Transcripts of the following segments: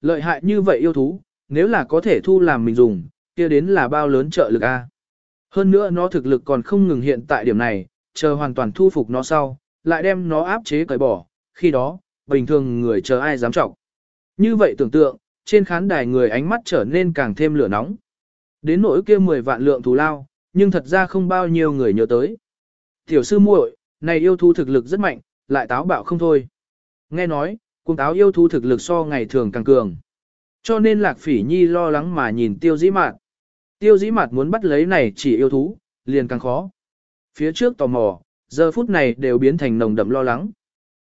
Lợi hại như vậy yêu thú, nếu là có thể thu làm mình dùng, kia đến là bao lớn trợ lực a. Hơn nữa nó thực lực còn không ngừng hiện tại điểm này, chờ hoàn toàn thu phục nó sau, lại đem nó áp chế cởi bỏ, khi đó, bình thường người chờ ai dám trọng. Như vậy tưởng tượng, trên khán đài người ánh mắt trở nên càng thêm lửa nóng. Đến nỗi kia 10 vạn lượng thù lao, nhưng thật ra không bao nhiêu người nhớ tới. Tiểu sư muội, này yêu thú thực lực rất mạnh, lại táo bạo không thôi. Nghe nói, cuồng táo yêu thú thực lực so ngày thường càng cường. Cho nên Lạc Phỉ Nhi lo lắng mà nhìn Tiêu Dĩ Mạt. Tiêu Dĩ Mạt muốn bắt lấy này chỉ yêu thú, liền càng khó. Phía trước tò mò, giờ phút này đều biến thành nồng đậm lo lắng.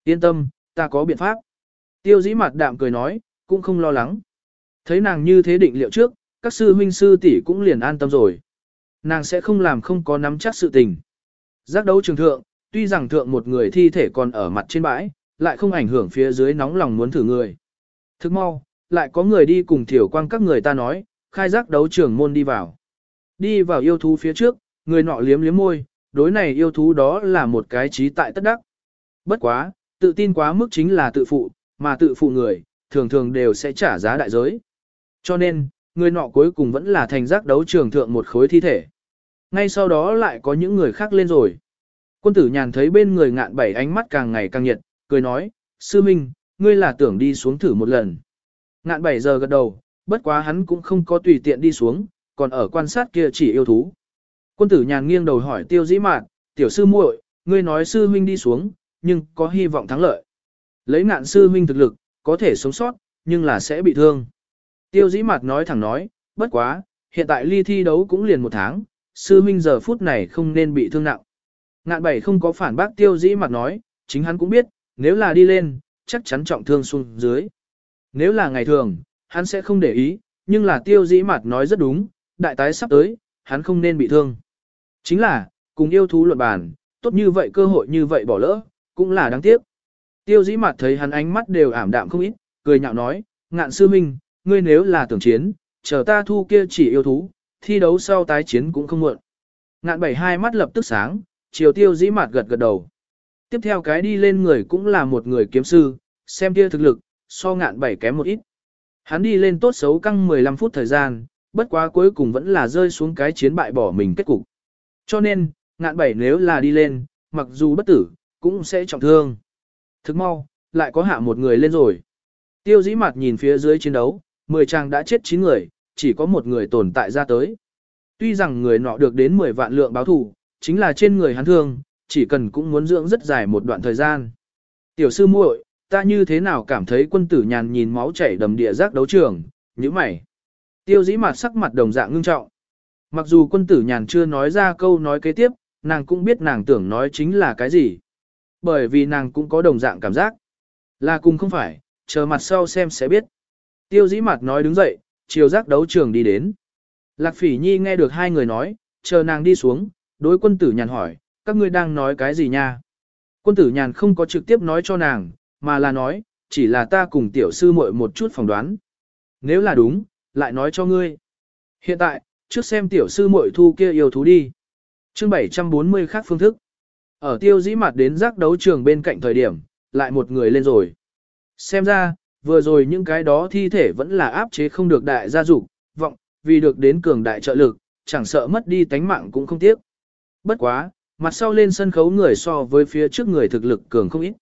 Yên tâm, ta có biện pháp. Tiêu Dĩ Mạt đạm cười nói, cũng không lo lắng. Thấy nàng như thế định liệu trước, các sư huynh sư tỷ cũng liền an tâm rồi. Nàng sẽ không làm không có nắm chắc sự tình. Giác đấu trường thượng, tuy rằng thượng một người thi thể còn ở mặt trên bãi, lại không ảnh hưởng phía dưới nóng lòng muốn thử người. Thức mau, lại có người đi cùng thiểu quang các người ta nói, khai giác đấu trường môn đi vào. Đi vào yêu thú phía trước, người nọ liếm liếm môi, đối này yêu thú đó là một cái trí tại tất đắc. Bất quá, tự tin quá mức chính là tự phụ, mà tự phụ người, thường thường đều sẽ trả giá đại giới. Cho nên, người nọ cuối cùng vẫn là thành giác đấu trường thượng một khối thi thể. Ngay sau đó lại có những người khác lên rồi. Quân tử nhàn thấy bên người ngạn bảy ánh mắt càng ngày càng nhiệt, cười nói, sư minh, ngươi là tưởng đi xuống thử một lần. Ngạn bảy giờ gật đầu, bất quá hắn cũng không có tùy tiện đi xuống, còn ở quan sát kia chỉ yêu thú. Quân tử nhàn nghiêng đầu hỏi tiêu dĩ mạn, tiểu sư muội, ngươi nói sư huynh đi xuống, nhưng có hy vọng thắng lợi. Lấy ngạn sư huynh thực lực, có thể sống sót, nhưng là sẽ bị thương. Tiêu dĩ mạt nói thẳng nói, bất quá, hiện tại ly thi đấu cũng liền một tháng, sư huynh giờ phút này không nên bị thương nặng. Ngạn bảy không có phản bác tiêu dĩ mặt nói, chính hắn cũng biết, nếu là đi lên, chắc chắn trọng thương xuống dưới. Nếu là ngày thường, hắn sẽ không để ý, nhưng là tiêu dĩ mặt nói rất đúng, đại tái sắp tới, hắn không nên bị thương. Chính là, cùng yêu thú luận bàn, tốt như vậy cơ hội như vậy bỏ lỡ, cũng là đáng tiếc. Tiêu dĩ mặt thấy hắn ánh mắt đều ảm đạm không ít, cười nhạo nói, ngạn sư minh, ngươi nếu là tưởng chiến, chờ ta thu kia chỉ yêu thú, thi đấu sau tái chiến cũng không muộn. Ngạn bảy hai mắt lập tức sáng, chiều tiêu dĩ mặt gật gật đầu. Tiếp theo cái đi lên người cũng là một người kiếm sư, xem kia thực lực, so ngạn bảy kém một ít. Hắn đi lên tốt xấu căng 15 phút thời gian, bất quá cuối cùng vẫn là rơi xuống cái chiến bại bỏ mình kết cục. Cho nên, ngạn bảy nếu là đi lên, mặc dù bất tử, cũng sẽ trọng thương. Thức mau, lại có hạ một người lên rồi. Tiêu dĩ mặt nhìn phía dưới chiến đấu, 10 chàng đã chết 9 người, chỉ có một người tồn tại ra tới. Tuy rằng người nọ được đến 10 vạn lượng báo thủ, chính là trên người hắn thương, chỉ cần cũng muốn dưỡng rất dài một đoạn thời gian. Tiểu sư muội, ta như thế nào cảm thấy quân tử nhàn nhìn máu chảy đầm địa giác đấu trường, như mày. Tiêu dĩ mặt sắc mặt đồng dạng ngưng trọng. Mặc dù quân tử nhàn chưa nói ra câu nói kế tiếp, nàng cũng biết nàng tưởng nói chính là cái gì. Bởi vì nàng cũng có đồng dạng cảm giác. Là cùng không phải, chờ mặt sau xem sẽ biết. Tiêu dĩ mặt nói đứng dậy, chiều giác đấu trường đi đến. Lạc phỉ nhi nghe được hai người nói, chờ nàng đi xuống, đối quân tử nhàn hỏi, các ngươi đang nói cái gì nha? Quân tử nhàn không có trực tiếp nói cho nàng, mà là nói, chỉ là ta cùng tiểu sư muội một chút phỏng đoán. Nếu là đúng, lại nói cho ngươi. Hiện tại, trước xem tiểu sư muội thu kia yêu thú đi. chương 740 khác phương thức. Ở tiêu dĩ mặt đến giác đấu trường bên cạnh thời điểm, lại một người lên rồi. Xem ra, vừa rồi những cái đó thi thể vẫn là áp chế không được đại gia dục vọng, vì được đến cường đại trợ lực, chẳng sợ mất đi tánh mạng cũng không tiếc. Bất quá, mặt sau lên sân khấu người so với phía trước người thực lực cường không ít.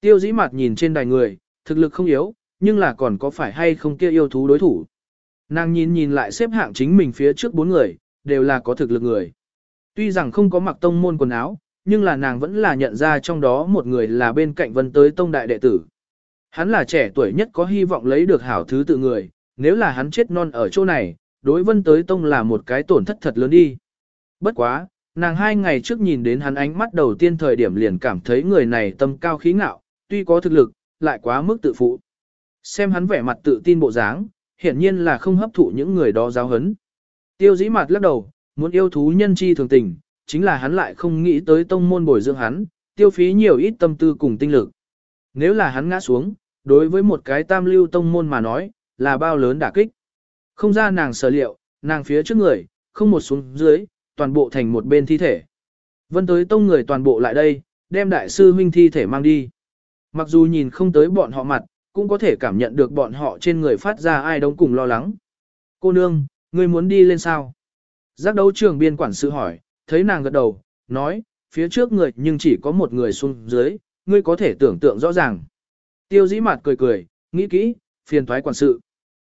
Tiêu dĩ mặt nhìn trên đài người, thực lực không yếu, nhưng là còn có phải hay không kia yêu thú đối thủ. Nàng nhìn nhìn lại xếp hạng chính mình phía trước bốn người, đều là có thực lực người. Tuy rằng không có mặc tông môn quần áo, nhưng là nàng vẫn là nhận ra trong đó một người là bên cạnh vân tới tông đại đệ tử. Hắn là trẻ tuổi nhất có hy vọng lấy được hảo thứ tự người, nếu là hắn chết non ở chỗ này, đối vân tới tông là một cái tổn thất thật lớn đi. Bất quá, nàng hai ngày trước nhìn đến hắn ánh mắt đầu tiên thời điểm liền cảm thấy người này tâm cao khí ngạo, tuy có thực lực, lại quá mức tự phụ. Xem hắn vẻ mặt tự tin bộ dáng, hiển nhiên là không hấp thụ những người đó giáo hấn. Tiêu dĩ mặt lắc đầu, muốn yêu thú nhân chi thường tình, chính là hắn lại không nghĩ tới tông môn bồi dưỡng hắn, tiêu phí nhiều ít tâm tư cùng tinh lực. Nếu là hắn ngã xuống, đối với một cái tam lưu tông môn mà nói, là bao lớn đả kích. Không ra nàng sở liệu, nàng phía trước người, không một xuống dưới, toàn bộ thành một bên thi thể. Vân tới tông người toàn bộ lại đây, đem đại sư huynh thi thể mang đi. Mặc dù nhìn không tới bọn họ mặt, cũng có thể cảm nhận được bọn họ trên người phát ra ai đống cùng lo lắng. Cô nương, ngươi muốn đi lên sao? Giác đấu trường biên quản sự hỏi, thấy nàng gật đầu, nói, phía trước người nhưng chỉ có một người xuống dưới, ngươi có thể tưởng tượng rõ ràng. Tiêu dĩ mặt cười cười, nghĩ kỹ, phiền thoái quản sự.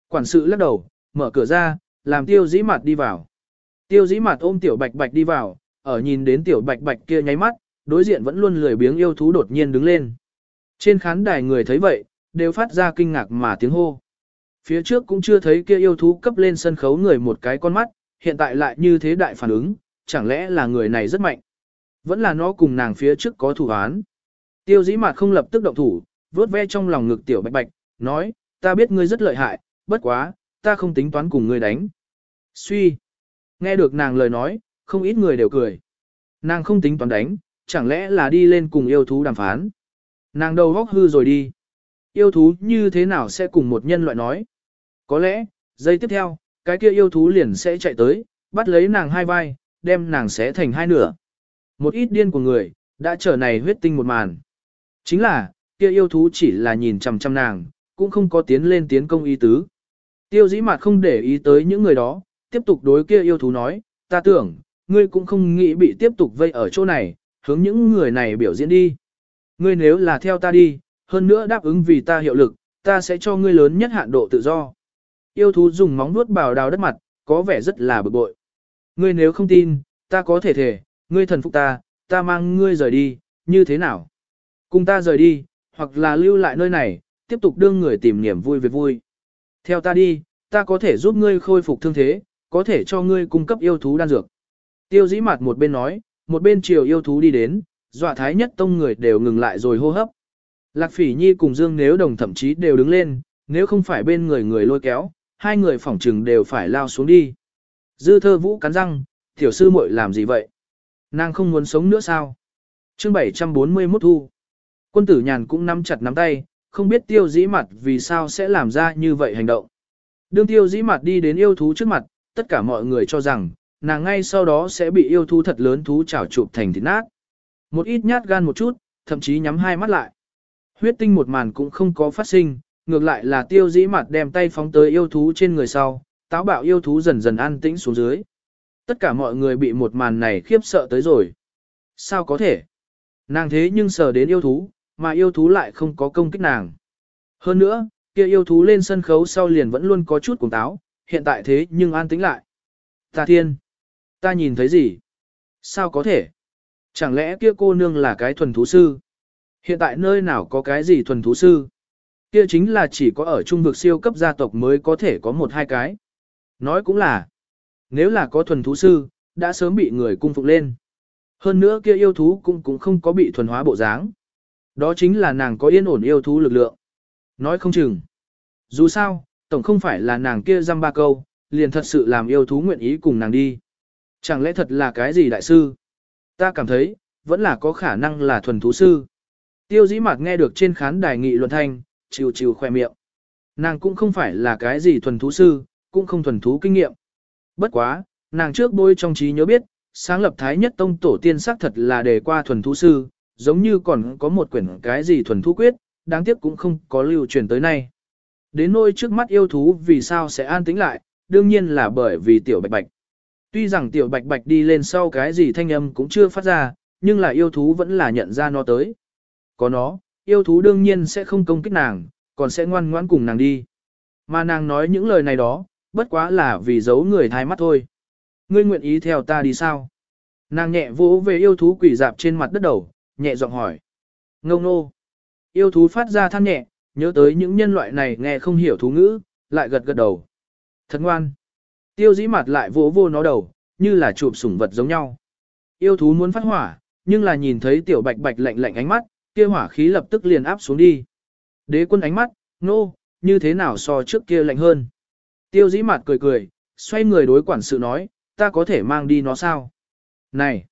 Quản sự lắc đầu, mở cửa ra, làm tiêu dĩ mặt đi vào. Tiêu dĩ mặt ôm tiểu bạch bạch đi vào, ở nhìn đến tiểu bạch bạch kia nháy mắt, đối diện vẫn luôn lười biếng yêu thú đột nhiên đứng lên. Trên khán đài người thấy vậy, đều phát ra kinh ngạc mà tiếng hô. Phía trước cũng chưa thấy kia yêu thú cấp lên sân khấu người một cái con mắt, hiện tại lại như thế đại phản ứng, chẳng lẽ là người này rất mạnh. Vẫn là nó cùng nàng phía trước có thủ án. Tiêu dĩ mặt không lập tức động thủ, vốt ve trong lòng ngực tiểu bạch bạch, nói, ta biết ngươi rất lợi hại, bất quá, ta không tính toán cùng ngươi đánh. Suy. Nghe được nàng lời nói, không ít người đều cười. Nàng không tính toán đánh, chẳng lẽ là đi lên cùng yêu thú đàm phán. Nàng đầu góc hư rồi đi. Yêu thú như thế nào sẽ cùng một nhân loại nói? Có lẽ, giây tiếp theo, cái kia yêu thú liền sẽ chạy tới, bắt lấy nàng hai vai, đem nàng xé thành hai nửa. Một ít điên của người, đã trở này huyết tinh một màn. Chính là, kia yêu thú chỉ là nhìn chằm chằm nàng, cũng không có tiến lên tiến công ý tứ. Tiêu dĩ mặt không để ý tới những người đó, tiếp tục đối kia yêu thú nói, ta tưởng, ngươi cũng không nghĩ bị tiếp tục vây ở chỗ này, hướng những người này biểu diễn đi. Ngươi nếu là theo ta đi, hơn nữa đáp ứng vì ta hiệu lực, ta sẽ cho ngươi lớn nhất hạn độ tự do. Yêu thú dùng móng vuốt bào đào đất mặt, có vẻ rất là bực bội. Ngươi nếu không tin, ta có thể thể, ngươi thần phục ta, ta mang ngươi rời đi, như thế nào? Cùng ta rời đi, hoặc là lưu lại nơi này, tiếp tục đương người tìm niềm vui về vui. Theo ta đi, ta có thể giúp ngươi khôi phục thương thế, có thể cho ngươi cung cấp yêu thú đan dược. Tiêu dĩ mặt một bên nói, một bên chiều yêu thú đi đến, dọa thái nhất tông người đều ngừng lại rồi hô hấp. Lạc phỉ nhi cùng Dương nếu đồng thậm chí đều đứng lên, nếu không phải bên người người lôi kéo, hai người phỏng trừng đều phải lao xuống đi. Dư thơ vũ cắn răng, tiểu sư muội làm gì vậy? Nàng không muốn sống nữa sao? chương 741 thu. Quân tử nhàn cũng nắm chặt nắm tay, không biết tiêu dĩ mặt vì sao sẽ làm ra như vậy hành động. Đương tiêu dĩ mặt đi đến yêu thú trước mặt, tất cả mọi người cho rằng, nàng ngay sau đó sẽ bị yêu thú thật lớn thú chảo chụp thành thịt nát. Một ít nhát gan một chút, thậm chí nhắm hai mắt lại. Huyết tinh một màn cũng không có phát sinh, ngược lại là tiêu dĩ mặt đem tay phóng tới yêu thú trên người sau, táo bạo yêu thú dần dần an tĩnh xuống dưới. Tất cả mọi người bị một màn này khiếp sợ tới rồi. Sao có thể? Nàng thế nhưng sờ đến yêu thú, mà yêu thú lại không có công kích nàng. Hơn nữa, kia yêu thú lên sân khấu sau liền vẫn luôn có chút cuồng táo, hiện tại thế nhưng an tĩnh lại. Ta thiên! Ta nhìn thấy gì? Sao có thể? Chẳng lẽ kia cô nương là cái thuần thú sư? Hiện tại nơi nào có cái gì thuần thú sư? Kia chính là chỉ có ở trung vực siêu cấp gia tộc mới có thể có một hai cái. Nói cũng là, nếu là có thuần thú sư, đã sớm bị người cung phục lên. Hơn nữa kia yêu thú cũng cũng không có bị thuần hóa bộ dáng. Đó chính là nàng có yên ổn yêu thú lực lượng. Nói không chừng. Dù sao, tổng không phải là nàng kia dăm ba câu, liền thật sự làm yêu thú nguyện ý cùng nàng đi. Chẳng lẽ thật là cái gì đại sư? Ta cảm thấy, vẫn là có khả năng là thuần thú sư. Tiêu dĩ mạc nghe được trên khán đài nghị luận thanh, chiều chiều khoe miệng. Nàng cũng không phải là cái gì thuần thú sư, cũng không thuần thú kinh nghiệm. Bất quá, nàng trước bôi trong trí nhớ biết, sáng lập thái nhất tông tổ tiên xác thật là đề qua thuần thú sư, giống như còn có một quyển cái gì thuần thú quyết, đáng tiếc cũng không có lưu truyền tới nay. Đến nôi trước mắt yêu thú vì sao sẽ an tĩnh lại, đương nhiên là bởi vì tiểu bạch bạch. Tuy rằng tiểu bạch bạch đi lên sau cái gì thanh âm cũng chưa phát ra, nhưng là yêu thú vẫn là nhận ra nó tới. Có nó, yêu thú đương nhiên sẽ không công kích nàng, còn sẽ ngoan ngoãn cùng nàng đi. Mà nàng nói những lời này đó, bất quá là vì giấu người thái mắt thôi. Ngươi nguyện ý theo ta đi sao? Nàng nhẹ vỗ về yêu thú quỷ dạp trên mặt đất đầu, nhẹ giọng hỏi. Ngông nô. Yêu thú phát ra than nhẹ, nhớ tới những nhân loại này nghe không hiểu thú ngữ, lại gật gật đầu. Thật ngoan. Tiêu dĩ mặt lại vỗ vô nó đầu, như là chụp sủng vật giống nhau. Yêu thú muốn phát hỏa, nhưng là nhìn thấy tiểu bạch bạch lạnh lạnh ánh mắt, kia hỏa khí lập tức liền áp xuống đi. Đế quân ánh mắt, nô, no, như thế nào so trước kia lạnh hơn. Tiêu dĩ mặt cười cười, xoay người đối quản sự nói, ta có thể mang đi nó sao? Này!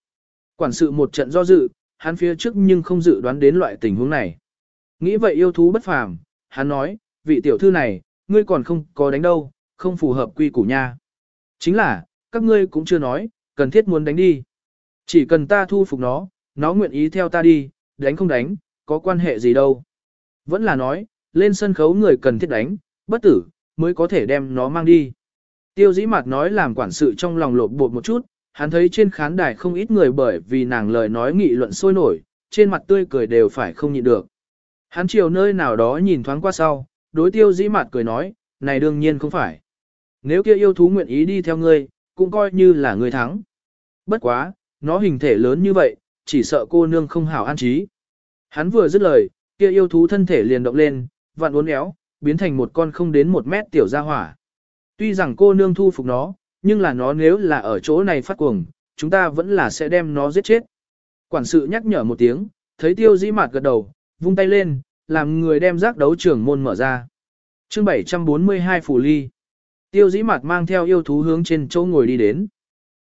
Quản sự một trận do dự, hắn phía trước nhưng không dự đoán đến loại tình huống này. Nghĩ vậy yêu thú bất phàm, hắn nói, vị tiểu thư này, ngươi còn không có đánh đâu, không phù hợp quy củ nha. Chính là, các ngươi cũng chưa nói, cần thiết muốn đánh đi. Chỉ cần ta thu phục nó, nó nguyện ý theo ta đi, đánh không đánh, có quan hệ gì đâu. Vẫn là nói, lên sân khấu người cần thiết đánh, bất tử, mới có thể đem nó mang đi. Tiêu dĩ mặt nói làm quản sự trong lòng lột bột một chút, hắn thấy trên khán đài không ít người bởi vì nàng lời nói nghị luận sôi nổi, trên mặt tươi cười đều phải không nhịn được. Hắn chiều nơi nào đó nhìn thoáng qua sau, đối tiêu dĩ mặt cười nói, này đương nhiên không phải. Nếu kia yêu thú nguyện ý đi theo ngươi, cũng coi như là ngươi thắng. Bất quá, nó hình thể lớn như vậy, chỉ sợ cô nương không hảo an trí. Hắn vừa dứt lời, kia yêu thú thân thể liền động lên, vặn uốn éo, biến thành một con không đến một mét tiểu gia hỏa. Tuy rằng cô nương thu phục nó, nhưng là nó nếu là ở chỗ này phát cuồng, chúng ta vẫn là sẽ đem nó giết chết. Quản sự nhắc nhở một tiếng, thấy tiêu dĩ mạt gật đầu, vung tay lên, làm người đem giác đấu trưởng môn mở ra. chương 742 Phủ Ly Tiêu dĩ mặt mang theo yêu thú hướng trên chỗ ngồi đi đến.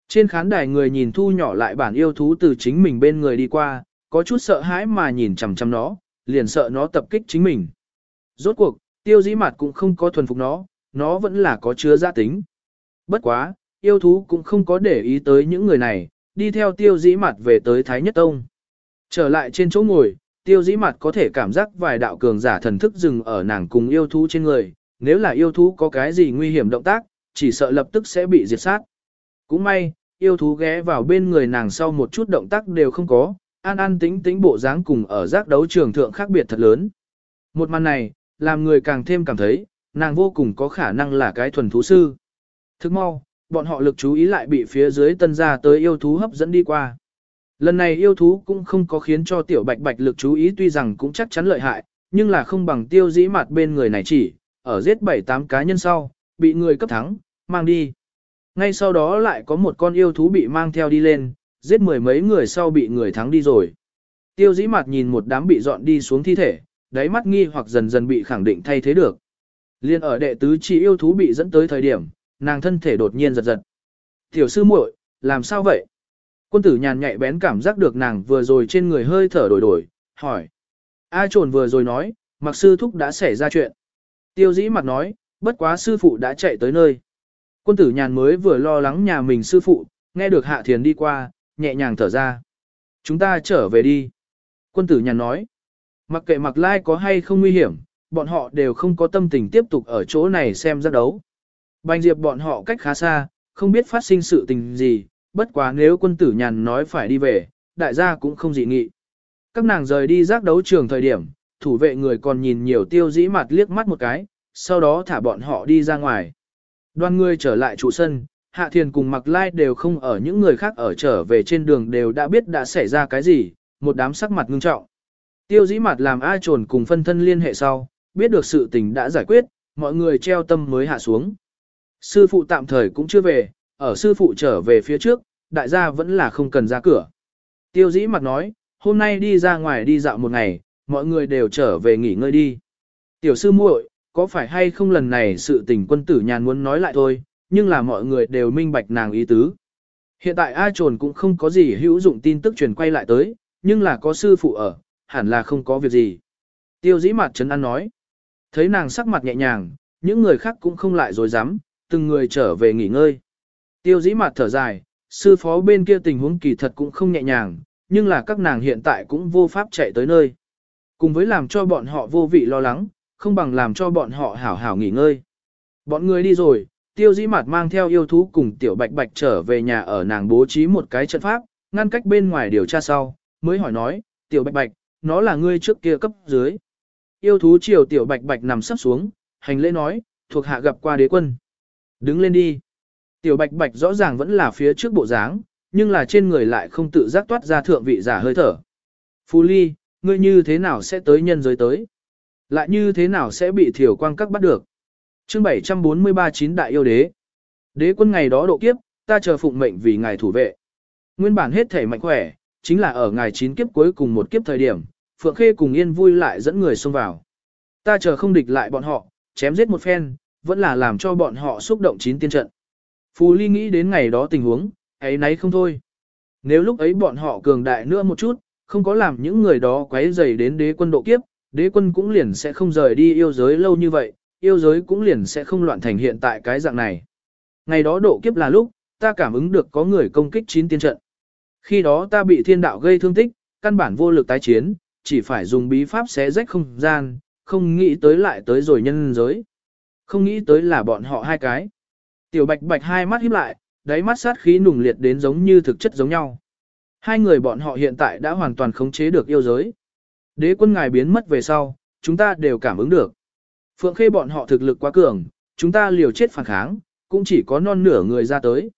Trên khán đài người nhìn thu nhỏ lại bản yêu thú từ chính mình bên người đi qua, có chút sợ hãi mà nhìn chằm chằm nó, liền sợ nó tập kích chính mình. Rốt cuộc, tiêu dĩ mặt cũng không có thuần phục nó, nó vẫn là có chứa gia tính. Bất quá, yêu thú cũng không có để ý tới những người này, đi theo tiêu dĩ mặt về tới Thái Nhất Tông. Trở lại trên chỗ ngồi, tiêu dĩ mặt có thể cảm giác vài đạo cường giả thần thức dừng ở nàng cùng yêu thú trên người, nếu là yêu thú có cái gì nguy hiểm động tác, chỉ sợ lập tức sẽ bị diệt sát. Cũng may, yêu thú ghé vào bên người nàng sau một chút động tác đều không có, an an tính tính bộ dáng cùng ở giác đấu trường thượng khác biệt thật lớn. Một màn này, làm người càng thêm cảm thấy, nàng vô cùng có khả năng là cái thuần thú sư. Thức mau, bọn họ lực chú ý lại bị phía dưới tân gia tới yêu thú hấp dẫn đi qua. Lần này yêu thú cũng không có khiến cho tiểu bạch bạch lực chú ý tuy rằng cũng chắc chắn lợi hại, nhưng là không bằng tiêu dĩ mặt bên người này chỉ, ở giết 7-8 cá nhân sau, bị người cấp thắng, mang đi. Ngay sau đó lại có một con yêu thú bị mang theo đi lên, giết mười mấy người sau bị người thắng đi rồi. Tiêu dĩ mặt nhìn một đám bị dọn đi xuống thi thể, đáy mắt nghi hoặc dần dần bị khẳng định thay thế được. Liên ở đệ tứ chỉ yêu thú bị dẫn tới thời điểm, nàng thân thể đột nhiên giật giật. Tiểu sư muội, làm sao vậy? Quân tử nhàn nhạy bén cảm giác được nàng vừa rồi trên người hơi thở đổi đổi, hỏi. A trồn vừa rồi nói, mặc sư thúc đã xảy ra chuyện. Tiêu dĩ mặt nói, bất quá sư phụ đã chạy tới nơi. Quân tử nhàn mới vừa lo lắng nhà mình sư phụ, nghe được hạ thiền đi qua, nhẹ nhàng thở ra. Chúng ta trở về đi. Quân tử nhàn nói, mặc kệ mặc lai có hay không nguy hiểm, bọn họ đều không có tâm tình tiếp tục ở chỗ này xem ra đấu. Bành diệp bọn họ cách khá xa, không biết phát sinh sự tình gì, bất quá nếu quân tử nhàn nói phải đi về, đại gia cũng không dị nghị. Các nàng rời đi giác đấu trường thời điểm, thủ vệ người còn nhìn nhiều tiêu dĩ mặt liếc mắt một cái, sau đó thả bọn họ đi ra ngoài. Đoàn người trở lại trụ sân, Hạ Thiền cùng Mặc Lai đều không ở những người khác ở trở về trên đường đều đã biết đã xảy ra cái gì, một đám sắc mặt ngưng trọng. Tiêu dĩ mặt làm ai trồn cùng phân thân liên hệ sau, biết được sự tình đã giải quyết, mọi người treo tâm mới hạ xuống. Sư phụ tạm thời cũng chưa về, ở sư phụ trở về phía trước, đại gia vẫn là không cần ra cửa. Tiêu dĩ mặt nói, hôm nay đi ra ngoài đi dạo một ngày, mọi người đều trở về nghỉ ngơi đi. Tiểu sư muội, có phải hay không lần này sự tình quân tử nhàn muốn nói lại thôi, nhưng là mọi người đều minh bạch nàng ý tứ. Hiện tại A trồn cũng không có gì hữu dụng tin tức truyền quay lại tới, nhưng là có sư phụ ở, hẳn là không có việc gì. Tiêu dĩ mặt trấn an nói. Thấy nàng sắc mặt nhẹ nhàng, những người khác cũng không lại dối dám, từng người trở về nghỉ ngơi. Tiêu dĩ mặt thở dài, sư phó bên kia tình huống kỳ thật cũng không nhẹ nhàng, nhưng là các nàng hiện tại cũng vô pháp chạy tới nơi. Cùng với làm cho bọn họ vô vị lo lắng, không bằng làm cho bọn họ hảo hảo nghỉ ngơi. Bọn người đi rồi, tiêu dĩ mặt mang theo yêu thú cùng tiểu bạch bạch trở về nhà ở nàng bố trí một cái trận pháp, ngăn cách bên ngoài điều tra sau, mới hỏi nói, tiểu bạch bạch, nó là ngươi trước kia cấp dưới. Yêu thú chiều tiểu bạch bạch nằm sắp xuống, hành lễ nói, thuộc hạ gặp qua đế quân. Đứng lên đi. Tiểu bạch bạch rõ ràng vẫn là phía trước bộ dáng, nhưng là trên người lại không tự giác toát ra thượng vị giả hơi thở. Phú ly, ngươi như thế nào sẽ tới nhân giới tới? Lại như thế nào sẽ bị thiểu quang các bắt được? chương 743 chín đại yêu đế. Đế quân ngày đó độ kiếp, ta chờ phụng mệnh vì ngài thủ vệ. Nguyên bản hết thể mạnh khỏe, chính là ở ngài chín kiếp cuối cùng một kiếp thời điểm, Phượng Khê cùng Yên vui lại dẫn người xông vào. Ta chờ không địch lại bọn họ, chém giết một phen, vẫn là làm cho bọn họ xúc động chín tiên trận. Phù Ly nghĩ đến ngày đó tình huống, ấy nấy không thôi. Nếu lúc ấy bọn họ cường đại nữa một chút, không có làm những người đó quấy rầy đến đế quân độ kiếp, đế quân cũng liền sẽ không rời đi yêu giới lâu như vậy, yêu giới cũng liền sẽ không loạn thành hiện tại cái dạng này. Ngày đó độ kiếp là lúc, ta cảm ứng được có người công kích chín tiên trận. Khi đó ta bị thiên đạo gây thương tích, căn bản vô lực tái chiến, chỉ phải dùng bí pháp xé rách không gian, không nghĩ tới lại tới rồi nhân giới. Không nghĩ tới là bọn họ hai cái. Tiểu bạch bạch hai mắt híp lại, đáy mắt sát khí nùng liệt đến giống như thực chất giống nhau. Hai người bọn họ hiện tại đã hoàn toàn khống chế được yêu giới. Đế quân ngài biến mất về sau, chúng ta đều cảm ứng được. Phượng khê bọn họ thực lực quá cường, chúng ta liều chết phản kháng, cũng chỉ có non nửa người ra tới.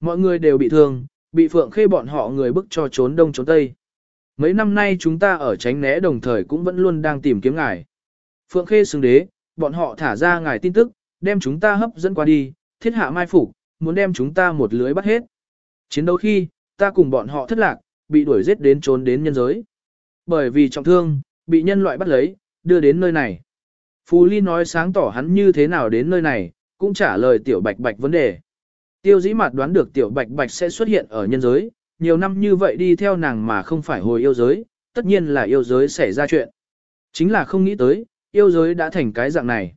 Mọi người đều bị thương, bị Phượng khê bọn họ người bức cho trốn đông trốn tây. Mấy năm nay chúng ta ở tránh né đồng thời cũng vẫn luôn đang tìm kiếm ngài. Phượng khê xứng đế, bọn họ thả ra ngài tin tức, đem chúng ta hấp dẫn qua đi, thiết hạ mai phục, muốn đem chúng ta một lưới bắt hết. Chiến đấu khi, ta cùng bọn họ thất lạc, bị đuổi giết đến trốn đến nhân giới. Bởi vì trọng thương, bị nhân loại bắt lấy, đưa đến nơi này. Phù Ly nói sáng tỏ hắn như thế nào đến nơi này, cũng trả lời tiểu bạch bạch vấn đề. Tiêu dĩ mặt đoán được tiểu bạch bạch sẽ xuất hiện ở nhân giới, nhiều năm như vậy đi theo nàng mà không phải hồi yêu giới, tất nhiên là yêu giới xảy ra chuyện. Chính là không nghĩ tới, yêu giới đã thành cái dạng này.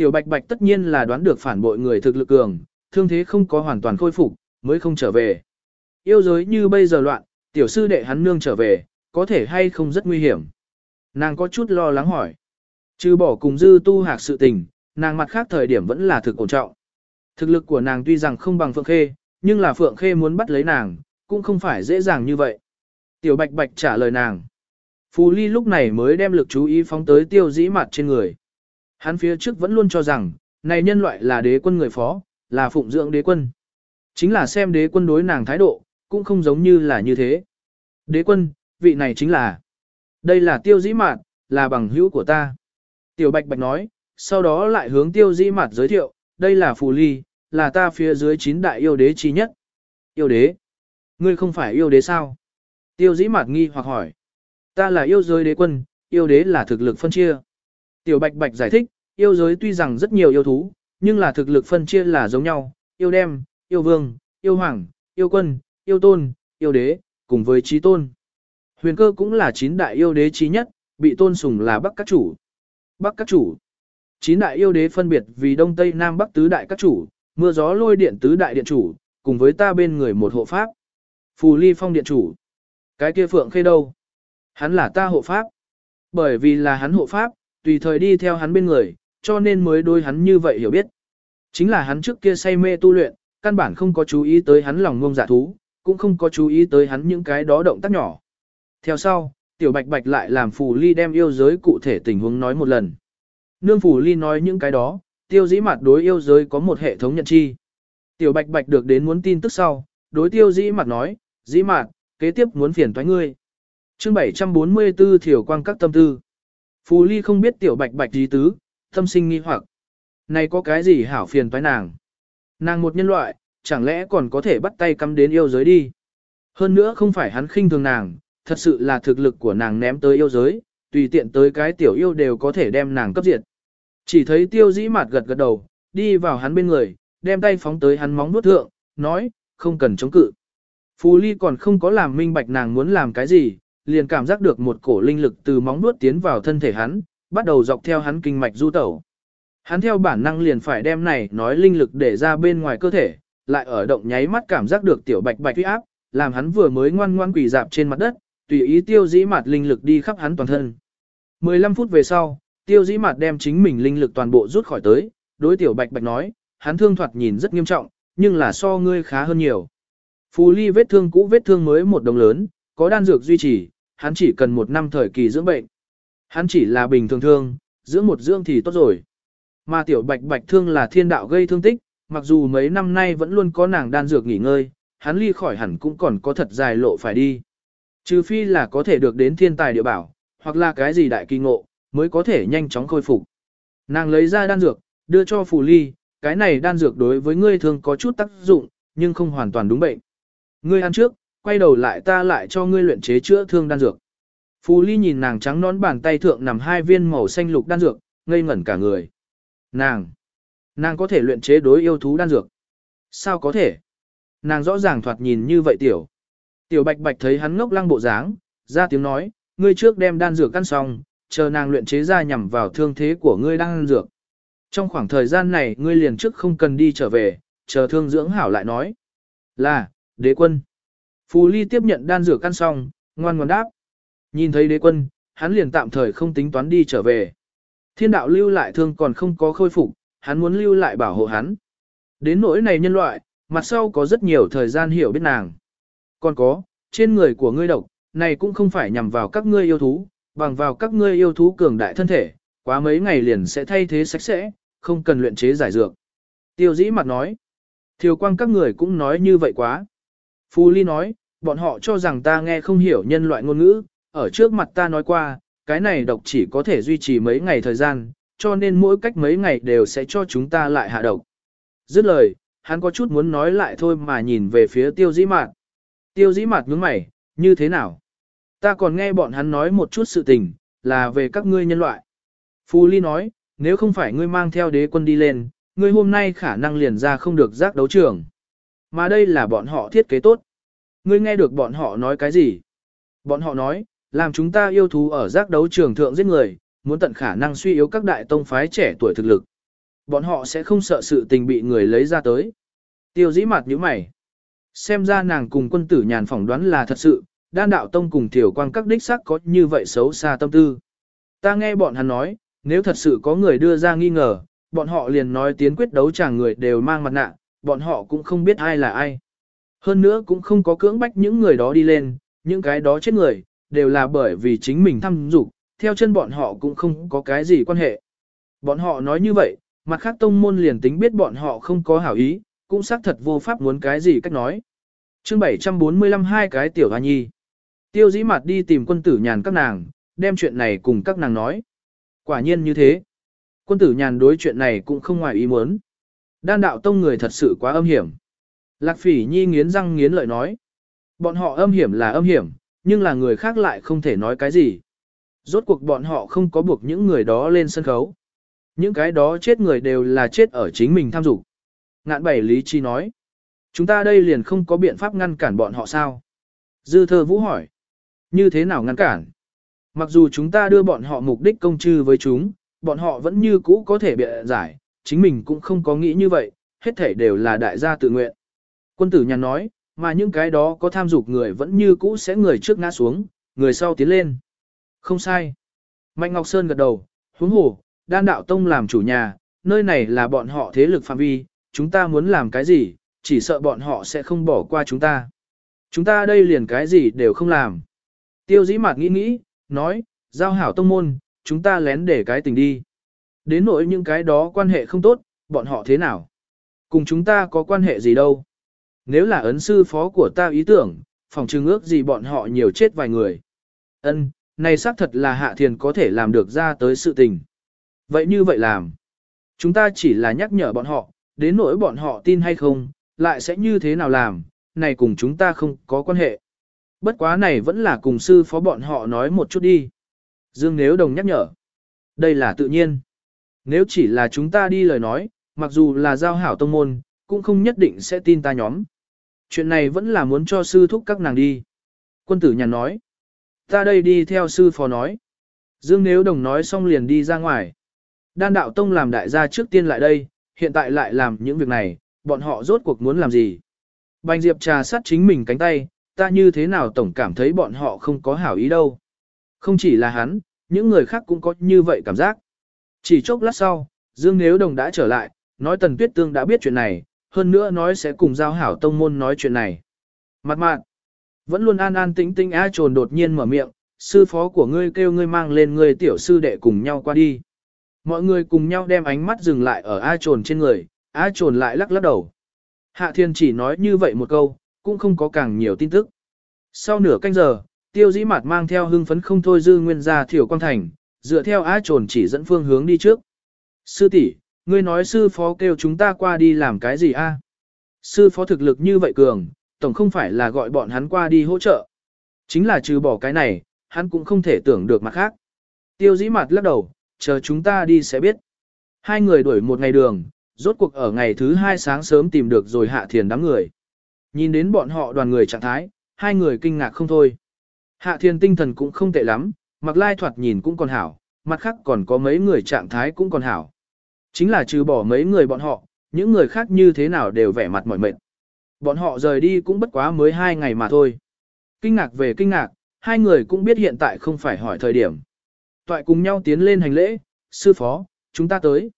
Tiểu bạch bạch tất nhiên là đoán được phản bội người thực lực cường, thương thế không có hoàn toàn khôi phục, mới không trở về. Yêu giới như bây giờ loạn, tiểu sư đệ hắn nương trở về, có thể hay không rất nguy hiểm. Nàng có chút lo lắng hỏi. Trừ bỏ cùng dư tu hạc sự tình, nàng mặt khác thời điểm vẫn là thực ổn trọng. Thực lực của nàng tuy rằng không bằng Phượng Khê, nhưng là Phượng Khê muốn bắt lấy nàng, cũng không phải dễ dàng như vậy. Tiểu Bạch Bạch trả lời nàng. Phù Ly lúc này mới đem lực chú ý phóng tới tiêu dĩ mặt trên người. Hắn phía trước vẫn luôn cho rằng, này nhân loại là đế quân người phó, là phụng dưỡng đế quân. Chính là xem đế quân đối nàng thái độ, cũng không giống như là như thế. Đế quân, vị này chính là, đây là tiêu dĩ mạt, là bằng hữu của ta. Tiểu Bạch Bạch nói, sau đó lại hướng tiêu dĩ mạt giới thiệu, đây là phù ly, là ta phía dưới chín đại yêu đế chi nhất. Yêu đế? Ngươi không phải yêu đế sao? Tiêu dĩ mạt nghi hoặc hỏi. Ta là yêu giới đế quân, yêu đế là thực lực phân chia. Tiểu Bạch Bạch giải thích, yêu giới tuy rằng rất nhiều yêu thú, nhưng là thực lực phân chia là giống nhau, yêu đem, yêu vương, yêu hoàng, yêu quân, yêu tôn, yêu đế, cùng với trí tôn. Huyền cơ cũng là chín đại yêu đế trí nhất, bị tôn sùng là bắc các chủ. Bắc các chủ. Chín đại yêu đế phân biệt vì đông tây nam bắc tứ đại các chủ, mưa gió lôi điện tứ đại điện chủ, cùng với ta bên người một hộ pháp. Phù ly phong điện chủ. Cái kia phượng khê đâu? Hắn là ta hộ pháp. Bởi vì là hắn hộ pháp, tùy thời đi theo hắn bên người, cho nên mới đôi hắn như vậy hiểu biết. Chính là hắn trước kia say mê tu luyện, căn bản không có chú ý tới hắn lòng ngông giả thú, cũng không có chú ý tới hắn những cái đó động tác nhỏ. Theo sau, tiểu bạch bạch lại làm phù ly đem yêu giới cụ thể tình huống nói một lần. Nương phù ly nói những cái đó, tiêu dĩ mặt đối yêu giới có một hệ thống nhận chi. Tiểu bạch bạch được đến muốn tin tức sau, đối tiêu dĩ mặt nói, dĩ mặt, kế tiếp muốn phiền toái ngươi. chương 744 thiểu quang các tâm tư. Phù ly không biết tiểu bạch bạch gì tứ, tâm sinh nghi hoặc. Này có cái gì hảo phiền toái nàng? Nàng một nhân loại, chẳng lẽ còn có thể bắt tay cắm đến yêu giới đi? Hơn nữa không phải hắn khinh thường nàng, thật sự là thực lực của nàng ném tới yêu giới, tùy tiện tới cái tiểu yêu đều có thể đem nàng cấp diệt. Chỉ thấy tiêu dĩ mạt gật gật đầu, đi vào hắn bên người, đem tay phóng tới hắn móng nuốt thượng, nói, không cần chống cự. Phù Ly còn không có làm minh bạch nàng muốn làm cái gì, liền cảm giác được một cổ linh lực từ móng nuốt tiến vào thân thể hắn, bắt đầu dọc theo hắn kinh mạch du tẩu. Hắn theo bản năng liền phải đem này nói linh lực để ra bên ngoài cơ thể, lại ở động nháy mắt cảm giác được tiểu bạch bạch uy áp, làm hắn vừa mới ngoan ngoan quỳ dạp trên mặt đất, tùy ý tiêu dĩ mạt linh lực đi khắp hắn toàn thân. 15 phút về sau, tiêu dĩ mạt đem chính mình linh lực toàn bộ rút khỏi tới, đối tiểu bạch bạch nói, hắn thương thoạt nhìn rất nghiêm trọng, nhưng là so ngươi khá hơn nhiều. Phù ly vết thương cũ vết thương mới một đồng lớn, có đan dược duy trì, hắn chỉ cần một năm thời kỳ dưỡng bệnh. Hắn chỉ là bình thường thương, dưỡng một dưỡng thì tốt rồi. Mà tiểu bạch bạch thương là thiên đạo gây thương tích, mặc dù mấy năm nay vẫn luôn có nàng đan dược nghỉ ngơi, hắn ly khỏi hẳn cũng còn có thật dài lộ phải đi. Trừ phi là có thể được đến thiên tài địa bảo, hoặc là cái gì đại kỳ ngộ, mới có thể nhanh chóng khôi phục. Nàng lấy ra đan dược, đưa cho phù ly, cái này đan dược đối với ngươi thường có chút tác dụng, nhưng không hoàn toàn đúng bệnh. Ngươi ăn trước, quay đầu lại ta lại cho ngươi luyện chế chữa thương đan dược. Phù ly nhìn nàng trắng nón bàn tay thượng nằm hai viên màu xanh lục đan dược, ngây ngẩn cả người. Nàng, nàng có thể luyện chế đối yêu thú đan dược. Sao có thể? Nàng rõ ràng thoạt nhìn như vậy tiểu. Tiểu bạch bạch thấy hắn ngốc lăng bộ dáng, ra tiếng nói, ngươi trước đem đan dược căn xong, chờ nàng luyện chế ra nhằm vào thương thế của ngươi đang ăn dược. Trong khoảng thời gian này ngươi liền trước không cần đi trở về, chờ thương dưỡng hảo lại nói. Là, đế quân. Phù ly tiếp nhận đan dược căn xong, ngoan ngoãn đáp. Nhìn thấy đế quân, hắn liền tạm thời không tính toán đi trở về. Thiên đạo lưu lại thương còn không có khôi phục, hắn muốn lưu lại bảo hộ hắn. Đến nỗi này nhân loại, mặt sau có rất nhiều thời gian hiểu biết nàng. Còn có, trên người của ngươi độc, này cũng không phải nhằm vào các ngươi yêu thú, bằng vào các ngươi yêu thú cường đại thân thể, quá mấy ngày liền sẽ thay thế sạch sẽ, không cần luyện chế giải dược. Tiêu dĩ mặt nói, thiều quang các người cũng nói như vậy quá. Phu Ly nói, bọn họ cho rằng ta nghe không hiểu nhân loại ngôn ngữ, ở trước mặt ta nói qua, cái này độc chỉ có thể duy trì mấy ngày thời gian, cho nên mỗi cách mấy ngày đều sẽ cho chúng ta lại hạ độc. Dứt lời, hắn có chút muốn nói lại thôi mà nhìn về phía tiêu dĩ mạt. Tiêu dĩ mạt nhướng mày, như thế nào? Ta còn nghe bọn hắn nói một chút sự tình, là về các ngươi nhân loại. Phu Ly nói, nếu không phải ngươi mang theo đế quân đi lên, ngươi hôm nay khả năng liền ra không được giác đấu trường. Mà đây là bọn họ thiết kế tốt. Ngươi nghe được bọn họ nói cái gì? Bọn họ nói, làm chúng ta yêu thú ở giác đấu trường thượng giết người, muốn tận khả năng suy yếu các đại tông phái trẻ tuổi thực lực. Bọn họ sẽ không sợ sự tình bị người lấy ra tới. Tiêu dĩ mặt như mày. Xem ra nàng cùng quân tử nhàn phỏng đoán là thật sự, đan đạo tông cùng tiểu quang các đích sắc có như vậy xấu xa tâm tư. Ta nghe bọn hắn nói, nếu thật sự có người đưa ra nghi ngờ, bọn họ liền nói tiến quyết đấu chàng người đều mang mặt nạ, bọn họ cũng không biết ai là ai. Hơn nữa cũng không có cưỡng bách những người đó đi lên, những cái đó chết người, đều là bởi vì chính mình thăm dục, theo chân bọn họ cũng không có cái gì quan hệ. Bọn họ nói như vậy, mặt khác tông môn liền tính biết bọn họ không có hảo ý, cũng xác thật vô pháp muốn cái gì cách nói. chương 745 hai cái tiểu hoa nhi. Tiêu dĩ mặt đi tìm quân tử nhàn các nàng, đem chuyện này cùng các nàng nói. Quả nhiên như thế. Quân tử nhàn đối chuyện này cũng không ngoài ý muốn. Đan đạo tông người thật sự quá âm hiểm. Lạc phỉ nhi nghiến răng nghiến lợi nói. Bọn họ âm hiểm là âm hiểm, nhưng là người khác lại không thể nói cái gì. Rốt cuộc bọn họ không có buộc những người đó lên sân khấu. Những cái đó chết người đều là chết ở chính mình tham dục. Ngạn bảy lý chi nói. Chúng ta đây liền không có biện pháp ngăn cản bọn họ sao? Dư thơ vũ hỏi. Như thế nào ngăn cản? Mặc dù chúng ta đưa bọn họ mục đích công chư với chúng, bọn họ vẫn như cũ có thể bịa giải, chính mình cũng không có nghĩ như vậy, hết thể đều là đại gia tự nguyện. Quân tử nhàn nói, mà những cái đó có tham dục người vẫn như cũ sẽ người trước ngã xuống, người sau tiến lên. Không sai. Mạnh Ngọc Sơn gật đầu, huống hồ, đan đạo tông làm chủ nhà, nơi này là bọn họ thế lực phạm vi, chúng ta muốn làm cái gì, chỉ sợ bọn họ sẽ không bỏ qua chúng ta. Chúng ta đây liền cái gì đều không làm. Tiêu dĩ mạt nghĩ nghĩ, nói, giao hảo tông môn, chúng ta lén để cái tình đi. Đến nỗi những cái đó quan hệ không tốt, bọn họ thế nào? Cùng chúng ta có quan hệ gì đâu? Nếu là ấn sư phó của ta ý tưởng, phòng trừng ước gì bọn họ nhiều chết vài người. Ân, này xác thật là hạ thiền có thể làm được ra tới sự tình. Vậy như vậy làm. Chúng ta chỉ là nhắc nhở bọn họ, đến nỗi bọn họ tin hay không, lại sẽ như thế nào làm, này cùng chúng ta không có quan hệ. Bất quá này vẫn là cùng sư phó bọn họ nói một chút đi. Dương Nếu Đồng nhắc nhở. Đây là tự nhiên. Nếu chỉ là chúng ta đi lời nói, mặc dù là giao hảo tông môn, cũng không nhất định sẽ tin ta nhóm. Chuyện này vẫn là muốn cho sư thúc các nàng đi. Quân tử nhàn nói. Ta đây đi theo sư phó nói. Dương Nếu Đồng nói xong liền đi ra ngoài. Đan đạo tông làm đại gia trước tiên lại đây, hiện tại lại làm những việc này, bọn họ rốt cuộc muốn làm gì. Bành Diệp trà sát chính mình cánh tay, ta như thế nào tổng cảm thấy bọn họ không có hảo ý đâu. Không chỉ là hắn, những người khác cũng có như vậy cảm giác. Chỉ chốc lát sau, Dương Nếu Đồng đã trở lại, nói Tần Tuyết Tương đã biết chuyện này, hơn nữa nói sẽ cùng giao hảo tông môn nói chuyện này. Mặt mạn, vẫn luôn an an tĩnh tĩnh á trồn đột nhiên mở miệng, sư phó của ngươi kêu ngươi mang lên ngươi tiểu sư đệ cùng nhau qua đi. Mọi người cùng nhau đem ánh mắt dừng lại ở A trồn trên người, A trồn lại lắc lắc đầu. Hạ thiên chỉ nói như vậy một câu, cũng không có càng nhiều tin tức. Sau nửa canh giờ, tiêu dĩ mặt mang theo hưng phấn không thôi dư nguyên ra thiểu quang thành, dựa theo á trồn chỉ dẫn phương hướng đi trước. Sư tỷ, ngươi nói sư phó kêu chúng ta qua đi làm cái gì a? Sư phó thực lực như vậy cường, tổng không phải là gọi bọn hắn qua đi hỗ trợ. Chính là trừ bỏ cái này, hắn cũng không thể tưởng được mặt khác. Tiêu dĩ mặt lắc đầu, chờ chúng ta đi sẽ biết. Hai người đuổi một ngày đường, rốt cuộc ở ngày thứ hai sáng sớm tìm được rồi hạ thiền đám người. Nhìn đến bọn họ đoàn người trạng thái, hai người kinh ngạc không thôi. Hạ thiền tinh thần cũng không tệ lắm, mặc lai thoạt nhìn cũng còn hảo, mặt khác còn có mấy người trạng thái cũng còn hảo. Chính là trừ bỏ mấy người bọn họ, những người khác như thế nào đều vẻ mặt mỏi mệt. Bọn họ rời đi cũng bất quá mới hai ngày mà thôi. Kinh ngạc về kinh ngạc, hai người cũng biết hiện tại không phải hỏi thời điểm. Toại cùng nhau tiến lên hành lễ, sư phó, chúng ta tới.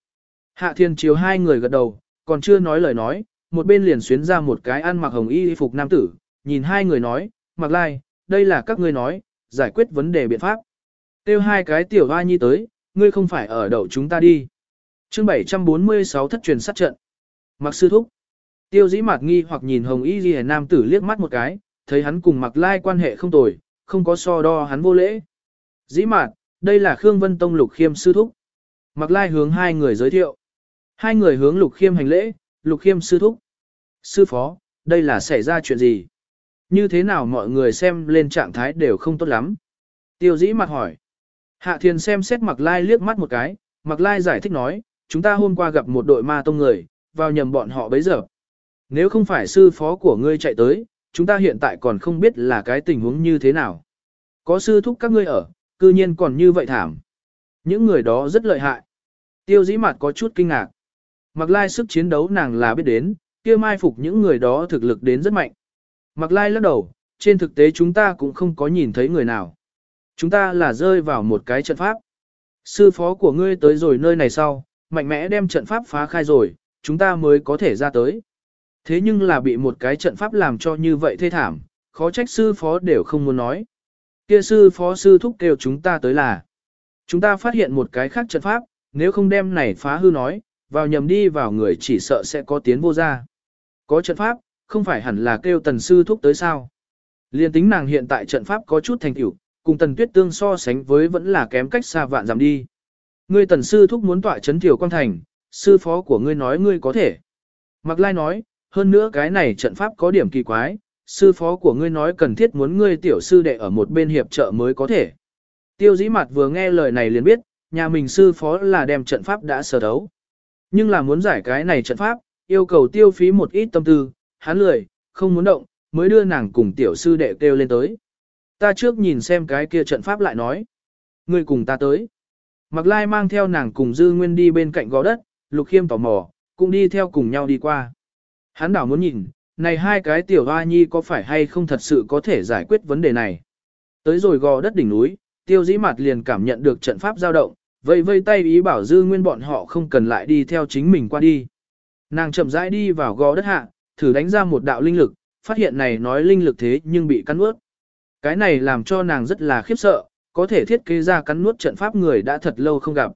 Hạ thiên chiếu hai người gật đầu, còn chưa nói lời nói, một bên liền xuyến ra một cái ăn mặc hồng y phục nam tử, nhìn hai người nói, mặc lai, đây là các ngươi nói, giải quyết vấn đề biện pháp. Tiêu hai cái tiểu hoa nhi tới, ngươi không phải ở đậu chúng ta đi. chương 746 thất truyền sát trận. Mặc sư thúc. Tiêu dĩ mạt nghi hoặc nhìn hồng y ghi nam tử liếc mắt một cái, thấy hắn cùng mặc lai quan hệ không tồi, không có so đo hắn vô lễ. Dĩ mạt, đây là Khương Vân Tông lục khiêm sư thúc. Mặc lai hướng hai người giới thiệu. Hai người hướng lục khiêm hành lễ, lục khiêm sư thúc. Sư phó, đây là xảy ra chuyện gì? Như thế nào mọi người xem lên trạng thái đều không tốt lắm? Tiêu dĩ mặt hỏi. Hạ Thiên xem xét mặc lai liếc mắt một cái, mặc lai giải thích nói, chúng ta hôm qua gặp một đội ma tông người, vào nhầm bọn họ bấy giờ. Nếu không phải sư phó của ngươi chạy tới, chúng ta hiện tại còn không biết là cái tình huống như thế nào. Có sư thúc các ngươi ở, cư nhiên còn như vậy thảm. Những người đó rất lợi hại. Tiêu dĩ mặt có chút kinh ngạc. Mặc lai sức chiến đấu nàng là biết đến, kia mai phục những người đó thực lực đến rất mạnh. Mặc lai lắc đầu, trên thực tế chúng ta cũng không có nhìn thấy người nào. Chúng ta là rơi vào một cái trận pháp. Sư phó của ngươi tới rồi nơi này sau, mạnh mẽ đem trận pháp phá khai rồi, chúng ta mới có thể ra tới. Thế nhưng là bị một cái trận pháp làm cho như vậy thê thảm, khó trách sư phó đều không muốn nói. Kia sư phó sư thúc kêu chúng ta tới là. Chúng ta phát hiện một cái khác trận pháp, nếu không đem này phá hư nói, vào nhầm đi vào người chỉ sợ sẽ có tiến vô ra. Có trận pháp, không phải hẳn là kêu tần sư thúc tới sao. Liên tính nàng hiện tại trận pháp có chút thành tựu, cùng tần tuyết tương so sánh với vẫn là kém cách xa vạn giảm đi. Ngươi tần sư thúc muốn tọa chấn thiểu quang thành, sư phó của ngươi nói ngươi có thể. Mạc Lai nói, hơn nữa cái này trận pháp có điểm kỳ quái, sư phó của ngươi nói cần thiết muốn ngươi tiểu sư đệ ở một bên hiệp trợ mới có thể. Tiêu dĩ mặt vừa nghe lời này liền biết, nhà mình sư phó là đem trận pháp đã sở đấu. Nhưng là muốn giải cái này trận pháp, yêu cầu tiêu phí một ít tâm tư, hắn lười, không muốn động, mới đưa nàng cùng tiểu sư đệ kêu lên tới. Ta trước nhìn xem cái kia trận pháp lại nói. Ngươi cùng ta tới. Mặc lai mang theo nàng cùng dư nguyên đi bên cạnh gò đất, lục khiêm tò mò, cũng đi theo cùng nhau đi qua. Hắn đảo muốn nhìn, này hai cái tiểu hoa nhi có phải hay không thật sự có thể giải quyết vấn đề này. Tới rồi gò đất đỉnh núi, tiêu dĩ mặt liền cảm nhận được trận pháp dao động, vây vây tay ý bảo dư nguyên bọn họ không cần lại đi theo chính mình qua đi. Nàng chậm rãi đi vào gò đất hạ, thử đánh ra một đạo linh lực, phát hiện này nói linh lực thế nhưng bị cắn ướt. Cái này làm cho nàng rất là khiếp sợ, có thể thiết kế ra cắn nuốt trận pháp người đã thật lâu không gặp.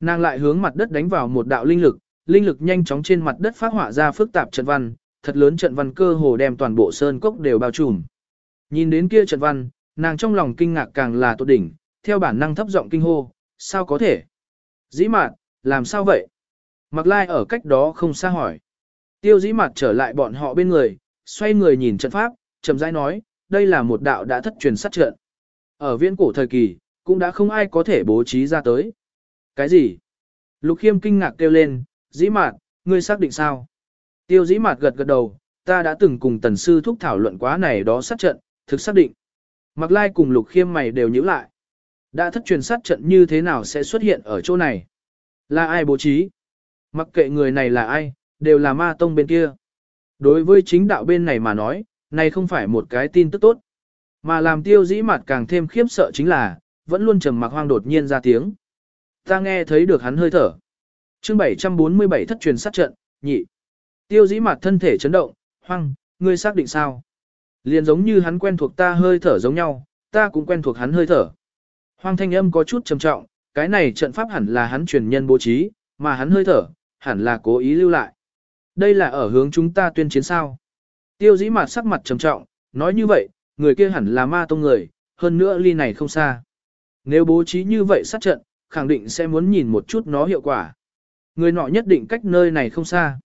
Nàng lại hướng mặt đất đánh vào một đạo linh lực, linh lực nhanh chóng trên mặt đất phát họa ra phức tạp trận văn, thật lớn trận văn cơ hồ đem toàn bộ sơn cốc đều bao trùm. Nhìn đến kia trận văn, nàng trong lòng kinh ngạc càng là tốt đỉnh, theo bản năng thấp giọng kinh hô, sao có thể? Dĩ mạt, làm sao vậy? Mặc lai ở cách đó không xa hỏi. Tiêu dĩ mặt trở lại bọn họ bên người, xoay người nhìn trận pháp, chậm rãi nói, đây là một đạo đã thất truyền sát trận. Ở viễn cổ thời kỳ, cũng đã không ai có thể bố trí ra tới. Cái gì? Lục khiêm kinh ngạc kêu lên, dĩ mạt, ngươi xác định sao? Tiêu dĩ mạt gật gật đầu, ta đã từng cùng tần sư thúc thảo luận quá này đó sát trận, thực xác định. Mặc lai cùng lục khiêm mày đều nhíu lại. Đã thất truyền sát trận như thế nào sẽ xuất hiện ở chỗ này? Là ai bố trí? Mặc kệ người này là ai, đều là ma tông bên kia. Đối với chính đạo bên này mà nói, này không phải một cái tin tức tốt. Mà làm tiêu dĩ mặt càng thêm khiếp sợ chính là, vẫn luôn trầm mặc hoang đột nhiên ra tiếng. Ta nghe thấy được hắn hơi thở. chương 747 thất truyền sát trận, nhị. Tiêu dĩ mặt thân thể chấn động, hoang, ngươi xác định sao? Liền giống như hắn quen thuộc ta hơi thở giống nhau, ta cũng quen thuộc hắn hơi thở. Hoang thanh âm có chút trầm trọng, cái này trận pháp hẳn là hắn truyền nhân bố trí, mà hắn hơi thở, hẳn là cố ý lưu lại. Đây là ở hướng chúng ta tuyên chiến sao. Tiêu dĩ mặt sắc mặt trầm trọng, nói như vậy, người kia hẳn là ma tông người, hơn nữa ly này không xa. Nếu bố trí như vậy sát trận, khẳng định sẽ muốn nhìn một chút nó hiệu quả. Người nọ nhất định cách nơi này không xa.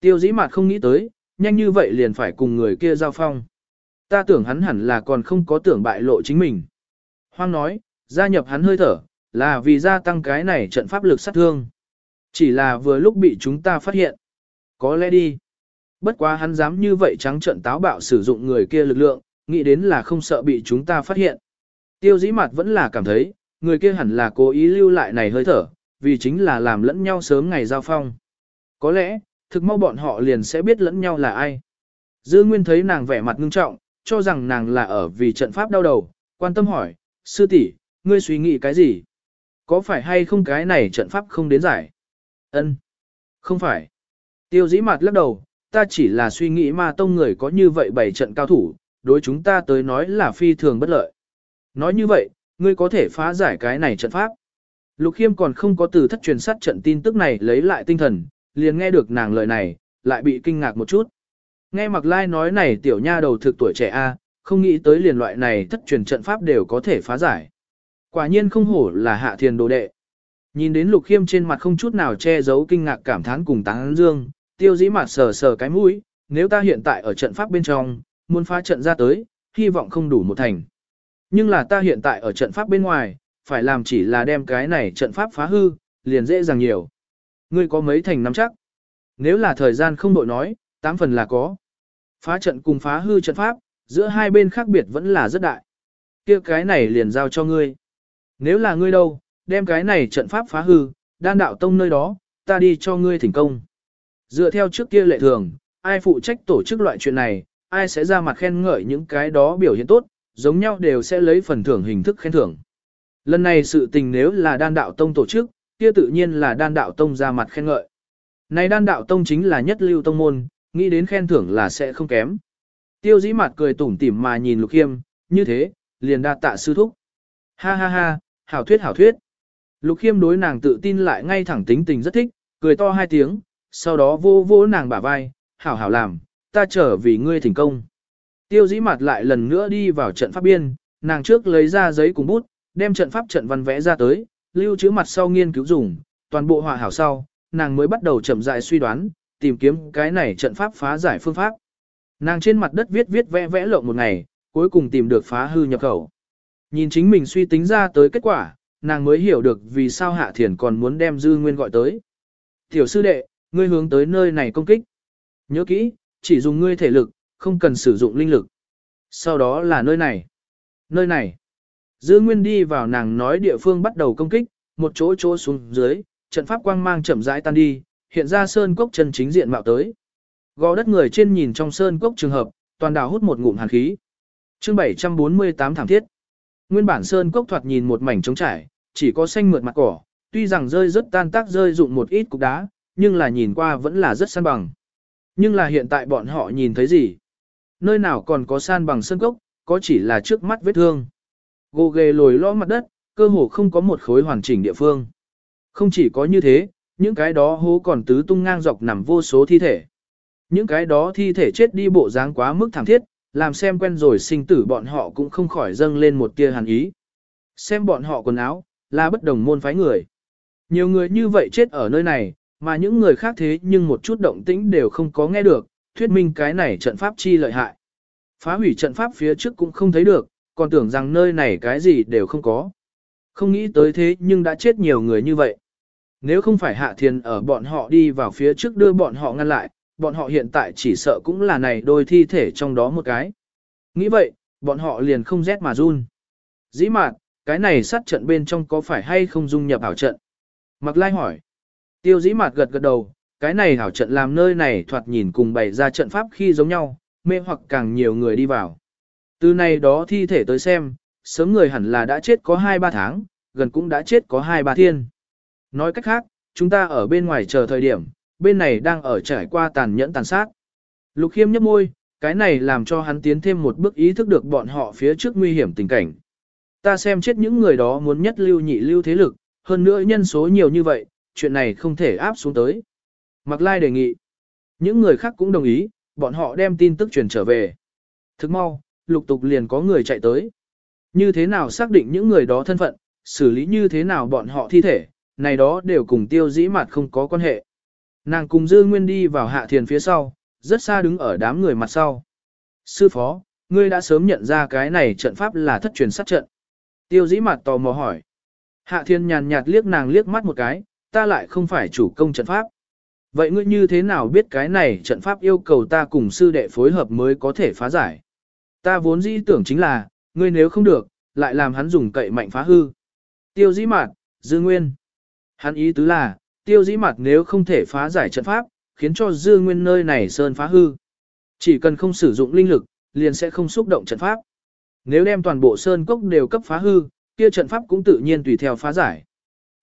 Tiêu dĩ mặt không nghĩ tới, nhanh như vậy liền phải cùng người kia giao phong. Ta tưởng hắn hẳn là còn không có tưởng bại lộ chính mình. Hoang nói, gia nhập hắn hơi thở, là vì gia tăng cái này trận pháp lực sát thương. Chỉ là vừa lúc bị chúng ta phát hiện. Có lẽ đi. Bất quá hắn dám như vậy trắng trợn táo bạo sử dụng người kia lực lượng, nghĩ đến là không sợ bị chúng ta phát hiện. Tiêu dĩ mặt vẫn là cảm thấy, người kia hẳn là cố ý lưu lại này hơi thở, vì chính là làm lẫn nhau sớm ngày giao phong. Có lẽ, thực mau bọn họ liền sẽ biết lẫn nhau là ai. Dư Nguyên thấy nàng vẻ mặt ngưng trọng, cho rằng nàng là ở vì trận pháp đau đầu, quan tâm hỏi, sư tỷ, ngươi suy nghĩ cái gì? Có phải hay không cái này trận pháp không đến giải? Ân, Không phải. Tiêu dĩ mặt lắc đầu, ta chỉ là suy nghĩ ma tông người có như vậy bảy trận cao thủ, đối chúng ta tới nói là phi thường bất lợi. Nói như vậy, ngươi có thể phá giải cái này trận pháp. Lục Khiêm còn không có từ thất truyền sát trận tin tức này lấy lại tinh thần, liền nghe được nàng lời này, lại bị kinh ngạc một chút. Nghe Mạc Lai nói này tiểu nha đầu thực tuổi trẻ a, không nghĩ tới liền loại này thất truyền trận pháp đều có thể phá giải. Quả nhiên không hổ là hạ thiền đồ đệ. Nhìn đến Lục Khiêm trên mặt không chút nào che giấu kinh ngạc cảm thán cùng tán dương, tiêu dĩ mặt sờ sờ cái mũi, nếu ta hiện tại ở trận pháp bên trong, muốn phá trận ra tới, hy vọng không đủ một thành. Nhưng là ta hiện tại ở trận pháp bên ngoài, phải làm chỉ là đem cái này trận pháp phá hư, liền dễ dàng nhiều. Ngươi có mấy thành nắm chắc? Nếu là thời gian không đội nói, tám phần là có. Phá trận cùng phá hư trận pháp, giữa hai bên khác biệt vẫn là rất đại. kia cái này liền giao cho ngươi. Nếu là ngươi đâu, đem cái này trận pháp phá hư, đan đạo tông nơi đó, ta đi cho ngươi thỉnh công. Dựa theo trước kia lệ thường, ai phụ trách tổ chức loại chuyện này, ai sẽ ra mặt khen ngợi những cái đó biểu hiện tốt, giống nhau đều sẽ lấy phần thưởng hình thức khen thưởng. Lần này sự tình nếu là đan đạo tông tổ chức, kia tự nhiên là đan đạo tông ra mặt khen ngợi. Này đan đạo tông chính là nhất lưu tông môn, nghĩ đến khen thưởng là sẽ không kém. Tiêu dĩ mặt cười tủm tỉm mà nhìn lục khiêm, như thế, liền đa tạ sư thúc. Ha ha ha, hảo thuyết hảo thuyết. Lục khiêm đối nàng tự tin lại ngay thẳng tính tình rất thích, cười to hai tiếng, sau đó vô vô nàng bả vai, hảo hảo làm, ta trở vì ngươi thành công. Tiêu dĩ mặt lại lần nữa đi vào trận pháp biên, nàng trước lấy ra giấy cùng bút, đem trận pháp trận văn vẽ ra tới, lưu trữ mặt sau nghiên cứu dùng, toàn bộ họa hảo sau, nàng mới bắt đầu chậm rãi suy đoán, tìm kiếm cái này trận pháp phá giải phương pháp. Nàng trên mặt đất viết viết vẽ vẽ lộn một ngày, cuối cùng tìm được phá hư nhập khẩu. Nhìn chính mình suy tính ra tới kết quả, nàng mới hiểu được vì sao Hạ Thiền còn muốn đem Dư Nguyên gọi tới. Tiểu sư đệ, ngươi hướng tới nơi này công kích. Nhớ kỹ, chỉ dùng ngươi thể lực, không cần sử dụng linh lực. Sau đó là nơi này. Nơi này. Dư Nguyên đi vào nàng nói địa phương bắt đầu công kích, một chỗ chỗ xuống dưới, trận pháp quang mang chậm rãi tan đi, hiện ra sơn cốc chân chính diện mạo tới. Gò đất người trên nhìn trong sơn cốc trường hợp, toàn đào hút một ngụm hàn khí. Chương 748 thảm thiết. Nguyên bản sơn cốc thoạt nhìn một mảnh trống trải, chỉ có xanh mượt mặt cỏ, tuy rằng rơi rất tan tác rơi dụng một ít cục đá, nhưng là nhìn qua vẫn là rất san bằng. Nhưng là hiện tại bọn họ nhìn thấy gì? Nơi nào còn có san bằng sân cốc, có chỉ là trước mắt vết thương. Gồ ghề lồi lõ mặt đất, cơ hồ không có một khối hoàn chỉnh địa phương. Không chỉ có như thế, những cái đó hố còn tứ tung ngang dọc nằm vô số thi thể. Những cái đó thi thể chết đi bộ dáng quá mức thảm thiết, làm xem quen rồi sinh tử bọn họ cũng không khỏi dâng lên một tia hàn ý. Xem bọn họ quần áo, là bất đồng môn phái người. Nhiều người như vậy chết ở nơi này, mà những người khác thế nhưng một chút động tĩnh đều không có nghe được, thuyết minh cái này trận pháp chi lợi hại. Phá hủy trận pháp phía trước cũng không thấy được, còn tưởng rằng nơi này cái gì đều không có. Không nghĩ tới thế nhưng đã chết nhiều người như vậy. Nếu không phải hạ thiền ở bọn họ đi vào phía trước đưa bọn họ ngăn lại, bọn họ hiện tại chỉ sợ cũng là này đôi thi thể trong đó một cái. Nghĩ vậy, bọn họ liền không rét mà run. Dĩ mạn, cái này sát trận bên trong có phải hay không dung nhập ảo trận? Mặc lai hỏi. Tiêu dĩ mạt gật gật đầu, cái này hảo trận làm nơi này thoạt nhìn cùng bày ra trận pháp khi giống nhau, mê hoặc càng nhiều người đi vào. Từ này đó thi thể tới xem, sớm người hẳn là đã chết có 2-3 tháng, gần cũng đã chết có 2-3 thiên. Nói cách khác, chúng ta ở bên ngoài chờ thời điểm, bên này đang ở trải qua tàn nhẫn tàn sát. Lục khiêm nhấp môi, cái này làm cho hắn tiến thêm một bước ý thức được bọn họ phía trước nguy hiểm tình cảnh. Ta xem chết những người đó muốn nhất lưu nhị lưu thế lực, hơn nữa nhân số nhiều như vậy, chuyện này không thể áp xuống tới. Mặc Lai đề nghị. Những người khác cũng đồng ý, bọn họ đem tin tức truyền trở về. Thức mau, lục tục liền có người chạy tới. Như thế nào xác định những người đó thân phận, xử lý như thế nào bọn họ thi thể, này đó đều cùng tiêu dĩ mặt không có quan hệ. Nàng cùng Dư Nguyên đi vào hạ thiền phía sau, rất xa đứng ở đám người mặt sau. Sư phó, ngươi đã sớm nhận ra cái này trận pháp là thất truyền sát trận. Tiêu dĩ mặt tò mò hỏi. Hạ thiên nhàn nhạt liếc nàng liếc mắt một cái, ta lại không phải chủ công trận pháp. Vậy ngươi như thế nào biết cái này trận pháp yêu cầu ta cùng sư đệ phối hợp mới có thể phá giải? Ta vốn dĩ tưởng chính là, ngươi nếu không được, lại làm hắn dùng cậy mạnh phá hư. Tiêu dĩ mạt, dư nguyên. Hắn ý tứ là, tiêu dĩ mạt nếu không thể phá giải trận pháp, khiến cho dư nguyên nơi này sơn phá hư. Chỉ cần không sử dụng linh lực, liền sẽ không xúc động trận pháp. Nếu đem toàn bộ sơn cốc đều cấp phá hư, kia trận pháp cũng tự nhiên tùy theo phá giải.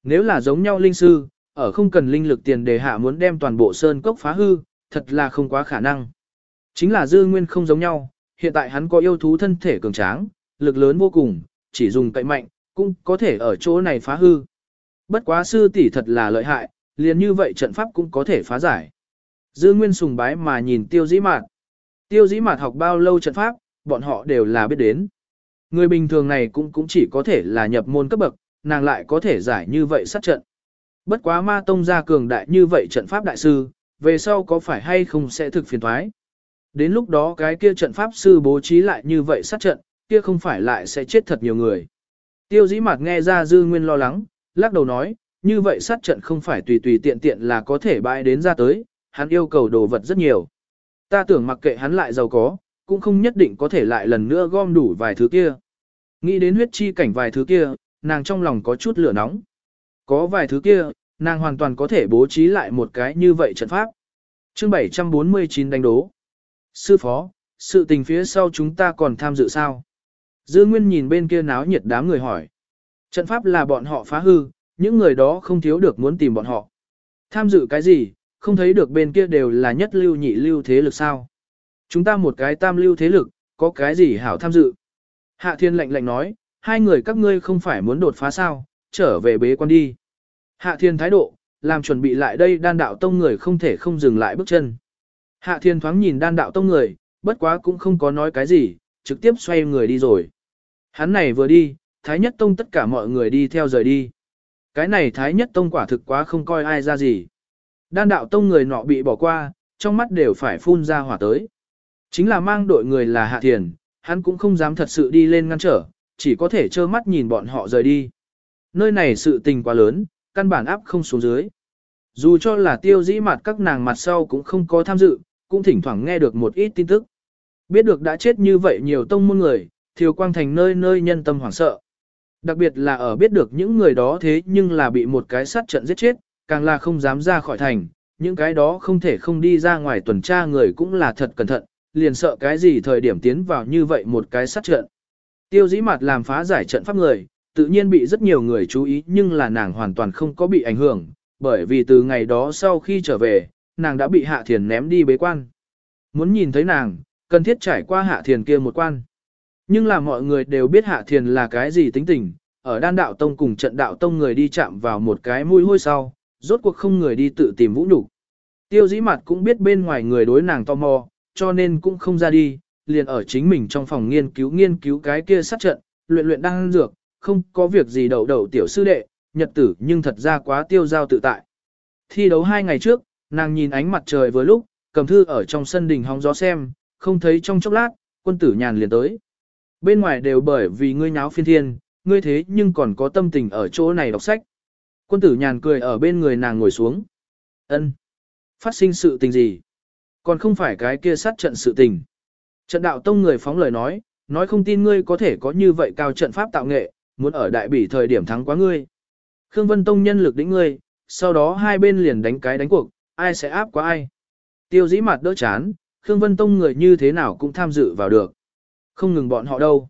Nếu là giống nhau linh sư, ở không cần linh lực tiền đề hạ muốn đem toàn bộ sơn cốc phá hư, thật là không quá khả năng. Chính là dư nguyên không giống nhau, hiện tại hắn có yêu thú thân thể cường tráng, lực lớn vô cùng, chỉ dùng cậy mạnh, cũng có thể ở chỗ này phá hư. Bất quá sư tỷ thật là lợi hại, liền như vậy trận pháp cũng có thể phá giải. Dư Nguyên sùng bái mà nhìn tiêu dĩ mạt. Tiêu dĩ mạt học bao lâu trận pháp, bọn họ đều là biết đến. Người bình thường này cũng cũng chỉ có thể là nhập môn cấp bậc, nàng lại có thể giải như vậy sát trận. Bất quá ma tông gia cường đại như vậy trận pháp đại sư, về sau có phải hay không sẽ thực phiền thoái. Đến lúc đó cái kia trận pháp sư bố trí lại như vậy sát trận, kia không phải lại sẽ chết thật nhiều người. Tiêu dĩ mặt nghe ra dư nguyên lo lắng, lắc đầu nói, như vậy sát trận không phải tùy tùy tiện tiện là có thể bãi đến ra tới, hắn yêu cầu đồ vật rất nhiều. Ta tưởng mặc kệ hắn lại giàu có, cũng không nhất định có thể lại lần nữa gom đủ vài thứ kia. Nghĩ đến huyết chi cảnh vài thứ kia, nàng trong lòng có chút lửa nóng. Có vài thứ kia, nàng hoàn toàn có thể bố trí lại một cái như vậy trận pháp. Chương 749 đánh đố. Sư phó, sự tình phía sau chúng ta còn tham dự sao? Dư Nguyên nhìn bên kia náo nhiệt đám người hỏi. Trận pháp là bọn họ phá hư, những người đó không thiếu được muốn tìm bọn họ. Tham dự cái gì, không thấy được bên kia đều là nhất lưu nhị lưu thế lực sao. Chúng ta một cái tam lưu thế lực, có cái gì hảo tham dự. Hạ thiên lạnh lạnh nói, hai người các ngươi không phải muốn đột phá sao, trở về bế quan đi. Hạ thiên thái độ, làm chuẩn bị lại đây đan đạo tông người không thể không dừng lại bước chân. Hạ thiên thoáng nhìn đan đạo tông người, bất quá cũng không có nói cái gì, trực tiếp xoay người đi rồi. Hắn này vừa đi, Thái Nhất Tông tất cả mọi người đi theo rời đi. Cái này Thái Nhất Tông quả thực quá không coi ai ra gì. Đan đạo tông người nọ bị bỏ qua, trong mắt đều phải phun ra hỏa tới. Chính là mang đội người là Hạ Thiền, hắn cũng không dám thật sự đi lên ngăn trở, chỉ có thể trơ mắt nhìn bọn họ rời đi. Nơi này sự tình quá lớn, căn bản áp không xuống dưới. Dù cho là tiêu dĩ mặt các nàng mặt sau cũng không có tham dự, cũng thỉnh thoảng nghe được một ít tin tức. Biết được đã chết như vậy nhiều tông môn người, Thiều Quang Thành nơi nơi nhân tâm hoảng sợ. Đặc biệt là ở biết được những người đó thế nhưng là bị một cái sát trận giết chết, càng là không dám ra khỏi thành, những cái đó không thể không đi ra ngoài tuần tra người cũng là thật cẩn thận, liền sợ cái gì thời điểm tiến vào như vậy một cái sát trận. Tiêu dĩ mặt làm phá giải trận pháp người, tự nhiên bị rất nhiều người chú ý nhưng là nàng hoàn toàn không có bị ảnh hưởng, bởi vì từ ngày đó sau khi trở về, nàng đã bị hạ thiền ném đi bế quan. Muốn nhìn thấy nàng, cần thiết trải qua hạ thiền kia một quan. Nhưng là mọi người đều biết hạ thiền là cái gì tính tình, ở đan đạo tông cùng trận đạo tông người đi chạm vào một cái mũi hôi sau, rốt cuộc không người đi tự tìm vũ nhục Tiêu dĩ mặt cũng biết bên ngoài người đối nàng tò mò, cho nên cũng không ra đi, liền ở chính mình trong phòng nghiên cứu nghiên cứu cái kia sát trận, luyện luyện đang dược, không có việc gì đầu đầu tiểu sư đệ, nhật tử nhưng thật ra quá tiêu giao tự tại. Thi đấu hai ngày trước, nàng nhìn ánh mặt trời vừa lúc, cầm thư ở trong sân đình hóng gió xem, không thấy trong chốc lát, quân tử nhàn liền tới. Bên ngoài đều bởi vì ngươi nháo phiên thiên, ngươi thế nhưng còn có tâm tình ở chỗ này đọc sách. Quân tử nhàn cười ở bên người nàng ngồi xuống. ân Phát sinh sự tình gì? Còn không phải cái kia sát trận sự tình. Trận đạo tông người phóng lời nói, nói không tin ngươi có thể có như vậy cao trận pháp tạo nghệ, muốn ở đại bỉ thời điểm thắng quá ngươi. Khương Vân Tông nhân lực đỉnh ngươi, sau đó hai bên liền đánh cái đánh cuộc, ai sẽ áp qua ai. Tiêu dĩ mặt đỡ chán, Khương Vân Tông người như thế nào cũng tham dự vào được. Không ngừng bọn họ đâu.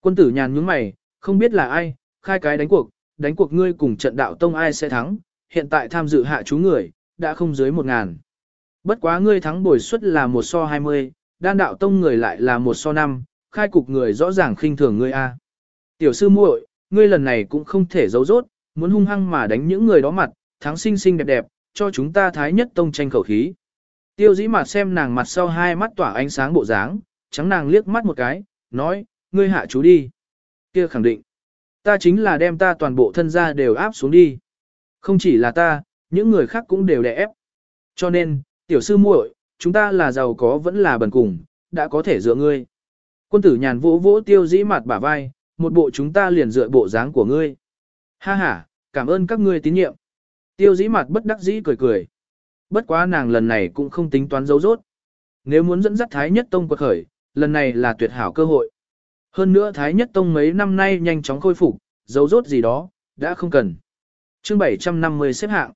Quân tử nhàn nhướng mày, không biết là ai, khai cái đánh cuộc, đánh cuộc ngươi cùng trận đạo tông ai sẽ thắng, hiện tại tham dự hạ chú người, đã không dưới một ngàn. Bất quá ngươi thắng bồi suất là một so hai mươi, đan đạo tông người lại là một so năm, khai cục người rõ ràng khinh thường ngươi a. Tiểu sư muội, ngươi lần này cũng không thể giấu rốt, muốn hung hăng mà đánh những người đó mặt, thắng xinh xinh đẹp đẹp, cho chúng ta thái nhất tông tranh khẩu khí. Tiêu dĩ mặt xem nàng mặt sau hai mắt tỏa ánh sáng bộ dáng, trắng nàng liếc mắt một cái, nói, ngươi hạ chú đi. Kia khẳng định, ta chính là đem ta toàn bộ thân gia đều áp xuống đi. Không chỉ là ta, những người khác cũng đều đè ép. Cho nên, tiểu sư muội, chúng ta là giàu có vẫn là bần cùng, đã có thể dựa ngươi. Quân tử nhàn vỗ vỗ tiêu dĩ mặt bả vai, một bộ chúng ta liền dựa bộ dáng của ngươi. Ha ha, cảm ơn các ngươi tín nhiệm. Tiêu dĩ mặt bất đắc dĩ cười cười. Bất quá nàng lần này cũng không tính toán dấu rốt. Nếu muốn dẫn dắt Thái Nhất Tông quật khởi, lần này là tuyệt hảo cơ hội. Hơn nữa Thái Nhất Tông mấy năm nay nhanh chóng khôi phục, dấu rốt gì đó, đã không cần. chương 750 xếp hạng.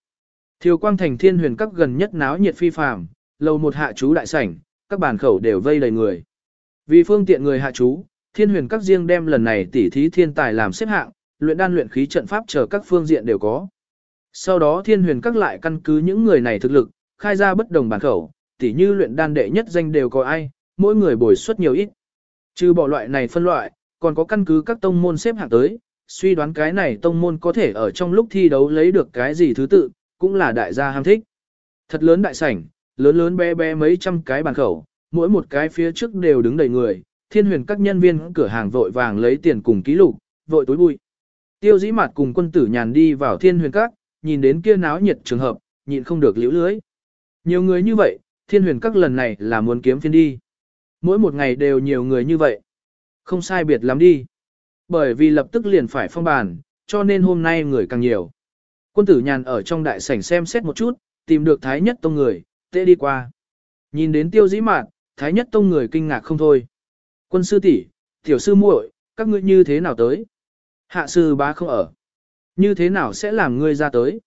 Thiều Quang Thành Thiên Huyền các gần nhất náo nhiệt phi phàm, lầu một hạ chú đại sảnh, các bàn khẩu đều vây đầy người. Vì phương tiện người hạ chú, Thiên Huyền các riêng đem lần này tỉ thí thiên tài làm xếp hạng, luyện đan luyện khí trận pháp chờ các phương diện đều có. Sau đó thiên huyền các lại căn cứ những người này thực lực, khai ra bất đồng bàn khẩu, tỉ như luyện đan đệ nhất danh đều có ai, mỗi người bồi suất nhiều ít. Trừ bỏ loại này phân loại, còn có căn cứ các tông môn xếp hạng tới, suy đoán cái này tông môn có thể ở trong lúc thi đấu lấy được cái gì thứ tự, cũng là đại gia ham thích. Thật lớn đại sảnh, lớn lớn bé bé mấy trăm cái bàn khẩu, mỗi một cái phía trước đều đứng đầy người, thiên huyền các nhân viên cửa hàng vội vàng lấy tiền cùng ký lục, vội tối bụi. Tiêu dĩ mặt cùng quân tử nhàn đi vào thiên huyền các, nhìn đến kia náo nhiệt trường hợp, nhịn không được liễu lưới. Nhiều người như vậy, thiên huyền các lần này là muốn kiếm phiên đi. Mỗi một ngày đều nhiều người như vậy. Không sai biệt lắm đi. Bởi vì lập tức liền phải phong bàn, cho nên hôm nay người càng nhiều. Quân tử nhàn ở trong đại sảnh xem xét một chút, tìm được Thái Nhất Tông người, tệ đi qua. Nhìn đến tiêu dĩ mạn, Thái Nhất Tông người kinh ngạc không thôi. Quân sư tỷ, tiểu sư muội, các ngươi như thế nào tới? Hạ sư bá không ở. Như thế nào sẽ làm ngươi ra tới?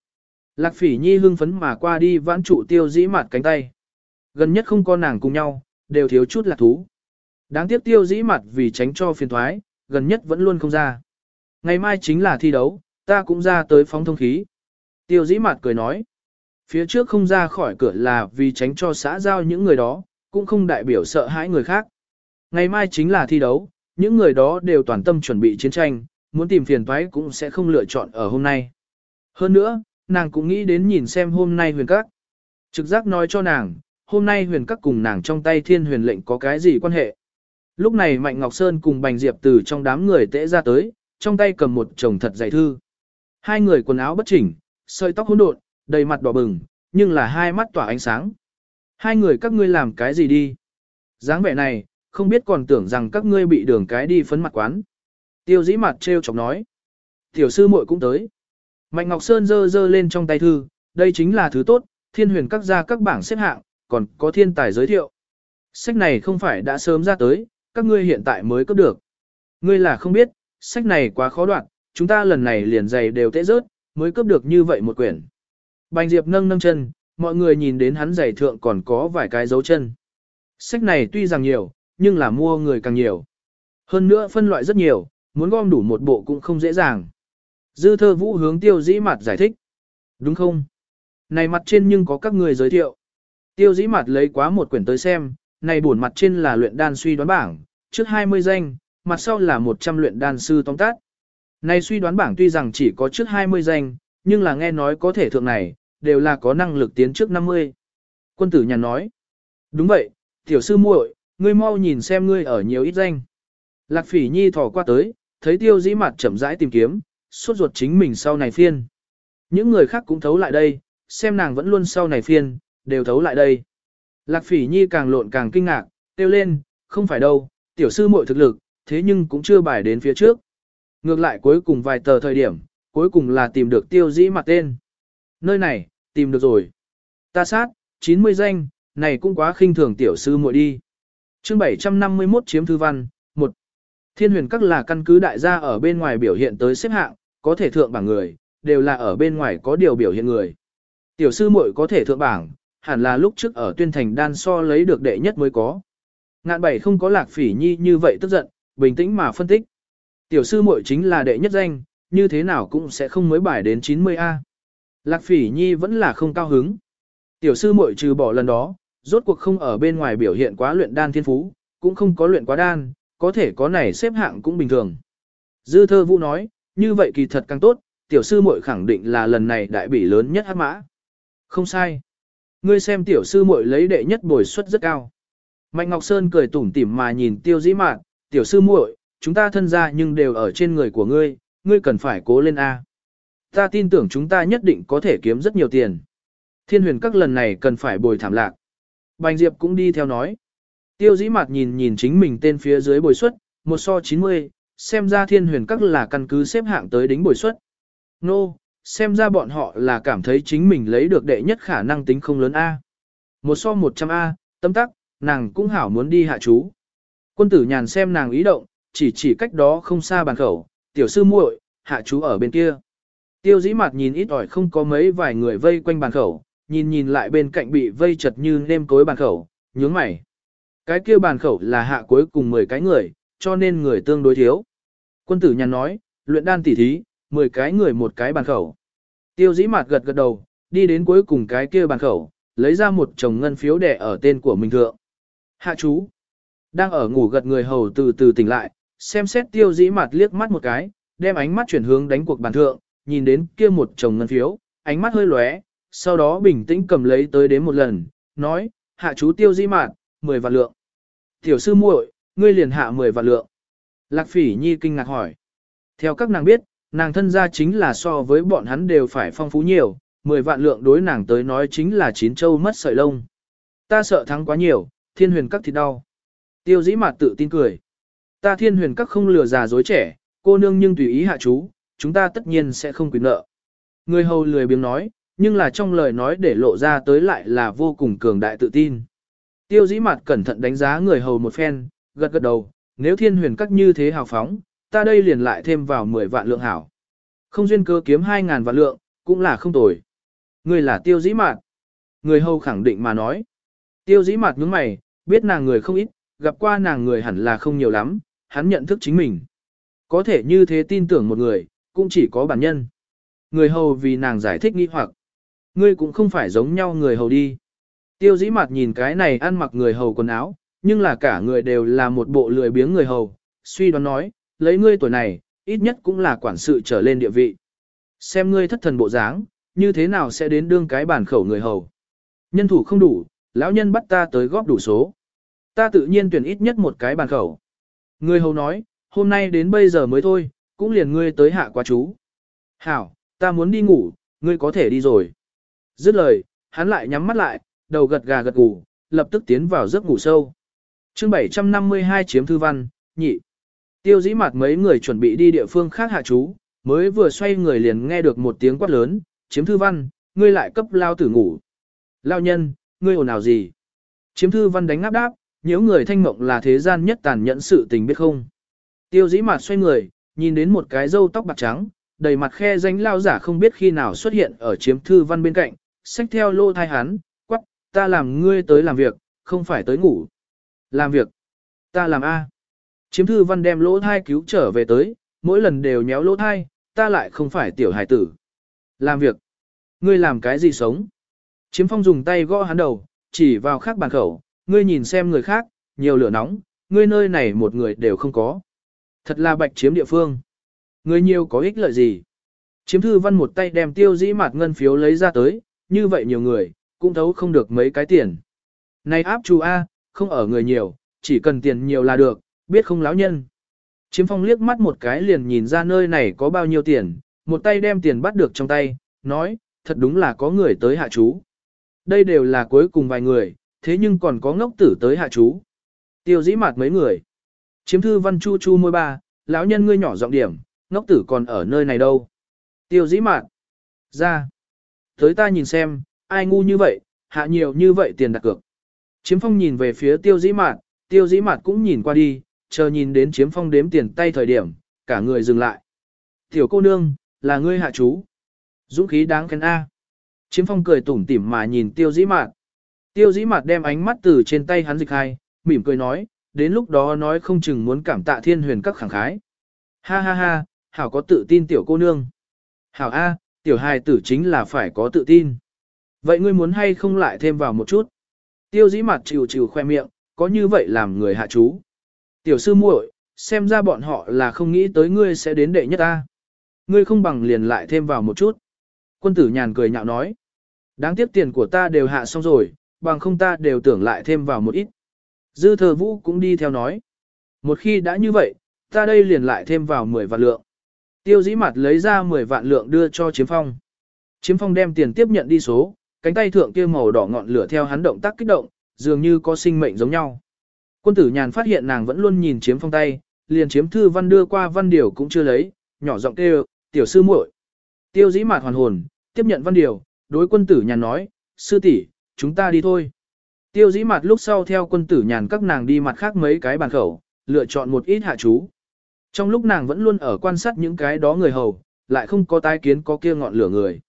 Lạc phỉ nhi hưng phấn mà qua đi vãn trụ tiêu dĩ mạt cánh tay. Gần nhất không có nàng cùng nhau, đều thiếu chút lạc thú. Đáng tiếc tiêu dĩ mặt vì tránh cho phiền thoái, gần nhất vẫn luôn không ra. Ngày mai chính là thi đấu, ta cũng ra tới phóng thông khí. Tiêu dĩ mặt cười nói. Phía trước không ra khỏi cửa là vì tránh cho xã giao những người đó, cũng không đại biểu sợ hãi người khác. Ngày mai chính là thi đấu, những người đó đều toàn tâm chuẩn bị chiến tranh, muốn tìm phiền toái cũng sẽ không lựa chọn ở hôm nay. Hơn nữa, nàng cũng nghĩ đến nhìn xem hôm nay huyền các. Trực giác nói cho nàng, hôm nay huyền các cùng nàng trong tay thiên huyền lệnh có cái gì quan hệ. Lúc này Mạnh Ngọc Sơn cùng Bành Diệp từ trong đám người tễ ra tới, trong tay cầm một chồng thật dày thư. Hai người quần áo bất chỉnh, sợi tóc hỗn độn, đầy mặt đỏ bừng, nhưng là hai mắt tỏa ánh sáng. Hai người các ngươi làm cái gì đi? dáng vẻ này, không biết còn tưởng rằng các ngươi bị đường cái đi phấn mặt quán. Tiêu dĩ mặt treo chọc nói. Tiểu sư muội cũng tới. Mạnh Ngọc Sơn dơ dơ lên trong tay thư, đây chính là thứ tốt, thiên huyền các gia các bảng xếp hạng, còn có thiên tài giới thiệu. Sách này không phải đã sớm ra tới, các ngươi hiện tại mới cấp được. Ngươi là không biết, sách này quá khó đoạn, chúng ta lần này liền giày đều tệ rớt, mới cấp được như vậy một quyển. Bành Diệp nâng nâng chân, mọi người nhìn đến hắn giày thượng còn có vài cái dấu chân. Sách này tuy rằng nhiều, nhưng là mua người càng nhiều. Hơn nữa phân loại rất nhiều, muốn gom đủ một bộ cũng không dễ dàng. Dư thơ vũ hướng tiêu dĩ mặt giải thích. Đúng không? Này mặt trên nhưng có các người giới thiệu. Tiêu dĩ mặt lấy quá một quyển tới xem, này buồn mặt trên là luyện đan suy đoán bảng, trước 20 danh, mặt sau là 100 luyện đan sư tóm tắt. Này suy đoán bảng tuy rằng chỉ có trước 20 danh, nhưng là nghe nói có thể thượng này, đều là có năng lực tiến trước 50. Quân tử nhà nói, đúng vậy, tiểu sư muội, ngươi mau nhìn xem ngươi ở nhiều ít danh. Lạc phỉ nhi thỏ qua tới, thấy tiêu dĩ mặt chậm rãi tìm kiếm, suốt ruột chính mình sau này phiên. Những người khác cũng thấu lại đây, xem nàng vẫn luôn sau này phiên, đều thấu lại đây. Lạc phỉ nhi càng lộn càng kinh ngạc, tiêu lên, không phải đâu, tiểu sư muội thực lực, thế nhưng cũng chưa bài đến phía trước. Ngược lại cuối cùng vài tờ thời điểm, cuối cùng là tìm được tiêu dĩ mặt tên. Nơi này, tìm được rồi. Ta sát, 90 danh, này cũng quá khinh thường tiểu sư muội đi. chương 751 chiếm thư văn, 1. Thiên huyền các là căn cứ đại gia ở bên ngoài biểu hiện tới xếp hạng, có thể thượng bảng người, đều là ở bên ngoài có điều biểu hiện người. Tiểu sư muội có thể thượng bảng, hẳn là lúc trước ở tuyên thành đan so lấy được đệ nhất mới có. Ngạn bảy không có lạc phỉ nhi như vậy tức giận, bình tĩnh mà phân tích. Tiểu sư muội chính là đệ nhất danh, như thế nào cũng sẽ không mới bài đến 90A. Lạc phỉ nhi vẫn là không cao hứng. Tiểu sư muội trừ bỏ lần đó, rốt cuộc không ở bên ngoài biểu hiện quá luyện đan thiên phú, cũng không có luyện quá đan, có thể có này xếp hạng cũng bình thường. Dư thơ vũ nói, như vậy kỳ thật càng tốt, tiểu sư muội khẳng định là lần này đại bỉ lớn nhất hát mã. Không sai. Ngươi xem tiểu sư muội lấy đệ nhất bồi suất rất cao. Mạnh Ngọc Sơn cười tủm tỉm mà nhìn tiêu dĩ mạn, tiểu sư muội, chúng ta thân ra nhưng đều ở trên người của ngươi, ngươi cần phải cố lên A. Ta tin tưởng chúng ta nhất định có thể kiếm rất nhiều tiền. Thiên huyền các lần này cần phải bồi thảm lạc. Bành Diệp cũng đi theo nói. Tiêu dĩ mặt nhìn nhìn chính mình tên phía dưới bồi suất, một so 90, xem ra thiên huyền các là căn cứ xếp hạng tới đính bồi suất. Nô, no, xem ra bọn họ là cảm thấy chính mình lấy được đệ nhất khả năng tính không lớn A. Một so 100A, tâm tắc, nàng cũng hảo muốn đi hạ chú. Quân tử nhàn xem nàng ý động, chỉ chỉ cách đó không xa bàn khẩu, tiểu sư muội, hạ chú ở bên kia. Tiêu dĩ mặt nhìn ít ỏi không có mấy vài người vây quanh bàn khẩu, nhìn nhìn lại bên cạnh bị vây chật như nêm cối bàn khẩu, nhướng mày. Cái kia bàn khẩu là hạ cuối cùng 10 cái người, cho nên người tương đối thiếu. Quân tử nhàn nói, Luyện đan tỉ thí, 10 cái người một cái bàn khẩu. Tiêu dĩ mặt gật gật đầu, đi đến cuối cùng cái kia bàn khẩu, lấy ra một chồng ngân phiếu đẻ ở tên của mình thượng. Hạ chú. Đang ở ngủ gật người hầu từ từ tỉnh lại, xem xét tiêu dĩ mặt liếc mắt một cái, đem ánh mắt chuyển hướng đánh cuộc bàn thượng, nhìn đến kia một chồng ngân phiếu, ánh mắt hơi lóe, sau đó bình tĩnh cầm lấy tới đến một lần, nói, hạ chú tiêu Di mạt, 10 vạn lượng. Tiểu sư muội, ngươi liền hạ 10 vạn lượng. Lạc phỉ nhi kinh ngạc hỏi. Theo các nàng biết, nàng thân gia chính là so với bọn hắn đều phải phong phú nhiều, 10 vạn lượng đối nàng tới nói chính là chín châu mất sợi lông. Ta sợ thắng quá nhiều, thiên huyền các thì đau. Tiêu dĩ mạt tự tin cười. Ta thiên huyền các không lừa già dối trẻ, cô nương nhưng tùy ý hạ chú, chúng ta tất nhiên sẽ không quyền nợ. Người hầu lười biếng nói, nhưng là trong lời nói để lộ ra tới lại là vô cùng cường đại tự tin. Tiêu dĩ mặt cẩn thận đánh giá người hầu một phen, gật gật đầu, nếu thiên huyền các như thế hào phóng, ta đây liền lại thêm vào 10 vạn lượng hảo. Không duyên cơ kiếm 2.000 vạn lượng, cũng là không tồi. Người là tiêu dĩ mạt. Người hầu khẳng định mà nói. Tiêu dĩ mạt nhướng mày, biết nàng người không ít, gặp qua nàng người hẳn là không nhiều lắm, hắn nhận thức chính mình. Có thể như thế tin tưởng một người, cũng chỉ có bản nhân. Người hầu vì nàng giải thích nghi hoặc. Ngươi cũng không phải giống nhau người hầu đi. Tiêu dĩ mặt nhìn cái này ăn mặc người hầu quần áo, nhưng là cả người đều là một bộ lười biếng người hầu, suy đoán nói, lấy ngươi tuổi này, ít nhất cũng là quản sự trở lên địa vị. Xem ngươi thất thần bộ dáng, như thế nào sẽ đến đương cái bản khẩu người hầu. Nhân thủ không đủ, lão nhân bắt ta tới góp đủ số. Ta tự nhiên tuyển ít nhất một cái bàn khẩu. Người hầu nói, hôm nay đến bây giờ mới thôi, cũng liền ngươi tới hạ quá chú. Hảo, ta muốn đi ngủ, ngươi có thể đi rồi. Dứt lời, hắn lại nhắm mắt lại, đầu gật gà gật ngủ, lập tức tiến vào giấc ngủ sâu. chương 752 chiếm thư văn, nhị. Tiêu dĩ mặt mấy người chuẩn bị đi địa phương khác hạ chú, mới vừa xoay người liền nghe được một tiếng quát lớn, chiếm thư văn, ngươi lại cấp lao tử ngủ. Lao nhân, ngươi ồn nào gì? Chiếm thư văn đánh ngáp đáp, nếu người thanh mộng là thế gian nhất tàn nhẫn sự tình biết không. Tiêu dĩ mặt xoay người, nhìn đến một cái râu tóc bạc trắng, đầy mặt khe danh lao giả không biết khi nào xuất hiện ở chiếm thư văn bên cạnh, xách theo lô thai hắn, quắc, ta làm ngươi tới làm việc, không phải tới ngủ. Làm việc, ta làm A. Chiếm thư văn đem lỗ thai cứu trở về tới, mỗi lần đều nhéo lỗ thai, ta lại không phải tiểu hải tử. Làm việc, ngươi làm cái gì sống? Chiếm phong dùng tay gõ hắn đầu, chỉ vào khác bàn khẩu, ngươi nhìn xem người khác, nhiều lửa nóng, ngươi nơi này một người đều không có. Thật là bạch chiếm địa phương. Người nhiều có ích lợi gì? Chiếm thư văn một tay đem tiêu dĩ mạt ngân phiếu lấy ra tới, như vậy nhiều người, cũng thấu không được mấy cái tiền. Này áp chú A, không ở người nhiều, chỉ cần tiền nhiều là được, biết không láo nhân. Chiếm phong liếc mắt một cái liền nhìn ra nơi này có bao nhiêu tiền, một tay đem tiền bắt được trong tay, nói, thật đúng là có người tới hạ chú. Đây đều là cuối cùng vài người, thế nhưng còn có ngốc tử tới hạ chú. Tiêu dĩ mạt mấy người. Chiếm thư văn chu chu môi ba, lão nhân ngươi nhỏ giọng điểm, ngốc tử còn ở nơi này đâu. Tiêu dĩ mạn Ra. Tới ta nhìn xem, ai ngu như vậy, hạ nhiều như vậy tiền đặt cược. Chiếm phong nhìn về phía tiêu dĩ mạn tiêu dĩ mạn cũng nhìn qua đi, chờ nhìn đến chiếm phong đếm tiền tay thời điểm, cả người dừng lại. Tiểu cô nương, là ngươi hạ chú. Dũng khí đáng khen A. Chiếm phong cười tủm tỉm mà nhìn tiêu dĩ mạn Tiêu dĩ mạn đem ánh mắt từ trên tay hắn dịch hai, mỉm cười nói, đến lúc đó nói không chừng muốn cảm tạ thiên huyền các khẳng khái. Ha ha ha, hảo có tự tin tiểu cô nương. Hảo A, tiểu hài tử chính là phải có tự tin. Vậy ngươi muốn hay không lại thêm vào một chút? Tiêu dĩ mặt chịu chịu khoe miệng, có như vậy làm người hạ chú. Tiểu sư muội, xem ra bọn họ là không nghĩ tới ngươi sẽ đến đệ nhất ta. Ngươi không bằng liền lại thêm vào một chút. Quân tử nhàn cười nhạo nói. Đáng tiếc tiền của ta đều hạ xong rồi, bằng không ta đều tưởng lại thêm vào một ít. Dư thờ vũ cũng đi theo nói. Một khi đã như vậy, ta đây liền lại thêm vào 10 vạn lượng. Tiêu dĩ mặt lấy ra 10 vạn lượng đưa cho chiếm phong. Chiếm phong đem tiền tiếp nhận đi số, cánh tay thượng kia màu đỏ ngọn lửa theo hắn động tác kích động, dường như có sinh mệnh giống nhau. Quân tử nhàn phát hiện nàng vẫn luôn nhìn chiếm phong tay, liền chiếm thư văn đưa qua văn điều cũng chưa lấy, nhỏ giọng kêu, tiểu sư muội. Tiêu dĩ mạt hoàn hồn, tiếp nhận văn điều, đối quân tử nhàn nói, sư tỷ, chúng ta đi thôi. Tiêu dĩ mặt lúc sau theo quân tử nhàn các nàng đi mặt khác mấy cái bàn khẩu, lựa chọn một ít hạ chú. Trong lúc nàng vẫn luôn ở quan sát những cái đó người hầu, lại không có tái kiến có kia ngọn lửa người.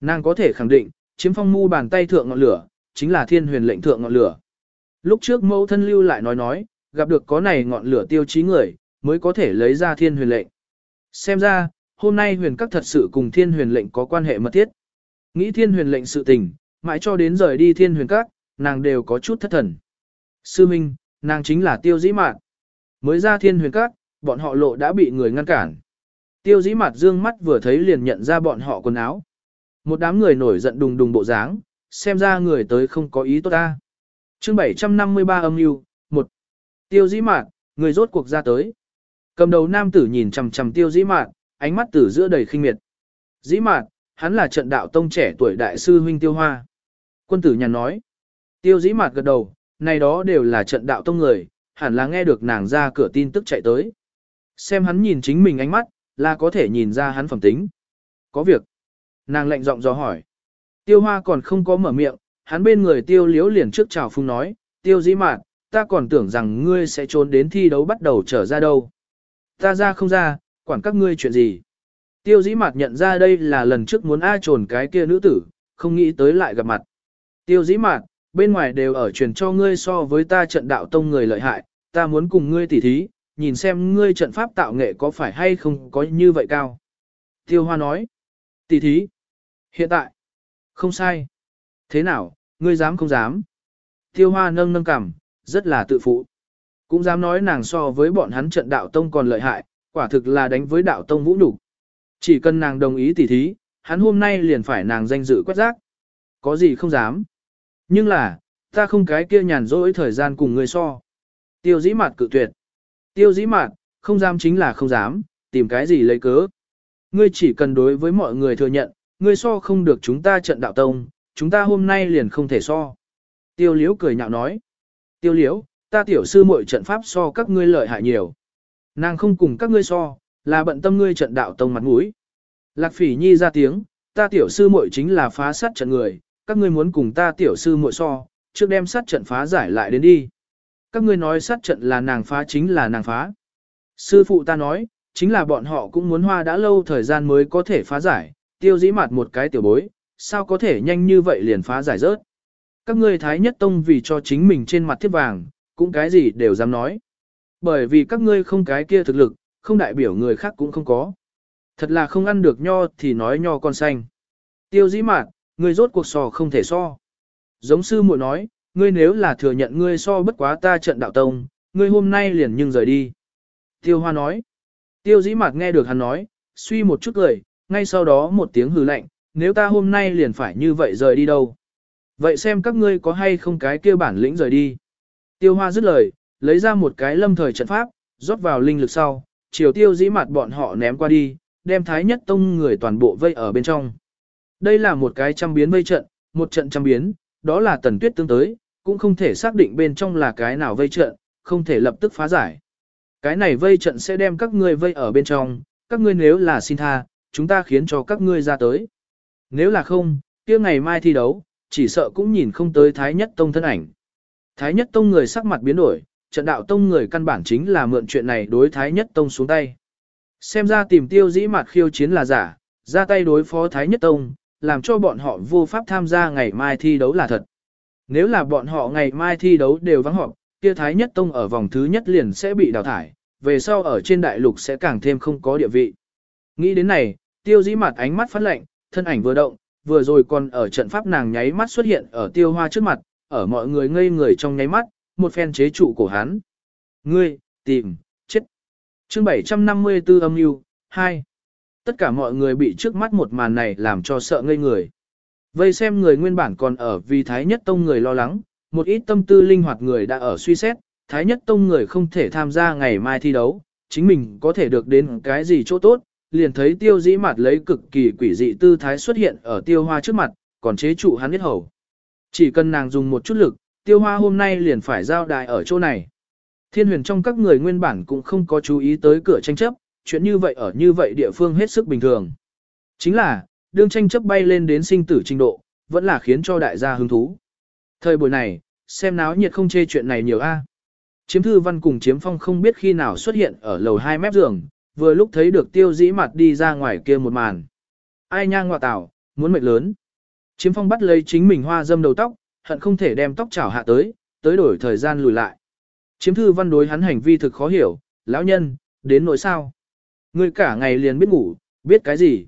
Nàng có thể khẳng định, chiếm phong mu bàn tay thượng ngọn lửa, chính là thiên huyền lệnh thượng ngọn lửa. Lúc trước mẫu thân lưu lại nói nói, gặp được có này ngọn lửa tiêu chí người, mới có thể lấy ra thiên huyền lệnh. Xem ra, hôm nay huyền các thật sự cùng thiên huyền lệnh có quan hệ mật thiết. Nghĩ thiên huyền lệnh sự tình, mãi cho đến rời đi thiên huyền các, nàng đều có chút thất thần. Sư Minh, nàng chính là tiêu dĩ mạn. Mới ra thiên huyền các, bọn họ lộ đã bị người ngăn cản. Tiêu dĩ mạt dương mắt vừa thấy liền nhận ra bọn họ quần áo. Một đám người nổi giận đùng đùng bộ dáng, xem ra người tới không có ý tốt ta. chương 753 âm mưu một Tiêu dĩ mạt, người rốt cuộc ra tới. Cầm đầu nam tử nhìn chằm chằm tiêu dĩ mạt, ánh mắt tử giữa đầy khinh miệt. Dĩ mạt, hắn là trận đạo tông trẻ tuổi đại sư huynh tiêu hoa. Quân tử nhàn nói. Tiêu dĩ mạt gật đầu, này đó đều là trận đạo tông người, hẳn là nghe được nàng ra cửa tin tức chạy tới. Xem hắn nhìn chính mình ánh mắt, là có thể nhìn ra hắn phẩm tính. Có việc. Nàng lệnh giọng dò hỏi. Tiêu hoa còn không có mở miệng, hắn bên người tiêu liếu liền trước chào phung nói, tiêu dĩ mạt, ta còn tưởng rằng ngươi sẽ trốn đến thi đấu bắt đầu trở ra đâu. Ta ra không ra, quản các ngươi chuyện gì. Tiêu dĩ mạt nhận ra đây là lần trước muốn ai trồn cái kia nữ tử, không nghĩ tới lại gặp mặt. Tiêu dĩ mạt, bên ngoài đều ở truyền cho ngươi so với ta trận đạo tông người lợi hại, ta muốn cùng ngươi tỉ thí, nhìn xem ngươi trận pháp tạo nghệ có phải hay không có như vậy cao. Tiêu Hoa nói, tỷ thí, hiện tại, không sai. Thế nào, ngươi dám không dám? Tiêu Hoa nâng nâng cằm, rất là tự phụ. Cũng dám nói nàng so với bọn hắn trận đạo tông còn lợi hại, quả thực là đánh với đạo tông vũ nhục. Chỉ cần nàng đồng ý tỷ thí, hắn hôm nay liền phải nàng danh dự quét rác. Có gì không dám. Nhưng là, ta không cái kia nhàn rỗi thời gian cùng ngươi so. Tiêu dĩ mạt cự tuyệt. Tiêu dĩ mạt không dám chính là không dám, tìm cái gì lấy cớ. Ngươi chỉ cần đối với mọi người thừa nhận, ngươi so không được chúng ta trận đạo tông, chúng ta hôm nay liền không thể so. Tiêu liễu cười nhạo nói. Tiêu liễu, ta tiểu sư muội trận pháp so các ngươi lợi hại nhiều. Nàng không cùng các ngươi so, là bận tâm ngươi trận đạo tông mặt mũi. Lạc phỉ nhi ra tiếng, ta tiểu sư muội chính là phá sát trận người, các ngươi muốn cùng ta tiểu sư muội so, trước đem sát trận phá giải lại đến đi. Các ngươi nói sát trận là nàng phá chính là nàng phá. Sư phụ ta nói, chính là bọn họ cũng muốn hoa đã lâu thời gian mới có thể phá giải, tiêu dĩ mặt một cái tiểu bối, sao có thể nhanh như vậy liền phá giải rớt. Các ngươi thái nhất tông vì cho chính mình trên mặt thiết vàng, cũng cái gì đều dám nói. Bởi vì các ngươi không cái kia thực lực, không đại biểu người khác cũng không có. Thật là không ăn được nho thì nói nho con xanh. Tiêu dĩ mạt, ngươi rốt cuộc so không thể so. Giống sư muội nói, ngươi nếu là thừa nhận ngươi so bất quá ta trận đạo tông, ngươi hôm nay liền nhưng rời đi. Tiêu hoa nói. Tiêu dĩ mạc nghe được hắn nói, suy một chút cười, ngay sau đó một tiếng hừ lạnh, nếu ta hôm nay liền phải như vậy rời đi đâu. Vậy xem các ngươi có hay không cái kia bản lĩnh rời đi. Tiêu hoa dứt lời, lấy ra một cái lâm thời trận pháp, rót vào linh lực sau, chiều tiêu dĩ mặt bọn họ ném qua đi, đem thái nhất tông người toàn bộ vây ở bên trong. Đây là một cái trăm biến vây trận, một trận trăm biến, đó là tần tuyết tương tới, cũng không thể xác định bên trong là cái nào vây trận, không thể lập tức phá giải. Cái này vây trận sẽ đem các ngươi vây ở bên trong, các ngươi nếu là xin tha, chúng ta khiến cho các ngươi ra tới. Nếu là không, kia ngày mai thi đấu, chỉ sợ cũng nhìn không tới Thái Nhất Tông thân ảnh. Thái Nhất Tông người sắc mặt biến đổi, trận đạo Tông người căn bản chính là mượn chuyện này đối Thái Nhất Tông xuống tay. Xem ra tìm tiêu dĩ mặt khiêu chiến là giả, ra tay đối phó Thái Nhất Tông, làm cho bọn họ vô pháp tham gia ngày mai thi đấu là thật. Nếu là bọn họ ngày mai thi đấu đều vắng họp, kia Thái Nhất Tông ở vòng thứ nhất liền sẽ bị đào thải, về sau ở trên đại lục sẽ càng thêm không có địa vị. Nghĩ đến này, tiêu dĩ mặt ánh mắt phát lệnh, thân ảnh vừa động, vừa rồi còn ở trận pháp nàng nháy mắt xuất hiện ở tiêu hoa trước mặt, ở mọi người ngây người trong nháy mắt, một phen chế trụ cổ hắn. Ngươi, tìm, chết. chương 754 âm mưu 2. Tất cả mọi người bị trước mắt một màn này làm cho sợ ngây người. Vây xem người nguyên bản còn ở vì Thái Nhất Tông người lo lắng, một ít tâm tư linh hoạt người đã ở suy xét, Thái Nhất Tông người không thể tham gia ngày mai thi đấu, chính mình có thể được đến cái gì chỗ tốt, liền thấy tiêu dĩ mặt lấy cực kỳ quỷ dị tư thái xuất hiện ở tiêu hoa trước mặt, còn chế trụ hắn biết hầu. Chỉ cần nàng dùng một chút lực, tiêu hoa hôm nay liền phải giao đài ở chỗ này. Thiên huyền trong các người nguyên bản cũng không có chú ý tới cửa tranh chấp, chuyện như vậy ở như vậy địa phương hết sức bình thường. Chính là, đương tranh chấp bay lên đến sinh tử trình độ, vẫn là khiến cho đại gia hứng thú. Thời buổi này, xem náo nhiệt không chê chuyện này nhiều a. Chiếm thư văn cùng chiếm phong không biết khi nào xuất hiện ở lầu hai mép giường, vừa lúc thấy được tiêu dĩ mặt đi ra ngoài kia một màn. Ai nhang ngọa tảo, muốn mệt lớn. Chiếm phong bắt lấy chính mình hoa dâm đầu tóc, hận không thể đem tóc chảo hạ tới, tới đổi thời gian lùi lại. Chiếm thư văn đối hắn hành vi thực khó hiểu, lão nhân, đến nỗi sao. Ngươi cả ngày liền biết ngủ, biết cái gì?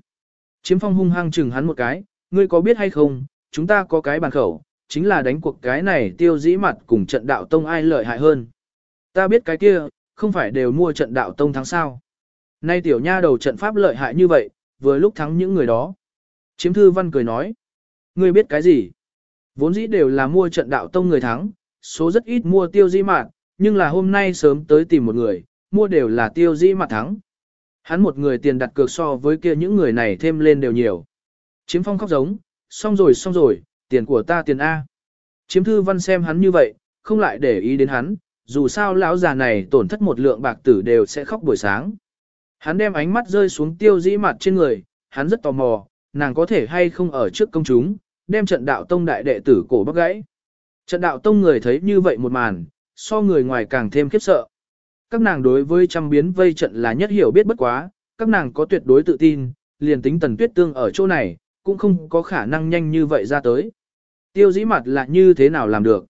Chiếm phong hung hăng chừng hắn một cái, ngươi có biết hay không, chúng ta có cái bàn khẩu, chính là đánh cuộc cái này tiêu dĩ mặt cùng trận đạo tông ai lợi hại hơn. Ta biết cái kia, không phải đều mua trận đạo tông thắng sao. Nay tiểu nha đầu trận pháp lợi hại như vậy, vừa lúc thắng những người đó. Chiếm thư văn cười nói, ngươi biết cái gì? Vốn dĩ đều là mua trận đạo tông người thắng, số rất ít mua tiêu dĩ mạt, nhưng là hôm nay sớm tới tìm một người, mua đều là tiêu dĩ mạt thắng. Hắn một người tiền đặt cược so với kia những người này thêm lên đều nhiều. Chiếm phong khóc giống, xong rồi xong rồi, tiền của ta tiền A. Chiếm thư văn xem hắn như vậy, không lại để ý đến hắn, dù sao lão già này tổn thất một lượng bạc tử đều sẽ khóc buổi sáng. Hắn đem ánh mắt rơi xuống tiêu dĩ mặt trên người, hắn rất tò mò, nàng có thể hay không ở trước công chúng, đem trận đạo tông đại đệ tử cổ bắc gãy. Trận đạo tông người thấy như vậy một màn, so người ngoài càng thêm khiếp sợ. Các nàng đối với trăm biến vây trận là nhất hiểu biết bất quá, các nàng có tuyệt đối tự tin, liền tính tần tuyết tương ở chỗ này, cũng không có khả năng nhanh như vậy ra tới. Tiêu dĩ mặt là như thế nào làm được?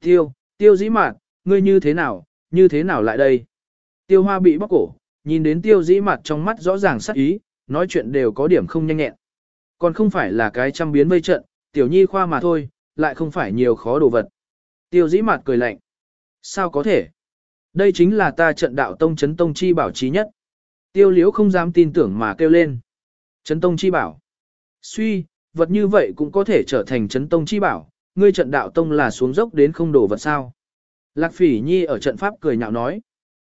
Tiêu, tiêu dĩ mặt, ngươi như thế nào, như thế nào lại đây? Tiêu hoa bị bóc cổ, nhìn đến tiêu dĩ mặt trong mắt rõ ràng sắc ý, nói chuyện đều có điểm không nhanh nhẹn. Còn không phải là cái trăm biến vây trận, tiểu nhi khoa mà thôi, lại không phải nhiều khó đồ vật. Tiêu dĩ mặt cười lạnh. Sao có thể? Đây chính là ta trận đạo tông chấn tông chi bảo trí nhất. Tiêu liễu không dám tin tưởng mà kêu lên. Chấn tông chi bảo. Suy, vật như vậy cũng có thể trở thành chấn tông chi bảo, ngươi trận đạo tông là xuống dốc đến không đổ vật sao. Lạc phỉ nhi ở trận pháp cười nhạo nói.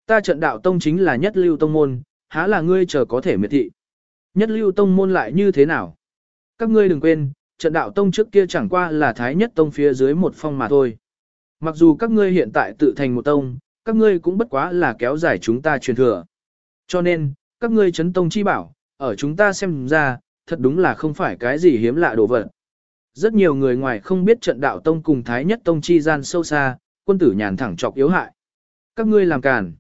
Ta trận đạo tông chính là nhất lưu tông môn, há là ngươi chờ có thể miệt thị. Nhất lưu tông môn lại như thế nào? Các ngươi đừng quên, trận đạo tông trước kia chẳng qua là thái nhất tông phía dưới một phong mà thôi. Mặc dù các ngươi hiện tại tự thành một tông, các ngươi cũng bất quá là kéo dài chúng ta truyền thừa. Cho nên, các ngươi chấn tông chi bảo, ở chúng ta xem ra, thật đúng là không phải cái gì hiếm lạ đồ vật. Rất nhiều người ngoài không biết trận đạo tông cùng thái nhất tông chi gian sâu xa, quân tử nhàn thẳng chọc yếu hại. Các ngươi làm càn.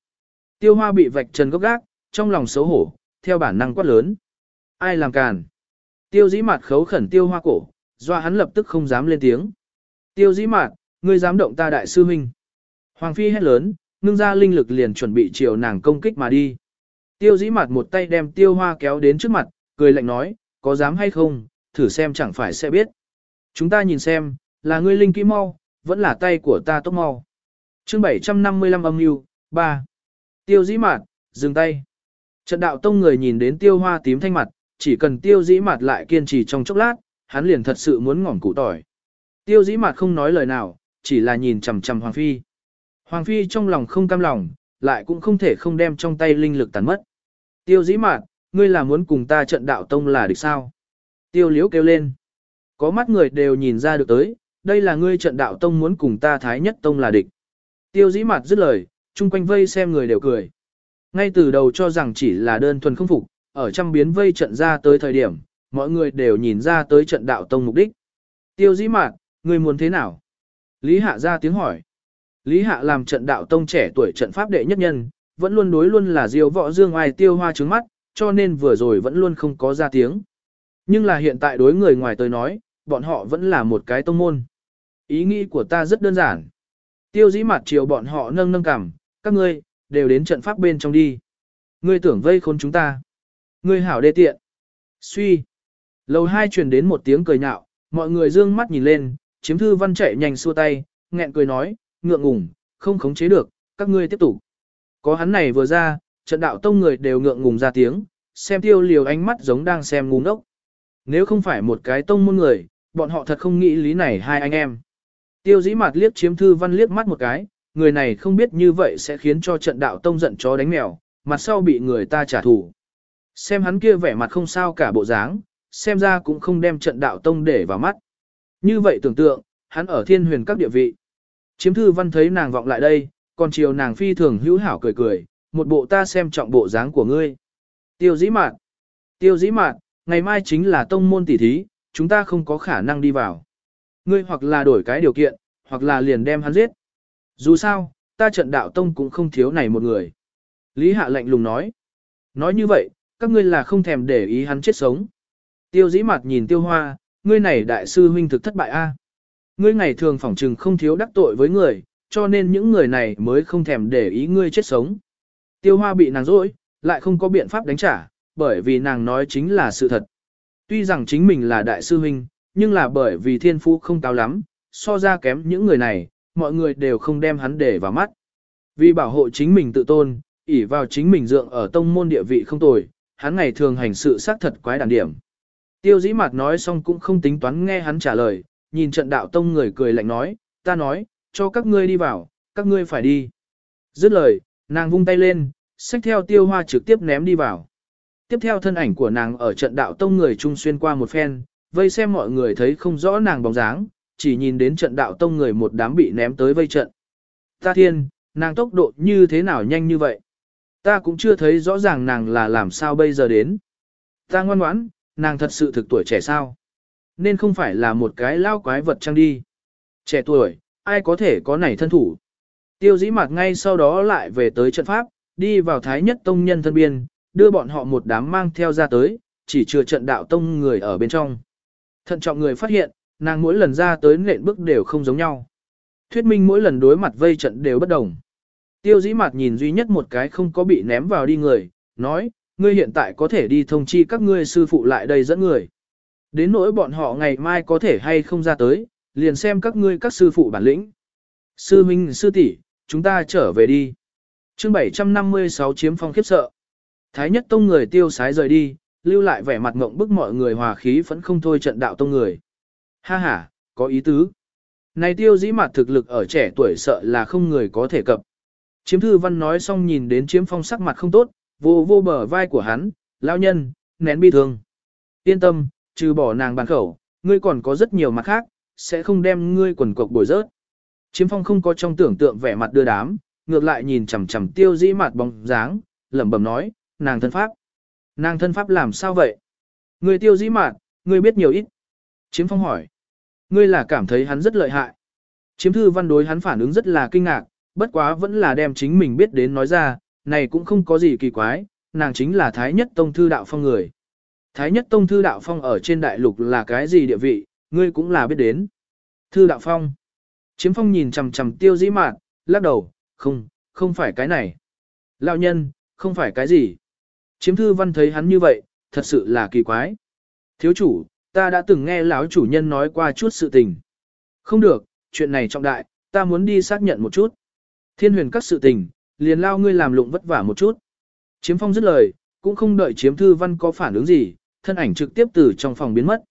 Tiêu hoa bị vạch trần gốc gác, trong lòng xấu hổ, theo bản năng quát lớn. Ai làm càn? Tiêu dĩ mạt khấu khẩn tiêu hoa cổ, doa hắn lập tức không dám lên tiếng. Tiêu dĩ mạt, ngươi dám động ta đại sư huynh. Hoàng phi hét lớn, ngưng ra linh lực liền chuẩn bị chiều nàng công kích mà đi. Tiêu dĩ mặt một tay đem tiêu hoa kéo đến trước mặt, cười lạnh nói, có dám hay không, thử xem chẳng phải sẽ biết. Chúng ta nhìn xem, là ngươi linh kỹ mau, vẫn là tay của ta tốc mau. chương 755 âm mưu 3. Tiêu dĩ mặt, dừng tay. Trận đạo tông người nhìn đến tiêu hoa tím thanh mặt, chỉ cần tiêu dĩ mặt lại kiên trì trong chốc lát, hắn liền thật sự muốn ngỏm củ tỏi. Tiêu dĩ mặt không nói lời nào, chỉ là nhìn chằm chằm Hoàng Phi. Hoàng Phi trong lòng không cam lòng, lại cũng không thể không đem trong tay linh lực tàn mất. Tiêu dĩ mạn, ngươi là muốn cùng ta trận đạo tông là địch sao? Tiêu liễu kêu lên. Có mắt người đều nhìn ra được tới, đây là ngươi trận đạo tông muốn cùng ta thái nhất tông là địch. Tiêu dĩ mạt dứt lời, chung quanh vây xem người đều cười. Ngay từ đầu cho rằng chỉ là đơn thuần không phục, ở trăm biến vây trận ra tới thời điểm, mọi người đều nhìn ra tới trận đạo tông mục đích. Tiêu dĩ mạt, ngươi muốn thế nào? Lý Hạ ra tiếng hỏi. Lý Hạ làm trận đạo tông trẻ tuổi trận pháp đệ nhất nhân, vẫn luôn đối luôn là diêu võ dương ai tiêu hoa trứng mắt, cho nên vừa rồi vẫn luôn không có ra tiếng. Nhưng là hiện tại đối người ngoài tới nói, bọn họ vẫn là một cái tông môn. Ý nghĩ của ta rất đơn giản. Tiêu dĩ mặt chiều bọn họ nâng nâng cảm, các ngươi, đều đến trận pháp bên trong đi. Ngươi tưởng vây khốn chúng ta. Ngươi hảo đê tiện. Suy. Lầu hai truyền đến một tiếng cười nhạo, mọi người dương mắt nhìn lên, chiếm thư văn chạy nhanh xua tay, nghẹn cười nói, ngượng ngùng, không khống chế được, các ngươi tiếp tục. Có hắn này vừa ra, trận đạo tông người đều ngượng ngùng ra tiếng, xem tiêu liều ánh mắt giống đang xem ngu ngốc. Nếu không phải một cái tông môn người, bọn họ thật không nghĩ lý này hai anh em. Tiêu dĩ mặt liếc chiếm thư văn liếc mắt một cái, người này không biết như vậy sẽ khiến cho trận đạo tông giận chó đánh mèo, mặt sau bị người ta trả thù. Xem hắn kia vẻ mặt không sao cả bộ dáng, xem ra cũng không đem trận đạo tông để vào mắt. Như vậy tưởng tượng, hắn ở thiên huyền các địa vị. Chiếm thư văn thấy nàng vọng lại đây, còn chiều nàng phi thường hữu hảo cười cười, một bộ ta xem trọng bộ dáng của ngươi. Tiêu dĩ mạn. Tiêu dĩ mạn, ngày mai chính là tông môn tỷ thí, chúng ta không có khả năng đi vào. Ngươi hoặc là đổi cái điều kiện, hoặc là liền đem hắn giết. Dù sao, ta trận đạo tông cũng không thiếu này một người. Lý Hạ lạnh lùng nói. Nói như vậy, các ngươi là không thèm để ý hắn chết sống. Tiêu dĩ mặt nhìn tiêu hoa, ngươi này đại sư huynh thực thất bại a. Ngươi ngày thường phỏng trừng không thiếu đắc tội với người, cho nên những người này mới không thèm để ý ngươi chết sống. Tiêu hoa bị nàng dỗi, lại không có biện pháp đánh trả, bởi vì nàng nói chính là sự thật. Tuy rằng chính mình là đại sư huynh, nhưng là bởi vì thiên phú không cao lắm, so ra kém những người này, mọi người đều không đem hắn để vào mắt. Vì bảo hộ chính mình tự tôn, ỷ vào chính mình dượng ở tông môn địa vị không tồi, hắn ngày thường hành sự xác thật quái đản điểm. Tiêu dĩ mặt nói xong cũng không tính toán nghe hắn trả lời, nhìn trận đạo tông người cười lạnh nói, ta nói, cho các ngươi đi vào, các ngươi phải đi. Dứt lời, nàng vung tay lên, xách theo tiêu hoa trực tiếp ném đi vào. Tiếp theo thân ảnh của nàng ở trận đạo tông người trung xuyên qua một phen, vây xem mọi người thấy không rõ nàng bóng dáng, chỉ nhìn đến trận đạo tông người một đám bị ném tới vây trận. Ta thiên, nàng tốc độ như thế nào nhanh như vậy? Ta cũng chưa thấy rõ ràng nàng là làm sao bây giờ đến. Ta ngoan ngoãn, nàng thật sự thực tuổi trẻ sao? Nên không phải là một cái lao quái vật trăng đi. Trẻ tuổi, ai có thể có nảy thân thủ? Tiêu dĩ mặt ngay sau đó lại về tới trận pháp, đi vào thái nhất tông nhân thân biên, đưa bọn họ một đám mang theo ra tới, chỉ chừa trận đạo tông người ở bên trong. Thận trọng người phát hiện, nàng mỗi lần ra tới nện bước đều không giống nhau. Thuyết minh mỗi lần đối mặt vây trận đều bất đồng. Tiêu dĩ mặt nhìn duy nhất một cái không có bị ném vào đi người, nói, ngươi hiện tại có thể đi thông chi các ngươi sư phụ lại đây dẫn người. Đến nỗi bọn họ ngày mai có thể hay không ra tới, liền xem các ngươi các sư phụ bản lĩnh. Sư minh sư tỷ, chúng ta trở về đi. chương 756 chiếm phong khiếp sợ. Thái nhất tông người tiêu sái rời đi, lưu lại vẻ mặt ngộng bức mọi người hòa khí vẫn không thôi trận đạo tông người. Ha ha, có ý tứ. Này tiêu dĩ mặt thực lực ở trẻ tuổi sợ là không người có thể cập. Chiếm thư văn nói xong nhìn đến chiếm phong sắc mặt không tốt, vô vô bờ vai của hắn, lao nhân, nén bi thương. Yên tâm, trừ bỏ nàng bàn khẩu, ngươi còn có rất nhiều mặt khác, sẽ không đem ngươi quần cộc bồi rớt. Chiếm phong không có trong tưởng tượng vẻ mặt đưa đám, ngược lại nhìn chằm chằm tiêu dĩ mặt bóng dáng, lẩm bẩm nói, nàng thân pháp. Nàng thân pháp làm sao vậy? Người tiêu dĩ mặt, ngươi biết nhiều ít. Chiếm phong hỏi. Ngươi là cảm thấy hắn rất lợi hại. Chiếm thư văn đối hắn phản ứng rất là kinh ngạc, bất quá vẫn là đem chính mình biết đến nói ra, này cũng không có gì kỳ quái, nàng chính là Thái Nhất Tông Thư Đạo Phong người. Thái Nhất Tông Thư Đạo Phong ở trên đại lục là cái gì địa vị, ngươi cũng là biết đến. Thư Đạo Phong. Chiếm phong nhìn chằm chằm tiêu dĩ mạn, lắc đầu, không, không phải cái này. Lão nhân, không phải cái gì. Chiếm thư văn thấy hắn như vậy, thật sự là kỳ quái. Thiếu chủ, ta đã từng nghe lão chủ nhân nói qua chút sự tình. Không được, chuyện này trọng đại, ta muốn đi xác nhận một chút. Thiên huyền các sự tình, liền lao ngươi làm lụng vất vả một chút. Chiếm phong dứt lời, cũng không đợi chiếm thư văn có phản ứng gì, thân ảnh trực tiếp từ trong phòng biến mất.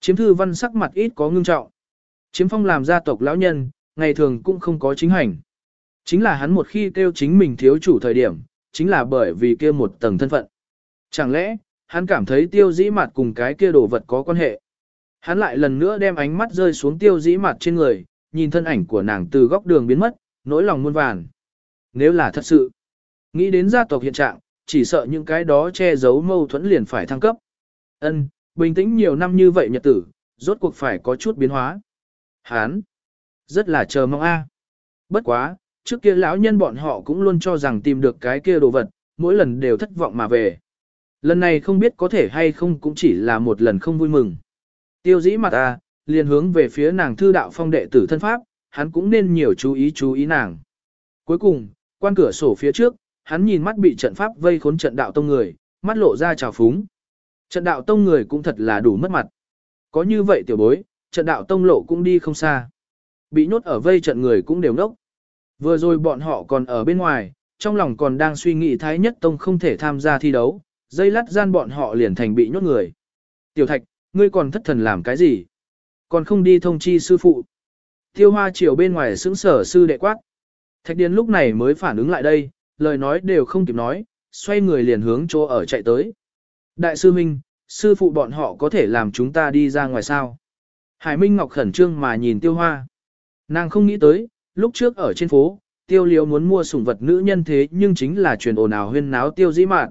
Chiếm thư văn sắc mặt ít có ngưng trọng. Chiếm phong làm gia tộc lão nhân, ngày thường cũng không có chính hành. Chính là hắn một khi kêu chính mình thiếu chủ thời điểm, chính là bởi vì kia một tầng thân phận. Chẳng lẽ, hắn cảm thấy tiêu dĩ mặt cùng cái kia đồ vật có quan hệ. Hắn lại lần nữa đem ánh mắt rơi xuống tiêu dĩ mặt trên người, nhìn thân ảnh của nàng từ góc đường biến mất, nỗi lòng muôn vàn. Nếu là thật sự, nghĩ đến gia tộc hiện trạng, chỉ sợ những cái đó che giấu mâu thuẫn liền phải thăng cấp. Ân, bình tĩnh nhiều năm như vậy nhật tử, rốt cuộc phải có chút biến hóa. Hán, rất là chờ mong a. Bất quá, trước kia lão nhân bọn họ cũng luôn cho rằng tìm được cái kia đồ vật, mỗi lần đều thất vọng mà về. Lần này không biết có thể hay không cũng chỉ là một lần không vui mừng. Tiêu dĩ mặt ta, liền hướng về phía nàng thư đạo phong đệ tử thân pháp, hắn cũng nên nhiều chú ý chú ý nàng. Cuối cùng, quan cửa sổ phía trước, hắn nhìn mắt bị trận pháp vây khốn trận đạo tông người, mắt lộ ra trào phúng. Trận đạo tông người cũng thật là đủ mất mặt. Có như vậy tiểu bối, trận đạo tông lộ cũng đi không xa. Bị nhốt ở vây trận người cũng đều nốc. Vừa rồi bọn họ còn ở bên ngoài, trong lòng còn đang suy nghĩ Thái Nhất Tông không thể tham gia thi đấu, dây lát gian bọn họ liền thành bị nhốt người. Tiểu Thạch, ngươi còn thất thần làm cái gì? Còn không đi thông chi sư phụ. Tiêu hoa chiều bên ngoài sững sở sư đệ quát. Thạch Điền lúc này mới phản ứng lại đây, lời nói đều không kịp nói, xoay người liền hướng chỗ ở chạy tới. Đại sư Minh, sư phụ bọn họ có thể làm chúng ta đi ra ngoài sao? Hải Minh Ngọc khẩn trương mà nhìn tiêu hoa. Nàng không nghĩ tới, lúc trước ở trên phố, tiêu liếu muốn mua sủng vật nữ nhân thế nhưng chính là truyền ồn ào huyên náo tiêu dĩ mạn.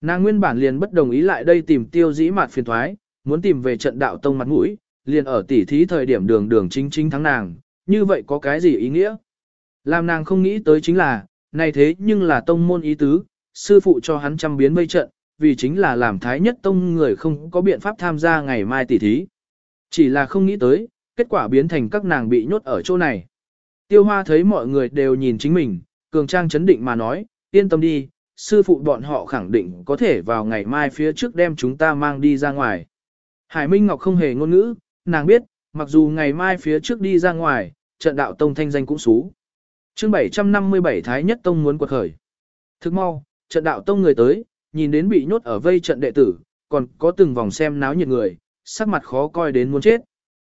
Nàng nguyên bản liền bất đồng ý lại đây tìm tiêu dĩ mạn phiền thoái, muốn tìm về trận đạo tông mặt mũi, liền ở tỉ thí thời điểm đường đường chính chính thắng nàng, như vậy có cái gì ý nghĩa? Làm nàng không nghĩ tới chính là, này thế nhưng là tông môn ý tứ, sư phụ cho hắn trăm biến mây trận, vì chính là làm thái nhất tông người không có biện pháp tham gia ngày mai tỷ thí. Chỉ là không nghĩ tới, kết quả biến thành các nàng bị nhốt ở chỗ này. Tiêu hoa thấy mọi người đều nhìn chính mình, cường trang chấn định mà nói, yên tâm đi, sư phụ bọn họ khẳng định có thể vào ngày mai phía trước đem chúng ta mang đi ra ngoài. Hải Minh Ngọc không hề ngôn ngữ, nàng biết, mặc dù ngày mai phía trước đi ra ngoài, trận đạo tông thanh danh cũng xú. chương 757 Thái Nhất Tông muốn quật khởi. Thức mau, trận đạo tông người tới, nhìn đến bị nhốt ở vây trận đệ tử, còn có từng vòng xem náo nhiệt người, sắc mặt khó coi đến muốn chết.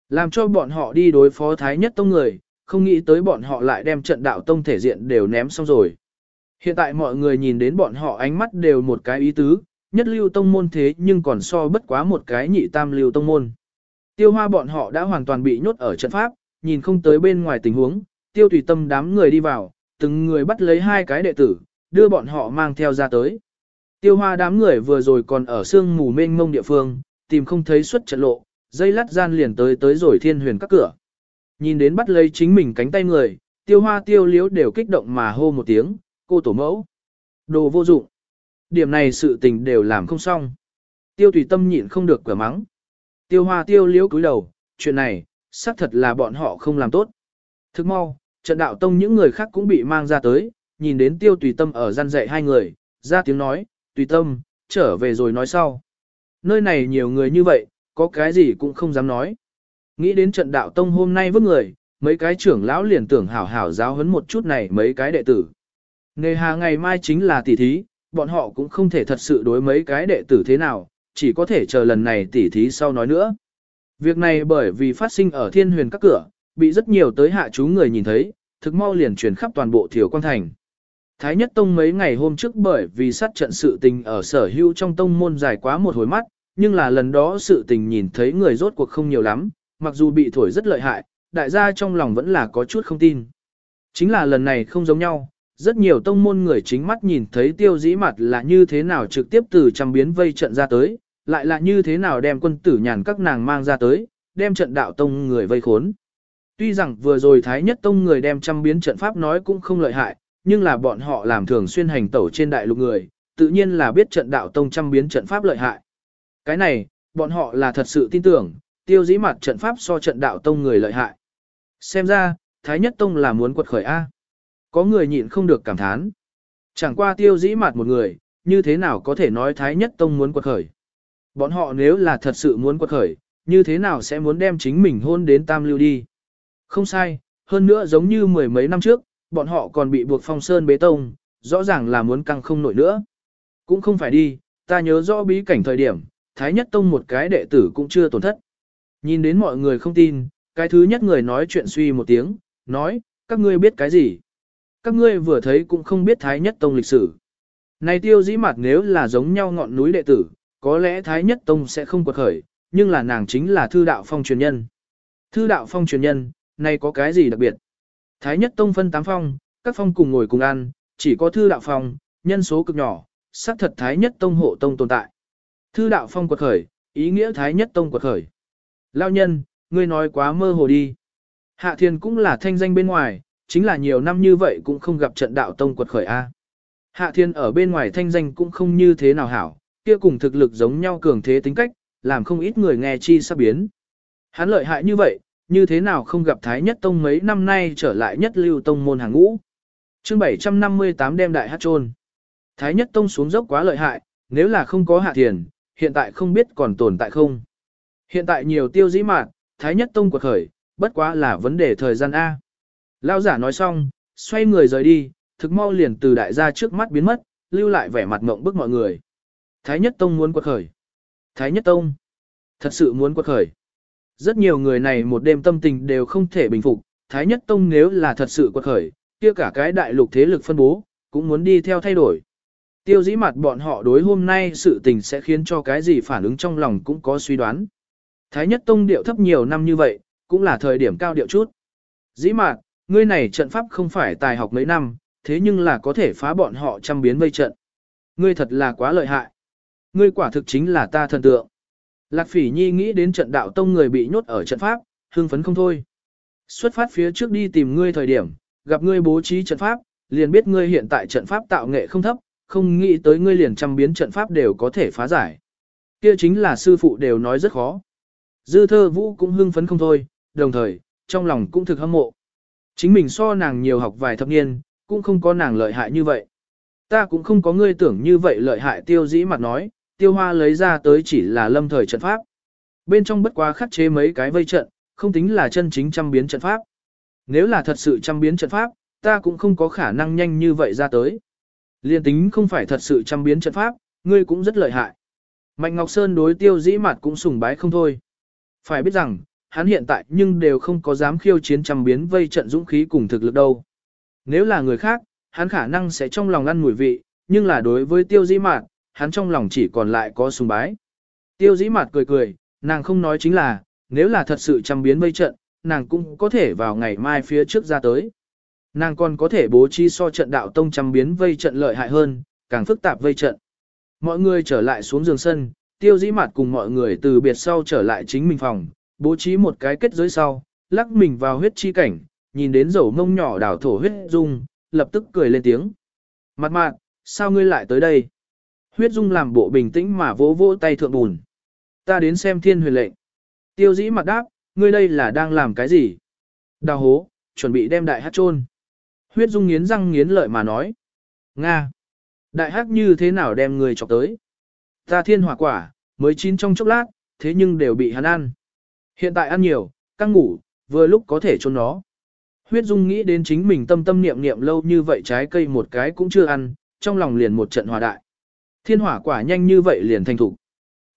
Làm cho bọn họ đi đối phó Thái Nhất Tông người, không nghĩ tới bọn họ lại đem trận đạo tông thể diện đều ném xong rồi. Hiện tại mọi người nhìn đến bọn họ ánh mắt đều một cái ý tứ, nhất lưu tông môn thế nhưng còn so bất quá một cái nhị tam lưu tông môn. Tiêu hoa bọn họ đã hoàn toàn bị nhốt ở trận pháp, nhìn không tới bên ngoài tình huống, tiêu tùy tâm đám người đi vào, từng người bắt lấy hai cái đệ tử, đưa bọn họ mang theo ra tới. Tiêu hoa đám người vừa rồi còn ở sương mù mênh mông địa phương, tìm không thấy xuất trận lộ, dây lắt gian liền tới tới rồi thiên huyền các cửa. Nhìn đến bắt lấy chính mình cánh tay người, tiêu hoa tiêu liếu đều kích động mà hô một tiếng, cô tổ mẫu. Đồ vô dụng. Điểm này sự tình đều làm không xong. Tiêu tùy tâm nhịn không được cửa mắng. Tiêu hoa tiêu liếu cúi đầu, chuyện này, xác thật là bọn họ không làm tốt. Thức mau, trận đạo tông những người khác cũng bị mang ra tới, nhìn đến tiêu tùy tâm ở gian dạy hai người, ra tiếng nói, tùy tâm, trở về rồi nói sau. Nơi này nhiều người như vậy, có cái gì cũng không dám nói. Nghĩ đến trận đạo tông hôm nay vứt người, mấy cái trưởng lão liền tưởng hảo hảo giáo huấn một chút này mấy cái đệ tử. Nghề hà ngày mai chính là tỷ thí, bọn họ cũng không thể thật sự đối mấy cái đệ tử thế nào, chỉ có thể chờ lần này tỷ thí sau nói nữa. Việc này bởi vì phát sinh ở thiên huyền các cửa, bị rất nhiều tới hạ chú người nhìn thấy, thực mau liền truyền khắp toàn bộ thiểu quan thành. Thái nhất tông mấy ngày hôm trước bởi vì sát trận sự tình ở sở hữu trong tông môn dài quá một hồi mắt, nhưng là lần đó sự tình nhìn thấy người rốt cuộc không nhiều lắm, mặc dù bị thổi rất lợi hại, đại gia trong lòng vẫn là có chút không tin. Chính là lần này không giống nhau, rất nhiều tông môn người chính mắt nhìn thấy tiêu dĩ mặt là như thế nào trực tiếp từ trăm biến vây trận ra tới, lại là như thế nào đem quân tử nhàn các nàng mang ra tới, đem trận đạo tông người vây khốn. Tuy rằng vừa rồi Thái Nhất Tông người đem trăm biến trận pháp nói cũng không lợi hại, nhưng là bọn họ làm thường xuyên hành tẩu trên đại lục người, tự nhiên là biết trận đạo tông trăm biến trận pháp lợi hại. Cái này, bọn họ là thật sự tin tưởng, tiêu dĩ mặt trận pháp so trận đạo tông người lợi hại. Xem ra, Thái Nhất Tông là muốn quật khởi A. Có người nhịn không được cảm thán. Chẳng qua tiêu dĩ mặt một người, như thế nào có thể nói Thái Nhất Tông muốn quật khởi. Bọn họ nếu là thật sự muốn quật khởi, như thế nào sẽ muốn đem chính mình hôn đến tam lưu đi. Không sai, hơn nữa giống như mười mấy năm trước, bọn họ còn bị buộc phong sơn bế tông, rõ ràng là muốn căng không nổi nữa. Cũng không phải đi, ta nhớ rõ bí cảnh thời điểm, Thái Nhất Tông một cái đệ tử cũng chưa tổn thất. Nhìn đến mọi người không tin, cái thứ nhất người nói chuyện suy một tiếng, nói, các ngươi biết cái gì? Các ngươi vừa thấy cũng không biết Thái Nhất Tông lịch sử. Này tiêu dĩ mặt nếu là giống nhau ngọn núi đệ tử, có lẽ Thái Nhất Tông sẽ không quật khởi, nhưng là nàng chính là thư đạo phong truyền nhân. Thư đạo phong truyền nhân, này có cái gì đặc biệt? Thái Nhất Tông phân tám phong, các phong cùng ngồi cùng ăn, chỉ có thư đạo phong, nhân số cực nhỏ, xác thật Thái Nhất Tông hộ tông tồn tại. Thư đạo phong quật khởi, ý nghĩa Thái Nhất Tông quật khởi. Lao nhân, ngươi nói quá mơ hồ đi. Hạ Thiên cũng là thanh danh bên ngoài, chính là nhiều năm như vậy cũng không gặp trận đạo tông quật khởi A. Hạ Thiên ở bên ngoài thanh danh cũng không như thế nào hảo, kia cùng thực lực giống nhau cường thế tính cách, làm không ít người nghe chi sắp biến. Hắn lợi hại như vậy, như thế nào không gặp Thái Nhất Tông mấy năm nay trở lại nhất lưu tông môn hàng ngũ. chương 758 đem đại hát trôn. Thái Nhất Tông xuống dốc quá lợi hại, nếu là không có hạ thiền, hiện tại không biết còn tồn tại không. Hiện tại nhiều tiêu dĩ mạn, Thái Nhất Tông quật khởi, bất quá là vấn đề thời gian A. Lao giả nói xong, xoay người rời đi, thực mau liền từ đại gia trước mắt biến mất, lưu lại vẻ mặt mộng bức mọi người. Thái Nhất Tông muốn quật khởi. Thái Nhất Tông. Thật sự muốn quật khởi. Rất nhiều người này một đêm tâm tình đều không thể bình phục, Thái Nhất Tông nếu là thật sự quật khởi, kia cả cái đại lục thế lực phân bố, cũng muốn đi theo thay đổi. Tiêu dĩ mặt bọn họ đối hôm nay sự tình sẽ khiến cho cái gì phản ứng trong lòng cũng có suy đoán. Thái Nhất Tông điệu thấp nhiều năm như vậy, cũng là thời điểm cao điệu chút. Dĩ mặt, ngươi này trận pháp không phải tài học mấy năm, thế nhưng là có thể phá bọn họ trăm biến vây trận. Ngươi thật là quá lợi hại. Ngươi quả thực chính là ta thần tượng. Lạc phỉ nhi nghĩ đến trận đạo tông người bị nhốt ở trận pháp, hưng phấn không thôi. Xuất phát phía trước đi tìm ngươi thời điểm, gặp ngươi bố trí trận pháp, liền biết ngươi hiện tại trận pháp tạo nghệ không thấp, không nghĩ tới ngươi liền trăm biến trận pháp đều có thể phá giải. Kia chính là sư phụ đều nói rất khó. Dư thơ vũ cũng hưng phấn không thôi, đồng thời, trong lòng cũng thực hâm mộ. Chính mình so nàng nhiều học vài thập niên, cũng không có nàng lợi hại như vậy. Ta cũng không có ngươi tưởng như vậy lợi hại tiêu dĩ mặt nói, tiêu hoa lấy ra tới chỉ là lâm thời trận pháp. Bên trong bất quá khắc chế mấy cái vây trận, không tính là chân chính trăm biến trận pháp. Nếu là thật sự trăm biến trận pháp, ta cũng không có khả năng nhanh như vậy ra tới. Liên tính không phải thật sự trăm biến trận pháp, ngươi cũng rất lợi hại. Mạnh Ngọc Sơn đối tiêu dĩ mặt cũng sùng bái không thôi. Phải biết rằng, hắn hiện tại nhưng đều không có dám khiêu chiến trăm biến vây trận dũng khí cùng thực lực đâu. Nếu là người khác, hắn khả năng sẽ trong lòng ăn mùi vị, nhưng là đối với tiêu dĩ mạt, hắn trong lòng chỉ còn lại có sùng bái. Tiêu dĩ mặt cười cười, nàng không nói chính là, nếu là thật sự trăm biến vây trận, nàng cũng có thể vào ngày mai phía trước ra tới. Nàng còn có thể bố trí so trận đạo tông trăm biến vây trận lợi hại hơn, càng phức tạp vây trận. Mọi người trở lại xuống giường sân, tiêu dĩ mặt cùng mọi người từ biệt sau trở lại chính mình phòng, bố trí một cái kết giới sau, lắc mình vào huyết chi cảnh, nhìn đến dầu mông nhỏ đảo thổ huyết dung, lập tức cười lên tiếng. Mặt mạn, sao ngươi lại tới đây? Huyết dung làm bộ bình tĩnh mà vỗ vỗ tay thượng bùn. Ta đến xem thiên huyền lệnh. Tiêu dĩ mặt đáp, ngươi đây là đang làm cái gì? Đào hố, chuẩn bị đem đại hát chôn. Huyết dung nghiến răng nghiến lợi mà nói. Nga! Đại hát như thế nào đem người chọc tới? Ta thiên hỏa quả, mới chín trong chốc lát, thế nhưng đều bị hắn ăn. Hiện tại ăn nhiều, căng ngủ, vừa lúc có thể chôn nó. Huyết dung nghĩ đến chính mình tâm tâm niệm niệm lâu như vậy trái cây một cái cũng chưa ăn, trong lòng liền một trận hòa đại. Thiên hỏa quả nhanh như vậy liền thành thủ.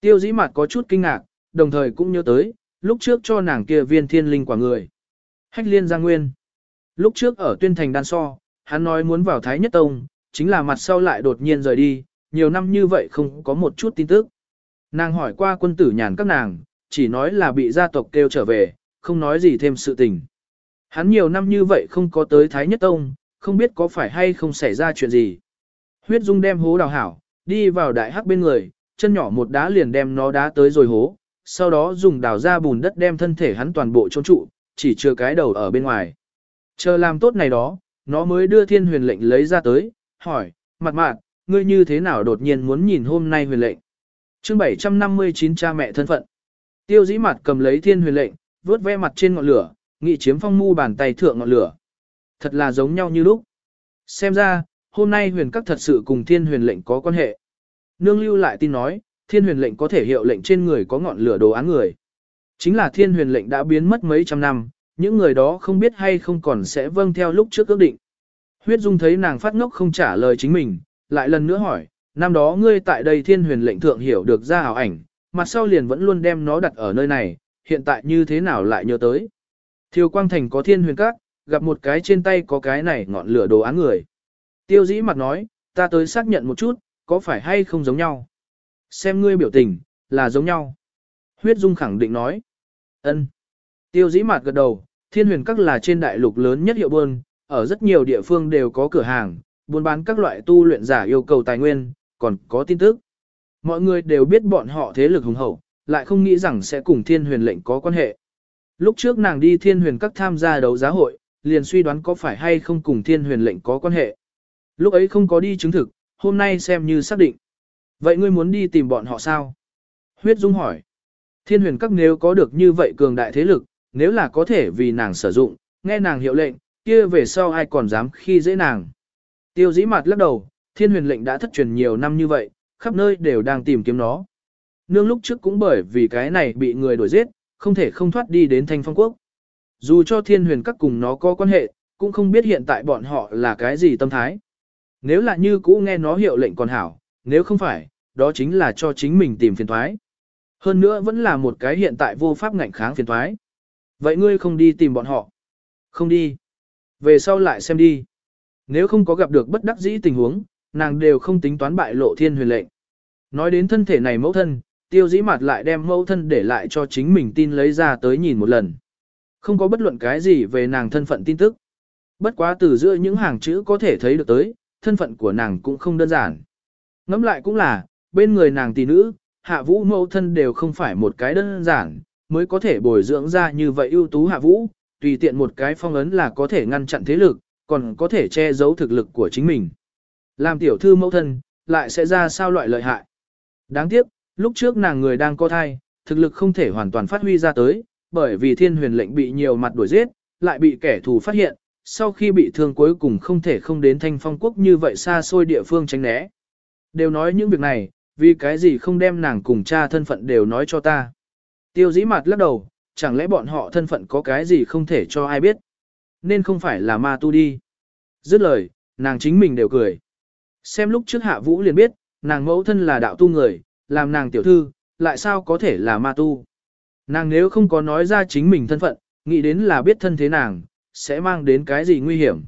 Tiêu dĩ mặt có chút kinh ngạc, đồng thời cũng nhớ tới, lúc trước cho nàng kia viên thiên linh quả người. Hách liên gia nguyên. Lúc trước ở tuyên thành đan so, hắn nói muốn vào Thái Nhất Tông, chính là mặt sau lại đột nhiên rời đi, nhiều năm như vậy không có một chút tin tức. Nàng hỏi qua quân tử nhàn các nàng, chỉ nói là bị gia tộc kêu trở về, không nói gì thêm sự tình. Hắn nhiều năm như vậy không có tới Thái Nhất Tông, không biết có phải hay không xảy ra chuyện gì. Huyết Dung đem hố đào hảo, đi vào đại hắc bên người, chân nhỏ một đá liền đem nó đá tới rồi hố, sau đó dùng đào ra bùn đất đem thân thể hắn toàn bộ chôn trụ, chỉ chưa cái đầu ở bên ngoài. Chờ làm tốt này đó, nó mới đưa thiên huyền lệnh lấy ra tới, hỏi, mặt mạn, ngươi như thế nào đột nhiên muốn nhìn hôm nay huyền lệnh. chương 759 cha mẹ thân phận. Tiêu dĩ mặt cầm lấy thiên huyền lệnh, vớt ve mặt trên ngọn lửa, nghị chiếm phong mu bàn tay thượng ngọn lửa. Thật là giống nhau như lúc. Xem ra, hôm nay huyền các thật sự cùng thiên huyền lệnh có quan hệ. Nương lưu lại tin nói, thiên huyền lệnh có thể hiệu lệnh trên người có ngọn lửa đồ án người. Chính là thiên huyền lệnh đã biến mất mấy trăm năm, những người đó không biết hay không còn sẽ vâng theo lúc trước ước định. Huyết Dung thấy nàng phát ngốc không trả lời chính mình, lại lần nữa hỏi, năm đó ngươi tại đây thiên huyền lệnh thượng hiểu được ra ảo ảnh, mặt sau liền vẫn luôn đem nó đặt ở nơi này, hiện tại như thế nào lại nhớ tới. Thiêu Quang Thành có thiên huyền các, gặp một cái trên tay có cái này ngọn lửa đồ án người. Tiêu dĩ mặt nói, ta tới xác nhận một chút, có phải hay không giống nhau. Xem ngươi biểu tình, là giống nhau. Huyết Dung khẳng định nói. ân. Tiêu dĩ mặt gật đầu, thiên huyền các là trên đại lục lớn nhất hiệu buôn, ở rất nhiều địa phương đều có cửa hàng, buôn bán các loại tu luyện giả yêu cầu tài nguyên, còn có tin tức. Mọi người đều biết bọn họ thế lực hùng hậu, lại không nghĩ rằng sẽ cùng thiên huyền lệnh có quan hệ. Lúc trước nàng đi thiên huyền các tham gia đấu giá hội, liền suy đoán có phải hay không cùng thiên huyền lệnh có quan hệ. Lúc ấy không có đi chứng thực, hôm nay xem như xác định. Vậy ngươi muốn đi tìm bọn họ sao? Huyết Dung hỏi. Thiên huyền các nếu có được như vậy cường đại thế lực, nếu là có thể vì nàng sử dụng, nghe nàng hiệu lệnh, kia về sau ai còn dám khi dễ nàng. Tiêu dĩ mặt lắc đầu, thiên huyền lệnh đã thất truyền nhiều năm như vậy, khắp nơi đều đang tìm kiếm nó. Nương lúc trước cũng bởi vì cái này bị người đuổi giết, không thể không thoát đi đến thanh phong quốc. Dù cho thiên huyền các cùng nó có quan hệ, cũng không biết hiện tại bọn họ là cái gì tâm thái. Nếu là như cũ nghe nó hiệu lệnh còn hảo, nếu không phải, đó chính là cho chính mình tìm phiền thoái. Hơn nữa vẫn là một cái hiện tại vô pháp ngạnh kháng phiền thoái. Vậy ngươi không đi tìm bọn họ? Không đi. Về sau lại xem đi. Nếu không có gặp được bất đắc dĩ tình huống, nàng đều không tính toán bại lộ thiên huyền lệnh. Nói đến thân thể này mẫu thân, tiêu dĩ mặt lại đem mẫu thân để lại cho chính mình tin lấy ra tới nhìn một lần. Không có bất luận cái gì về nàng thân phận tin tức. Bất quá từ giữa những hàng chữ có thể thấy được tới, thân phận của nàng cũng không đơn giản. Ngắm lại cũng là, bên người nàng tỷ nữ, hạ vũ mẫu thân đều không phải một cái đơn giản, mới có thể bồi dưỡng ra như vậy ưu tú hạ vũ, tùy tiện một cái phong ấn là có thể ngăn chặn thế lực, còn có thể che giấu thực lực của chính mình. Làm tiểu thư mẫu thân, lại sẽ ra sao loại lợi hại. Đáng tiếc, lúc trước nàng người đang có thai, thực lực không thể hoàn toàn phát huy ra tới, bởi vì thiên huyền lệnh bị nhiều mặt đuổi giết, lại bị kẻ thù phát hiện, sau khi bị thương cuối cùng không thể không đến thanh phong quốc như vậy xa xôi địa phương tránh né. Đều nói những việc này, vì cái gì không đem nàng cùng cha thân phận đều nói cho ta. Tiêu dĩ mặt lắc đầu, chẳng lẽ bọn họ thân phận có cái gì không thể cho ai biết. Nên không phải là ma tu đi. Dứt lời, nàng chính mình đều cười. Xem lúc trước hạ vũ liền biết, nàng mẫu thân là đạo tu người, làm nàng tiểu thư, lại sao có thể là ma tu. Nàng nếu không có nói ra chính mình thân phận, nghĩ đến là biết thân thế nàng, sẽ mang đến cái gì nguy hiểm.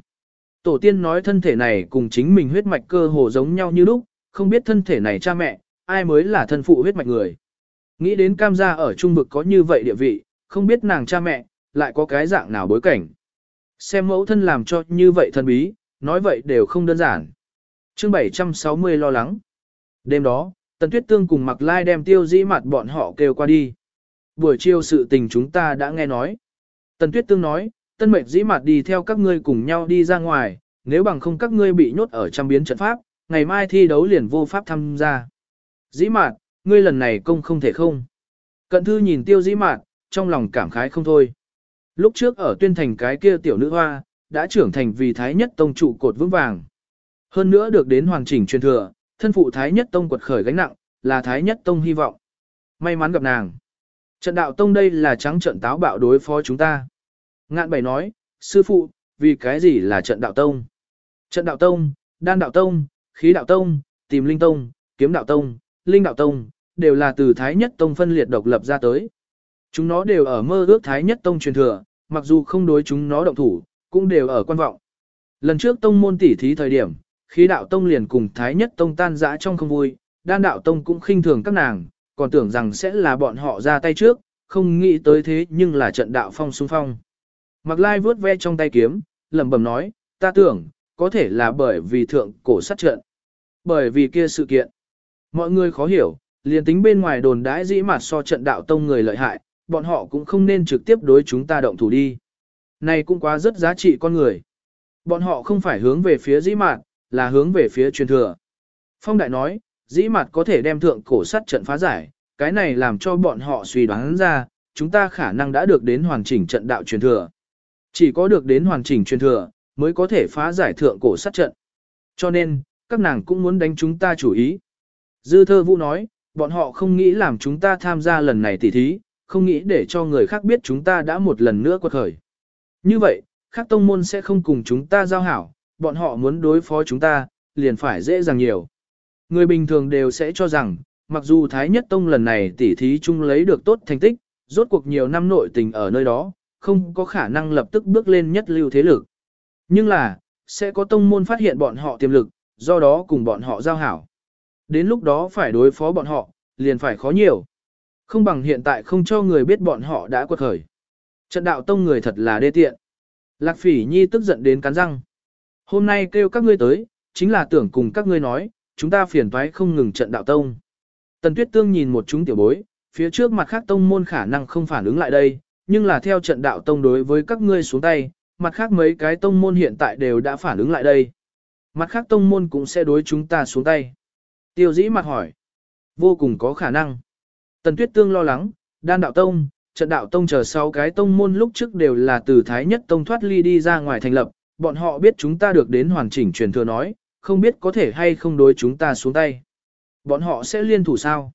Tổ tiên nói thân thể này cùng chính mình huyết mạch cơ hồ giống nhau như lúc, không biết thân thể này cha mẹ, ai mới là thân phụ huyết mạch người. Nghĩ đến cam gia ở trung vực có như vậy địa vị, không biết nàng cha mẹ, lại có cái dạng nào bối cảnh. Xem mẫu thân làm cho như vậy thân bí, nói vậy đều không đơn giản. chương 760 lo lắng. Đêm đó, Tần Tuyết Tương cùng Mặc Lai đem tiêu dĩ mặt bọn họ kêu qua đi. Buổi chiều sự tình chúng ta đã nghe nói. Tần Tuyết Tương nói, tân mệnh dĩ mặt đi theo các ngươi cùng nhau đi ra ngoài, nếu bằng không các ngươi bị nhốt ở trăm biến trận pháp, ngày mai thi đấu liền vô pháp tham gia. Dĩ mạt, ngươi lần này công không thể không. Cận thư nhìn tiêu dĩ mạt, trong lòng cảm khái không thôi. Lúc trước ở tuyên thành cái kia tiểu nữ hoa, đã trưởng thành vì thái nhất tông trụ cột vững vàng. Hơn nữa được đến hoàn chỉnh truyền thừa, thân phụ thái nhất tông quật khởi gánh nặng, là thái nhất tông hy vọng. May mắn gặp nàng. Trận đạo tông đây là trắng trận táo bạo đối phó chúng ta. Ngạn bảy nói, sư phụ, vì cái gì là trận đạo tông? Trận đạo tông, đan đạo tông, khí đạo tông, tìm linh tông, kiếm đạo tông, linh đạo tông, đều là từ thái nhất tông phân liệt độc lập ra tới. Chúng nó đều ở mơ ước thái nhất tông truyền thừa, mặc dù không đối chúng nó động thủ, cũng đều ở quan vọng. Lần trước tông môn tỉ thí thời điểm, khí đạo tông liền cùng thái nhất tông tan rã trong không vui, đan đạo tông cũng khinh thường các nàng, còn tưởng rằng sẽ là bọn họ ra tay trước, không nghĩ tới thế nhưng là trận đạo phong xung phong. Mặc lai vướt ve trong tay kiếm, lẩm bẩm nói, ta tưởng, có thể là bởi vì thượng cổ sát trận. Bởi vì kia sự kiện. Mọi người khó hiểu, liền tính bên ngoài đồn đãi dĩ mặt so trận đạo tông người lợi hại, bọn họ cũng không nên trực tiếp đối chúng ta động thủ đi. Này cũng quá rất giá trị con người. Bọn họ không phải hướng về phía dĩ mạt, là hướng về phía truyền thừa. Phong Đại nói, dĩ mạt có thể đem thượng cổ sát trận phá giải, cái này làm cho bọn họ suy đoán ra, chúng ta khả năng đã được đến hoàn chỉnh trận đạo truyền thừa. Chỉ có được đến hoàn chỉnh truyền thừa, mới có thể phá giải thượng cổ sát trận. Cho nên, các nàng cũng muốn đánh chúng ta chủ ý. Dư thơ vũ nói, bọn họ không nghĩ làm chúng ta tham gia lần này tỉ thí, không nghĩ để cho người khác biết chúng ta đã một lần nữa quật khởi. Như vậy, các tông môn sẽ không cùng chúng ta giao hảo, bọn họ muốn đối phó chúng ta, liền phải dễ dàng nhiều. Người bình thường đều sẽ cho rằng, mặc dù Thái Nhất Tông lần này tỉ thí chung lấy được tốt thành tích, rốt cuộc nhiều năm nội tình ở nơi đó, không có khả năng lập tức bước lên nhất lưu thế lực. Nhưng là, sẽ có tông môn phát hiện bọn họ tiềm lực, do đó cùng bọn họ giao hảo. Đến lúc đó phải đối phó bọn họ, liền phải khó nhiều. Không bằng hiện tại không cho người biết bọn họ đã quật khởi. Trận đạo tông người thật là đê tiện. Lạc phỉ nhi tức giận đến cắn răng. Hôm nay kêu các ngươi tới, chính là tưởng cùng các ngươi nói, chúng ta phiền toái không ngừng trận đạo tông. Tần tuyết tương nhìn một chúng tiểu bối, phía trước mặt khác tông môn khả năng không phản ứng lại đây, nhưng là theo trận đạo tông đối với các ngươi xuống tay, mặt khác mấy cái tông môn hiện tại đều đã phản ứng lại đây. Mặt khác tông môn cũng sẽ đối chúng ta xuống tay. Tiêu dĩ mặt hỏi. Vô cùng có khả năng. Tần Tuyết Tương lo lắng, đan đạo tông, trận đạo tông chờ sau cái tông môn lúc trước đều là từ Thái Nhất Tông thoát ly đi ra ngoài thành lập, bọn họ biết chúng ta được đến hoàn chỉnh truyền thừa nói, không biết có thể hay không đối chúng ta xuống tay. Bọn họ sẽ liên thủ sao?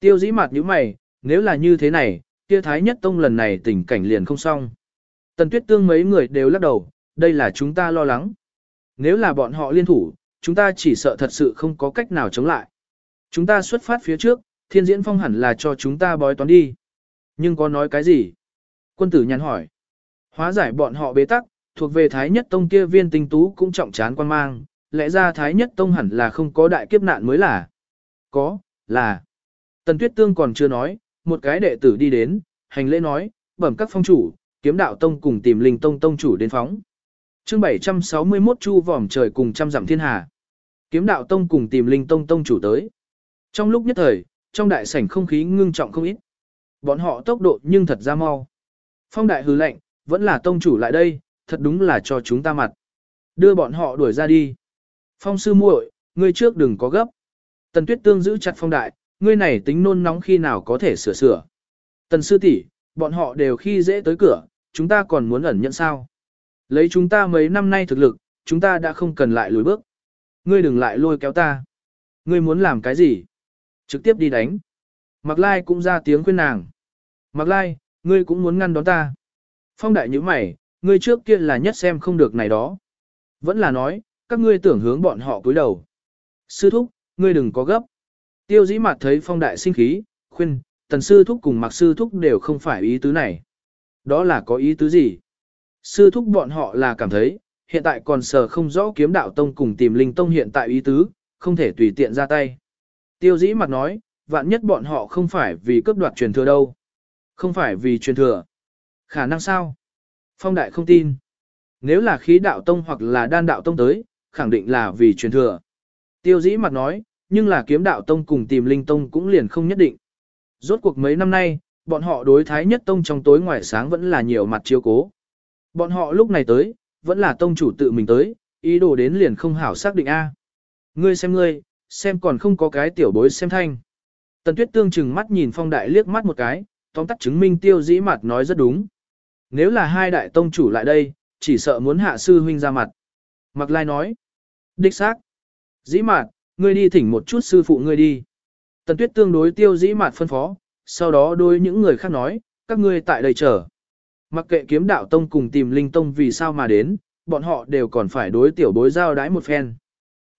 Tiêu dĩ mặt như mày, nếu là như thế này, kia Thái Nhất Tông lần này tình cảnh liền không xong. Tần Tuyết Tương mấy người đều lắc đầu, đây là chúng ta lo lắng. Nếu là bọn họ liên thủ, chúng ta chỉ sợ thật sự không có cách nào chống lại. Chúng ta xuất phát phía trước, thiên diễn phong hẳn là cho chúng ta bói toán đi. Nhưng có nói cái gì? Quân tử nhắn hỏi. Hóa giải bọn họ bế tắc, thuộc về Thái Nhất Tông kia viên tinh tú cũng trọng chán quan mang, lẽ ra Thái Nhất Tông hẳn là không có đại kiếp nạn mới là. Có, là. Tần Tuyết Tương còn chưa nói, một cái đệ tử đi đến, hành lễ nói, bẩm các phong chủ, kiếm đạo tông cùng tìm linh tông tông chủ đến phóng. chương 761 chu vòm trời cùng trăm dặm thiên hà. Kiếm đạo tông cùng tìm linh tông tông chủ tới. Trong lúc nhất thời, trong đại sảnh không khí ngưng trọng không ít. Bọn họ tốc độ nhưng thật ra mau. Phong đại hứ lệnh, vẫn là tông chủ lại đây, thật đúng là cho chúng ta mặt. Đưa bọn họ đuổi ra đi. Phong sư muội, ngươi trước đừng có gấp. Tần tuyết tương giữ chặt phong đại, ngươi này tính nôn nóng khi nào có thể sửa sửa. Tần sư tỷ, bọn họ đều khi dễ tới cửa, chúng ta còn muốn ẩn nhận sao. Lấy chúng ta mấy năm nay thực lực, chúng ta đã không cần lại lùi bước. Ngươi đừng lại lôi kéo ta. Ngươi muốn làm cái gì? Trực tiếp đi đánh. Mạc Lai cũng ra tiếng khuyên nàng. Mạc Lai, ngươi cũng muốn ngăn đón ta. Phong đại như mày, ngươi trước kia là nhất xem không được này đó. Vẫn là nói, các ngươi tưởng hướng bọn họ cúi đầu. Sư thúc, ngươi đừng có gấp. Tiêu dĩ mặt thấy phong đại sinh khí, khuyên, tần sư thúc cùng mặc sư thúc đều không phải ý tứ này. Đó là có ý tứ gì? Sư thúc bọn họ là cảm thấy, hiện tại còn sờ không rõ kiếm đạo tông cùng tìm linh tông hiện tại ý tứ, không thể tùy tiện ra tay. Tiêu dĩ mặt nói, vạn nhất bọn họ không phải vì cướp đoạt truyền thừa đâu. Không phải vì truyền thừa. Khả năng sao? Phong đại không tin. Nếu là khí đạo tông hoặc là đan đạo tông tới, khẳng định là vì truyền thừa. Tiêu dĩ mặt nói, nhưng là kiếm đạo tông cùng tìm linh tông cũng liền không nhất định. Rốt cuộc mấy năm nay, bọn họ đối thái nhất tông trong tối ngoài sáng vẫn là nhiều mặt chiếu cố. Bọn họ lúc này tới, vẫn là tông chủ tự mình tới, ý đồ đến liền không hảo xác định A. Ngươi xem ngươi, xem còn không có cái tiểu bối xem thanh. Tần tuyết tương chừng mắt nhìn phong đại liếc mắt một cái, tóm tắt chứng minh tiêu dĩ mặt nói rất đúng. Nếu là hai đại tông chủ lại đây, chỉ sợ muốn hạ sư huynh ra mặt. Mặc lai nói. Đích xác. Dĩ mặt, ngươi đi thỉnh một chút sư phụ ngươi đi. Tần tuyết tương đối tiêu dĩ mạt phân phó, sau đó đối những người khác nói, các ngươi tại đây chờ. Mặc kệ kiếm đạo tông cùng tìm linh tông vì sao mà đến, bọn họ đều còn phải đối tiểu bối giao đái một phen.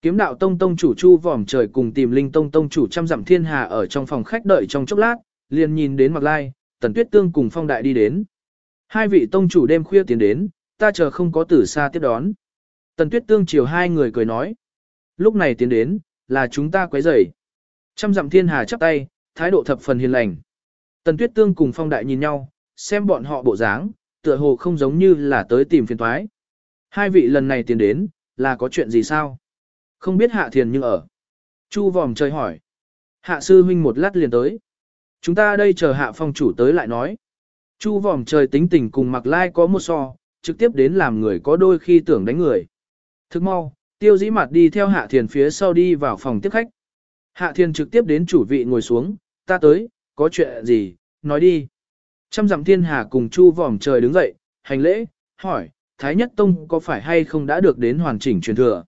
Kiếm đạo tông tông chủ chu vòm trời cùng tìm linh tông tông chủ trăm dặm thiên hà ở trong phòng khách đợi trong chốc lát, liền nhìn đến mặc lai, tần tuyết tương cùng phong đại đi đến. Hai vị tông chủ đêm khuya tiến đến, ta chờ không có tử xa tiếp đón. Tần tuyết tương chiều hai người cười nói. Lúc này tiến đến, là chúng ta quấy rầy. Trăm dặm thiên hà chắp tay, thái độ thập phần hiền lành. Tần tuyết tương cùng phong đại nhìn nhau, xem bọn họ bộ dáng, tựa hồ không giống như là tới tìm phiền toái. Hai vị lần này tiến đến, là có chuyện gì sao? Không biết hạ thiền nhưng ở. Chu vòm trời hỏi. Hạ sư huynh một lát liền tới. Chúng ta đây chờ hạ phong chủ tới lại nói. Chu vòm trời tính tình cùng mặc lai có một so, trực tiếp đến làm người có đôi khi tưởng đánh người. Thức mau, tiêu dĩ mặt đi theo hạ thiền phía sau đi vào phòng tiếp khách. Hạ thiền trực tiếp đến chủ vị ngồi xuống, ta tới, có chuyện gì, nói đi. Trăm dặm thiên hà cùng chu vòm trời đứng dậy, hành lễ, hỏi, Thái Nhất Tông có phải hay không đã được đến hoàn chỉnh truyền thừa?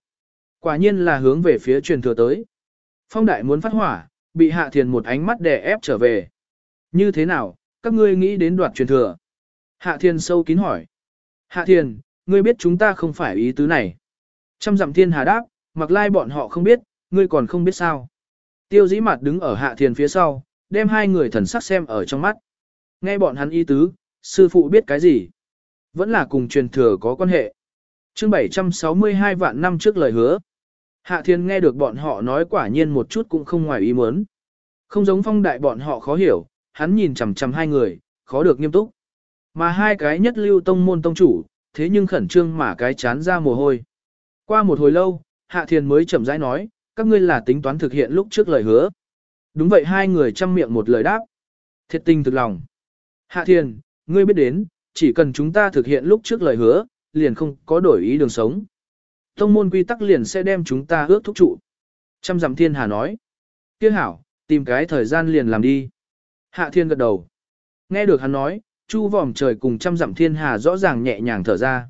Quả nhiên là hướng về phía truyền thừa tới. Phong đại muốn phát hỏa, bị hạ thiền một ánh mắt đè ép trở về. Như thế nào, các ngươi nghĩ đến đoạt truyền thừa? Hạ thiền sâu kín hỏi. Hạ thiền, ngươi biết chúng ta không phải ý tứ này. Trăm dặm thiên hà đáp, mặc lai bọn họ không biết, ngươi còn không biết sao. Tiêu dĩ mặt đứng ở hạ thiền phía sau, đem hai người thần sắc xem ở trong mắt. Nghe bọn hắn y tứ, sư phụ biết cái gì? Vẫn là cùng truyền thừa có quan hệ. chương 762 vạn năm trước lời hứa. Hạ thiên nghe được bọn họ nói quả nhiên một chút cũng không ngoài ý muốn. Không giống phong đại bọn họ khó hiểu, hắn nhìn chằm chằm hai người, khó được nghiêm túc. Mà hai cái nhất lưu tông môn tông chủ, thế nhưng khẩn trương mà cái chán ra mồ hôi. Qua một hồi lâu, Hạ Thiên mới chậm rãi nói, các ngươi là tính toán thực hiện lúc trước lời hứa. Đúng vậy hai người chăm miệng một lời đáp. Thiệt tình thực lòng. Hạ Thiên, ngươi biết đến, chỉ cần chúng ta thực hiện lúc trước lời hứa, liền không có đổi ý đường sống. Tông môn quy tắc liền sẽ đem chúng ta ước thúc trụ. Trăm dặm thiên hà nói. Tiếc hảo, tìm cái thời gian liền làm đi. Hạ thiên gật đầu. Nghe được hắn nói, chu vòm trời cùng trăm dặm thiên hà rõ ràng nhẹ nhàng thở ra.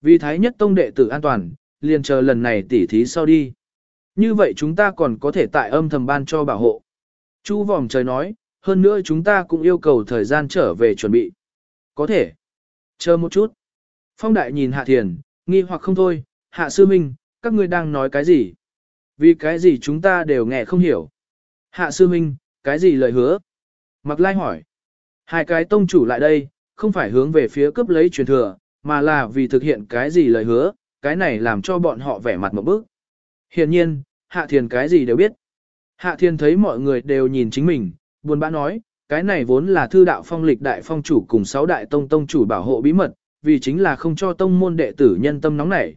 Vì thái nhất tông đệ tử an toàn, liền chờ lần này tỉ thí sau đi. Như vậy chúng ta còn có thể tại âm thầm ban cho bảo hộ. Chu vòm trời nói, hơn nữa chúng ta cũng yêu cầu thời gian trở về chuẩn bị. Có thể. Chờ một chút. Phong đại nhìn hạ thiền, nghi hoặc không thôi, hạ sư minh, các ngươi đang nói cái gì? Vì cái gì chúng ta đều nghe không hiểu. Hạ sư minh, cái gì lời hứa? Mặc lai hỏi. Hai cái tông chủ lại đây, không phải hướng về phía cướp lấy truyền thừa, mà là vì thực hiện cái gì lời hứa, cái này làm cho bọn họ vẻ mặt một bước. Hiển nhiên, hạ thiền cái gì đều biết. Hạ thiền thấy mọi người đều nhìn chính mình, buồn bã nói, cái này vốn là thư đạo phong lịch đại phong chủ cùng sáu đại tông tông chủ bảo hộ bí mật, vì chính là không cho tông môn đệ tử nhân tâm nóng nảy.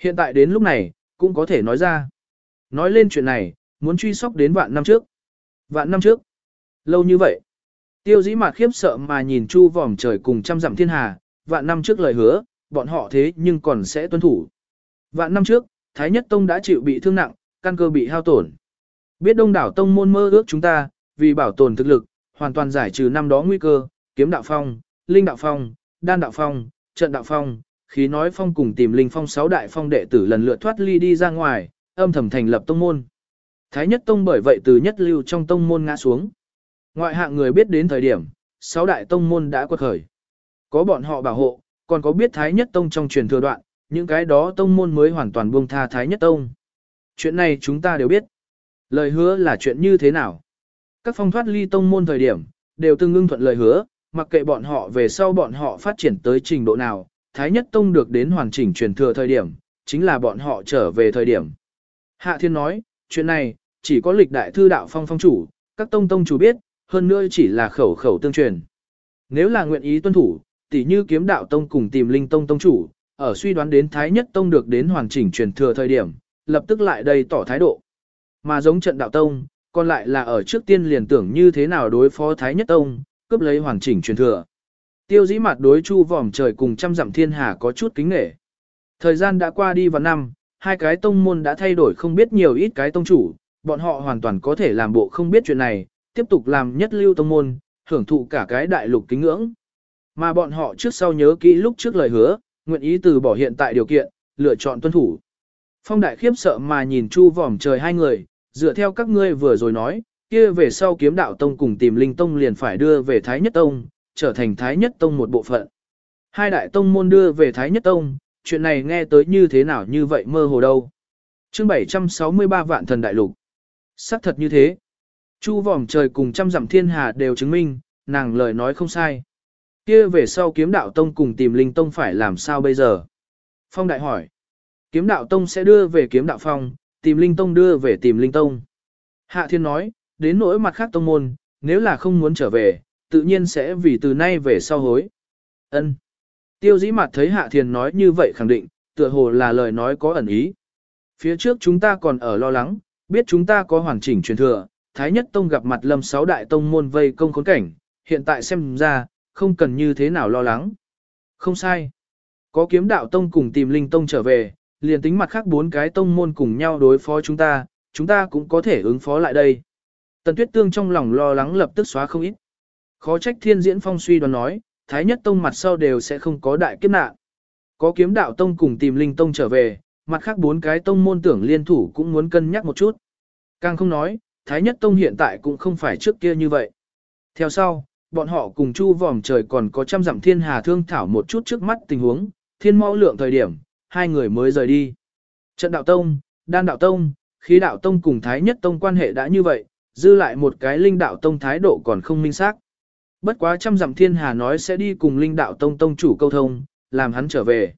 Hiện tại đến lúc này, cũng có thể nói ra. Nói lên chuyện này, muốn truy sóc đến vạn năm trước. Vạn năm trước. Lâu như vậy. Tiêu dĩ mặt khiếp sợ mà nhìn chu vòm trời cùng trăm dặm thiên hà, vạn năm trước lời hứa, bọn họ thế nhưng còn sẽ tuân thủ. Vạn năm trước, Thái Nhất Tông đã chịu bị thương nặng, căn cơ bị hao tổn. Biết đông đảo tông môn mơ ước chúng ta, vì bảo tồn thực lực, hoàn toàn giải trừ năm đó nguy cơ, kiếm đạo phong, linh đạo phong, đan đạo phong, trận đạo phong, khí nói phong cùng tìm linh phong sáu đại phong đệ tử lần lượt thoát ly đi ra ngoài, âm thầm thành lập tông môn. Thái nhất tông bởi vậy từ nhất lưu trong tông môn ngã xuống. Ngoại hạng người biết đến thời điểm, sáu đại tông môn đã quật khởi. Có bọn họ bảo hộ, còn có biết Thái nhất tông trong truyền thừa đoạn, những cái đó tông môn mới hoàn toàn buông tha Thái nhất tông. Chuyện này chúng ta đều biết. Lời hứa là chuyện như thế nào? Các phong thoát ly tông môn thời điểm, đều từng ngưng thuận lời hứa, mặc kệ bọn họ về sau bọn họ phát triển tới trình độ nào, Thái Nhất Tông được đến hoàn chỉnh truyền thừa thời điểm, chính là bọn họ trở về thời điểm. Hạ Thiên nói, chuyện này, chỉ có lịch đại thư đạo phong phong chủ, các tông tông chủ biết, hơn nữa chỉ là khẩu khẩu tương truyền. Nếu là nguyện ý tuân thủ, tỉ như kiếm đạo tông cùng tìm linh tông tông chủ, ở suy đoán đến Thái Nhất Tông được đến hoàn chỉnh truyền thừa thời điểm, lập tức lại đây tỏ thái độ. Mà giống trận đạo tông, còn lại là ở trước tiên liền tưởng như thế nào đối phó Thái Nhất Tông, cướp lấy hoàn chỉnh truyền thừa. Tiêu dĩ mặt đối chu vòm trời cùng trăm dặm thiên hà có chút kính nghệ. Thời gian đã qua đi vào năm, hai cái tông môn đã thay đổi không biết nhiều ít cái tông chủ, bọn họ hoàn toàn có thể làm bộ không biết chuyện này, tiếp tục làm nhất lưu tông môn, hưởng thụ cả cái đại lục kính ngưỡng. Mà bọn họ trước sau nhớ kỹ lúc trước lời hứa, nguyện ý từ bỏ hiện tại điều kiện, lựa chọn tuân thủ. Phong đại khiếp sợ mà nhìn chu vòm trời hai người, dựa theo các ngươi vừa rồi nói, kia về sau kiếm đạo tông cùng tìm linh tông liền phải đưa về Thái Nhất Tông, trở thành Thái Nhất Tông một bộ phận. Hai đại tông môn đưa về Thái Nhất Tông, chuyện này nghe tới như thế nào như vậy mơ hồ đâu. chương 763 vạn thần đại lục. xác thật như thế. Chu vòm trời cùng trăm dặm thiên hà đều chứng minh, nàng lời nói không sai. Kia về sau kiếm đạo tông cùng tìm linh tông phải làm sao bây giờ? Phong đại hỏi. Kiếm đạo tông sẽ đưa về kiếm đạo phong, tìm linh tông đưa về tìm linh tông. Hạ thiên nói, đến nỗi mặt khác tông môn, nếu là không muốn trở về, tự nhiên sẽ vì từ nay về sau hối. Ân. Tiêu dĩ mặt thấy Hạ thiên nói như vậy khẳng định, tựa hồ là lời nói có ẩn ý. Phía trước chúng ta còn ở lo lắng, biết chúng ta có hoàn chỉnh truyền thừa, Thái Nhất Tông gặp mặt lâm sáu đại tông môn vây công khốn cảnh, hiện tại xem ra, không cần như thế nào lo lắng. Không sai. Có kiếm đạo tông cùng tìm linh tông trở về, liền tính mặt khác bốn cái tông môn cùng nhau đối phó chúng ta, chúng ta cũng có thể ứng phó lại đây. Tần Tuyết Tương trong lòng lo lắng lập tức xóa không ít. Khó trách thiên diễn phong suy đoán nói, Thái Nhất Tông mặt sau đều sẽ không có đại kiếp nạn. Có kiếm đạo tông cùng tìm linh tông trở về, mặt khác bốn cái tông môn tưởng liên thủ cũng muốn cân nhắc một chút. Càng không nói, Thái Nhất Tông hiện tại cũng không phải trước kia như vậy. Theo sau, bọn họ cùng chu vòm trời còn có trăm dặm thiên hà thương thảo một chút trước mắt tình huống, thiên mẫu lượng thời điểm, hai người mới rời đi. Trận đạo tông, đan đạo tông, khí đạo tông cùng Thái Nhất Tông quan hệ đã như vậy, dư lại một cái linh đạo tông thái độ còn không minh xác. Bất quá trăm dặm thiên hà nói sẽ đi cùng linh đạo tông tông chủ câu thông, làm hắn trở về.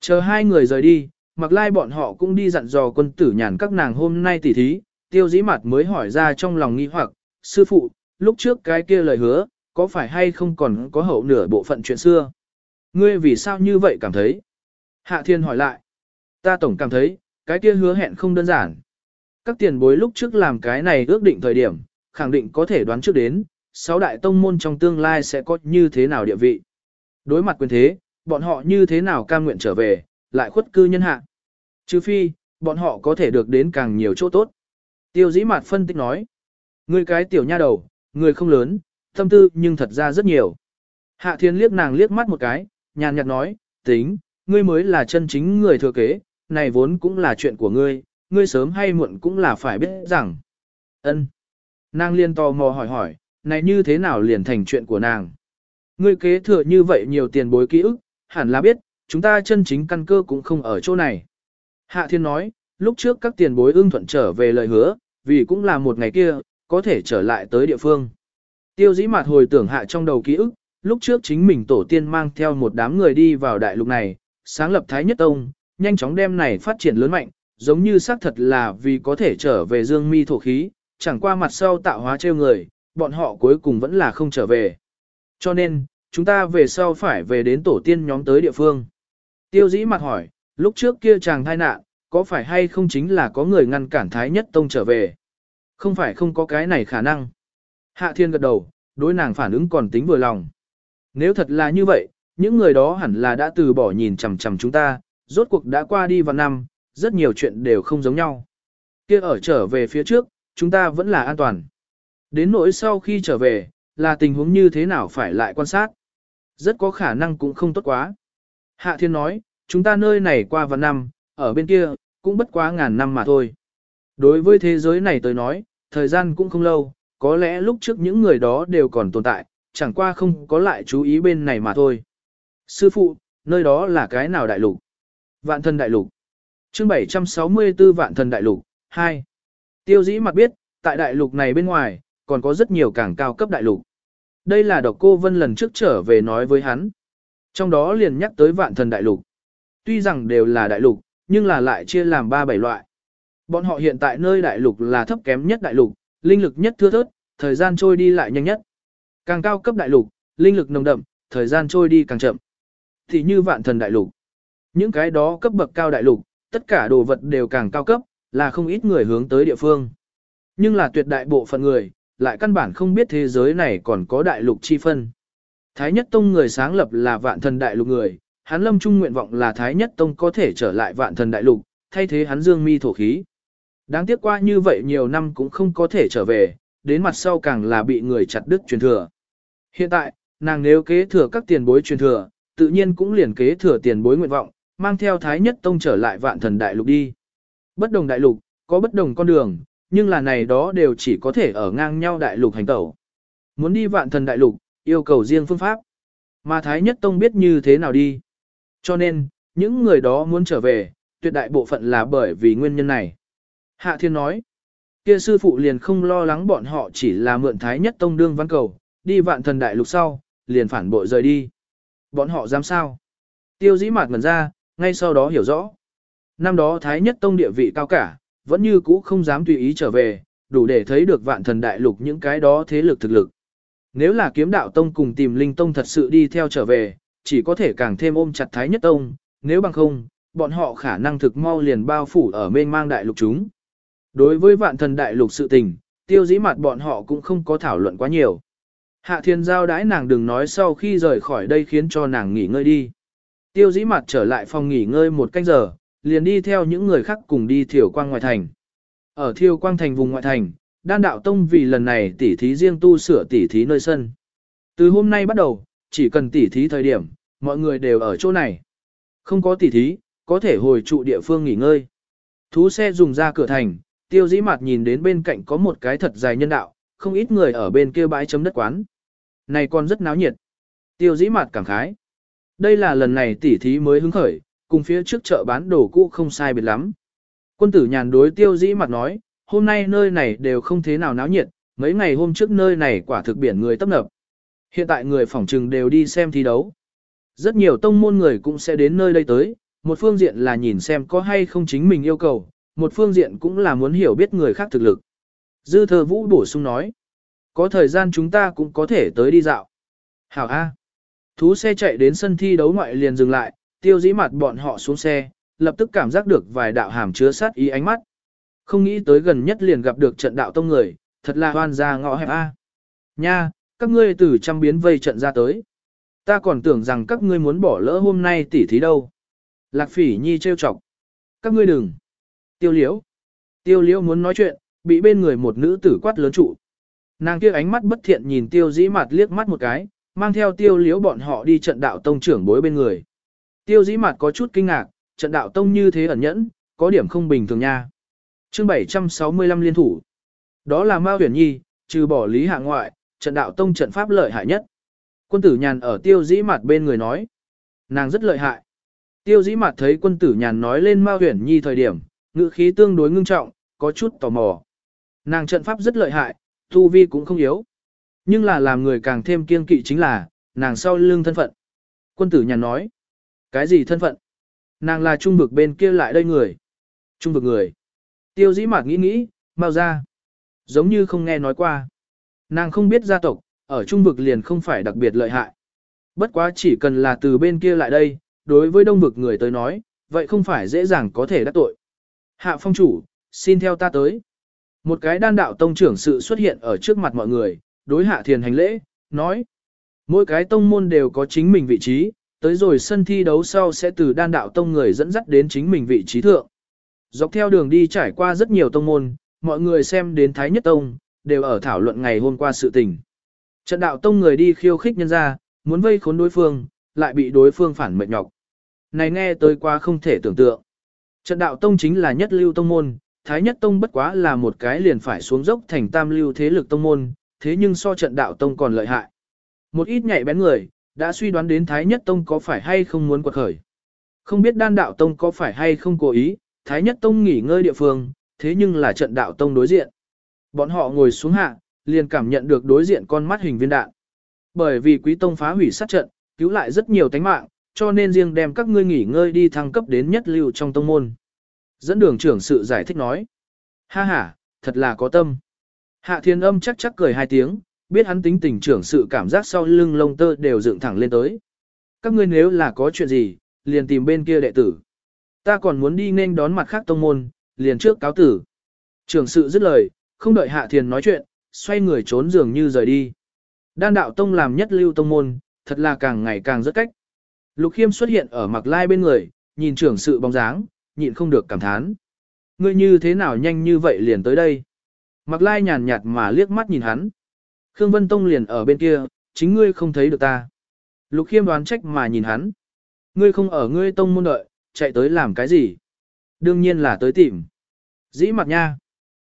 Chờ hai người rời đi, mặc lai bọn họ cũng đi dặn dò quân tử nhàn các nàng hôm nay tỉ thí, tiêu dĩ mặt mới hỏi ra trong lòng nghi hoặc, sư phụ, lúc trước cái kia lời hứa, có phải hay không còn có hậu nửa bộ phận chuyện xưa? Ngươi vì sao như vậy cảm thấy? Hạ thiên hỏi lại, ta tổng cảm thấy, cái kia hứa hẹn không đơn giản. Các tiền bối lúc trước làm cái này ước định thời điểm, khẳng định có thể đoán trước đến, sáu đại tông môn trong tương lai sẽ có như thế nào địa vị. Đối mặt quyền thế, bọn họ như thế nào cam nguyện trở về, lại khuất cư nhân hạ. Trừ phi, bọn họ có thể được đến càng nhiều chỗ tốt. Tiêu dĩ mặt phân tích nói, người cái tiểu nha đầu, người không lớn, tâm tư nhưng thật ra rất nhiều. Hạ thiên liếc nàng liếc mắt một cái, nhàn nhạt nói, tính, ngươi mới là chân chính người thừa kế, này vốn cũng là chuyện của ngươi, ngươi sớm hay muộn cũng là phải biết rằng. ân. Nàng liên tò mò hỏi hỏi, này như thế nào liền thành chuyện của nàng. Ngươi kế thừa như vậy nhiều tiền bối ký ức, hẳn là biết, chúng ta chân chính căn cơ cũng không ở chỗ này. Hạ thiên nói, lúc trước các tiền bối ưng thuận trở về lời hứa, vì cũng là một ngày kia, có thể trở lại tới địa phương. Tiêu dĩ mặt hồi tưởng hạ trong đầu ký ức, lúc trước chính mình tổ tiên mang theo một đám người đi vào đại lục này, sáng lập Thái Nhất Tông, nhanh chóng đem này phát triển lớn mạnh, giống như xác thật là vì có thể trở về dương mi thổ khí, chẳng qua mặt sau tạo hóa trêu người, bọn họ cuối cùng vẫn là không trở về. Cho nên, chúng ta về sau phải về đến tổ tiên nhóm tới địa phương. Tiêu dĩ mặt hỏi, lúc trước kia chàng thai nạn, có phải hay không chính là có người ngăn cản Thái Nhất Tông trở về? Không phải không có cái này khả năng. Hạ Thiên gật đầu, đối nàng phản ứng còn tính vừa lòng. Nếu thật là như vậy, những người đó hẳn là đã từ bỏ nhìn chằm chằm chúng ta, rốt cuộc đã qua đi vào năm, rất nhiều chuyện đều không giống nhau. Kia ở trở về phía trước, chúng ta vẫn là an toàn. Đến nỗi sau khi trở về, là tình huống như thế nào phải lại quan sát. Rất có khả năng cũng không tốt quá. Hạ thiên nói, chúng ta nơi này qua vạn năm, ở bên kia, cũng bất quá ngàn năm mà thôi. Đối với thế giới này tôi nói, thời gian cũng không lâu, có lẽ lúc trước những người đó đều còn tồn tại, chẳng qua không có lại chú ý bên này mà thôi. Sư phụ, nơi đó là cái nào đại lục? Vạn thần đại lục. chương 764 vạn thần đại lục, 2. Tiêu dĩ mặt biết, tại đại lục này bên ngoài, còn có rất nhiều càng cao cấp đại lục. Đây là độc cô Vân lần trước trở về nói với hắn. Trong đó liền nhắc tới vạn thần đại lục. Tuy rằng đều là đại lục, nhưng là lại chia làm ba bảy loại. Bọn họ hiện tại nơi đại lục là thấp kém nhất đại lục, linh lực nhất thưa thớt, thời gian trôi đi lại nhanh nhất. Càng cao cấp đại lục, linh lực nồng đậm, thời gian trôi đi càng chậm. Thì như vạn thần đại lục. Những cái đó cấp bậc cao đại lục, tất cả đồ vật đều càng cao cấp, là không ít người hướng tới địa phương. Nhưng là tuyệt đại bộ phận người, lại căn bản không biết thế giới này còn có đại lục chi phân. Thái Nhất Tông người sáng lập là vạn thần đại lục người, hắn lâm trung nguyện vọng là Thái Nhất Tông có thể trở lại vạn thần đại lục, thay thế hắn dương mi thổ khí. Đáng tiếc qua như vậy nhiều năm cũng không có thể trở về, đến mặt sau càng là bị người chặt đứt truyền thừa. Hiện tại, nàng nếu kế thừa các tiền bối truyền thừa, tự nhiên cũng liền kế thừa tiền bối nguyện vọng, mang theo Thái Nhất Tông trở lại vạn thần đại lục đi. Bất đồng đại lục, có bất đồng con đường, nhưng là này đó đều chỉ có thể ở ngang nhau đại lục hành tẩu. Muốn đi vạn thần đại lục, yêu cầu riêng phương pháp. Mà Thái Nhất Tông biết như thế nào đi. Cho nên, những người đó muốn trở về, tuyệt đại bộ phận là bởi vì nguyên nhân này. Hạ Thiên nói, kia sư phụ liền không lo lắng bọn họ chỉ là mượn Thái Nhất Tông đương văn cầu, đi vạn thần đại lục sau, liền phản bội rời đi. Bọn họ dám sao? Tiêu dĩ mạt ngần ra, ngay sau đó hiểu rõ. Năm đó Thái Nhất Tông địa vị cao cả, vẫn như cũ không dám tùy ý trở về, đủ để thấy được vạn thần đại lục những cái đó thế lực thực lực. Nếu là kiếm đạo tông cùng tìm linh tông thật sự đi theo trở về, chỉ có thể càng thêm ôm chặt Thái Nhất Tông, nếu bằng không, bọn họ khả năng thực mau liền bao phủ ở mênh mang đại lục chúng. Đối với vạn thần đại lục sự tình, tiêu dĩ mặt bọn họ cũng không có thảo luận quá nhiều. Hạ thiên giao đãi nàng đừng nói sau khi rời khỏi đây khiến cho nàng nghỉ ngơi đi. Tiêu dĩ mặt trở lại phòng nghỉ ngơi một canh giờ, liền đi theo những người khác cùng đi thiểu quang ngoại thành. Ở thiểu quang thành vùng ngoại thành, đan đạo tông vì lần này tỉ thí riêng tu sửa tỉ thí nơi sân. Từ hôm nay bắt đầu, chỉ cần tỉ thí thời điểm, mọi người đều ở chỗ này. Không có tỉ thí, có thể hồi trụ địa phương nghỉ ngơi. Thú xe dùng ra cửa thành, tiêu dĩ mặt nhìn đến bên cạnh có một cái thật dài nhân đạo, không ít người ở bên kia bãi chấm đất quán. Này còn rất náo nhiệt. Tiêu dĩ mặt cảm khái. Đây là lần này tỉ thí mới hứng khởi, cùng phía trước chợ bán đồ cũ không sai biệt lắm. Quân tử nhàn đối tiêu dĩ mặt nói, hôm nay nơi này đều không thế nào náo nhiệt, mấy ngày hôm trước nơi này quả thực biển người tấp nập. Hiện tại người phỏng trừng đều đi xem thi đấu. Rất nhiều tông môn người cũng sẽ đến nơi đây tới, một phương diện là nhìn xem có hay không chính mình yêu cầu, một phương diện cũng là muốn hiểu biết người khác thực lực. Dư thờ vũ bổ sung nói, có thời gian chúng ta cũng có thể tới đi dạo. Hảo A. Thú xe chạy đến sân thi đấu ngoại liền dừng lại, tiêu dĩ mặt bọn họ xuống xe, lập tức cảm giác được vài đạo hàm chứa sát ý ánh mắt. Không nghĩ tới gần nhất liền gặp được trận đạo tông người, thật là hoan ra ngõ hẹp A. Nha, các ngươi từ trăm biến vây trận ra tới. Ta còn tưởng rằng các ngươi muốn bỏ lỡ hôm nay tỉ thí đâu. Lạc phỉ nhi trêu chọc. Các ngươi đừng. Tiêu liễu. Tiêu liễu muốn nói chuyện, bị bên người một nữ tử quát lớn trụ. Nàng kia ánh mắt bất thiện nhìn tiêu dĩ mặt liếc mắt một cái, mang theo tiêu liễu bọn họ đi trận đạo tông trưởng bối bên người. Tiêu dĩ mặt có chút kinh ngạc, trận đạo tông như thế ẩn nhẫn, có điểm không bình thường nha. chương 765 liên thủ. Đó là Mao Huyền Nhi, trừ bỏ lý hạ ngoại, trận đạo tông trận pháp lợi hại nhất. Quân tử nhàn ở tiêu dĩ mặt bên người nói. Nàng rất lợi hại. Tiêu dĩ mặt thấy quân tử nhàn nói lên Mao Huyền Nhi thời điểm, ngữ khí tương đối ngưng trọng, có chút tò mò. Nàng trận pháp rất lợi hại, tu vi cũng không yếu. Nhưng là làm người càng thêm kiên kỵ chính là, nàng sau lưng thân phận. Quân tử nhàn nói. Cái gì thân phận? Nàng là trung vực bên kia lại đây người. Trung vực người. Tiêu dĩ mạc nghĩ nghĩ, mau ra. Giống như không nghe nói qua. Nàng không biết gia tộc, ở trung vực liền không phải đặc biệt lợi hại. Bất quá chỉ cần là từ bên kia lại đây, đối với đông vực người tới nói, vậy không phải dễ dàng có thể đắc tội. Hạ phong chủ, xin theo ta tới. Một cái đan đạo tông trưởng sự xuất hiện ở trước mặt mọi người, đối hạ thiền hành lễ, nói. Mỗi cái tông môn đều có chính mình vị trí, tới rồi sân thi đấu sau sẽ từ đan đạo tông người dẫn dắt đến chính mình vị trí thượng. Dọc theo đường đi trải qua rất nhiều tông môn, mọi người xem đến Thái Nhất Tông, đều ở thảo luận ngày hôm qua sự tình. Trận đạo tông người đi khiêu khích nhân ra, muốn vây khốn đối phương, lại bị đối phương phản mệt nhọc. Này nghe tới quá không thể tưởng tượng. Trận đạo tông chính là nhất lưu tông môn, thái nhất tông bất quá là một cái liền phải xuống dốc thành tam lưu thế lực tông môn, thế nhưng so trận đạo tông còn lợi hại. Một ít nhạy bén người, đã suy đoán đến thái nhất tông có phải hay không muốn quật khởi. Không biết đan đạo tông có phải hay không cố ý, thái nhất tông nghỉ ngơi địa phương, thế nhưng là trận đạo tông đối diện. Bọn họ ngồi xuống hạ, liền cảm nhận được đối diện con mắt hình viên đạn. Bởi vì quý tông phá hủy sát trận, cứu lại rất nhiều tánh mạng, cho nên riêng đem các ngươi nghỉ ngơi đi thăng cấp đến nhất lưu trong tông môn. Dẫn đường trưởng sự giải thích nói. Ha ha, thật là có tâm. Hạ thiên âm chắc chắc cười hai tiếng, biết hắn tính tình trưởng sự cảm giác sau lưng lông tơ đều dựng thẳng lên tới. Các ngươi nếu là có chuyện gì, liền tìm bên kia đệ tử. Ta còn muốn đi nên đón mặt khác tông môn, liền trước cáo tử. Trưởng sự dứt lời, không đợi hạ thiên nói chuyện, xoay người trốn dường như rời đi. Đan đạo tông làm nhất lưu tông môn, thật là càng ngày càng rất cách. Lục khiêm xuất hiện ở mặc lai bên người, nhìn trưởng sự bóng dáng, nhịn không được cảm thán. Ngươi như thế nào nhanh như vậy liền tới đây? Mặc lai nhàn nhạt mà liếc mắt nhìn hắn. Khương Vân Tông liền ở bên kia, chính ngươi không thấy được ta. Lục khiêm đoán trách mà nhìn hắn. Ngươi không ở ngươi tông môn đợi, chạy tới làm cái gì? Đương nhiên là tới tìm. Dĩ mặt nha.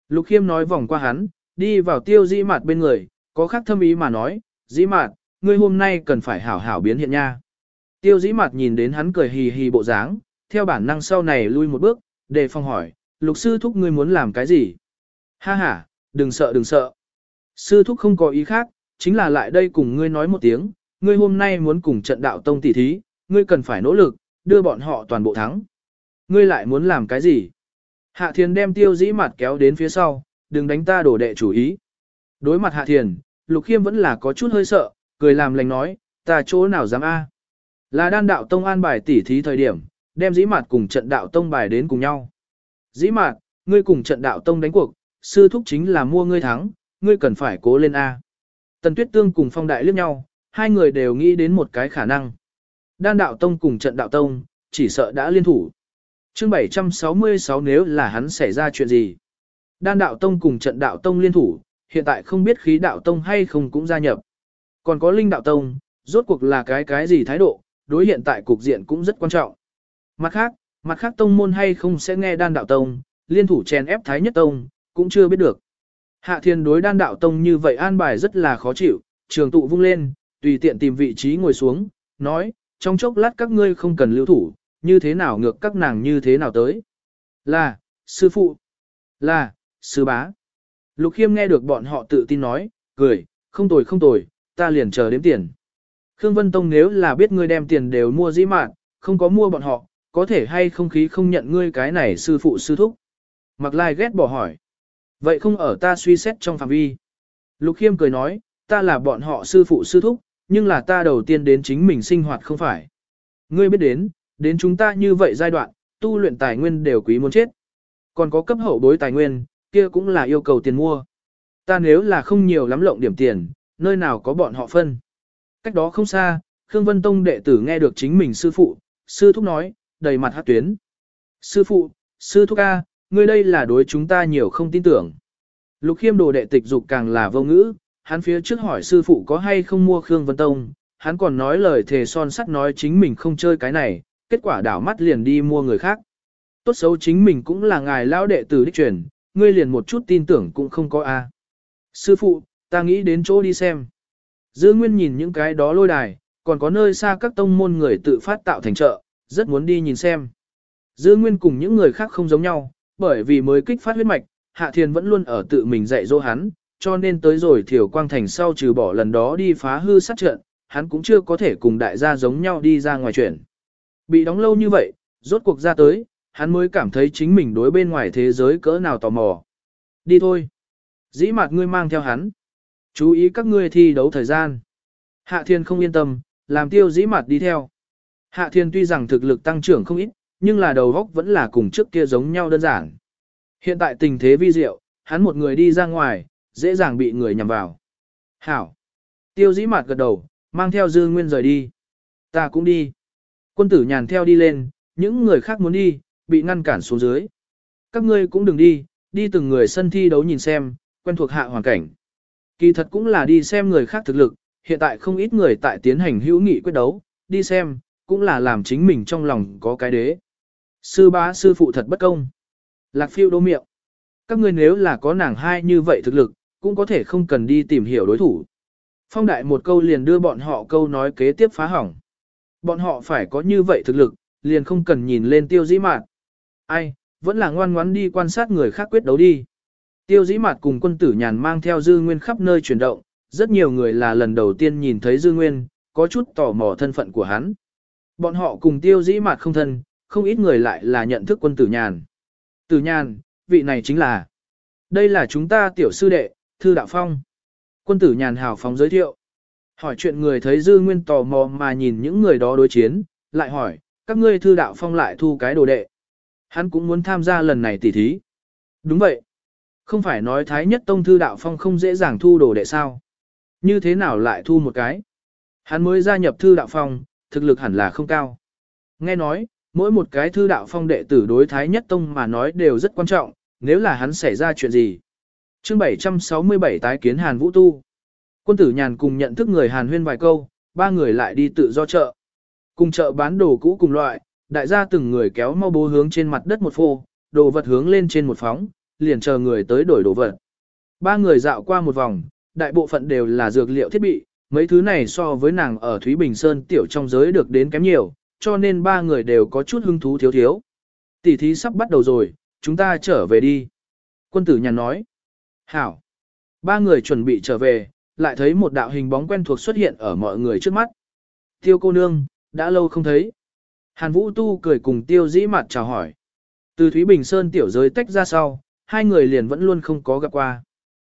Lục khiêm nói vòng qua hắn, đi vào tiêu dĩ mặt bên người, có khác thâm ý mà nói, dĩ mặt, ngươi hôm nay cần phải hảo hảo biến hiện nha. Tiêu dĩ mặt nhìn đến hắn cười hì hì bộ dáng, theo bản năng sau này lui một bước, để phòng hỏi, lục sư thúc ngươi muốn làm cái gì? Ha ha, đừng sợ đừng sợ. Sư thúc không có ý khác, chính là lại đây cùng ngươi nói một tiếng, ngươi hôm nay muốn cùng trận đạo tông tỷ thí, ngươi cần phải nỗ lực, đưa bọn họ toàn bộ thắng. Ngươi lại muốn làm cái gì? Hạ thiền đem tiêu dĩ mặt kéo đến phía sau, đừng đánh ta đổ đệ chủ ý. Đối mặt hạ thiền, lục khiêm vẫn là có chút hơi sợ, cười làm lành nói, ta chỗ nào dám a? Là đan đạo tông an bài tỉ thí thời điểm, đem dĩ mạt cùng trận đạo tông bài đến cùng nhau. Dĩ mạt, ngươi cùng trận đạo tông đánh cuộc, sư thúc chính là mua ngươi thắng, ngươi cần phải cố lên A. Tần Tuyết Tương cùng Phong Đại liếc nhau, hai người đều nghĩ đến một cái khả năng. Đan đạo tông cùng trận đạo tông, chỉ sợ đã liên thủ. chương 766 nếu là hắn xảy ra chuyện gì. Đan đạo tông cùng trận đạo tông liên thủ, hiện tại không biết khí đạo tông hay không cũng gia nhập. Còn có linh đạo tông, rốt cuộc là cái cái gì thái độ, đối hiện tại cục diện cũng rất quan trọng. Mặt khác, mặt khác tông môn hay không sẽ nghe đan đạo tông, liên thủ chèn ép thái nhất tông, cũng chưa biết được. Hạ thiên đối đan đạo tông như vậy an bài rất là khó chịu, trường tụ vung lên, tùy tiện tìm vị trí ngồi xuống, nói, trong chốc lát các ngươi không cần lưu thủ, như thế nào ngược các nàng như thế nào tới. Là, sư phụ. Là, sư bá. Lục khiêm nghe được bọn họ tự tin nói, cười, không tồi không tồi, ta liền chờ đếm tiền. Khương Vân Tông nếu là biết ngươi đem tiền đều mua dĩ mạn, không có mua bọn họ, có thể hay không khí không nhận ngươi cái này sư phụ sư thúc. Mặc lai ghét bỏ hỏi. Vậy không ở ta suy xét trong phạm vi. Lục Khiêm cười nói, ta là bọn họ sư phụ sư thúc, nhưng là ta đầu tiên đến chính mình sinh hoạt không phải. Ngươi biết đến, đến chúng ta như vậy giai đoạn, tu luyện tài nguyên đều quý muốn chết. Còn có cấp hậu bối tài nguyên, kia cũng là yêu cầu tiền mua. Ta nếu là không nhiều lắm lộng điểm tiền, nơi nào có bọn họ phân. Cách đó không xa, Khương Vân Tông đệ tử nghe được chính mình sư phụ, sư thúc nói, đầy mặt hát tuyến. Sư phụ, sư thúc A, ngươi đây là đối chúng ta nhiều không tin tưởng. Lục khiêm đồ đệ tịch dục càng là vô ngữ, hắn phía trước hỏi sư phụ có hay không mua Khương Vân Tông, hắn còn nói lời thề son sắt nói chính mình không chơi cái này, kết quả đảo mắt liền đi mua người khác. Tốt xấu chính mình cũng là ngài lão đệ tử đích truyền, ngươi liền một chút tin tưởng cũng không có a. Sư phụ, ta nghĩ đến chỗ đi xem. Dư Nguyên nhìn những cái đó lôi đài, còn có nơi xa các tông môn người tự phát tạo thành chợ, rất muốn đi nhìn xem. Dư Nguyên cùng những người khác không giống nhau, bởi vì mới kích phát huyết mạch, Hạ Thiên vẫn luôn ở tự mình dạy dỗ hắn, cho nên tới rồi Thiểu Quang Thành sau trừ bỏ lần đó đi phá hư sát trận, hắn cũng chưa có thể cùng đại gia giống nhau đi ra ngoài chuyện. Bị đóng lâu như vậy, rốt cuộc ra tới, hắn mới cảm thấy chính mình đối bên ngoài thế giới cỡ nào tò mò. Đi thôi. Dĩ mặt ngươi mang theo hắn. Chú ý các ngươi thi đấu thời gian. Hạ Thiên không yên tâm, làm tiêu dĩ mặt đi theo. Hạ Thiên tuy rằng thực lực tăng trưởng không ít, nhưng là đầu góc vẫn là cùng trước kia giống nhau đơn giản. Hiện tại tình thế vi diệu, hắn một người đi ra ngoài, dễ dàng bị người nhằm vào. Hảo. Tiêu dĩ mặt gật đầu, mang theo dư nguyên rời đi. Ta cũng đi. Quân tử nhàn theo đi lên, những người khác muốn đi, bị ngăn cản xuống dưới. Các ngươi cũng đừng đi, đi từng người sân thi đấu nhìn xem, quen thuộc hạ hoàn cảnh. Kỳ thật cũng là đi xem người khác thực lực, hiện tại không ít người tại tiến hành hữu nghị quyết đấu, đi xem, cũng là làm chính mình trong lòng có cái đế. Sư bá sư phụ thật bất công. Lạc phiêu đô miệng. Các ngươi nếu là có nàng hai như vậy thực lực, cũng có thể không cần đi tìm hiểu đối thủ. Phong đại một câu liền đưa bọn họ câu nói kế tiếp phá hỏng. Bọn họ phải có như vậy thực lực, liền không cần nhìn lên tiêu dĩ mạn. Ai, vẫn là ngoan ngoãn đi quan sát người khác quyết đấu đi. Tiêu dĩ mạt cùng quân tử nhàn mang theo dư nguyên khắp nơi chuyển động, rất nhiều người là lần đầu tiên nhìn thấy dư nguyên, có chút tò mò thân phận của hắn. Bọn họ cùng tiêu dĩ mạt không thân, không ít người lại là nhận thức quân tử nhàn. Tử nhàn, vị này chính là, đây là chúng ta tiểu sư đệ, Thư Đạo Phong. Quân tử nhàn hào phóng giới thiệu. Hỏi chuyện người thấy dư nguyên tò mò mà nhìn những người đó đối chiến, lại hỏi, các ngươi Thư Đạo Phong lại thu cái đồ đệ. Hắn cũng muốn tham gia lần này tỉ thí. Đúng vậy. Không phải nói Thái Nhất Tông Thư Đạo Phong không dễ dàng thu đồ đệ sao. Như thế nào lại thu một cái? Hắn mới gia nhập Thư Đạo Phong, thực lực hẳn là không cao. Nghe nói, mỗi một cái Thư Đạo Phong đệ tử đối Thái Nhất Tông mà nói đều rất quan trọng, nếu là hắn xảy ra chuyện gì. chương 767 tái kiến Hàn Vũ Tu. Quân tử nhàn cùng nhận thức người Hàn huyên vài câu, ba người lại đi tự do chợ. Cùng chợ bán đồ cũ cùng loại, đại gia từng người kéo mau bố hướng trên mặt đất một phô, đồ vật hướng lên trên một phóng, liền chờ người tới đổi đồ vật. Ba người dạo qua một vòng, đại bộ phận đều là dược liệu thiết bị, mấy thứ này so với nàng ở Thúy Bình Sơn tiểu trong giới được đến kém nhiều, cho nên ba người đều có chút hứng thú thiếu thiếu. Tỷ thí sắp bắt đầu rồi, chúng ta trở về đi. Quân tử nhàn nói. Hảo. Ba người chuẩn bị trở về, lại thấy một đạo hình bóng quen thuộc xuất hiện ở mọi người trước mắt. Tiêu cô nương, đã lâu không thấy. Hàn Vũ Tu cười cùng tiêu dĩ mặt chào hỏi. Từ Thúy Bình Sơn tiểu giới tách ra sau, hai người liền vẫn luôn không có gặp qua.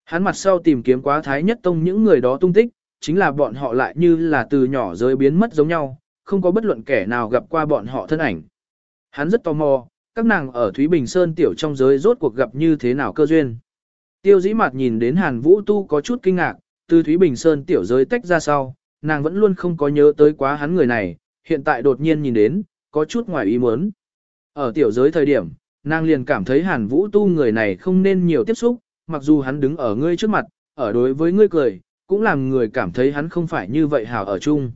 Hắn mặt sau tìm kiếm quá Thái Nhất Tông những người đó tung tích, chính là bọn họ lại như là từ nhỏ giới biến mất giống nhau, không có bất luận kẻ nào gặp qua bọn họ thân ảnh. Hắn rất tò mò, các nàng ở Thúy Bình Sơn tiểu trong giới rốt cuộc gặp như thế nào cơ duyên. Tiêu dĩ mặt nhìn đến Hàn Vũ Tu có chút kinh ngạc, từ Thúy Bình Sơn tiểu giới tách ra sau, nàng vẫn luôn không có nhớ tới quá hắn người này, hiện tại đột nhiên nhìn đến, có chút ngoài ý muốn. Ở tiểu giới thời điểm, nàng liền cảm thấy hàn vũ tu người này không nên nhiều tiếp xúc, mặc dù hắn đứng ở ngươi trước mặt, ở đối với ngươi cười, cũng làm người cảm thấy hắn không phải như vậy hảo ở chung.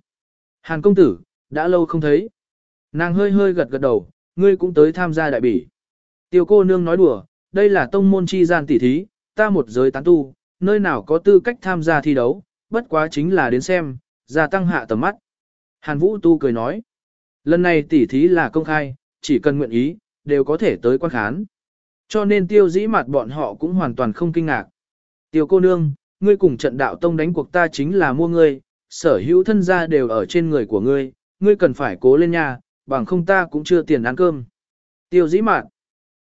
Hàn công tử, đã lâu không thấy. Nàng hơi hơi gật gật đầu, ngươi cũng tới tham gia đại bỉ. Tiêu cô nương nói đùa, đây là tông môn chi gian tỉ thí, ta một giới tán tu, nơi nào có tư cách tham gia thi đấu, bất quá chính là đến xem, gia tăng hạ tầm mắt. Hàn Vũ Tu cười nói, lần này tỉ thí là công khai, chỉ cần nguyện ý, đều có thể tới quan khán. Cho nên tiêu dĩ mặt bọn họ cũng hoàn toàn không kinh ngạc. Tiêu cô nương, ngươi cùng trận đạo tông đánh cuộc ta chính là mua ngươi, sở hữu thân gia đều ở trên người của ngươi, ngươi cần phải cố lên nha, bằng không ta cũng chưa tiền ăn cơm. Tiêu dĩ mạn,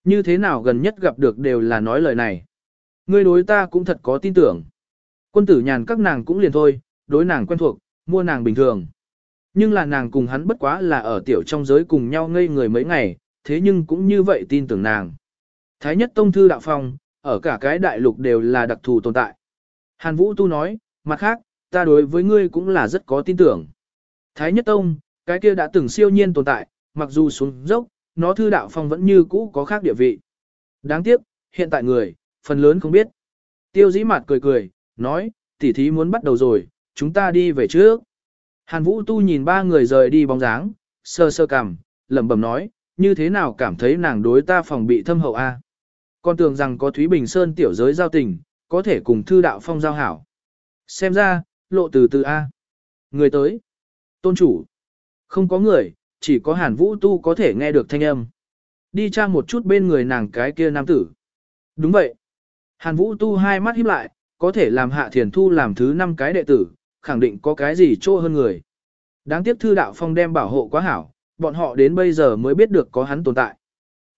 như thế nào gần nhất gặp được đều là nói lời này. Ngươi đối ta cũng thật có tin tưởng. Quân tử nhàn các nàng cũng liền thôi, đối nàng quen thuộc, mua nàng bình thường. Nhưng là nàng cùng hắn bất quá là ở tiểu trong giới cùng nhau ngây người mấy ngày, thế nhưng cũng như vậy tin tưởng nàng. Thái nhất tông thư đạo phong, ở cả cái đại lục đều là đặc thù tồn tại. Hàn Vũ Tu nói, mặt khác, ta đối với ngươi cũng là rất có tin tưởng. Thái nhất tông, cái kia đã từng siêu nhiên tồn tại, mặc dù xuống dốc, nó thư đạo phong vẫn như cũ có khác địa vị. Đáng tiếc, hiện tại người, phần lớn không biết. Tiêu dĩ mặt cười cười, nói, tỉ thí muốn bắt đầu rồi, chúng ta đi về trước. Hàn Vũ Tu nhìn ba người rời đi bóng dáng, sơ sơ cằm, lẩm bẩm nói, như thế nào cảm thấy nàng đối ta phòng bị thâm hậu a? Con tưởng rằng có Thúy Bình Sơn tiểu giới giao tình, có thể cùng thư đạo phong giao hảo. Xem ra, lộ từ từ a. Người tới. Tôn chủ. Không có người, chỉ có Hàn Vũ Tu có thể nghe được thanh âm. Đi tra một chút bên người nàng cái kia nam tử. Đúng vậy. Hàn Vũ Tu hai mắt híp lại, có thể làm Hạ Thiền Thu làm thứ năm cái đệ tử, khẳng định có cái gì chỗ hơn người. Đáng tiếc thư đạo phong đem bảo hộ quá hảo, bọn họ đến bây giờ mới biết được có hắn tồn tại.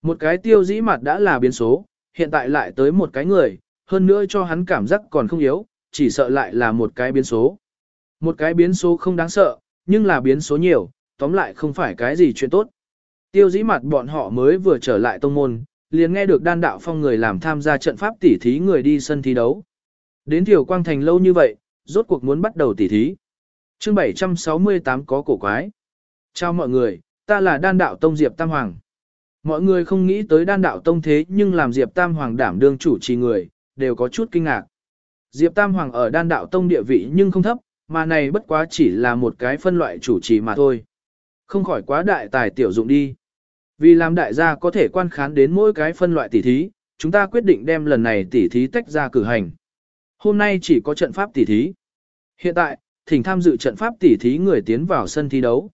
Một cái tiêu dĩ mặt đã là biến số, hiện tại lại tới một cái người, hơn nữa cho hắn cảm giác còn không yếu, chỉ sợ lại là một cái biến số. Một cái biến số không đáng sợ, nhưng là biến số nhiều, tóm lại không phải cái gì chuyện tốt. Tiêu dĩ mặt bọn họ mới vừa trở lại tông môn, liền nghe được đan đạo phong người làm tham gia trận pháp tỉ thí người đi sân thi đấu. Đến tiểu quang thành lâu như vậy, rốt cuộc muốn bắt đầu tỉ thí. chương 768 có cổ quái. Chào mọi người, ta là đan đạo tông Diệp Tam Hoàng. Mọi người không nghĩ tới đan đạo tông thế nhưng làm Diệp Tam Hoàng đảm đương chủ trì người, đều có chút kinh ngạc. Diệp Tam Hoàng ở đan đạo tông địa vị nhưng không thấp, mà này bất quá chỉ là một cái phân loại chủ trì mà thôi. Không khỏi quá đại tài tiểu dụng đi. Vì làm đại gia có thể quan khán đến mỗi cái phân loại tỉ thí, chúng ta quyết định đem lần này tỉ thí tách ra cử hành. Hôm nay chỉ có trận pháp tỉ thí. Hiện tại, thỉnh tham dự trận pháp tỉ thí người tiến vào sân thi đấu.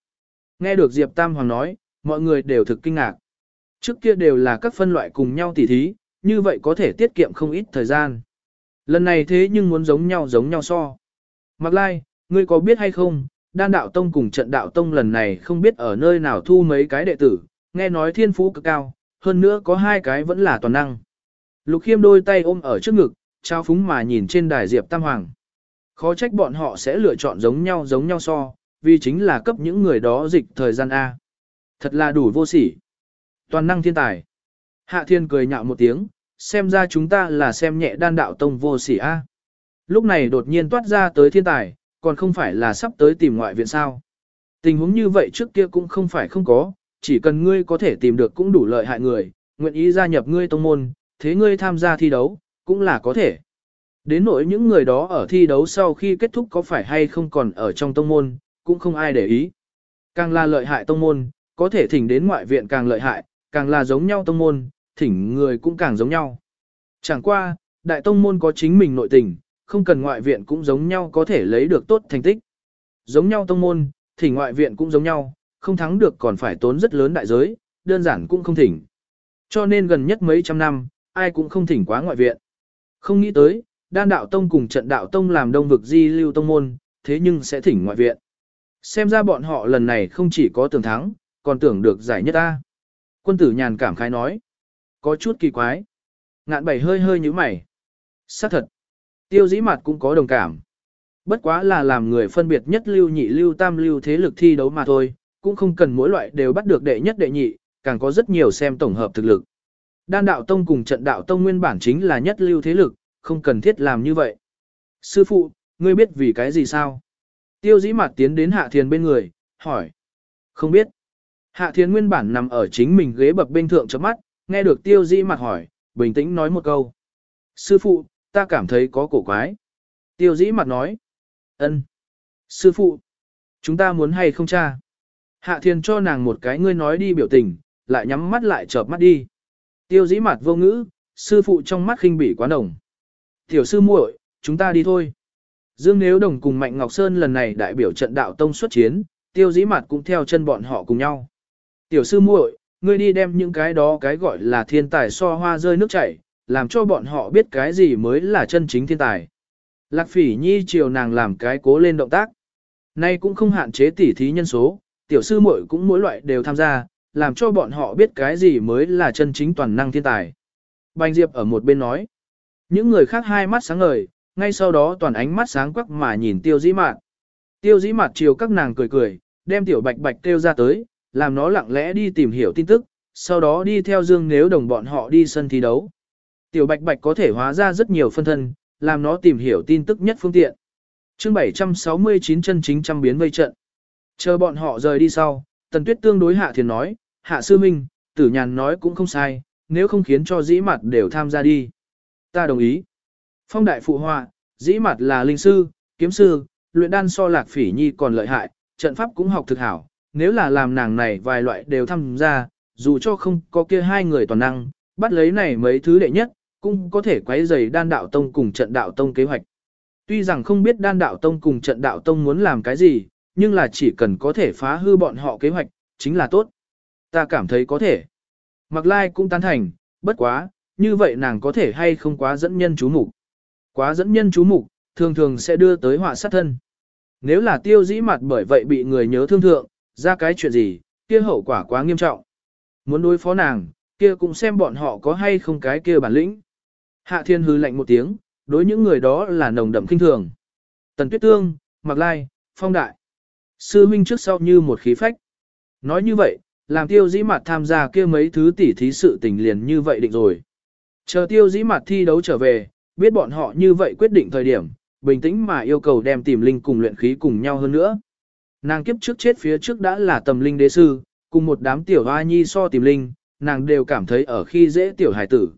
Nghe được Diệp Tam Hoàng nói, mọi người đều thực kinh ngạc. Trước kia đều là các phân loại cùng nhau tỉ thí, như vậy có thể tiết kiệm không ít thời gian. Lần này thế nhưng muốn giống nhau giống nhau so. Mạc Lai, ngươi có biết hay không, đan đạo tông cùng trận đạo tông lần này không biết ở nơi nào thu mấy cái đệ tử, nghe nói thiên phú cực cao, hơn nữa có hai cái vẫn là toàn năng. Lục khiêm đôi tay ôm ở trước ngực, trao phúng mà nhìn trên đài Diệp Tam Hoàng. Khó trách bọn họ sẽ lựa chọn giống nhau giống nhau so, vì chính là cấp những người đó dịch thời gian A. Thật là đủ vô sỉ. Toàn năng thiên tài. Hạ thiên cười nhạo một tiếng, xem ra chúng ta là xem nhẹ đan đạo tông vô sỉ A. Lúc này đột nhiên toát ra tới thiên tài, còn không phải là sắp tới tìm ngoại viện sao. Tình huống như vậy trước kia cũng không phải không có, chỉ cần ngươi có thể tìm được cũng đủ lợi hại người, nguyện ý gia nhập ngươi tông môn, thế ngươi tham gia thi đấu, cũng là có thể. Đến nỗi những người đó ở thi đấu sau khi kết thúc có phải hay không còn ở trong tông môn, cũng không ai để ý. Càng là lợi hại tông môn, có thể thỉnh đến ngoại viện càng lợi hại, càng là giống nhau tông môn, thỉnh người cũng càng giống nhau. Chẳng qua, đại tông môn có chính mình nội tình, không cần ngoại viện cũng giống nhau có thể lấy được tốt thành tích. Giống nhau tông môn, thỉnh ngoại viện cũng giống nhau, không thắng được còn phải tốn rất lớn đại giới, đơn giản cũng không thỉnh. Cho nên gần nhất mấy trăm năm, ai cũng không thỉnh quá ngoại viện. Không nghĩ tới, đan đạo tông cùng trận đạo tông làm đông vực di lưu tông môn, thế nhưng sẽ thỉnh ngoại viện. Xem ra bọn họ lần này không chỉ có tưởng thắng, còn tưởng được giải nhất ta. Quân tử nhàn cảm khái nói. Có chút kỳ quái. Ngạn bảy hơi hơi như mày. xác thật. Tiêu dĩ mặt cũng có đồng cảm. Bất quá là làm người phân biệt nhất lưu nhị lưu tam lưu thế lực thi đấu mà thôi, cũng không cần mỗi loại đều bắt được đệ nhất đệ nhị, càng có rất nhiều xem tổng hợp thực lực. Đan đạo tông cùng trận đạo tông nguyên bản chính là nhất lưu thế lực, không cần thiết làm như vậy. Sư phụ, ngươi biết vì cái gì sao? Tiêu dĩ mặt tiến đến hạ thiền bên người, hỏi. Không biết. Hạ thiền nguyên bản nằm ở chính mình ghế bập bên thượng chấm mắt, nghe được tiêu dĩ mặt hỏi, bình tĩnh nói một câu. Sư phụ, ta cảm thấy có cổ quái. Tiêu dĩ mặt nói. ân. Sư phụ, chúng ta muốn hay không cha? Hạ thiền cho nàng một cái ngươi nói đi biểu tình, lại nhắm mắt lại chợp mắt đi. Tiêu dĩ mặt vô ngữ, sư phụ trong mắt khinh bỉ quá đồng. Tiểu sư muội, chúng ta đi thôi. Dương Nếu Đồng cùng Mạnh Ngọc Sơn lần này đại biểu trận đạo tông xuất chiến, tiêu dĩ mặt cũng theo chân bọn họ cùng nhau. Tiểu sư muội, ngươi đi đem những cái đó cái gọi là thiên tài so hoa rơi nước chảy, làm cho bọn họ biết cái gì mới là chân chính thiên tài. Lạc phỉ nhi chiều nàng làm cái cố lên động tác. Nay cũng không hạn chế tỉ thí nhân số, tiểu sư muội cũng mỗi loại đều tham gia, làm cho bọn họ biết cái gì mới là chân chính toàn năng thiên tài. Bành Diệp ở một bên nói. Những người khác hai mắt sáng ngời, ngay sau đó toàn ánh mắt sáng quắc mà nhìn tiêu dĩ mạn. Tiêu dĩ mạn chiều các nàng cười cười, đem tiểu bạch bạch kêu ra tới, làm nó lặng lẽ đi tìm hiểu tin tức, sau đó đi theo dương nếu đồng bọn họ đi sân thi đấu. Tiểu bạch bạch có thể hóa ra rất nhiều phân thân, làm nó tìm hiểu tin tức nhất phương tiện. chương 769 chân chính trăm biến vây trận. Chờ bọn họ rời đi sau, tần tuyết tương đối hạ thiền nói, hạ sư minh, tử nhàn nói cũng không sai, nếu không khiến cho dĩ mặt đều tham gia đi. Ta đồng ý. Phong đại phụ họa, dĩ mặt là linh sư, kiếm sư, luyện đan so lạc phỉ nhi còn lợi hại, trận pháp cũng học thực hảo, nếu là làm nàng này vài loại đều tham gia, dù cho không có kia hai người toàn năng, bắt lấy này mấy thứ đệ nhất, cũng có thể quấy giày đan đạo tông cùng trận đạo tông kế hoạch. Tuy rằng không biết đan đạo tông cùng trận đạo tông muốn làm cái gì, nhưng là chỉ cần có thể phá hư bọn họ kế hoạch, chính là tốt. Ta cảm thấy có thể. Mặc lai cũng tán thành, bất quá, như vậy nàng có thể hay không quá dẫn nhân chú mục Quá dẫn nhân chú mục thường thường sẽ đưa tới họa sát thân. Nếu là tiêu dĩ mặt bởi vậy bị người nhớ thương thượng, ra cái chuyện gì, kia hậu quả quá nghiêm trọng. Muốn đối phó nàng, kia cũng xem bọn họ có hay không cái kia bản lĩnh. Hạ thiên hư lạnh một tiếng, đối những người đó là nồng đậm kinh thường. Tần Tuyết Tương, Mạc Lai, Phong Đại. Sư huynh trước sau như một khí phách. Nói như vậy, làm tiêu dĩ mặt tham gia kia mấy thứ tỉ thí sự tình liền như vậy định rồi. Chờ tiêu dĩ mặt thi đấu trở về, biết bọn họ như vậy quyết định thời điểm, bình tĩnh mà yêu cầu đem tìm linh cùng luyện khí cùng nhau hơn nữa. Nàng kiếp trước chết phía trước đã là tầm linh đế sư, cùng một đám tiểu hoa nhi so tìm linh, nàng đều cảm thấy ở khi dễ tiểu hải tử.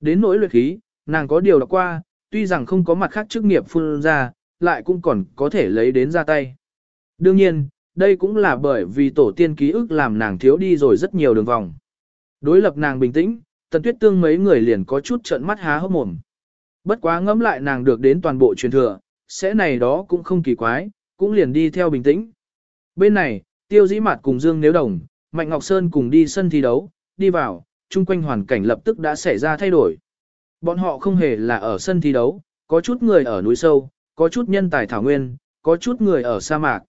Đến nỗi luyện khí, nàng có điều đọc qua, tuy rằng không có mặt khác chức nghiệp phun ra, lại cũng còn có thể lấy đến ra tay. Đương nhiên, đây cũng là bởi vì tổ tiên ký ức làm nàng thiếu đi rồi rất nhiều đường vòng. Đối lập nàng bình tĩnh, tần tuyết tương mấy người liền có chút trợn mắt há hốc mồm. Bất quá ngẫm lại nàng được đến toàn bộ truyền thừa, sẽ này đó cũng không kỳ quái, cũng liền đi theo bình tĩnh. Bên này, tiêu dĩ mạt cùng Dương Nếu Đồng, Mạnh Ngọc Sơn cùng đi sân thi đấu, đi vào, chung quanh hoàn cảnh lập tức đã xảy ra thay đổi. Bọn họ không hề là ở sân thi đấu, có chút người ở núi sâu, có chút nhân tài thảo nguyên, có chút người ở sa mạc.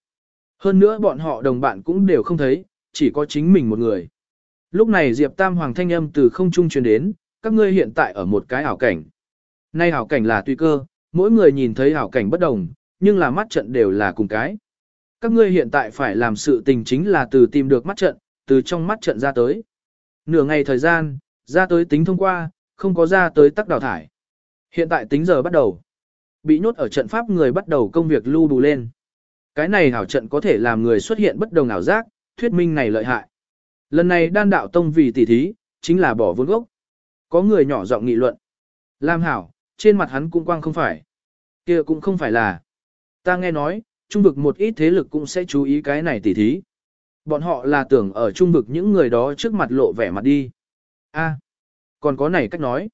Hơn nữa bọn họ đồng bạn cũng đều không thấy, chỉ có chính mình một người. Lúc này Diệp Tam Hoàng thanh âm từ không trung truyền đến, các ngươi hiện tại ở một cái ảo cảnh. Nay hảo cảnh là tùy cơ, mỗi người nhìn thấy hảo cảnh bất đồng, nhưng là mắt trận đều là cùng cái. Các ngươi hiện tại phải làm sự tình chính là từ tìm được mắt trận, từ trong mắt trận ra tới. Nửa ngày thời gian, ra tới tính thông qua, không có ra tới tắc đào thải. Hiện tại tính giờ bắt đầu. Bị nhốt ở trận pháp người bắt đầu công việc lưu đủ lên. Cái này hảo trận có thể làm người xuất hiện bất đồng ảo giác, thuyết minh này lợi hại. Lần này đan đạo tông vì tỉ thí, chính là bỏ vốn gốc. Có người nhỏ giọng nghị luận. Lam hảo, trên mặt hắn cũng quang không phải. kia cũng không phải là. Ta nghe nói, trung vực một ít thế lực cũng sẽ chú ý cái này tỉ thí. Bọn họ là tưởng ở trung vực những người đó trước mặt lộ vẻ mặt đi. a còn có này cách nói.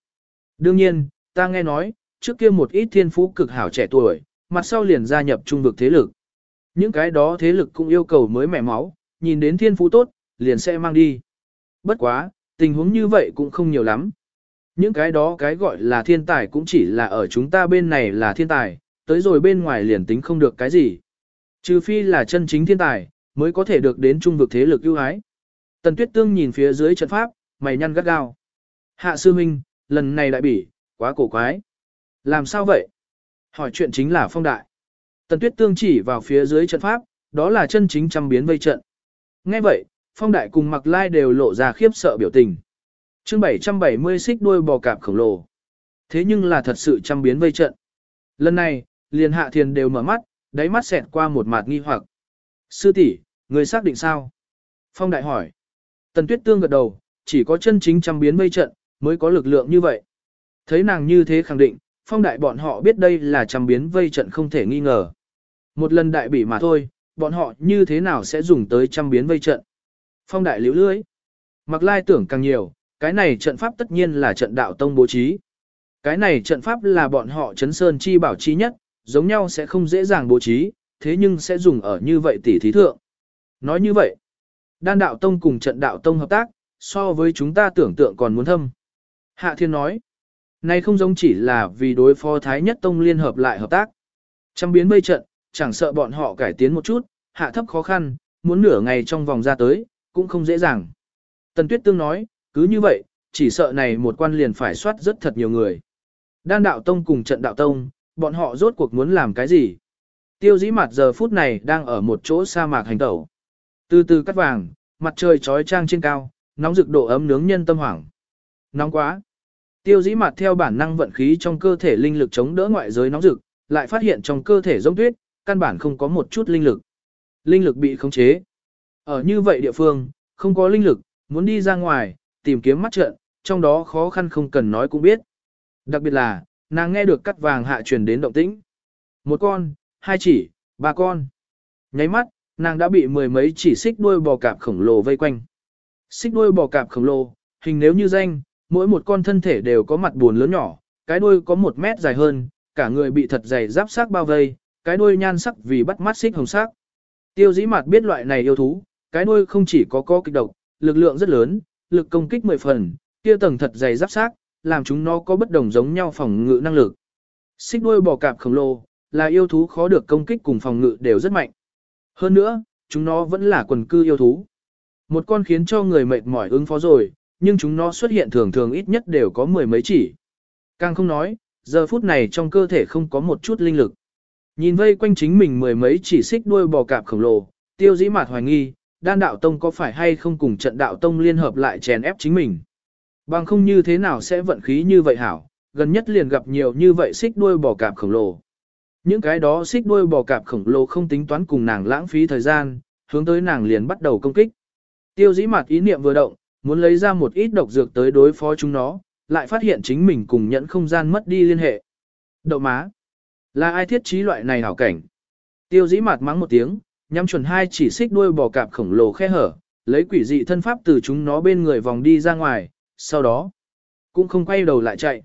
Đương nhiên, ta nghe nói, trước kia một ít thiên phú cực hảo trẻ tuổi, mặt sau liền gia nhập trung vực thế lực. Những cái đó thế lực cũng yêu cầu mới mẻ máu, nhìn đến thiên phú tốt, liền sẽ mang đi. Bất quá, tình huống như vậy cũng không nhiều lắm. Những cái đó cái gọi là thiên tài cũng chỉ là ở chúng ta bên này là thiên tài, tới rồi bên ngoài liền tính không được cái gì. Trừ phi là chân chính thiên tài, mới có thể được đến trung vực thế lực ưu ái. Tần Tuyết Tương nhìn phía dưới trận pháp, mày nhăn gắt gao. Hạ sư huynh, lần này đại bỉ, quá cổ quái. Làm sao vậy? Hỏi chuyện chính là phong đại. Tần Tuyết Tương chỉ vào phía dưới trận pháp, đó là chân chính trăm biến vây trận. Nghe vậy, phong đại cùng mặc lai đều lộ ra khiếp sợ biểu tình chương 770 xích đuôi bò cạp khổng lồ. Thế nhưng là thật sự trăm biến vây trận. Lần này, liền hạ thiền đều mở mắt, đáy mắt xẹt qua một mặt nghi hoặc. Sư tỷ, người xác định sao? Phong đại hỏi. Tần tuyết tương gật đầu, chỉ có chân chính trăm biến vây trận, mới có lực lượng như vậy. Thấy nàng như thế khẳng định, phong đại bọn họ biết đây là trăm biến vây trận không thể nghi ngờ. Một lần đại bỉ mà thôi, bọn họ như thế nào sẽ dùng tới trăm biến vây trận. Phong đại liễu lưới. Mặc lai tưởng càng nhiều, cái này trận pháp tất nhiên là trận đạo tông bố trí. Cái này trận pháp là bọn họ chấn sơn chi bảo chi nhất, giống nhau sẽ không dễ dàng bố trí, thế nhưng sẽ dùng ở như vậy tỷ thí thượng. Nói như vậy, đan đạo tông cùng trận đạo tông hợp tác, so với chúng ta tưởng tượng còn muốn thâm. Hạ thiên nói, này không giống chỉ là vì đối phó thái nhất tông liên hợp lại hợp tác. Trăm biến mây trận, chẳng sợ bọn họ cải tiến một chút, hạ thấp khó khăn, muốn nửa ngày trong vòng ra tới, cũng không dễ dàng. Tần Tuyết Tương nói, cứ như vậy, chỉ sợ này một quan liền phải soát rất thật nhiều người. Đan đạo tông cùng trận đạo tông, bọn họ rốt cuộc muốn làm cái gì? Tiêu dĩ mặt giờ phút này đang ở một chỗ sa mạc hành tẩu. Từ từ cắt vàng, mặt trời trói trang trên cao, nóng rực độ ấm nướng nhân tâm hoảng. Nóng quá. Tiêu dĩ mặt theo bản năng vận khí trong cơ thể linh lực chống đỡ ngoại giới nóng rực, lại phát hiện trong cơ thể giống tuyết, căn bản không có một chút linh lực. Linh lực bị khống chế. Ở như vậy địa phương, không có linh lực, muốn đi ra ngoài, tìm kiếm mắt trận, trong đó khó khăn không cần nói cũng biết. Đặc biệt là, nàng nghe được cắt vàng hạ truyền đến động tĩnh. Một con, hai chỉ, ba con. Nháy mắt, nàng đã bị mười mấy chỉ xích đuôi bò cạp khổng lồ vây quanh. Xích đuôi bò cạp khổng lồ, hình nếu như danh, mỗi một con thân thể đều có mặt buồn lớn nhỏ, cái đuôi có một mét dài hơn, cả người bị thật dày giáp sắc bao vây, cái đuôi nhan sắc vì bắt mắt xích hồng sắc. Tiêu dĩ mặt biết loại này yêu thú, cái đuôi không chỉ có có kịch độc, lực lượng rất lớn, lực công kích mười phần, kia tầng thật dày giáp sắc, làm chúng nó có bất đồng giống nhau phòng ngự năng lực. Xích đuôi bò cạp khổng lồ, là yêu thú khó được công kích cùng phòng ngự đều rất mạnh. Hơn nữa, chúng nó vẫn là quần cư yêu thú. Một con khiến cho người mệt mỏi ứng phó rồi, nhưng chúng nó xuất hiện thường thường ít nhất đều có mười mấy chỉ. Càng không nói, giờ phút này trong cơ thể không có một chút linh lực. Nhìn vây quanh chính mình mười mấy chỉ xích đuôi bò cạp khổng lồ, tiêu dĩ mạt hoài nghi, đan đạo tông có phải hay không cùng trận đạo tông liên hợp lại chèn ép chính mình. Bằng không như thế nào sẽ vận khí như vậy hảo, gần nhất liền gặp nhiều như vậy xích đuôi bò cạp khổng lồ. Những cái đó xích đuôi bò cạp khổng lồ không tính toán cùng nàng lãng phí thời gian, hướng tới nàng liền bắt đầu công kích. Tiêu dĩ mặt ý niệm vừa động, muốn lấy ra một ít độc dược tới đối phó chúng nó, lại phát hiện chính mình cùng nhẫn không gian mất đi liên hệ. Đậu má. Là ai thiết trí loại này hảo cảnh? Tiêu dĩ mặt mắng một tiếng, Nhắm chuẩn hai chỉ xích đuôi bò cạp khổng lồ khe hở, lấy quỷ dị thân pháp từ chúng nó bên người vòng đi ra ngoài, sau đó cũng không quay đầu lại chạy.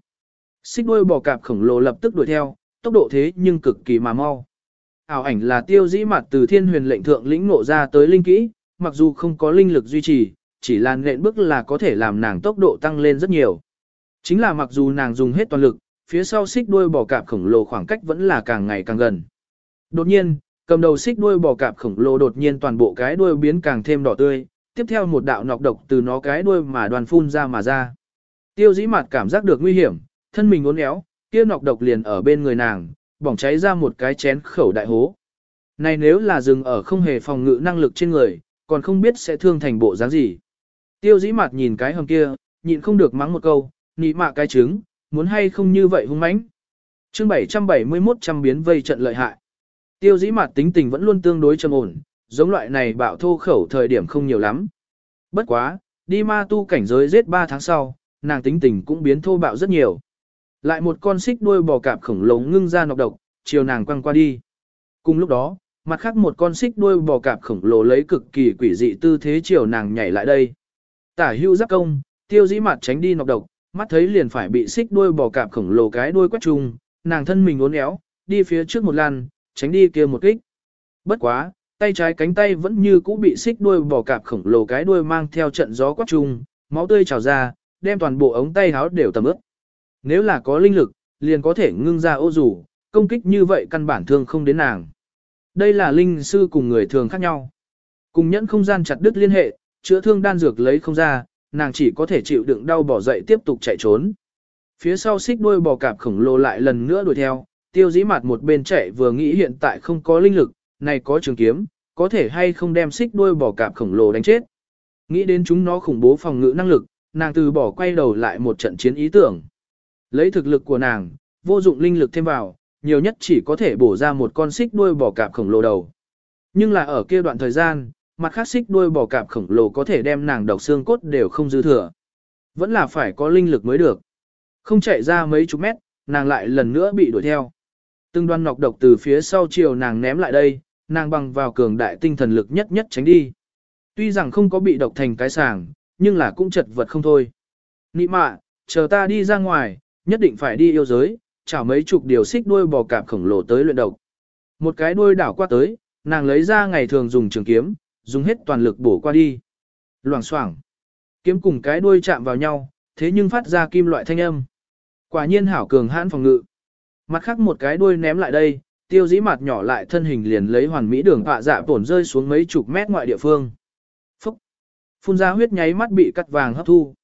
Xích đuôi bò cạp khổng lồ lập tức đuổi theo, tốc độ thế nhưng cực kỳ mà mau. Ảo ảnh là tiêu dĩ mặt từ thiên huyền lệnh thượng lĩnh ngộ ra tới linh kỹ, mặc dù không có linh lực duy trì, chỉ là nện bước là có thể làm nàng tốc độ tăng lên rất nhiều. Chính là mặc dù nàng dùng hết toàn lực, phía sau xích đuôi bò cạp khổng lồ khoảng cách vẫn là càng ngày càng gần. Đột nhiên, cầm đầu xích đuôi bò cạp khổng lồ đột nhiên toàn bộ cái đuôi biến càng thêm đỏ tươi, tiếp theo một đạo nọc độc từ nó cái đuôi mà đoàn phun ra mà ra. Tiêu dĩ mặt cảm giác được nguy hiểm, thân mình uốn éo, kia nọc độc liền ở bên người nàng, bỏng cháy ra một cái chén khẩu đại hố. Này nếu là dừng ở không hề phòng ngự năng lực trên người, còn không biết sẽ thương thành bộ dáng gì. Tiêu dĩ mặt nhìn cái hầm kia, nhịn không được mắng một câu, nị mạ cái trứng, muốn hay không như vậy hung mãnh. chương 771 trăm biến vây trận lợi hại. Tiêu dĩ mặt tính tình vẫn luôn tương đối trầm ổn, giống loại này bạo thô khẩu thời điểm không nhiều lắm. Bất quá, đi ma tu cảnh giới giết 3 tháng sau, nàng tính tình cũng biến thô bạo rất nhiều. Lại một con xích đuôi bò cạp khổng lồ ngưng ra nọc độc, chiều nàng quăng qua đi. Cùng lúc đó, mặt khác một con xích đuôi bò cạp khổng lồ lấy cực kỳ quỷ dị tư thế chiều nàng nhảy lại đây. Tả hưu giáp công, tiêu dĩ mặt tránh đi nọc độc, mắt thấy liền phải bị xích đuôi bò cạp khổng lồ cái đuôi quét chung, nàng thân mình uốn éo, đi phía trước một lần, tránh đi kia một kích. Bất quá, tay trái cánh tay vẫn như cũ bị xích đuôi bò cạp khổng lồ cái đuôi mang theo trận gió quát chung, máu tươi trào ra, đem toàn bộ ống tay áo đều tầm ướt. Nếu là có linh lực, liền có thể ngưng ra ô rủ, công kích như vậy căn bản thương không đến nàng. Đây là linh sư cùng người thường khác nhau. Cùng nhẫn không gian chặt đứt liên hệ, chữa thương đan dược lấy không ra, nàng chỉ có thể chịu đựng đau bỏ dậy tiếp tục chạy trốn. Phía sau xích đuôi bò cạp khổng lồ lại lần nữa đuổi theo, tiêu dĩ mặt một bên chạy vừa nghĩ hiện tại không có linh lực, này có trường kiếm, có thể hay không đem xích đuôi bò cạp khổng lồ đánh chết. Nghĩ đến chúng nó khủng bố phòng ngự năng lực, nàng từ bỏ quay đầu lại một trận chiến ý tưởng. Lấy thực lực của nàng, vô dụng linh lực thêm vào, nhiều nhất chỉ có thể bổ ra một con xích đuôi bò cạp khổng lồ đầu. Nhưng là ở kia đoạn thời gian, mặt khác xích đuôi bò cạp khổng lồ có thể đem nàng độc xương cốt đều không dư thừa. Vẫn là phải có linh lực mới được. Không chạy ra mấy chục mét, nàng lại lần nữa bị đuổi theo. Từng đoan nọc độc từ phía sau chiều nàng ném lại đây, nàng bằng vào cường đại tinh thần lực nhất nhất tránh đi. Tuy rằng không có bị độc thành cái sàng, nhưng là cũng chật vật không thôi. Nị mạ, chờ ta đi ra ngoài, nhất định phải đi yêu giới, chảo mấy chục điều xích đuôi bò cạp khổng lồ tới luyện độc. Một cái đuôi đảo qua tới, nàng lấy ra ngày thường dùng trường kiếm, dùng hết toàn lực bổ qua đi. Loảng xoảng. Kiếm cùng cái đuôi chạm vào nhau, thế nhưng phát ra kim loại thanh âm. Quả nhiên hảo cường hãn phòng ngự. Mặt khác một cái đuôi ném lại đây, tiêu dĩ mặt nhỏ lại thân hình liền lấy hoàn mỹ đường họa dạ tổn rơi xuống mấy chục mét ngoại địa phương. Phúc! Phun ra huyết nháy mắt bị cắt vàng hấp thu.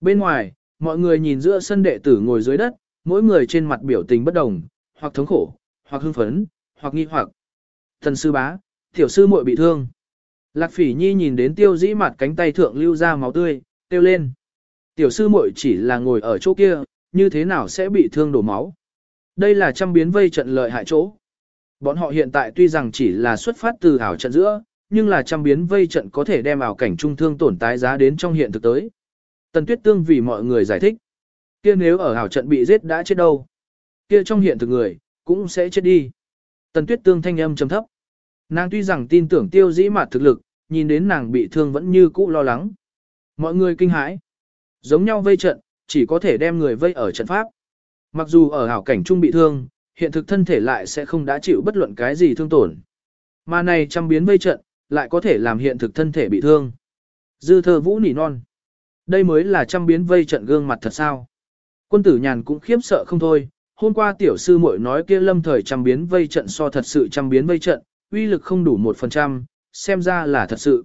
Bên ngoài, mọi người nhìn giữa sân đệ tử ngồi dưới đất, mỗi người trên mặt biểu tình bất đồng, hoặc thống khổ, hoặc hưng phấn, hoặc nghi hoặc. Thần sư bá, tiểu sư muội bị thương. Lạc phỉ nhi nhìn đến tiêu dĩ mặt cánh tay thượng lưu ra máu tươi, tiêu lên. Tiểu sư muội chỉ là ngồi ở chỗ kia, như thế nào sẽ bị thương đổ máu. Đây là trăm biến vây trận lợi hại chỗ. Bọn họ hiện tại tuy rằng chỉ là xuất phát từ ảo trận giữa, nhưng là trăm biến vây trận có thể đem ảo cảnh trung thương tổn tái giá đến trong hiện thực tới. Tần Tuyết Tương vì mọi người giải thích. Kia nếu ở ảo trận bị giết đã chết đâu. Kia trong hiện thực người, cũng sẽ chết đi. Tần Tuyết Tương thanh âm trầm thấp. Nàng tuy rằng tin tưởng tiêu dĩ mặt thực lực, nhìn đến nàng bị thương vẫn như cũ lo lắng. Mọi người kinh hãi. Giống nhau vây trận, chỉ có thể đem người vây ở trận pháp. Mặc dù ở hảo cảnh trung bị thương, hiện thực thân thể lại sẽ không đã chịu bất luận cái gì thương tổn. Mà này trăm biến vây trận, lại có thể làm hiện thực thân thể bị thương. Dư thơ vũ nỉ non. Đây mới là trăm biến vây trận gương mặt thật sao. Quân tử nhàn cũng khiếp sợ không thôi. Hôm qua tiểu sư muội nói kia lâm thời trăm biến vây trận so thật sự trăm biến vây trận, uy lực không đủ một phần trăm, xem ra là thật sự.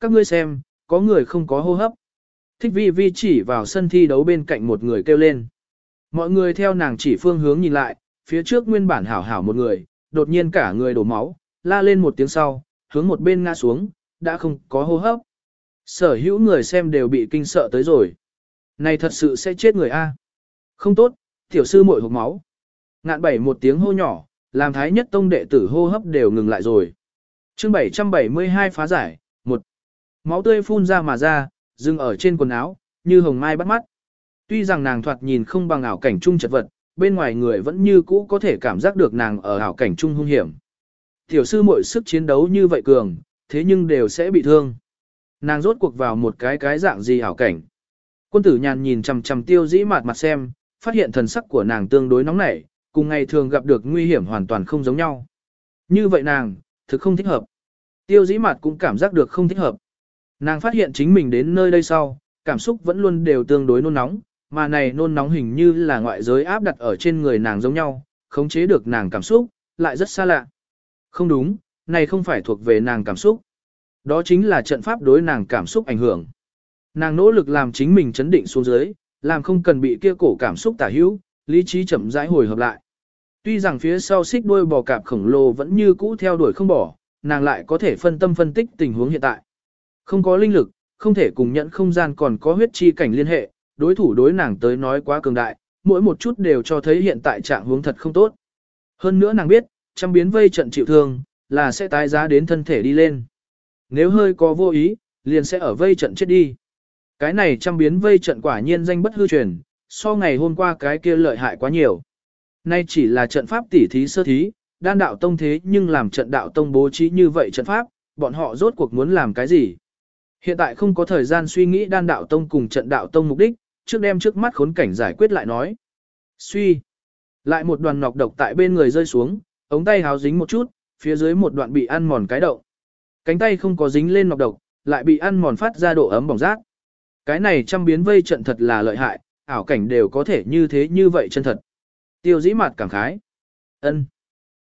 Các ngươi xem, có người không có hô hấp. Thích vi vi chỉ vào sân thi đấu bên cạnh một người kêu lên. Mọi người theo nàng chỉ phương hướng nhìn lại, phía trước nguyên bản hảo hảo một người, đột nhiên cả người đổ máu, la lên một tiếng sau, hướng một bên ngã xuống, đã không có hô hấp. Sở hữu người xem đều bị kinh sợ tới rồi. Này thật sự sẽ chết người A. Không tốt, tiểu sư muội hộp máu. Ngạn bảy một tiếng hô nhỏ, làm thái nhất tông đệ tử hô hấp đều ngừng lại rồi. chương 772 phá giải, một Máu tươi phun ra mà ra, dừng ở trên quần áo, như hồng mai bắt mắt. Tuy rằng nàng thoạt nhìn không bằng ảo cảnh trung chật vật, bên ngoài người vẫn như cũ có thể cảm giác được nàng ở ảo cảnh trung hung hiểm. Tiểu sư muội sức chiến đấu như vậy cường, thế nhưng đều sẽ bị thương. Nàng rốt cuộc vào một cái cái dạng gì ảo cảnh. Quân tử nhàn nhìn chằm chằm tiêu dĩ mạt mặt xem, phát hiện thần sắc của nàng tương đối nóng nảy, cùng ngày thường gặp được nguy hiểm hoàn toàn không giống nhau. Như vậy nàng, thực không thích hợp. Tiêu dĩ mạt cũng cảm giác được không thích hợp. Nàng phát hiện chính mình đến nơi đây sau, cảm xúc vẫn luôn đều tương đối nôn nóng, mà này nôn nóng hình như là ngoại giới áp đặt ở trên người nàng giống nhau, khống chế được nàng cảm xúc, lại rất xa lạ. Không đúng, này không phải thuộc về nàng cảm xúc. Đó chính là trận pháp đối nàng cảm xúc ảnh hưởng. Nàng nỗ lực làm chính mình chấn định xuống dưới, làm không cần bị kia cổ cảm xúc tả hữu, lý trí chậm rãi hồi hợp lại. Tuy rằng phía sau xích đuôi bò cạp khổng lồ vẫn như cũ theo đuổi không bỏ, nàng lại có thể phân tâm phân tích tình huống hiện tại. Không có linh lực, không thể cùng nhận không gian còn có huyết chi cảnh liên hệ, đối thủ đối nàng tới nói quá cường đại, mỗi một chút đều cho thấy hiện tại trạng huống thật không tốt. Hơn nữa nàng biết, trăm biến vây trận chịu thương, là sẽ tái giá đến thân thể đi lên. Nếu hơi có vô ý, liền sẽ ở vây trận chết đi. Cái này trăm biến vây trận quả nhiên danh bất hư truyền, so ngày hôm qua cái kia lợi hại quá nhiều. Nay chỉ là trận pháp tỉ thí sơ thí, đan đạo tông thế nhưng làm trận đạo tông bố trí như vậy trận pháp, bọn họ rốt cuộc muốn làm cái gì? Hiện tại không có thời gian suy nghĩ đan đạo tông cùng trận đạo tông mục đích, trước đem trước mắt khốn cảnh giải quyết lại nói. Suy. Lại một đoàn nọc độc tại bên người rơi xuống, ống tay háo dính một chút, phía dưới một đoạn bị ăn mòn cái đậu. Cánh tay không có dính lên nọc độc, lại bị ăn mòn phát ra độ ấm bỏng rác. Cái này trăm biến vây trận thật là lợi hại, ảo cảnh đều có thể như thế như vậy chân thật. Tiêu dĩ mặt cảm khái. ân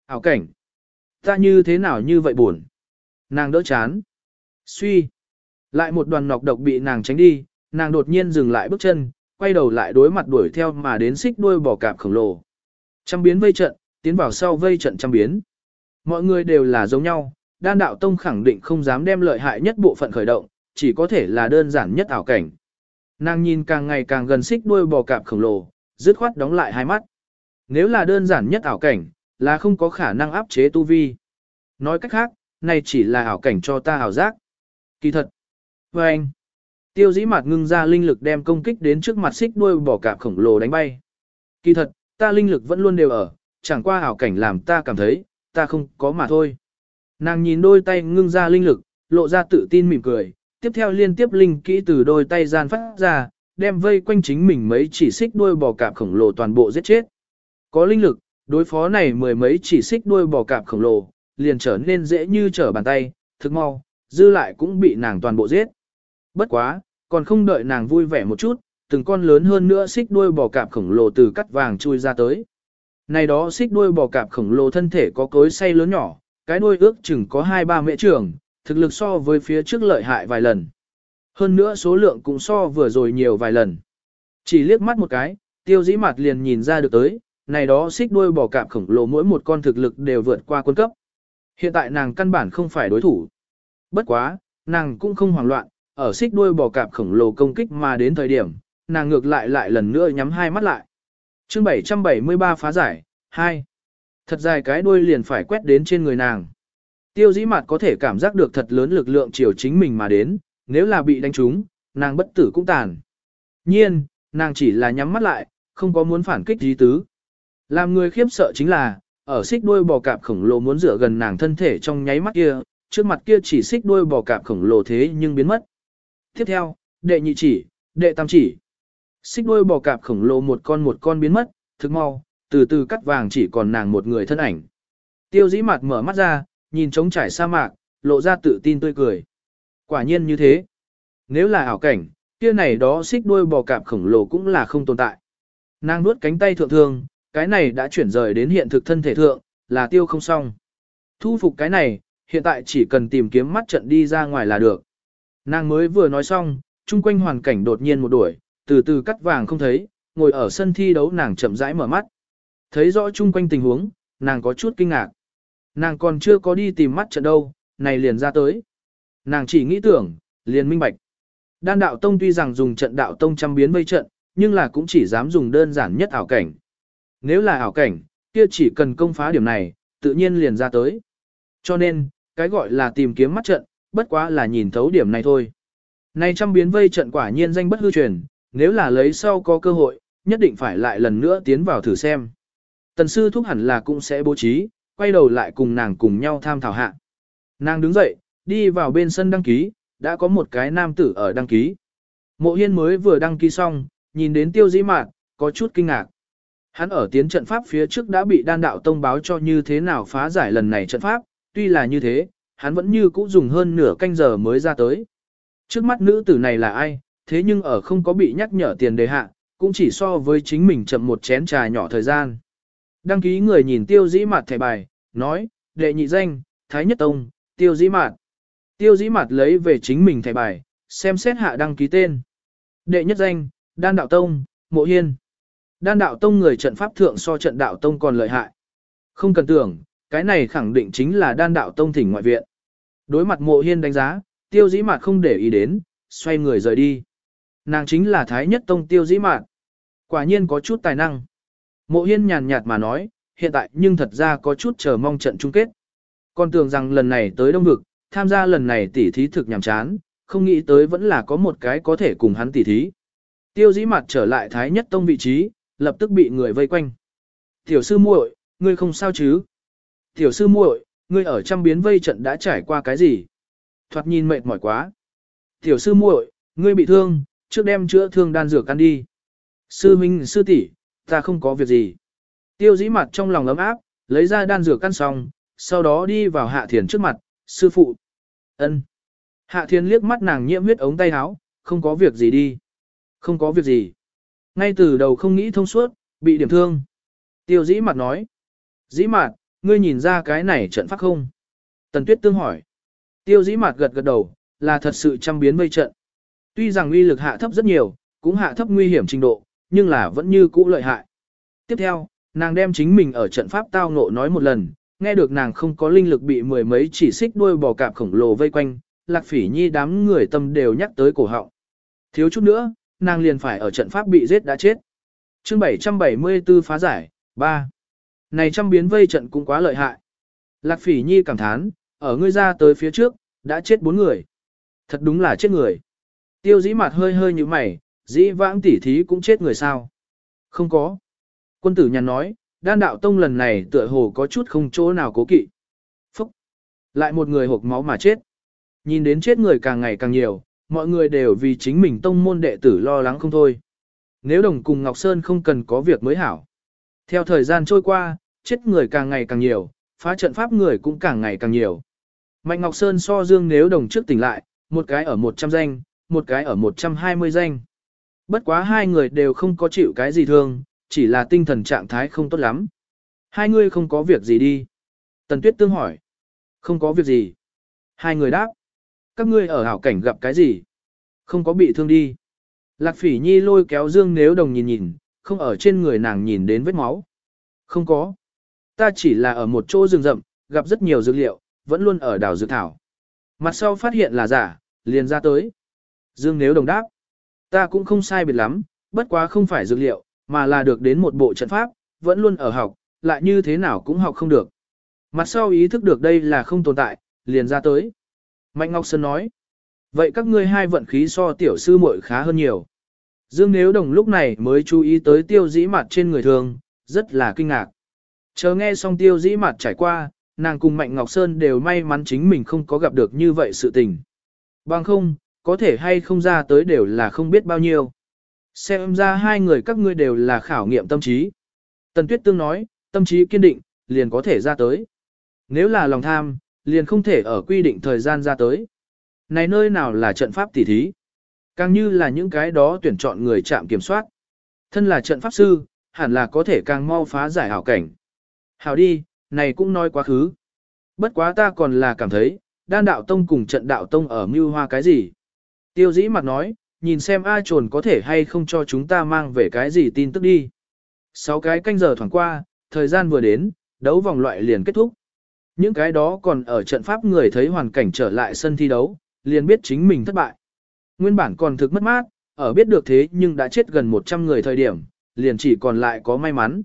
ảo cảnh. Ta như thế nào như vậy buồn. Nàng đỡ chán. Suy. Lại một đoàn nọc độc bị nàng tránh đi, nàng đột nhiên dừng lại bước chân, quay đầu lại đối mặt đuổi theo mà đến xích đuôi bò cạp khổng lồ. Trăm biến vây trận, tiến vào sau vây trận trăm biến. Mọi người đều là giống nhau, đan đạo tông khẳng định không dám đem lợi hại nhất bộ phận khởi động, chỉ có thể là đơn giản nhất ảo cảnh. Nàng nhìn càng ngày càng gần xích đuôi bò cạp khổng lồ, dứt khoát đóng lại hai mắt. Nếu là đơn giản nhất ảo cảnh, là không có khả năng áp chế tu vi. Nói cách khác, này chỉ là ảo cảnh cho ta ảo giác. Kỳ thật. Và anh, tiêu dĩ Mạt ngưng ra linh lực đem công kích đến trước mặt xích đuôi bò cạp khổng lồ đánh bay. Kỳ thật, ta linh lực vẫn luôn đều ở, chẳng qua ảo cảnh làm ta cảm thấy, ta không có mà thôi. Nàng nhìn đôi tay ngưng ra linh lực, lộ ra tự tin mỉm cười, tiếp theo liên tiếp linh kỹ từ đôi tay gian phát ra, đem vây quanh chính mình mấy chỉ xích đuôi bò cạp khổng lồ toàn bộ giết chết. Có linh lực, đối phó này mười mấy chỉ xích đuôi bò cạp khổng lồ, liền trở nên dễ như trở bàn tay, thực mau, dư lại cũng bị nàng toàn bộ giết. Bất quá, còn không đợi nàng vui vẻ một chút, từng con lớn hơn nữa xích đuôi bò cạp khổng lồ từ cắt vàng chui ra tới. Này đó xích đuôi bò cạp khổng lồ thân thể có cối xay lớn nhỏ, cái đuôi ước chừng có 2-3 mễ trường, thực lực so với phía trước lợi hại vài lần. Hơn nữa số lượng cũng so vừa rồi nhiều vài lần. Chỉ liếc mắt một cái, tiêu dĩ mặt liền nhìn ra được tới, này đó xích đuôi bò cạp khổng lồ mỗi một con thực lực đều vượt qua quân cấp. Hiện tại nàng căn bản không phải đối thủ. Bất quá, nàng cũng không hoảng loạn, ở xích đuôi bò cạp khổng lồ công kích mà đến thời điểm, nàng ngược lại lại lần nữa nhắm hai mắt lại. chương 773 phá giải, 2. Thật dài cái đuôi liền phải quét đến trên người nàng. Tiêu dĩ mặt có thể cảm giác được thật lớn lực lượng chiều chính mình mà đến, nếu là bị đánh trúng, nàng bất tử cũng tàn. Nhiên, nàng chỉ là nhắm mắt lại, không có muốn phản kích gì tứ. Làm người khiếp sợ chính là, ở xích đuôi bò cạp khổng lồ muốn rửa gần nàng thân thể trong nháy mắt kia, trước mặt kia chỉ xích đuôi bò cạp khổng lồ thế nhưng biến mất. Tiếp theo, đệ nhị chỉ, đệ tam chỉ. Xích đuôi bò cạp khổng lồ một con một con biến mất, thực mau, từ từ cắt vàng chỉ còn nàng một người thân ảnh. Tiêu dĩ mặt mở mắt ra, nhìn trống trải sa mạc, lộ ra tự tin tươi cười. Quả nhiên như thế. Nếu là ảo cảnh, kia này đó xích đuôi bò cạp khổng lồ cũng là không tồn tại. Nàng nuốt cánh tay thượng thương, cái này đã chuyển rời đến hiện thực thân thể thượng, là tiêu không xong. Thu phục cái này, hiện tại chỉ cần tìm kiếm mắt trận đi ra ngoài là được. Nàng mới vừa nói xong, chung quanh hoàn cảnh đột nhiên một đuổi, từ từ cắt vàng không thấy, ngồi ở sân thi đấu nàng chậm rãi mở mắt. Thấy rõ chung quanh tình huống, nàng có chút kinh ngạc. Nàng còn chưa có đi tìm mắt trận đâu, này liền ra tới. Nàng chỉ nghĩ tưởng, liền minh bạch. Đan đạo tông tuy rằng dùng trận đạo tông trăm biến mây trận, nhưng là cũng chỉ dám dùng đơn giản nhất ảo cảnh. Nếu là ảo cảnh, kia chỉ cần công phá điểm này, tự nhiên liền ra tới. Cho nên, cái gọi là tìm kiếm mắt trận, bất quá là nhìn thấu điểm này thôi. Nay trăm biến vây trận quả nhiên danh bất hư truyền, nếu là lấy sau có cơ hội, nhất định phải lại lần nữa tiến vào thử xem. Tần sư thúc hẳn là cũng sẽ bố trí, quay đầu lại cùng nàng cùng nhau tham thảo hạ. Nàng đứng dậy, đi vào bên sân đăng ký, đã có một cái nam tử ở đăng ký. Mộ hiên mới vừa đăng ký xong, nhìn đến tiêu dĩ mạn, có chút kinh ngạc. Hắn ở tiến trận pháp phía trước đã bị đan đạo tông báo cho như thế nào phá giải lần này trận pháp, tuy là như thế, hắn vẫn như cũ dùng hơn nửa canh giờ mới ra tới. Trước mắt nữ tử này là ai, thế nhưng ở không có bị nhắc nhở tiền đề hạ, cũng chỉ so với chính mình chậm một chén trà nhỏ thời gian. Đăng ký người nhìn tiêu dĩ mặt thẻ bài, nói, đệ nhị danh, Thái Nhất Tông, tiêu dĩ mặt. Tiêu dĩ mặt lấy về chính mình thẻ bài, xem xét hạ đăng ký tên. Đệ nhất danh, Đan Đạo Tông, Mộ Hiên. Đan Đạo Tông người trận pháp thượng so trận Đạo Tông còn lợi hại. Không cần tưởng, cái này khẳng định chính là Đan Đạo Tông thỉnh ngoại viện. Đối mặt Mộ Hiên đánh giá, tiêu dĩ mạn không để ý đến, xoay người rời đi. Nàng chính là Thái Nhất Tông tiêu dĩ mạn. Quả nhiên có chút tài năng. Mộ hiên nhàn nhạt mà nói, hiện tại nhưng thật ra có chút chờ mong trận chung kết. Còn tưởng rằng lần này tới Đông Vực, tham gia lần này tỉ thí thực nhàm chán, không nghĩ tới vẫn là có một cái có thể cùng hắn tỉ thí. Tiêu dĩ mặt trở lại Thái Nhất Tông vị trí, lập tức bị người vây quanh. Tiểu sư muội, ngươi không sao chứ? Tiểu sư muội, ngươi ở trăm biến vây trận đã trải qua cái gì? Thoạt nhìn mệt mỏi quá. Tiểu sư muội, ngươi bị thương, trước đem chữa thương đan dược ăn đi. Sư huynh sư tỷ, ta không có việc gì. Tiêu dĩ mặt trong lòng ấm áp, lấy ra đan dược ăn xong, sau đó đi vào hạ thiền trước mặt, sư phụ. ân. Hạ thiền liếc mắt nàng nhiễm huyết ống tay áo, không có việc gì đi. Không có việc gì. Ngay từ đầu không nghĩ thông suốt, bị điểm thương. Tiêu dĩ mặt nói. Dĩ mặt, ngươi nhìn ra cái này trận pháp không? Tần tuyết tương hỏi. Tiêu dĩ mạt gật gật đầu, là thật sự trăm biến mây trận. Tuy rằng uy lực hạ thấp rất nhiều, cũng hạ thấp nguy hiểm trình độ, nhưng là vẫn như cũ lợi hại. Tiếp theo, nàng đem chính mình ở trận pháp tao ngộ nói một lần, nghe được nàng không có linh lực bị mười mấy chỉ xích đuôi bò cạp khổng lồ vây quanh, lạc phỉ nhi đám người tâm đều nhắc tới cổ họng. Thiếu chút nữa, nàng liền phải ở trận pháp bị giết đã chết. chương 774 phá giải, 3. Này trăm biến vây trận cũng quá lợi hại. Lạc phỉ nhi cảm thán, ở ngươi ra tới phía trước, đã chết bốn người. Thật đúng là chết người. Tiêu dĩ mặt hơi hơi như mày, dĩ vãng tỉ thí cũng chết người sao. Không có. Quân tử nhàn nói, đan đạo tông lần này tựa hồ có chút không chỗ nào cố kỵ. Phúc. Lại một người hộp máu mà chết. Nhìn đến chết người càng ngày càng nhiều, mọi người đều vì chính mình tông môn đệ tử lo lắng không thôi. Nếu đồng cùng Ngọc Sơn không cần có việc mới hảo. Theo thời gian trôi qua, chết người càng ngày càng nhiều, phá trận pháp người cũng càng ngày càng nhiều. Mạnh Ngọc Sơn so dương nếu đồng trước tỉnh lại, một cái ở 100 danh, một cái ở 120 danh. Bất quá hai người đều không có chịu cái gì thương, chỉ là tinh thần trạng thái không tốt lắm. Hai người không có việc gì đi. Tần Tuyết Tương hỏi. Không có việc gì. Hai người đáp. Các ngươi ở hảo cảnh gặp cái gì? Không có bị thương đi. Lạc phỉ nhi lôi kéo dương nếu đồng nhìn nhìn, không ở trên người nàng nhìn đến vết máu. Không có. Ta chỉ là ở một chỗ rừng rậm, gặp rất nhiều dược liệu, vẫn luôn ở đảo dược thảo. Mặt sau phát hiện là giả, liền ra tới. Dương nếu đồng đáp. Ta cũng không sai biệt lắm, bất quá không phải dược liệu, mà là được đến một bộ trận pháp, vẫn luôn ở học, lại như thế nào cũng học không được. Mặt sau ý thức được đây là không tồn tại, liền ra tới. Mạnh Ngọc Sơn nói. Vậy các ngươi hai vận khí so tiểu sư muội khá hơn nhiều. Dương Nếu Đồng lúc này mới chú ý tới tiêu dĩ mặt trên người thường, rất là kinh ngạc. Chờ nghe xong tiêu dĩ mặt trải qua, nàng cùng Mạnh Ngọc Sơn đều may mắn chính mình không có gặp được như vậy sự tình. Bằng không, có thể hay không ra tới đều là không biết bao nhiêu. Xem ra hai người các ngươi đều là khảo nghiệm tâm trí. Tần Tuyết Tương nói, tâm trí kiên định, liền có thể ra tới. Nếu là lòng tham, liền không thể ở quy định thời gian ra tới. Này nơi nào là trận pháp tỉ thí? Càng như là những cái đó tuyển chọn người chạm kiểm soát. Thân là trận pháp sư, hẳn là có thể càng mau phá giải hảo cảnh. Hảo đi, này cũng nói quá khứ. Bất quá ta còn là cảm thấy, đan đạo tông cùng trận đạo tông ở mưu hoa cái gì. Tiêu dĩ mặt nói, nhìn xem ai trồn có thể hay không cho chúng ta mang về cái gì tin tức đi. Sáu cái canh giờ thoảng qua, thời gian vừa đến, đấu vòng loại liền kết thúc. Những cái đó còn ở trận pháp người thấy hoàn cảnh trở lại sân thi đấu, liền biết chính mình thất bại. Nguyên bản còn thực mất mát, ở biết được thế nhưng đã chết gần 100 người thời điểm, liền chỉ còn lại có may mắn.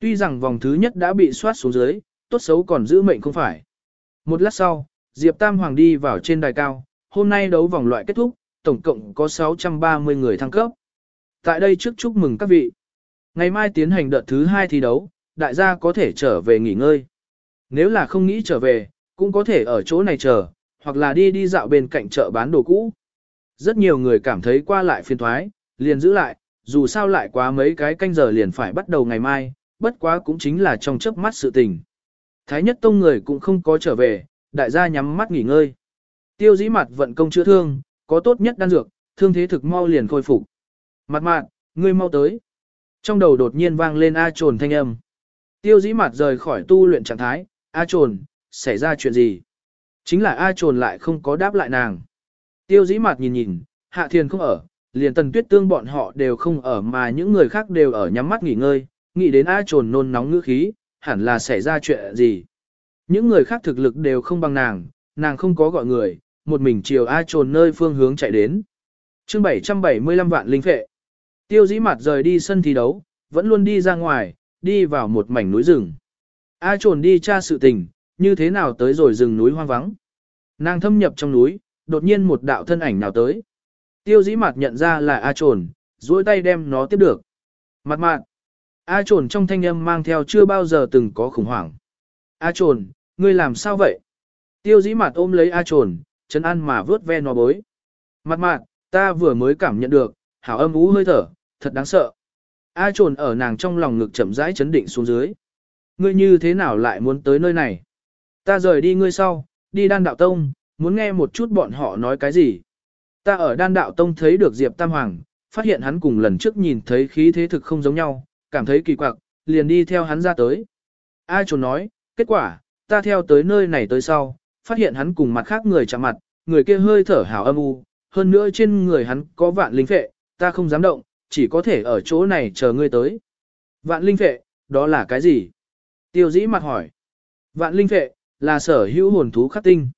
Tuy rằng vòng thứ nhất đã bị soát xuống dưới, tốt xấu còn giữ mệnh không phải. Một lát sau, Diệp Tam Hoàng đi vào trên đài cao, hôm nay đấu vòng loại kết thúc, tổng cộng có 630 người thăng cấp. Tại đây trước chúc mừng các vị. Ngày mai tiến hành đợt thứ hai thi đấu, đại gia có thể trở về nghỉ ngơi. Nếu là không nghĩ trở về, cũng có thể ở chỗ này chờ, hoặc là đi đi dạo bên cạnh chợ bán đồ cũ. Rất nhiều người cảm thấy qua lại phiền thoái, liền giữ lại, dù sao lại quá mấy cái canh giờ liền phải bắt đầu ngày mai, bất quá cũng chính là trong chớp mắt sự tình. Thái nhất tông người cũng không có trở về, đại gia nhắm mắt nghỉ ngơi. Tiêu dĩ mặt vận công chữa thương, có tốt nhất đan dược, thương thế thực mau liền khôi phục. Mặt mạn, ngươi mau tới. Trong đầu đột nhiên vang lên A trồn thanh âm. Tiêu dĩ mặt rời khỏi tu luyện trạng thái, A trồn, xảy ra chuyện gì? Chính là A trồn lại không có đáp lại nàng. Tiêu dĩ mạt nhìn nhìn, hạ thiền không ở, liền tần tuyết tương bọn họ đều không ở mà những người khác đều ở nhắm mắt nghỉ ngơi, nghĩ đến ai trồn nôn nóng ngữ khí, hẳn là xảy ra chuyện gì. Những người khác thực lực đều không bằng nàng, nàng không có gọi người, một mình chiều ai trồn nơi phương hướng chạy đến. chương 775 vạn linh phệ. Tiêu dĩ mặt rời đi sân thi đấu, vẫn luôn đi ra ngoài, đi vào một mảnh núi rừng. A trồn đi tra sự tình, như thế nào tới rồi rừng núi hoang vắng. Nàng thâm nhập trong núi, đột nhiên một đạo thân ảnh nào tới. Tiêu dĩ mặt nhận ra là A trồn, duỗi tay đem nó tiếp được. Mặt mạn. A trồn trong thanh âm mang theo chưa bao giờ từng có khủng hoảng. A trồn, ngươi làm sao vậy? Tiêu dĩ mặt ôm lấy A trồn, chân ăn mà vớt ve nó bối. Mặt mạn, ta vừa mới cảm nhận được, hảo âm ú hơi thở, thật đáng sợ. A trồn ở nàng trong lòng ngực chậm rãi chấn định xuống dưới. Ngươi như thế nào lại muốn tới nơi này? Ta rời đi ngươi sau, đi đan đạo tông, muốn nghe một chút bọn họ nói cái gì. Ta ở đan đạo tông thấy được Diệp Tam Hoàng, phát hiện hắn cùng lần trước nhìn thấy khí thế thực không giống nhau, cảm thấy kỳ quặc, liền đi theo hắn ra tới. A trồn nói, kết quả, ta theo tới nơi này tới sau, phát hiện hắn cùng mặt khác người chạm mặt, người kia hơi thở hào âm u, hơn nữa trên người hắn có vạn linh phệ, ta không dám động, chỉ có thể ở chỗ này chờ ngươi tới. Vạn linh phệ, đó là cái gì? Tiêu dĩ mặt hỏi. Vạn linh phệ, là sở hữu hồn thú khắc tinh.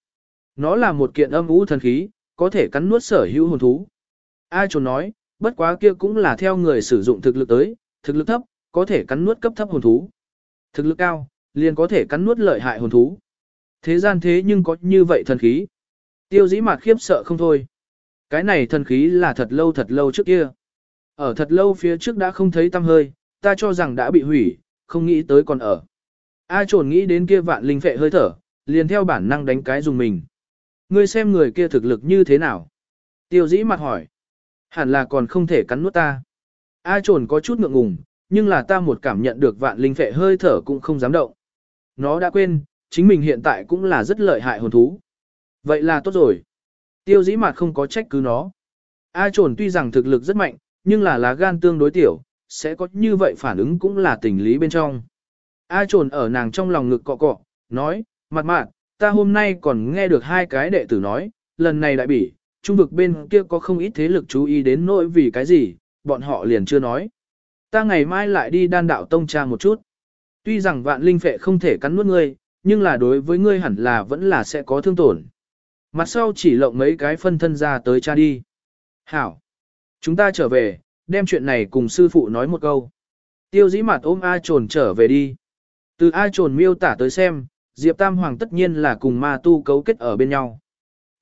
Nó là một kiện âm u thần khí, có thể cắn nuốt sở hữu hồn thú. A trồn nói, bất quá kia cũng là theo người sử dụng thực lực tới, thực lực thấp, có thể cắn nuốt cấp thấp hồn thú. Thực lực cao, liền có thể cắn nuốt lợi hại hồn thú. Thế gian thế nhưng có như vậy thần khí. Tiêu dĩ mặt khiếp sợ không thôi. Cái này thần khí là thật lâu thật lâu trước kia. Ở thật lâu phía trước đã không thấy tăm hơi, ta cho rằng đã bị hủy, không nghĩ tới còn ở. A trồn nghĩ đến kia vạn linh phệ hơi thở, liền theo bản năng đánh cái dùng mình. Ngươi xem người kia thực lực như thế nào? Tiêu dĩ mặt hỏi. Hẳn là còn không thể cắn nuốt ta. A trồn có chút ngượng ngùng, nhưng là ta một cảm nhận được vạn linh phệ hơi thở cũng không dám động. Nó đã quên, chính mình hiện tại cũng là rất lợi hại hồn thú. Vậy là tốt rồi. Tiêu dĩ mặt không có trách cứ nó. A trồn tuy rằng thực lực rất mạnh, nhưng là lá gan tương đối tiểu, sẽ có như vậy phản ứng cũng là tình lý bên trong. A trồn ở nàng trong lòng ngực cọ cọ, nói, mặt mạn, ta hôm nay còn nghe được hai cái đệ tử nói, lần này đại bỉ, trung vực bên kia có không ít thế lực chú ý đến nỗi vì cái gì, bọn họ liền chưa nói. Ta ngày mai lại đi đan đạo tông tra một chút. Tuy rằng vạn linh phệ không thể cắn nuốt ngươi, nhưng là đối với ngươi hẳn là vẫn là sẽ có thương tổn. Mặt sau chỉ lộng mấy cái phân thân ra tới cha đi. Hảo. Chúng ta trở về, đem chuyện này cùng sư phụ nói một câu. Tiêu dĩ mặt ôm A trồn trở về đi. Từ A trồn miêu tả tới xem, Diệp Tam Hoàng tất nhiên là cùng ma tu cấu kết ở bên nhau.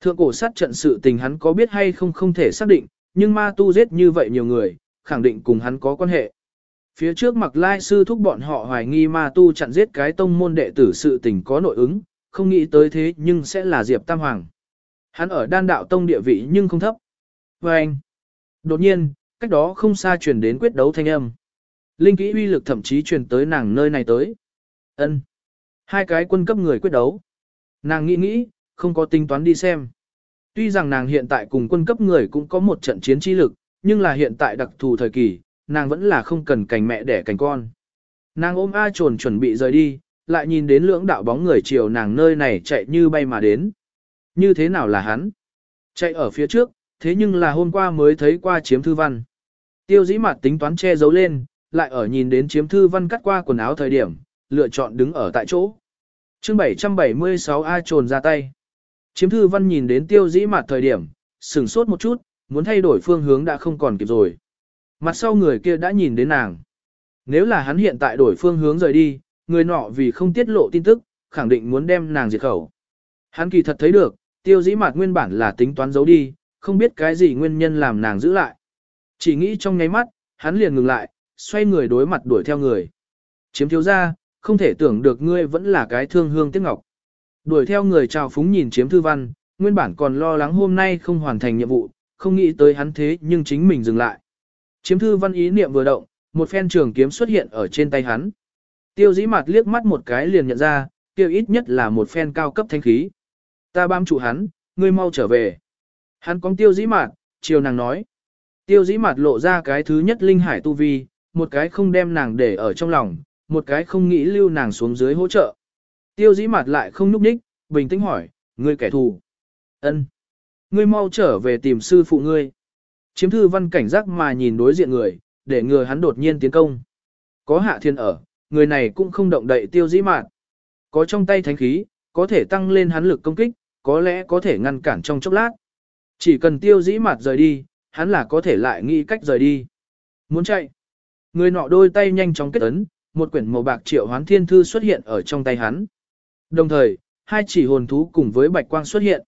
Thượng cổ sát trận sự tình hắn có biết hay không không thể xác định, nhưng ma tu giết như vậy nhiều người, khẳng định cùng hắn có quan hệ. Phía trước mặc lai sư thúc bọn họ hoài nghi ma tu chặn giết cái tông môn đệ tử sự tình có nội ứng, không nghĩ tới thế nhưng sẽ là Diệp Tam Hoàng. Hắn ở đan đạo tông địa vị nhưng không thấp. Và anh, đột nhiên, cách đó không xa truyền đến quyết đấu thanh âm. Linh kỹ uy lực thậm chí truyền tới nàng nơi này tới. ân Hai cái quân cấp người quyết đấu. Nàng nghĩ nghĩ, không có tính toán đi xem. Tuy rằng nàng hiện tại cùng quân cấp người cũng có một trận chiến trí lực, nhưng là hiện tại đặc thù thời kỳ, nàng vẫn là không cần cành mẹ đẻ cành con. Nàng ôm A trồn chuẩn bị rời đi, lại nhìn đến lưỡng đạo bóng người chiều nàng nơi này chạy như bay mà đến. Như thế nào là hắn? Chạy ở phía trước, thế nhưng là hôm qua mới thấy qua chiếm thư văn. Tiêu dĩ mặt tính toán che giấu lên, lại ở nhìn đến chiếm thư văn cắt qua quần áo thời điểm, lựa chọn đứng ở tại chỗ. chương 776 A trồn ra tay. Chiếm thư văn nhìn đến tiêu dĩ mặt thời điểm, sửng sốt một chút, muốn thay đổi phương hướng đã không còn kịp rồi. Mặt sau người kia đã nhìn đến nàng. Nếu là hắn hiện tại đổi phương hướng rời đi, người nọ vì không tiết lộ tin tức, khẳng định muốn đem nàng diệt khẩu. Hắn kỳ thật thấy được, tiêu dĩ mặt nguyên bản là tính toán giấu đi, không biết cái gì nguyên nhân làm nàng giữ lại. Chỉ nghĩ trong nháy mắt, hắn liền ngừng lại, xoay người đối mặt đuổi theo người. Chiếm thiếu ra, không thể tưởng được ngươi vẫn là cái thương hương tiếc ngọc. Đuổi theo người chào phúng nhìn chiếm thư văn, nguyên bản còn lo lắng hôm nay không hoàn thành nhiệm vụ, không nghĩ tới hắn thế nhưng chính mình dừng lại. Chiếm thư văn ý niệm vừa động, một phen trường kiếm xuất hiện ở trên tay hắn. Tiêu dĩ mặt liếc mắt một cái liền nhận ra, kêu ít nhất là một phen cao cấp thanh khí. Ta bám trụ hắn, ngươi mau trở về. Hắn có tiêu dĩ mặt, chiều nàng nói. Tiêu dĩ mặt lộ ra cái thứ nhất linh hải tu vi, một cái không đem nàng để ở trong lòng, một cái không nghĩ lưu nàng xuống dưới hỗ trợ. Tiêu dĩ mặt lại không núp đích, bình tĩnh hỏi, ngươi kẻ thù. ân, Ngươi mau trở về tìm sư phụ ngươi. Chiếm thư văn cảnh giác mà nhìn đối diện người, để ngừa hắn đột nhiên tiến công. Có hạ thiên ở, người này cũng không động đậy tiêu dĩ mạn. Có trong tay thánh khí, có thể tăng lên hắn lực công kích, có lẽ có thể ngăn cản trong chốc lát. Chỉ cần tiêu dĩ mạt rời đi, hắn là có thể lại nghĩ cách rời đi. Muốn chạy. Người nọ đôi tay nhanh chóng kết ấn, một quyển màu bạc triệu hoán thiên thư xuất hiện ở trong tay hắn. Đồng thời, hai chỉ hồn thú cùng với bạch quang xuất hiện.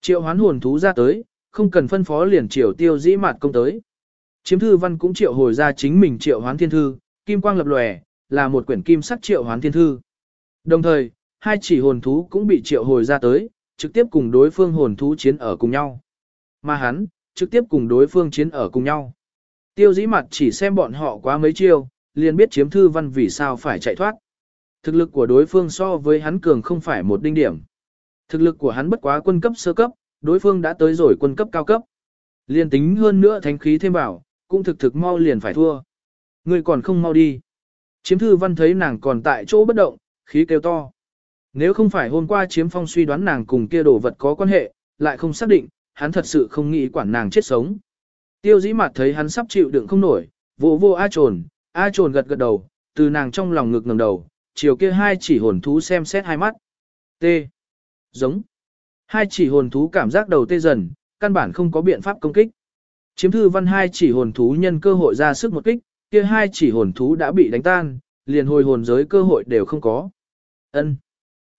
Triệu hoán hồn thú ra tới, không cần phân phó liền triệu tiêu dĩ mạt công tới. Chiếm thư văn cũng triệu hồi ra chính mình triệu hoán thiên thư, kim quang lập lòe, là một quyển kim sắc triệu hoán thiên thư. Đồng thời, hai chỉ hồn thú cũng bị triệu hồi ra tới, trực tiếp cùng đối phương hồn thú chiến ở cùng nhau. Mà hắn, trực tiếp cùng đối phương chiến ở cùng nhau. Tiêu dĩ mặt chỉ xem bọn họ quá mấy chiêu, liền biết chiếm thư văn vì sao phải chạy thoát. Thực lực của đối phương so với hắn cường không phải một đinh điểm. Thực lực của hắn bất quá quân cấp sơ cấp, đối phương đã tới rồi quân cấp cao cấp. Liền tính hơn nữa thánh khí thêm bảo, cũng thực thực mau liền phải thua. Người còn không mau đi. Chiếm thư văn thấy nàng còn tại chỗ bất động, khí kêu to. Nếu không phải hôm qua chiếm phong suy đoán nàng cùng kia đồ vật có quan hệ, lại không xác định, hắn thật sự không nghĩ quản nàng chết sống. Tiêu dĩ mặt thấy hắn sắp chịu đựng không nổi, vô vô A trồn, A trồn gật gật đầu, từ nàng trong lòng ngực ngẩng đầu, chiều kia hai chỉ hồn thú xem xét hai mắt. T. Giống. Hai chỉ hồn thú cảm giác đầu tê dần, căn bản không có biện pháp công kích. Chiếm thư văn hai chỉ hồn thú nhân cơ hội ra sức một kích, kia hai chỉ hồn thú đã bị đánh tan, liền hồi hồn giới cơ hội đều không có. Ân.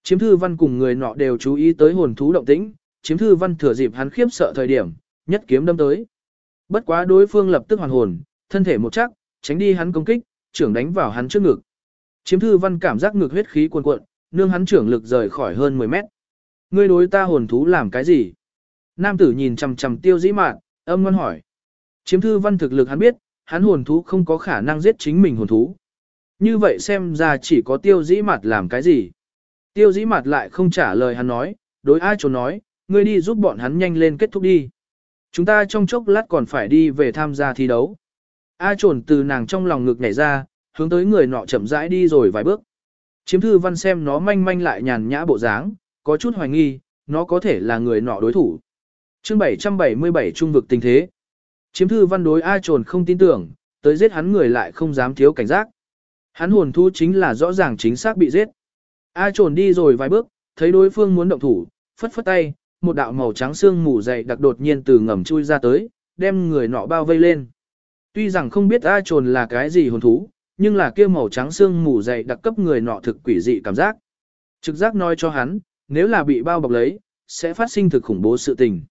Chiếm thư văn cùng người nọ đều chú ý tới hồn thú động tĩnh, chiếm thư văn thừa dịp hắn khiếp sợ thời điểm, nhất kiếm đâm tới. Bất quá đối phương lập tức hoàn hồn, thân thể một chắc, tránh đi hắn công kích, trưởng đánh vào hắn trước ngực. Chiếm thư văn cảm giác ngực huyết khí cuồn cuộn, nương hắn trưởng lực rời khỏi hơn 10 mét. Ngươi đối ta hồn thú làm cái gì? Nam tử nhìn chằm chằm tiêu dĩ mạn, âm ngoan hỏi. Chiếm thư văn thực lực hắn biết, hắn hồn thú không có khả năng giết chính mình hồn thú. Như vậy xem ra chỉ có tiêu dĩ mạt làm cái gì. Tiêu dĩ mạt lại không trả lời hắn nói, đối ai trốn nói, ngươi đi giúp bọn hắn nhanh lên kết thúc đi. Chúng ta trong chốc lát còn phải đi về tham gia thi đấu. A trồn từ nàng trong lòng ngực nhảy ra, hướng tới người nọ chậm rãi đi rồi vài bước. Chiếm thư văn xem nó manh manh lại nhàn nhã bộ dáng, có chút hoài nghi, nó có thể là người nọ đối thủ. chương 777 trung vực tình thế. Chiếm thư văn đối A trồn không tin tưởng, tới giết hắn người lại không dám thiếu cảnh giác. Hắn hồn thu chính là rõ ràng chính xác bị giết. A trồn đi rồi vài bước, thấy đối phương muốn động thủ, phất phất tay, một đạo màu trắng xương mù dày đặc đột nhiên từ ngầm chui ra tới, đem người nọ bao vây lên. Tuy rằng không biết A trồn là cái gì hồn thú, nhưng là kia màu trắng xương mù dày đặc cấp người nọ thực quỷ dị cảm giác. Trực giác nói cho hắn, nếu là bị bao bọc lấy, sẽ phát sinh thực khủng bố sự tình.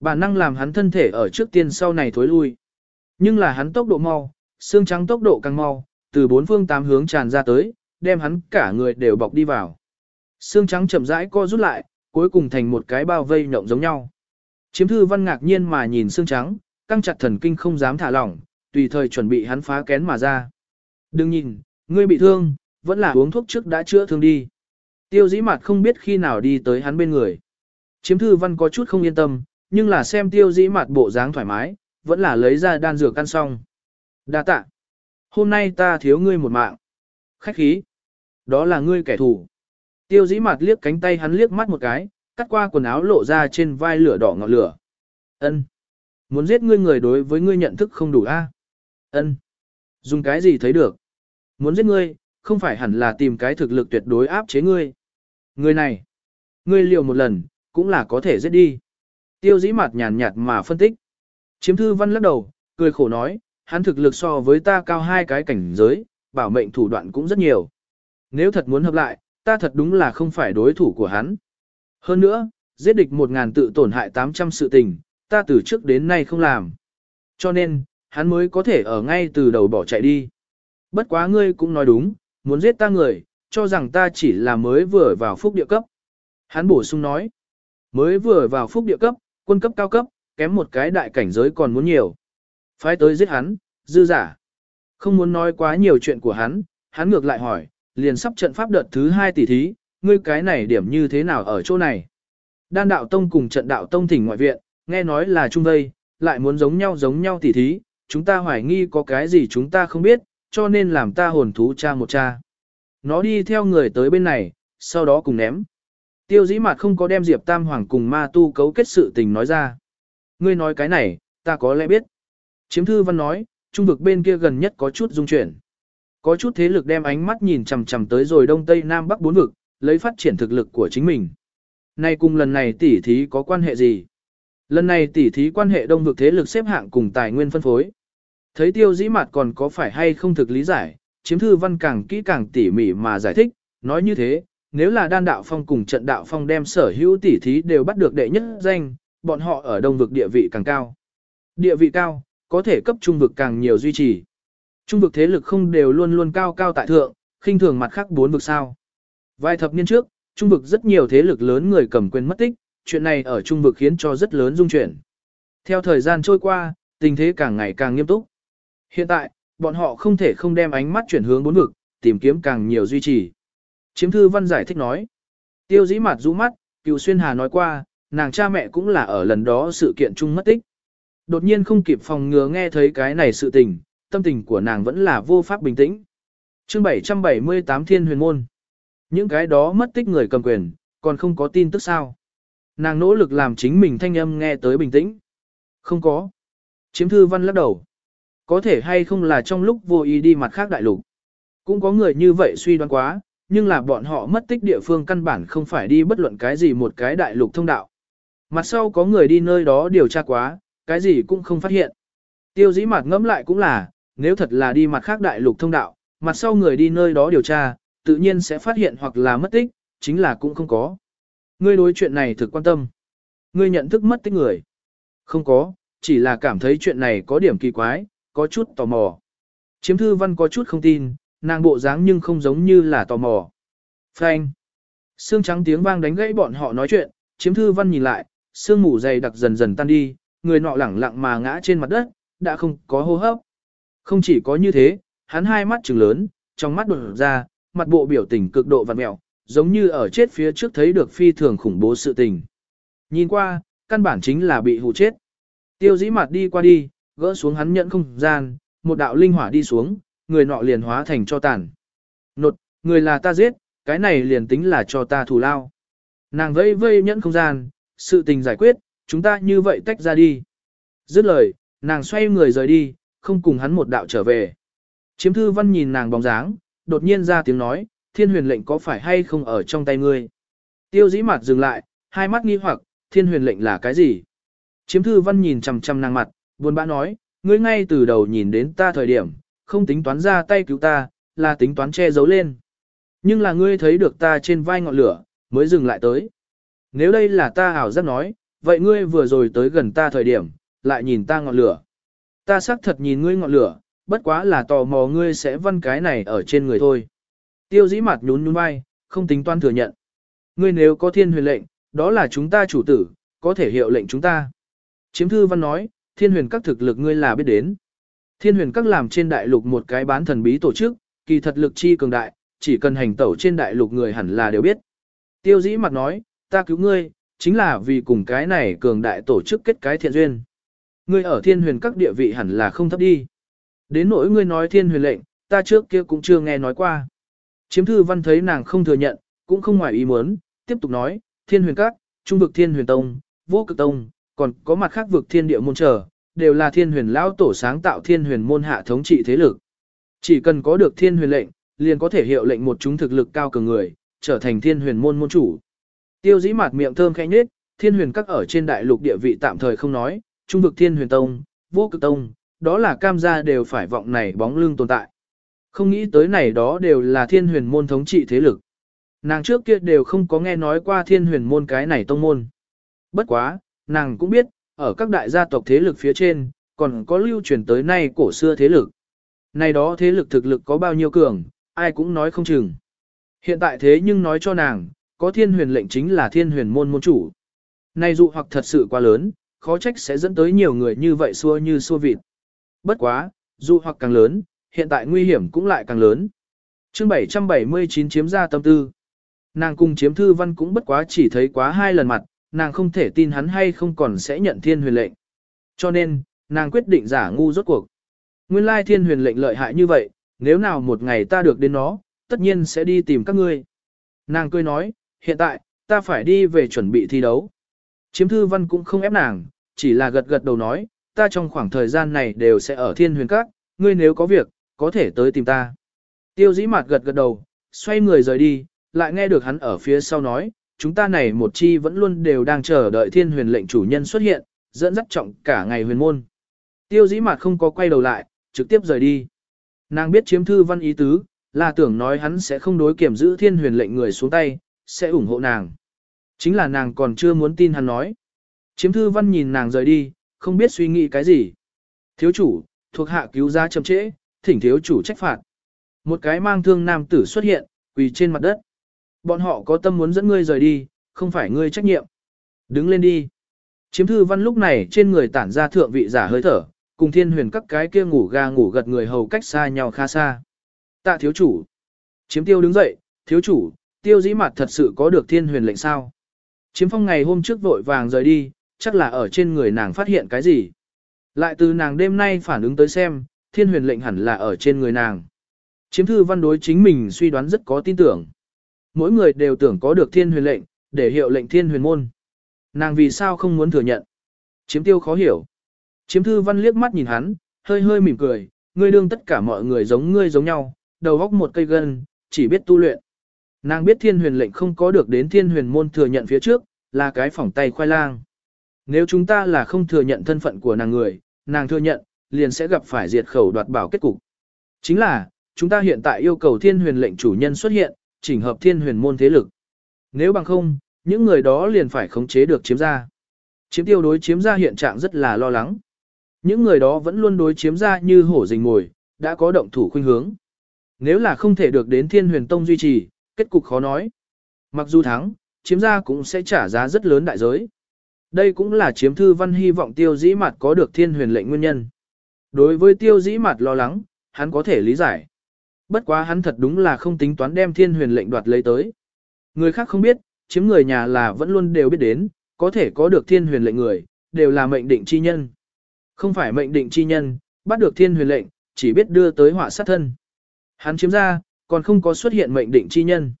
Bản năng làm hắn thân thể ở trước tiên sau này thối lui. Nhưng là hắn tốc độ mau, xương trắng tốc độ càng mau, từ bốn phương tám hướng tràn ra tới, đem hắn cả người đều bọc đi vào. Xương trắng chậm rãi co rút lại, cuối cùng thành một cái bao vây nhộng giống nhau. Chiếm thư văn ngạc nhiên mà nhìn xương trắng, căng chặt thần kinh không dám thả lỏng, tùy thời chuẩn bị hắn phá kén mà ra. Đừng nhìn, ngươi bị thương, vẫn là uống thuốc trước đã chữa thương đi. Tiêu dĩ mặt không biết khi nào đi tới hắn bên người. Chiếm thư văn có chút không yên tâm, nhưng là xem tiêu dĩ mặt bộ dáng thoải mái, vẫn là lấy ra đan dược căn xong. Đa tạ. Hôm nay ta thiếu ngươi một mạng. Khách khí. Đó là ngươi kẻ thù. Tiêu dĩ mặt liếc cánh tay hắn liếc mắt một cái, cắt qua quần áo lộ ra trên vai lửa đỏ ngọn lửa. Ân. Muốn giết ngươi người đối với ngươi nhận thức không đủ a? Ân. Dùng cái gì thấy được? Muốn giết ngươi, không phải hẳn là tìm cái thực lực tuyệt đối áp chế ngươi. Ngươi này, ngươi liều một lần, cũng là có thể giết đi. Tiêu dĩ mặt nhàn nhạt mà phân tích. Chiếm thư văn lắc đầu, cười khổ nói, hắn thực lực so với ta cao hai cái cảnh giới, bảo mệnh thủ đoạn cũng rất nhiều. Nếu thật muốn hợp lại, ta thật đúng là không phải đối thủ của hắn. Hơn nữa, giết địch một ngàn tự tổn hại 800 sự tình, ta từ trước đến nay không làm. Cho nên, hắn mới có thể ở ngay từ đầu bỏ chạy đi. Bất quá ngươi cũng nói đúng, muốn giết ta người, cho rằng ta chỉ là mới vừa vào phúc địa cấp. Hắn bổ sung nói, mới vừa vào phúc địa cấp, quân cấp cao cấp, kém một cái đại cảnh giới còn muốn nhiều. Phái tới giết hắn, dư giả. Không muốn nói quá nhiều chuyện của hắn, hắn ngược lại hỏi, liền sắp trận pháp đợt thứ hai tỷ thí, ngươi cái này điểm như thế nào ở chỗ này. Đan đạo tông cùng trận đạo tông thỉnh ngoại viện, nghe nói là trung vây, lại muốn giống nhau giống nhau tỷ thí, chúng ta hoài nghi có cái gì chúng ta không biết, cho nên làm ta hồn thú cha một cha. Nó đi theo người tới bên này, sau đó cùng ném. Tiêu dĩ mặt không có đem Diệp Tam Hoàng cùng ma tu cấu kết sự tình nói ra. Ngươi nói cái này, ta có lẽ biết. Chiếm thư văn nói, trung vực bên kia gần nhất có chút dung chuyển. Có chút thế lực đem ánh mắt nhìn chằm chằm tới rồi đông tây nam bắc bốn vực, lấy phát triển thực lực của chính mình. Nay cùng lần này tỉ thí có quan hệ gì? Lần này tỉ thí quan hệ đông vực thế lực xếp hạng cùng tài nguyên phân phối. Thấy tiêu dĩ mặt còn có phải hay không thực lý giải, chiếm thư văn càng kỹ càng tỉ mỉ mà giải thích, nói như thế, nếu là đan đạo phong cùng trận đạo phong đem sở hữu tỉ thí đều bắt được đệ nhất danh, bọn họ ở đông vực địa vị càng cao. Địa vị cao, có thể cấp trung vực càng nhiều duy trì. Trung vực thế lực không đều luôn luôn cao cao tại thượng, khinh thường mặt khác bốn vực sao. Vài thập niên trước, trung vực rất nhiều thế lực lớn người cầm quyền mất tích, chuyện này ở trung vực khiến cho rất lớn dung chuyển. Theo thời gian trôi qua, tình thế càng ngày càng nghiêm túc. Hiện tại, bọn họ không thể không đem ánh mắt chuyển hướng bốn vực, tìm kiếm càng nhiều duy trì. Chiếm thư văn giải thích nói. Tiêu dĩ mặt rũ mắt, cựu xuyên hà nói qua, nàng cha mẹ cũng là ở lần đó sự kiện chung mất tích. Đột nhiên không kịp phòng ngừa nghe thấy cái này sự tình, tâm tình của nàng vẫn là vô pháp bình tĩnh. chương 778 Thiên Huyền Môn Những cái đó mất tích người cầm quyền, còn không có tin tức sao. Nàng nỗ lực làm chính mình thanh âm nghe tới bình tĩnh. Không có. Chiếm thư văn lắc đầu. Có thể hay không là trong lúc vô ý đi mặt khác đại lục. Cũng có người như vậy suy đoán quá, nhưng là bọn họ mất tích địa phương căn bản không phải đi bất luận cái gì một cái đại lục thông đạo. Mặt sau có người đi nơi đó điều tra quá, cái gì cũng không phát hiện. Tiêu dĩ mặt ngẫm lại cũng là, nếu thật là đi mặt khác đại lục thông đạo, mặt sau người đi nơi đó điều tra, tự nhiên sẽ phát hiện hoặc là mất tích, chính là cũng không có. Ngươi đối chuyện này thực quan tâm. Ngươi nhận thức mất tích người. Không có, chỉ là cảm thấy chuyện này có điểm kỳ quái, có chút tò mò. Chiếm thư văn có chút không tin, nàng bộ dáng nhưng không giống như là tò mò. Phanh. Sương trắng tiếng vang đánh gãy bọn họ nói chuyện, chiếm thư văn nhìn lại, sương mù dày đặc dần dần tan đi, người nọ lẳng lặng mà ngã trên mặt đất, đã không có hô hấp. Không chỉ có như thế, hắn hai mắt trừng lớn, trong mắt đột ra, mặt bộ biểu tình cực độ vặn mẹo, giống như ở chết phía trước thấy được phi thường khủng bố sự tình. Nhìn qua, căn bản chính là bị hù chết. Tiêu dĩ mặt đi qua đi, gỡ xuống hắn nhận không gian, một đạo linh hỏa đi xuống, người nọ liền hóa thành cho tàn. Nột, người là ta giết, cái này liền tính là cho ta thù lao. Nàng vây vây nhẫn không gian, sự tình giải quyết, chúng ta như vậy tách ra đi. Dứt lời, nàng xoay người rời đi, không cùng hắn một đạo trở về. Chiếm thư văn nhìn nàng bóng dáng, đột nhiên ra tiếng nói, thiên huyền lệnh có phải hay không ở trong tay ngươi. Tiêu dĩ mặt dừng lại, hai mắt nghi hoặc, thiên huyền lệnh là cái gì? Chiếm thư văn nhìn chằm chằm nàng mặt, buồn bã nói, ngươi ngay từ đầu nhìn đến ta thời điểm, không tính toán ra tay cứu ta, là tính toán che giấu lên. Nhưng là ngươi thấy được ta trên vai ngọn lửa, mới dừng lại tới. Nếu đây là ta ảo giác nói, vậy ngươi vừa rồi tới gần ta thời điểm, lại nhìn ta ngọn lửa. Ta xác thật nhìn ngươi ngọn lửa, bất quá là tò mò ngươi sẽ văn cái này ở trên người thôi. Tiêu dĩ mặt nhún nhún vai, không tính toán thừa nhận. Ngươi nếu có thiên huyền lệnh, đó là chúng ta chủ tử, có thể hiệu lệnh chúng ta. Chiếm thư văn nói, thiên huyền các thực lực ngươi là biết đến. Thiên huyền các làm trên đại lục một cái bán thần bí tổ chức, kỳ thật lực chi cường đại, chỉ cần hành tẩu trên đại lục người hẳn là đều biết. Tiêu dĩ mặt nói, ta cứu ngươi, chính là vì cùng cái này cường đại tổ chức kết cái thiện duyên. Ngươi ở thiên huyền các địa vị hẳn là không thấp đi. Đến nỗi ngươi nói thiên huyền lệnh, ta trước kia cũng chưa nghe nói qua. Chiếm thư văn thấy nàng không thừa nhận, cũng không ngoài ý muốn, tiếp tục nói, thiên huyền các, trung vực thiên huyền tông, vô cực tông, còn có mặt khác vực thiên địa môn trở, đều là thiên huyền lão tổ sáng tạo thiên huyền môn hạ thống trị thế lực. Chỉ cần có được thiên huyền lệnh, liền có thể hiệu lệnh một chúng thực lực cao cường người, trở thành thiên huyền môn môn chủ. Tiêu dĩ mạt miệng thơm khẽ nhết, thiên huyền các ở trên đại lục địa vị tạm thời không nói, trung vực thiên huyền tông, vô cực tông, đó là cam gia đều phải vọng này bóng lưng tồn tại. Không nghĩ tới này đó đều là thiên huyền môn thống trị thế lực. Nàng trước kia đều không có nghe nói qua thiên huyền môn cái này tông môn. Bất quá, nàng cũng biết, ở các đại gia tộc thế lực phía trên, còn có lưu truyền tới nay cổ xưa thế lực. Này đó thế lực thực lực có bao nhiêu cường, ai cũng nói không chừng. Hiện tại thế nhưng nói cho nàng, có thiên huyền lệnh chính là thiên huyền môn môn chủ. Này dụ hoặc thật sự quá lớn, khó trách sẽ dẫn tới nhiều người như vậy xua như xua vịt. Bất quá, dụ hoặc càng lớn, hiện tại nguy hiểm cũng lại càng lớn. chương 779 chiếm ra tâm tư. Nàng cùng chiếm thư văn cũng bất quá chỉ thấy quá hai lần mặt, nàng không thể tin hắn hay không còn sẽ nhận thiên huyền lệnh. Cho nên, nàng quyết định giả ngu rốt cuộc. Nguyên lai thiên huyền lệnh lợi hại như vậy, nếu nào một ngày ta được đến nó, tất nhiên sẽ đi tìm các ngươi. Nàng cười nói, hiện tại, ta phải đi về chuẩn bị thi đấu. Chiếm thư văn cũng không ép nàng, chỉ là gật gật đầu nói, ta trong khoảng thời gian này đều sẽ ở thiên huyền các, ngươi nếu có việc, có thể tới tìm ta. Tiêu dĩ Mạt gật gật đầu, xoay người rời đi, lại nghe được hắn ở phía sau nói, chúng ta này một chi vẫn luôn đều đang chờ đợi thiên huyền lệnh chủ nhân xuất hiện, dẫn dắt trọng cả ngày huyền môn. Tiêu dĩ mặt không có quay đầu lại, trực tiếp rời đi. Nàng biết chiếm thư văn ý tứ, là tưởng nói hắn sẽ không đối kiểm giữ thiên huyền lệnh người xuống tay, sẽ ủng hộ nàng. Chính là nàng còn chưa muốn tin hắn nói. Chiếm thư văn nhìn nàng rời đi, không biết suy nghĩ cái gì. Thiếu chủ, thuộc hạ cứu ra chậm trễ, thỉnh thiếu chủ trách phạt. Một cái mang thương nam tử xuất hiện, quỳ trên mặt đất. Bọn họ có tâm muốn dẫn ngươi rời đi, không phải ngươi trách nhiệm. Đứng lên đi. Chiếm thư văn lúc này trên người tản ra thượng vị giả hơi thở, cùng thiên huyền các cái kia ngủ ga ngủ gật người hầu cách xa nhau khá xa. Tạ thiếu chủ. Chiếm tiêu đứng dậy, thiếu chủ, tiêu dĩ mặt thật sự có được thiên huyền lệnh sao. Chiếm phong ngày hôm trước vội vàng rời đi, chắc là ở trên người nàng phát hiện cái gì. Lại từ nàng đêm nay phản ứng tới xem, thiên huyền lệnh hẳn là ở trên người nàng. Chiếm thư văn đối chính mình suy đoán rất có tin tưởng. Mỗi người đều tưởng có được thiên huyền lệnh, để hiệu lệnh thiên huyền môn. Nàng vì sao không muốn thừa nhận? Chiếm tiêu khó hiểu. Chiếm thư văn liếc mắt nhìn hắn, hơi hơi mỉm cười, ngươi đương tất cả mọi người giống ngươi giống nhau, đầu góc một cây gân, chỉ biết tu luyện. Nàng biết thiên huyền lệnh không có được đến thiên huyền môn thừa nhận phía trước, là cái phỏng tay khoai lang. Nếu chúng ta là không thừa nhận thân phận của nàng người, nàng thừa nhận, liền sẽ gặp phải diệt khẩu đoạt bảo kết cục. Chính là, chúng ta hiện tại yêu cầu thiên huyền lệnh chủ nhân xuất hiện, chỉnh hợp thiên huyền môn thế lực. Nếu bằng không, những người đó liền phải khống chế được chiếm gia Chiếm tiêu đối chiếm gia hiện trạng rất là lo lắng. Những người đó vẫn luôn đối chiếm gia như hổ rình mồi, đã có động thủ khuynh hướng. Nếu là không thể được đến thiên huyền tông duy trì, kết cục khó nói. Mặc dù thắng, chiếm gia cũng sẽ trả giá rất lớn đại giới. Đây cũng là chiếm thư văn hy vọng tiêu dĩ mặt có được thiên huyền lệnh nguyên nhân. Đối với tiêu dĩ mặt lo lắng, hắn có thể lý giải. Bất quá hắn thật đúng là không tính toán đem thiên huyền lệnh đoạt lấy tới. Người khác không biết, chiếm người nhà là vẫn luôn đều biết đến, có thể có được thiên huyền lệnh người, đều là mệnh định chi nhân. Không phải mệnh định chi nhân, bắt được thiên huyền lệnh, chỉ biết đưa tới họa sát thân. Hắn chiếm ra, còn không có xuất hiện mệnh định chi nhân.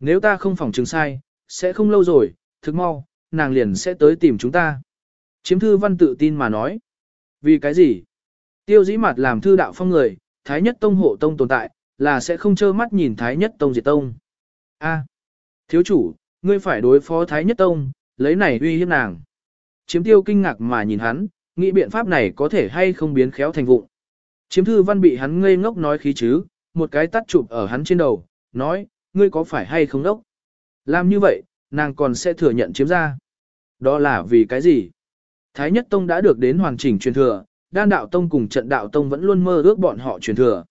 Nếu ta không phỏng chứng sai, sẽ không lâu rồi, thực mau, nàng liền sẽ tới tìm chúng ta. Chiếm thư văn tự tin mà nói. Vì cái gì? Tiêu dĩ mặt làm thư đạo phong người, Thái Nhất Tông hộ tông tồn tại, là sẽ không trơ mắt nhìn Thái Nhất Tông diệt tông. A, thiếu chủ, ngươi phải đối phó Thái Nhất Tông, lấy này uy hiếp nàng. Chiếm tiêu kinh ngạc mà nhìn hắn, nghĩ biện pháp này có thể hay không biến khéo thành vụng. Chiếm thư văn bị hắn ngây ngốc nói khí chứ, một cái tắt chụp ở hắn trên đầu, nói, ngươi có phải hay không ngốc? Làm như vậy, nàng còn sẽ thừa nhận chiếm ra. Đó là vì cái gì? Thái Nhất Tông đã được đến hoàn chỉnh truyền thừa, đan đạo tông cùng trận đạo tông vẫn luôn mơ ước bọn họ truyền thừa.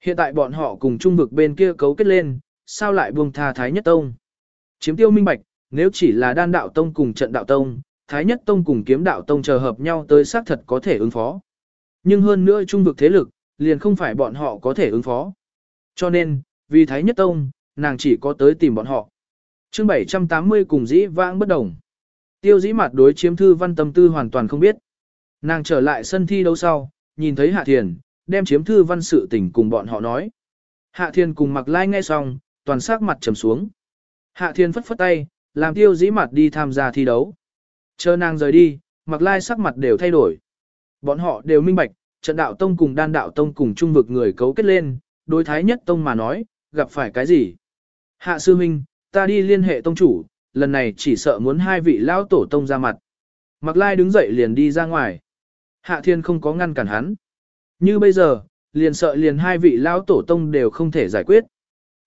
Hiện tại bọn họ cùng trung vực bên kia cấu kết lên, sao lại buông tha Thái Nhất Tông? Chiếm tiêu minh bạch, nếu chỉ là đan đạo tông cùng trận đạo tông, Thái Nhất Tông cùng kiếm đạo tông chờ hợp nhau tới xác thật có thể ứng phó. Nhưng hơn nữa trung vực thế lực, liền không phải bọn họ có thể ứng phó. Cho nên, vì Thái Nhất Tông, nàng chỉ có tới tìm bọn họ. chương 780 cùng dĩ vãng bất đồng. Tiêu dĩ mặt đối chiếm thư văn tâm tư hoàn toàn không biết. Nàng trở lại sân thi đấu sau, nhìn thấy Hạ Thiền, đem chiếm thư văn sự tình cùng bọn họ nói. Hạ Thiên cùng mặc lai nghe xong, toàn sắc mặt trầm xuống. Hạ Thiên phất phất tay, làm tiêu dĩ mặt đi tham gia thi đấu. Chờ nàng rời đi, mặc lai sắc mặt đều thay đổi. Bọn họ đều minh bạch, trận đạo tông cùng đan đạo tông cùng trung vực người cấu kết lên, đối thái nhất tông mà nói, gặp phải cái gì? Hạ sư huynh, ta đi liên hệ tông chủ, lần này chỉ sợ muốn hai vị lão tổ tông ra mặt. Mặc lai đứng dậy liền đi ra ngoài. Hạ thiên không có ngăn cản hắn. Như bây giờ, liền sợ liền hai vị lão tổ tông đều không thể giải quyết.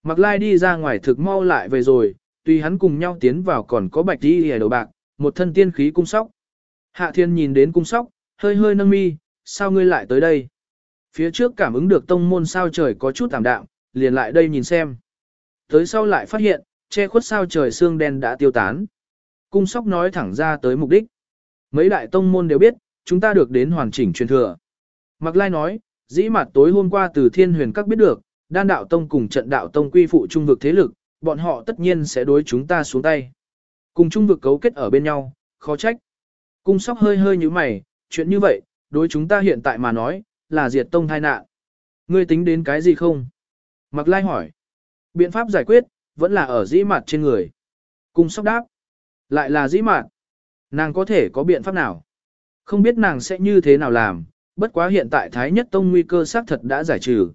Mặc lai đi ra ngoài thực mau lại về rồi, tuy hắn cùng nhau tiến vào còn có bạch đi hề đầu bạc, một thân tiên khí cung sóc. Hạ thiên nhìn đến cung sóc, hơi hơi nâng mi, sao ngươi lại tới đây? Phía trước cảm ứng được tông môn sao trời có chút tạm đạm, liền lại đây nhìn xem. Tới sau lại phát hiện, che khuất sao trời xương đen đã tiêu tán. Cung sóc nói thẳng ra tới mục đích. Mấy đại tông môn đều biết, chúng ta được đến hoàn chỉnh truyền thừa. Mạc Lai nói, dĩ mặt tối hôm qua từ thiên huyền các biết được, đan đạo tông cùng trận đạo tông quy phụ trung vực thế lực, bọn họ tất nhiên sẽ đối chúng ta xuống tay. Cùng trung vực cấu kết ở bên nhau, khó trách. Cung sóc hơi hơi như mày, chuyện như vậy, đối chúng ta hiện tại mà nói, là diệt tông thai nạn. Ngươi tính đến cái gì không? Mạc Lai hỏi. Biện pháp giải quyết, vẫn là ở dĩ mặt trên người. Cung sóc đáp. Lại là dĩ mặt. Nàng có thể có biện pháp nào? Không biết nàng sẽ như thế nào làm, bất quá hiện tại Thái Nhất Tông nguy cơ xác thật đã giải trừ.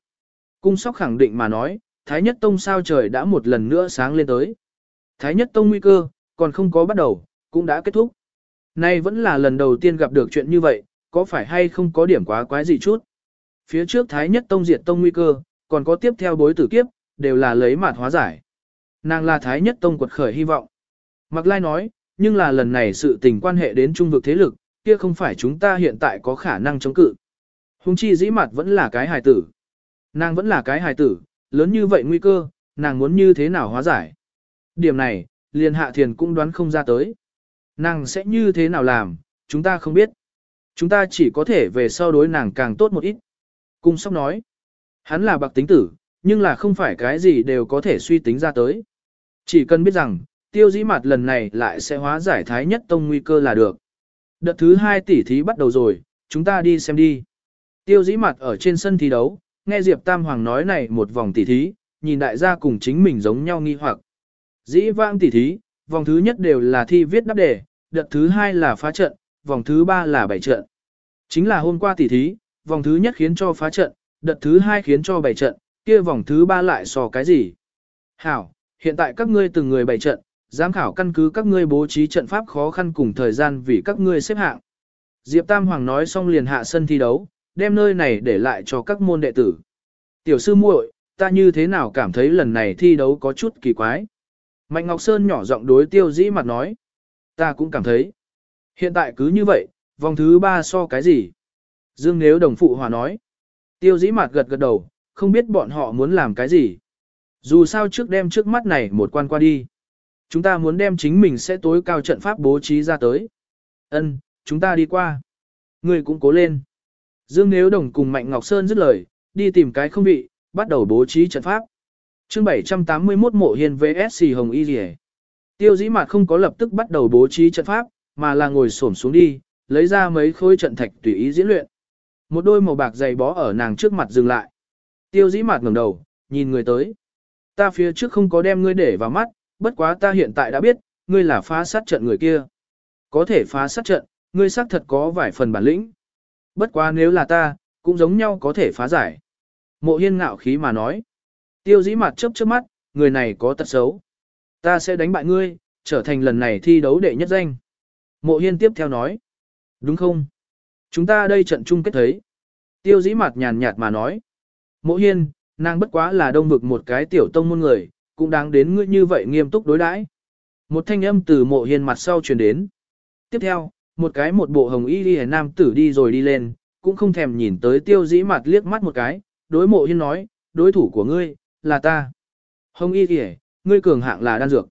Cung sóc khẳng định mà nói, Thái Nhất Tông sao trời đã một lần nữa sáng lên tới. Thái Nhất Tông nguy cơ, còn không có bắt đầu, cũng đã kết thúc. Nay vẫn là lần đầu tiên gặp được chuyện như vậy, có phải hay không có điểm quá quái gì chút. Phía trước Thái Nhất Tông diệt Tông nguy cơ, còn có tiếp theo bối tử kiếp, đều là lấy mạt hóa giải. Nàng là Thái Nhất Tông quật khởi hy vọng. Mặc Lai nói, nhưng là lần này sự tình quan hệ đến trung vực thế lực, kia không phải chúng ta hiện tại có khả năng chống cự. Hùng chi dĩ mặt vẫn là cái hài tử. Nàng vẫn là cái hài tử, lớn như vậy nguy cơ, nàng muốn như thế nào hóa giải. Điểm này, liền hạ thiền cũng đoán không ra tới. Nàng sẽ như thế nào làm, chúng ta không biết. Chúng ta chỉ có thể về sau đối nàng càng tốt một ít. Cung sóc nói, hắn là bạc tính tử, nhưng là không phải cái gì đều có thể suy tính ra tới. Chỉ cần biết rằng, tiêu dĩ mặt lần này lại sẽ hóa giải thái nhất tông nguy cơ là được. Đợt thứ hai tỷ thí bắt đầu rồi, chúng ta đi xem đi. Tiêu dĩ mặt ở trên sân thi đấu, nghe Diệp Tam Hoàng nói này một vòng tỷ thí, nhìn đại gia cùng chính mình giống nhau nghi hoặc. Dĩ vãng tỷ thí, vòng thứ nhất đều là thi viết đáp đề, đợt thứ hai là phá trận, vòng thứ ba là bảy trận. Chính là hôm qua tỷ thí, vòng thứ nhất khiến cho phá trận, đợt thứ hai khiến cho bảy trận, kia vòng thứ ba lại so cái gì? Hảo, hiện tại các ngươi từng người bảy trận, giám khảo căn cứ các ngươi bố trí trận pháp khó khăn cùng thời gian vì các ngươi xếp hạng. Diệp Tam Hoàng nói xong liền hạ sân thi đấu, đem nơi này để lại cho các môn đệ tử. Tiểu sư muội, ta như thế nào cảm thấy lần này thi đấu có chút kỳ quái. Mạnh Ngọc Sơn nhỏ giọng đối tiêu dĩ mặt nói. Ta cũng cảm thấy. Hiện tại cứ như vậy, vòng thứ ba so cái gì? Dương Nếu đồng phụ hòa nói. Tiêu dĩ mặt gật gật đầu, không biết bọn họ muốn làm cái gì. Dù sao trước đem trước mắt này một quan qua đi. Chúng ta muốn đem chính mình sẽ tối cao trận pháp bố trí ra tới. Ân, chúng ta đi qua. Người cũng cố lên. Dương Nếu Đồng cùng Mạnh Ngọc Sơn dứt lời, đi tìm cái không vị, bắt đầu bố trí trận pháp. chương 781 mộ hiền VSC Hồng Y Dì Tiêu dĩ mặt không có lập tức bắt đầu bố trí trận pháp, mà là ngồi xổm xuống đi, lấy ra mấy khối trận thạch tùy ý diễn luyện. Một đôi màu bạc dày bó ở nàng trước mặt dừng lại. Tiêu dĩ mặt ngẩng đầu, nhìn người tới. Ta phía trước không có đem ngươi để vào mắt, bất quá ta hiện tại đã biết, ngươi là phá sát trận người kia. Có thể phá sát trận, ngươi xác thật có vài phần bản lĩnh. Bất quá nếu là ta, cũng giống nhau có thể phá giải. Mộ hiên ngạo khí mà nói. Tiêu dĩ mặt chớp chớp mắt, người này có tật xấu. Ta sẽ đánh bại ngươi, trở thành lần này thi đấu đệ nhất danh. Mộ hiên tiếp theo nói. Đúng không? Chúng ta đây trận chung kết thấy. Tiêu dĩ mặt nhàn nhạt mà nói. Mộ hiên, nàng bất quá là đông vực một cái tiểu tông môn người, cũng đáng đến ngươi như vậy nghiêm túc đối đãi. Một thanh âm từ mộ hiên mặt sau truyền đến. Tiếp theo, một cái một bộ hồng y đi nam tử đi rồi đi lên, cũng không thèm nhìn tới tiêu dĩ mặt liếc mắt một cái, đối mộ hiên nói, đối thủ của ngươi, là ta. Hồng y đi ngươi cường hạng là đan dược.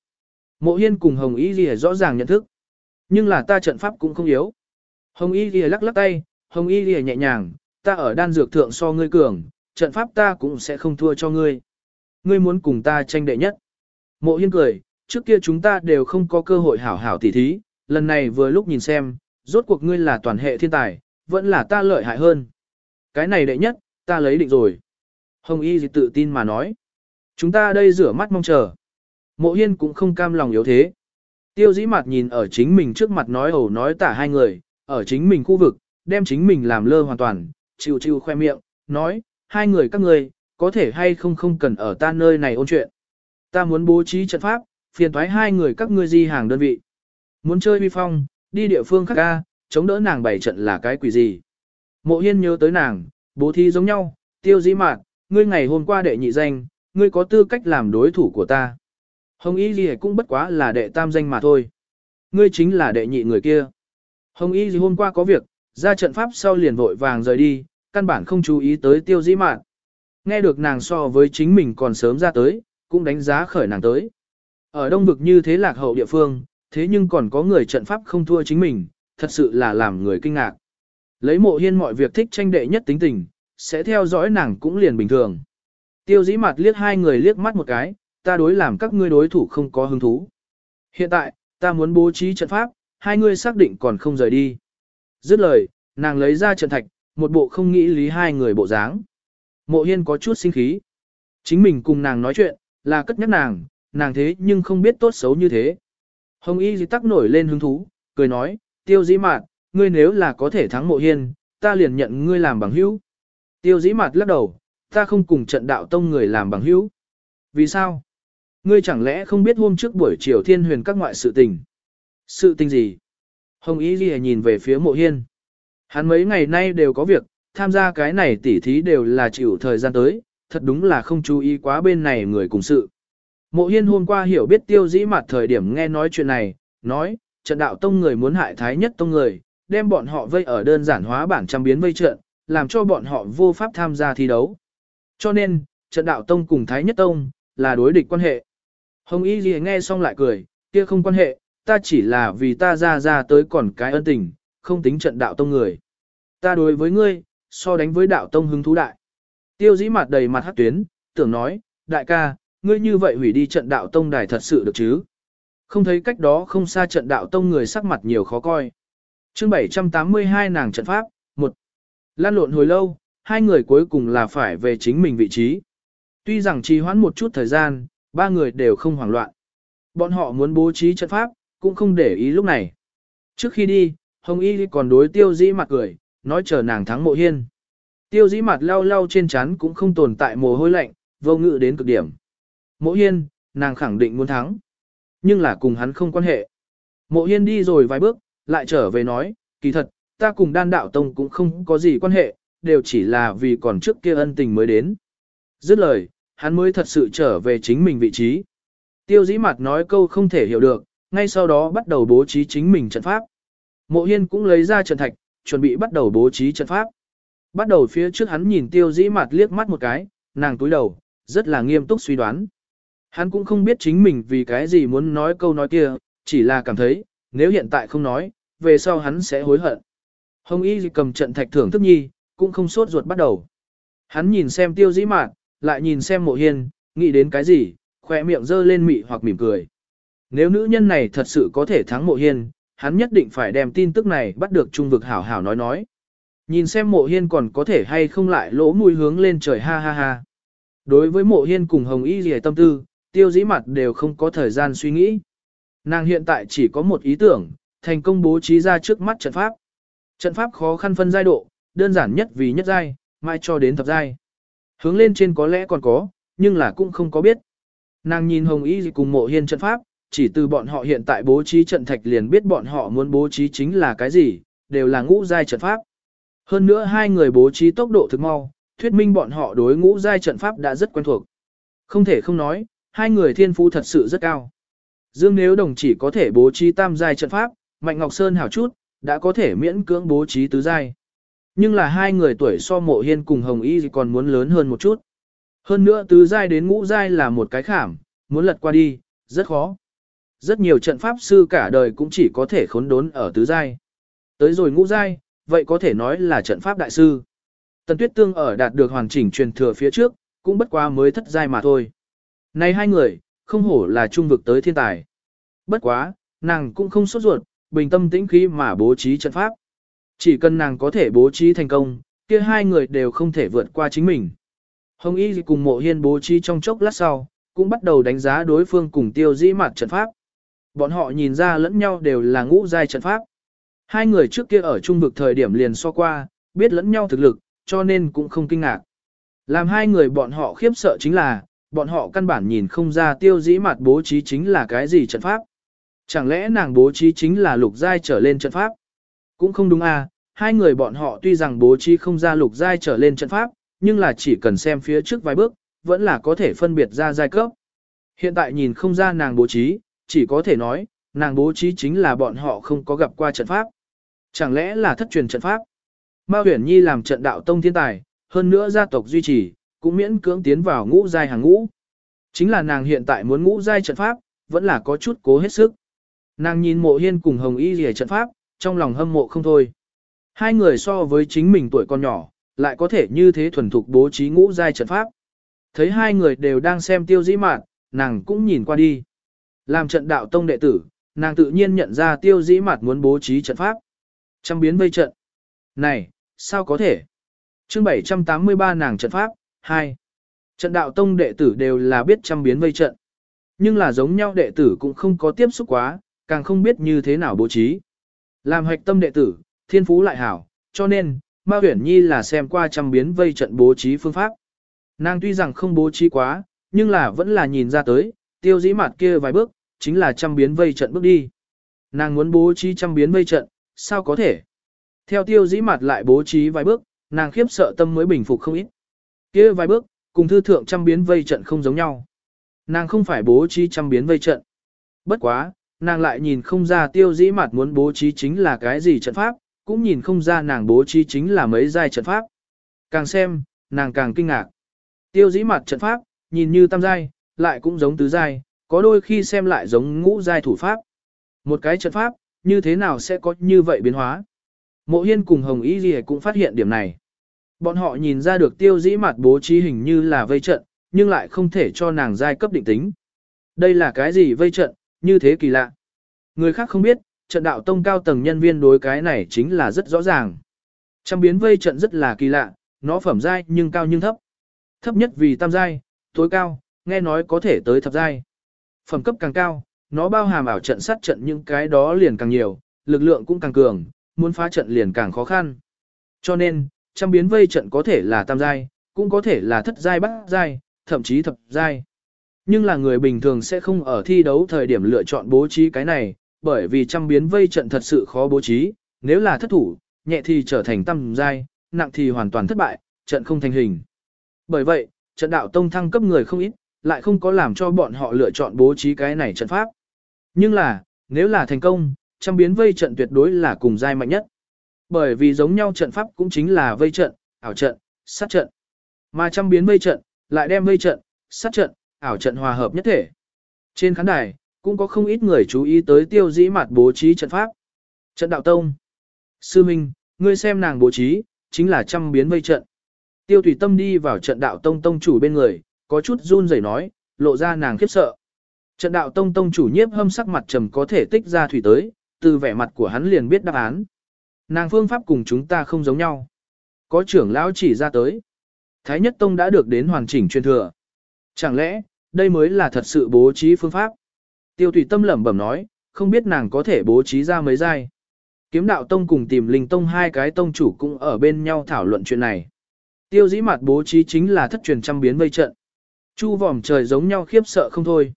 Mộ hiên cùng hồng y đi rõ ràng nhận thức. Nhưng là ta trận pháp cũng không yếu. Hồng y đi lắc lắc tay, hồng y đi nhẹ nhàng, ta ở đan dược thượng so ngươi cường, trận pháp ta cũng sẽ không thua cho ngươi. Ngươi muốn cùng ta tranh đệ nhất. Mộ hiên cười, trước kia chúng ta đều không có cơ hội hảo hảo tỉ thí, lần này vừa lúc nhìn xem, rốt cuộc ngươi là toàn hệ thiên tài, vẫn là ta lợi hại hơn. Cái này đệ nhất, ta lấy định rồi. Hồng Y thì tự tin mà nói. Chúng ta đây rửa mắt mong chờ. Mộ hiên cũng không cam lòng yếu thế. Tiêu dĩ mặt nhìn ở chính mình trước mặt nói ẩu nói tả hai người, ở chính mình khu vực, đem chính mình làm lơ hoàn toàn, chịu chịu khoe miệng, nói, hai người các người, có thể hay không không cần ở ta nơi này ôn chuyện. Ta muốn bố trí trận pháp, phiền thoái hai người các ngươi di hàng đơn vị. Muốn chơi vi phong, đi địa phương khác ca, chống đỡ nàng bảy trận là cái quỷ gì. Mộ hiên nhớ tới nàng, bố thí giống nhau, tiêu dĩ mạn, ngươi ngày hôm qua đệ nhị danh, ngươi có tư cách làm đối thủ của ta. Hồng Y Ghi cũng bất quá là đệ tam danh mà thôi. Ngươi chính là đệ nhị người kia. Hồng Y Ghi hôm qua có việc, ra trận pháp sau liền vội vàng rời đi, căn bản không chú ý tới tiêu dĩ mạn. Nghe được nàng so với chính mình còn sớm ra tới, cũng đánh giá khởi nàng tới. Ở đông vực như thế lạc hậu địa phương, thế nhưng còn có người trận pháp không thua chính mình, thật sự là làm người kinh ngạc. Lấy mộ hiên mọi việc thích tranh đệ nhất tính tình, sẽ theo dõi nàng cũng liền bình thường. Tiêu dĩ mặt liếc hai người liếc mắt một cái, ta đối làm các ngươi đối thủ không có hứng thú. Hiện tại, ta muốn bố trí trận pháp, hai ngươi xác định còn không rời đi. Dứt lời, nàng lấy ra trận thạch, một bộ không nghĩ lý hai người bộ dáng. Mộ hiên có chút sinh khí. Chính mình cùng nàng nói chuyện, là cất nhắc nàng, nàng thế nhưng không biết tốt xấu như thế. Hồng y gì tắc nổi lên hứng thú, cười nói, tiêu dĩ mạt, ngươi nếu là có thể thắng mộ hiên, ta liền nhận ngươi làm bằng hữu. Tiêu dĩ mạt lắc đầu, ta không cùng trận đạo tông người làm bằng hữu. Vì sao? Ngươi chẳng lẽ không biết hôm trước buổi chiều thiên huyền các ngoại sự tình? Sự tình gì? Hồng Y Ghi nhìn về phía mộ hiên. Hắn mấy ngày nay đều có việc, tham gia cái này tỉ thí đều là chịu thời gian tới, thật đúng là không chú ý quá bên này người cùng sự. Mộ hiên hôm qua hiểu biết tiêu dĩ mặt thời điểm nghe nói chuyện này, nói, trận đạo tông người muốn hại thái nhất tông người, đem bọn họ vây ở đơn giản hóa bản trăm biến vây trận, làm cho bọn họ vô pháp tham gia thi đấu. Cho nên, trận đạo tông cùng thái nhất tông, là đối địch quan hệ. Hồng Y Ghi nghe xong lại cười, kia không quan hệ, ta chỉ là vì ta ra ra tới còn cái ân tình, không tính trận đạo tông người. Ta đối với ngươi, so đánh với đạo tông hứng thú đại. Tiêu dĩ mặt đầy mặt hát tuyến, tưởng nói, đại ca, ngươi như vậy hủy đi trận đạo tông đài thật sự được chứ. Không thấy cách đó không xa trận đạo tông người sắc mặt nhiều khó coi. chương 782 nàng trận pháp, một Lan lộn hồi lâu, hai người cuối cùng là phải về chính mình vị trí. Tuy rằng trì hoãn một chút thời gian, ba người đều không hoảng loạn. Bọn họ muốn bố trí trận pháp, cũng không để ý lúc này. Trước khi đi, Hồng Y còn đối tiêu dĩ mặt cười, nói chờ nàng thắng mộ hiên. Tiêu dĩ mặt lau lau trên chán cũng không tồn tại mồ hôi lạnh, vô ngự đến cực điểm. Mộ hiên, nàng khẳng định muốn thắng. Nhưng là cùng hắn không quan hệ. Mộ hiên đi rồi vài bước, lại trở về nói, kỳ thật, ta cùng đan đạo tông cũng không có gì quan hệ, đều chỉ là vì còn trước kia ân tình mới đến. Dứt lời, hắn mới thật sự trở về chính mình vị trí. Tiêu dĩ mặt nói câu không thể hiểu được, ngay sau đó bắt đầu bố trí chính mình trận pháp. Mộ hiên cũng lấy ra trận thạch, chuẩn bị bắt đầu bố trí trận pháp. Bắt đầu phía trước hắn nhìn tiêu dĩ mặt liếc mắt một cái, nàng túi đầu, rất là nghiêm túc suy đoán. Hắn cũng không biết chính mình vì cái gì muốn nói câu nói kia, chỉ là cảm thấy, nếu hiện tại không nói, về sau hắn sẽ hối hận. Hồng Y cầm trận thạch thưởng thức nhi, cũng không sốt ruột bắt đầu. Hắn nhìn xem tiêu dĩ mạn, lại nhìn xem mộ hiên, nghĩ đến cái gì, khỏe miệng dơ lên mị hoặc mỉm cười. Nếu nữ nhân này thật sự có thể thắng mộ hiên, hắn nhất định phải đem tin tức này bắt được trung vực hảo hảo nói nói. Nhìn xem mộ hiên còn có thể hay không lại lỗ mùi hướng lên trời ha ha ha. Đối với mộ hiên cùng hồng y gì tâm tư, tiêu dĩ mặt đều không có thời gian suy nghĩ. Nàng hiện tại chỉ có một ý tưởng, thành công bố trí ra trước mắt trận pháp. Trận pháp khó khăn phân giai độ, đơn giản nhất vì nhất giai, mai cho đến thập giai. Hướng lên trên có lẽ còn có, nhưng là cũng không có biết. Nàng nhìn Hồng Y cùng mộ hiên trận pháp, chỉ từ bọn họ hiện tại bố trí trận thạch liền biết bọn họ muốn bố trí chính là cái gì, đều là ngũ giai trận pháp. Hơn nữa hai người bố trí tốc độ thực mau, thuyết minh bọn họ đối ngũ giai trận pháp đã rất quen thuộc. Không thể không nói, hai người thiên phú thật sự rất cao. Dương nếu đồng chỉ có thể bố trí tam giai trận pháp, Mạnh Ngọc Sơn hảo chút, đã có thể miễn cưỡng bố trí tứ giai. Nhưng là hai người tuổi so mộ hiên cùng Hồng Y còn muốn lớn hơn một chút. Hơn nữa tứ giai đến ngũ giai là một cái khảm, muốn lật qua đi, rất khó. Rất nhiều trận pháp sư cả đời cũng chỉ có thể khốn đốn ở tứ giai. Tới rồi ngũ giai, vậy có thể nói là trận pháp đại sư. Tần Tuyết Tương ở đạt được hoàn chỉnh truyền thừa phía trước, cũng bất quá mới thất giai mà thôi. Này hai người, không hổ là trung vực tới thiên tài. Bất quá, nàng cũng không sốt ruột, bình tâm tĩnh khí mà bố trí trận pháp. Chỉ cần nàng có thể bố trí thành công, kia hai người đều không thể vượt qua chính mình. Hồng Y cùng mộ hiên bố trí trong chốc lát sau, cũng bắt đầu đánh giá đối phương cùng tiêu dĩ mặt trận pháp. Bọn họ nhìn ra lẫn nhau đều là ngũ giai trận pháp. Hai người trước kia ở trung vực thời điểm liền so qua, biết lẫn nhau thực lực, cho nên cũng không kinh ngạc. Làm hai người bọn họ khiếp sợ chính là, bọn họ căn bản nhìn không ra tiêu dĩ mặt bố trí chính là cái gì trận pháp. Chẳng lẽ nàng bố trí chính là lục giai trở lên trận pháp? Cũng không đúng à, hai người bọn họ tuy rằng bố trí không ra lục giai trở lên trận pháp, nhưng là chỉ cần xem phía trước vài bước, vẫn là có thể phân biệt ra giai cấp. Hiện tại nhìn không ra nàng bố trí, chỉ có thể nói, nàng bố trí chính là bọn họ không có gặp qua trận pháp. Chẳng lẽ là thất truyền trận pháp? Mao Huyền Nhi làm trận đạo tông thiên tài, hơn nữa gia tộc duy trì, cũng miễn cưỡng tiến vào ngũ giai hàng ngũ. Chính là nàng hiện tại muốn ngũ giai trận pháp, vẫn là có chút cố hết sức. Nàng nhìn mộ hiên cùng hồng y Liễu trận pháp, trong lòng hâm mộ không thôi. Hai người so với chính mình tuổi còn nhỏ, lại có thể như thế thuần thục bố trí ngũ giai trận pháp. Thấy hai người đều đang xem tiêu dĩ mạn, nàng cũng nhìn qua đi. Làm trận đạo tông đệ tử, nàng tự nhiên nhận ra tiêu dĩ mạt muốn bố trí trận pháp. Trăm biến vây trận. Này, sao có thể? chương 783 nàng trận pháp, 2. Trận đạo tông đệ tử đều là biết trăm biến vây trận. Nhưng là giống nhau đệ tử cũng không có tiếp xúc quá, càng không biết như thế nào bố trí. Làm hoạch tâm đệ tử, thiên phú lại hảo, cho nên, Ma Huyển Nhi là xem qua trăm biến vây trận bố trí phương pháp. Nàng tuy rằng không bố trí quá, nhưng là vẫn là nhìn ra tới, tiêu dĩ mặt kia vài bước, chính là trăm biến vây trận bước đi. Nàng muốn bố trí trăm biến vây trận, sao có thể? Theo tiêu dĩ mặt lại bố trí vài bước, nàng khiếp sợ tâm mới bình phục không ít. kia vài bước, cùng thư thượng trăm biến vây trận không giống nhau. Nàng không phải bố trí trăm biến vây trận. Bất quá, nàng lại nhìn không ra tiêu dĩ mặt muốn bố trí chính là cái gì trận pháp, cũng nhìn không ra nàng bố trí chính là mấy giai trận pháp. Càng xem, nàng càng kinh ngạc. Tiêu dĩ mặt trận pháp, nhìn như tam giai, lại cũng giống tứ giai, có đôi khi xem lại giống ngũ giai thủ pháp. Một cái trận pháp, như thế nào sẽ có như vậy biến hóa? Mộ Hiên cùng Hồng Y Ghi cũng phát hiện điểm này. Bọn họ nhìn ra được tiêu dĩ mặt bố trí hình như là vây trận, nhưng lại không thể cho nàng giai cấp định tính. Đây là cái gì vây trận, như thế kỳ lạ. Người khác không biết, trận đạo tông cao tầng nhân viên đối cái này chính là rất rõ ràng. Trăm biến vây trận rất là kỳ lạ, nó phẩm giai nhưng cao nhưng thấp. Thấp nhất vì tam giai, tối cao, nghe nói có thể tới thập giai. Phẩm cấp càng cao, nó bao hàm ảo trận sát trận những cái đó liền càng nhiều, lực lượng cũng càng cường, muốn phá trận liền càng khó khăn. Cho nên, trăm biến vây trận có thể là tam giai, cũng có thể là thất giai bát giai, thậm chí thập giai. Nhưng là người bình thường sẽ không ở thi đấu thời điểm lựa chọn bố trí cái này, bởi vì trăm biến vây trận thật sự khó bố trí, nếu là thất thủ, nhẹ thì trở thành tam giai, nặng thì hoàn toàn thất bại, trận không thành hình. Bởi vậy, trận đạo tông thăng cấp người không ít, lại không có làm cho bọn họ lựa chọn bố trí cái này trận pháp. Nhưng là, nếu là thành công, trăm biến vây trận tuyệt đối là cùng giai mạnh nhất. Bởi vì giống nhau trận pháp cũng chính là vây trận, ảo trận, sát trận. Mà trăm biến vây trận, lại đem vây trận, sát trận, ảo trận hòa hợp nhất thể. Trên khán đài, cũng có không ít người chú ý tới tiêu dĩ mặt bố trí trận pháp. Trận đạo tông. Sư Minh, ngươi xem nàng bố trí, chính là trăm biến vây trận. Tiêu thủy tâm đi vào trận đạo tông tông chủ bên người, có chút run rẩy nói, lộ ra nàng khiếp sợ. Trận đạo tông tông chủ nhiếp hâm sắc mặt trầm có thể tích ra thủy tới, từ vẻ mặt của hắn liền biết đáp án. Nàng phương pháp cùng chúng ta không giống nhau. Có trưởng lão chỉ ra tới. Thái nhất tông đã được đến hoàn chỉnh truyền thừa. Chẳng lẽ, đây mới là thật sự bố trí phương pháp? Tiêu tùy tâm lẩm bẩm nói, không biết nàng có thể bố trí ra mấy giai. Kiếm đạo tông cùng tìm linh tông hai cái tông chủ cũng ở bên nhau thảo luận chuyện này. Tiêu dĩ mặt bố trí chính là thất truyền trăm biến vây trận. Chu vòm trời giống nhau khiếp sợ không thôi.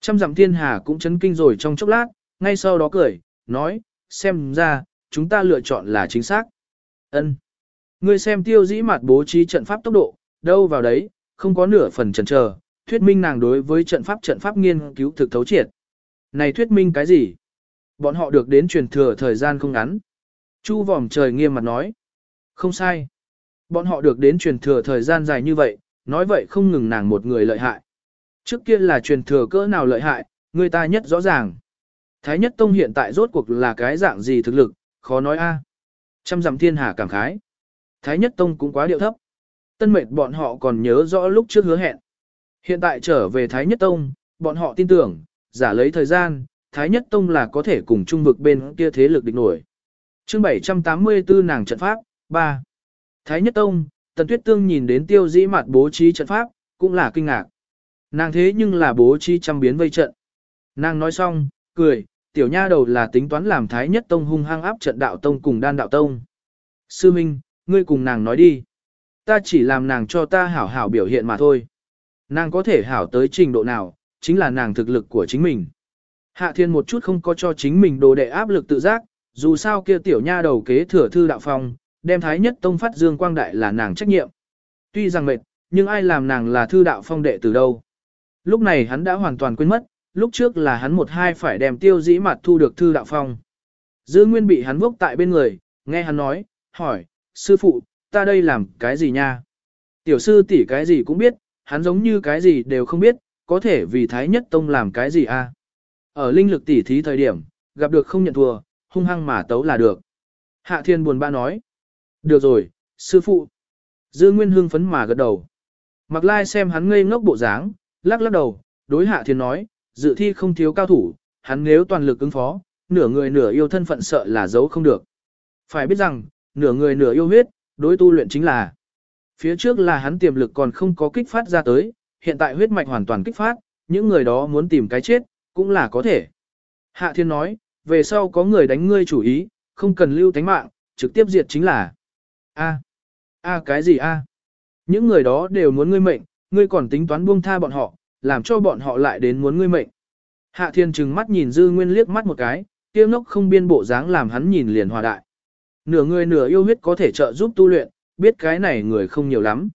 Trăm dặm thiên hà cũng chấn kinh rồi trong chốc lát, ngay sau đó cười, nói, xem ra, chúng ta lựa chọn là chính xác. Ân. Ngươi xem tiêu dĩ mặt bố trí trận pháp tốc độ, đâu vào đấy, không có nửa phần chần chờ, thuyết minh nàng đối với trận pháp trận pháp nghiên cứu thực thấu triệt. Này thuyết minh cái gì? Bọn họ được đến truyền thừa thời gian không ngắn. Chu vòm trời nghiêm mặt nói. Không sai. Bọn họ được đến truyền thừa thời gian dài như vậy, nói vậy không ngừng nàng một người lợi hại. Trước kia là truyền thừa cỡ nào lợi hại, người ta nhất rõ ràng. Thái nhất tông hiện tại rốt cuộc là cái dạng gì thực lực, khó nói a. Trăm dặm thiên hà cảm khái. Thái nhất tông cũng quá điệu thấp. Tân mệt bọn họ còn nhớ rõ lúc trước hứa hẹn. Hiện tại trở về Thái nhất tông, bọn họ tin tưởng, giả lấy thời gian, Thái nhất tông là có thể cùng trung vực bên kia thế lực địch nổi. chương 784 nàng trận pháp, 3. Thái nhất tông, Tần Tuyết Tương nhìn đến tiêu dĩ mặt bố trí trận pháp, cũng là kinh ngạc. Nàng thế nhưng là bố trí trăm biến vây trận. Nàng nói xong, cười, tiểu nha đầu là tính toán làm thái nhất tông hung hăng áp trận đạo tông cùng đan đạo tông. Sư Minh, ngươi cùng nàng nói đi. Ta chỉ làm nàng cho ta hảo hảo biểu hiện mà thôi. Nàng có thể hảo tới trình độ nào, chính là nàng thực lực của chính mình. Hạ thiên một chút không có cho chính mình đồ đệ áp lực tự giác, dù sao kia tiểu nha đầu kế thừa thư đạo phong, đem thái nhất tông phát dương quang đại là nàng trách nhiệm. Tuy rằng mệt, nhưng ai làm nàng là thư đạo phong đệ từ đâu. Lúc này hắn đã hoàn toàn quên mất, lúc trước là hắn một hai phải đem tiêu dĩ mặt thu được thư đạo phong. Dư Nguyên bị hắn vốc tại bên người, nghe hắn nói, hỏi, sư phụ, ta đây làm cái gì nha? Tiểu sư tỷ cái gì cũng biết, hắn giống như cái gì đều không biết, có thể vì Thái Nhất Tông làm cái gì a? Ở linh lực Tỷ thí thời điểm, gặp được không nhận thua, hung hăng mà tấu là được. Hạ Thiên buồn bã nói. Được rồi, sư phụ. Dư Nguyên hưng phấn mà gật đầu. Mặc lai xem hắn ngây ngốc bộ dáng, lắc lắc đầu, đối Hạ Thiên nói, dự thi không thiếu cao thủ, hắn nếu toàn lực ứng phó, nửa người nửa yêu thân phận sợ là giấu không được. Phải biết rằng, nửa người nửa yêu huyết, đối tu luyện chính là. Phía trước là hắn tiềm lực còn không có kích phát ra tới, hiện tại huyết mạch hoàn toàn kích phát, những người đó muốn tìm cái chết, cũng là có thể. Hạ Thiên nói, về sau có người đánh ngươi chủ ý, không cần lưu tánh mạng, trực tiếp diệt chính là. A. A cái gì a? Những người đó đều muốn ngươi mệnh, ngươi còn tính toán buông tha bọn họ, làm cho bọn họ lại đến muốn ngươi mệnh. Hạ Thiên trừng mắt nhìn Dư Nguyên liếc mắt một cái, Tiêu ngốc không biên bộ dáng làm hắn nhìn liền hòa đại. Nửa người nửa yêu huyết có thể trợ giúp tu luyện, biết cái này người không nhiều lắm.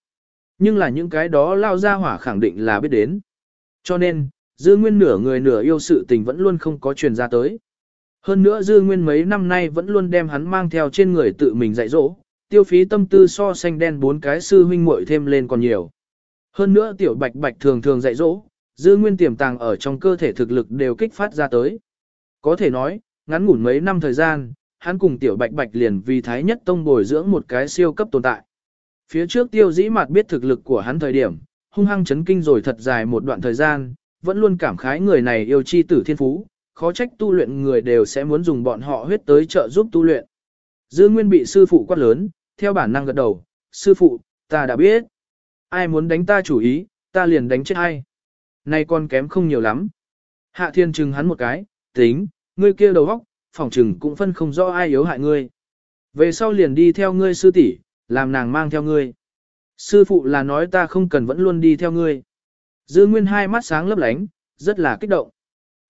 Nhưng là những cái đó lao ra hỏa khẳng định là biết đến. Cho nên, Dư Nguyên nửa người nửa yêu sự tình vẫn luôn không có truyền ra tới. Hơn nữa Dư Nguyên mấy năm nay vẫn luôn đem hắn mang theo trên người tự mình dạy dỗ, tiêu phí tâm tư so xanh đen bốn cái sư huynh muội thêm lên còn nhiều. Hơn nữa tiểu bạch bạch thường thường dạy dỗ, Dư Nguyên tiềm tàng ở trong cơ thể thực lực đều kích phát ra tới. Có thể nói, ngắn ngủn mấy năm thời gian, hắn cùng tiểu bạch bạch liền vì thái nhất tông bồi dưỡng một cái siêu cấp tồn tại. Phía trước tiêu dĩ mạt biết thực lực của hắn thời điểm, hung hăng chấn kinh rồi thật dài một đoạn thời gian, vẫn luôn cảm khái người này yêu chi tử thiên phú, khó trách tu luyện người đều sẽ muốn dùng bọn họ huyết tới trợ giúp tu luyện. Dư Nguyên bị sư phụ quát lớn, theo bản năng gật đầu, sư phụ, ta đã biết. Ai muốn đánh ta chủ ý, ta liền đánh chết ai. Này con kém không nhiều lắm. Hạ thiên trừng hắn một cái, tính, ngươi kia đầu góc, phỏng trừng cũng phân không rõ ai yếu hại ngươi. Về sau liền đi theo ngươi sư tỷ, làm nàng mang theo ngươi. Sư phụ là nói ta không cần vẫn luôn đi theo ngươi. Dư Nguyên hai mắt sáng lấp lánh, rất là kích động.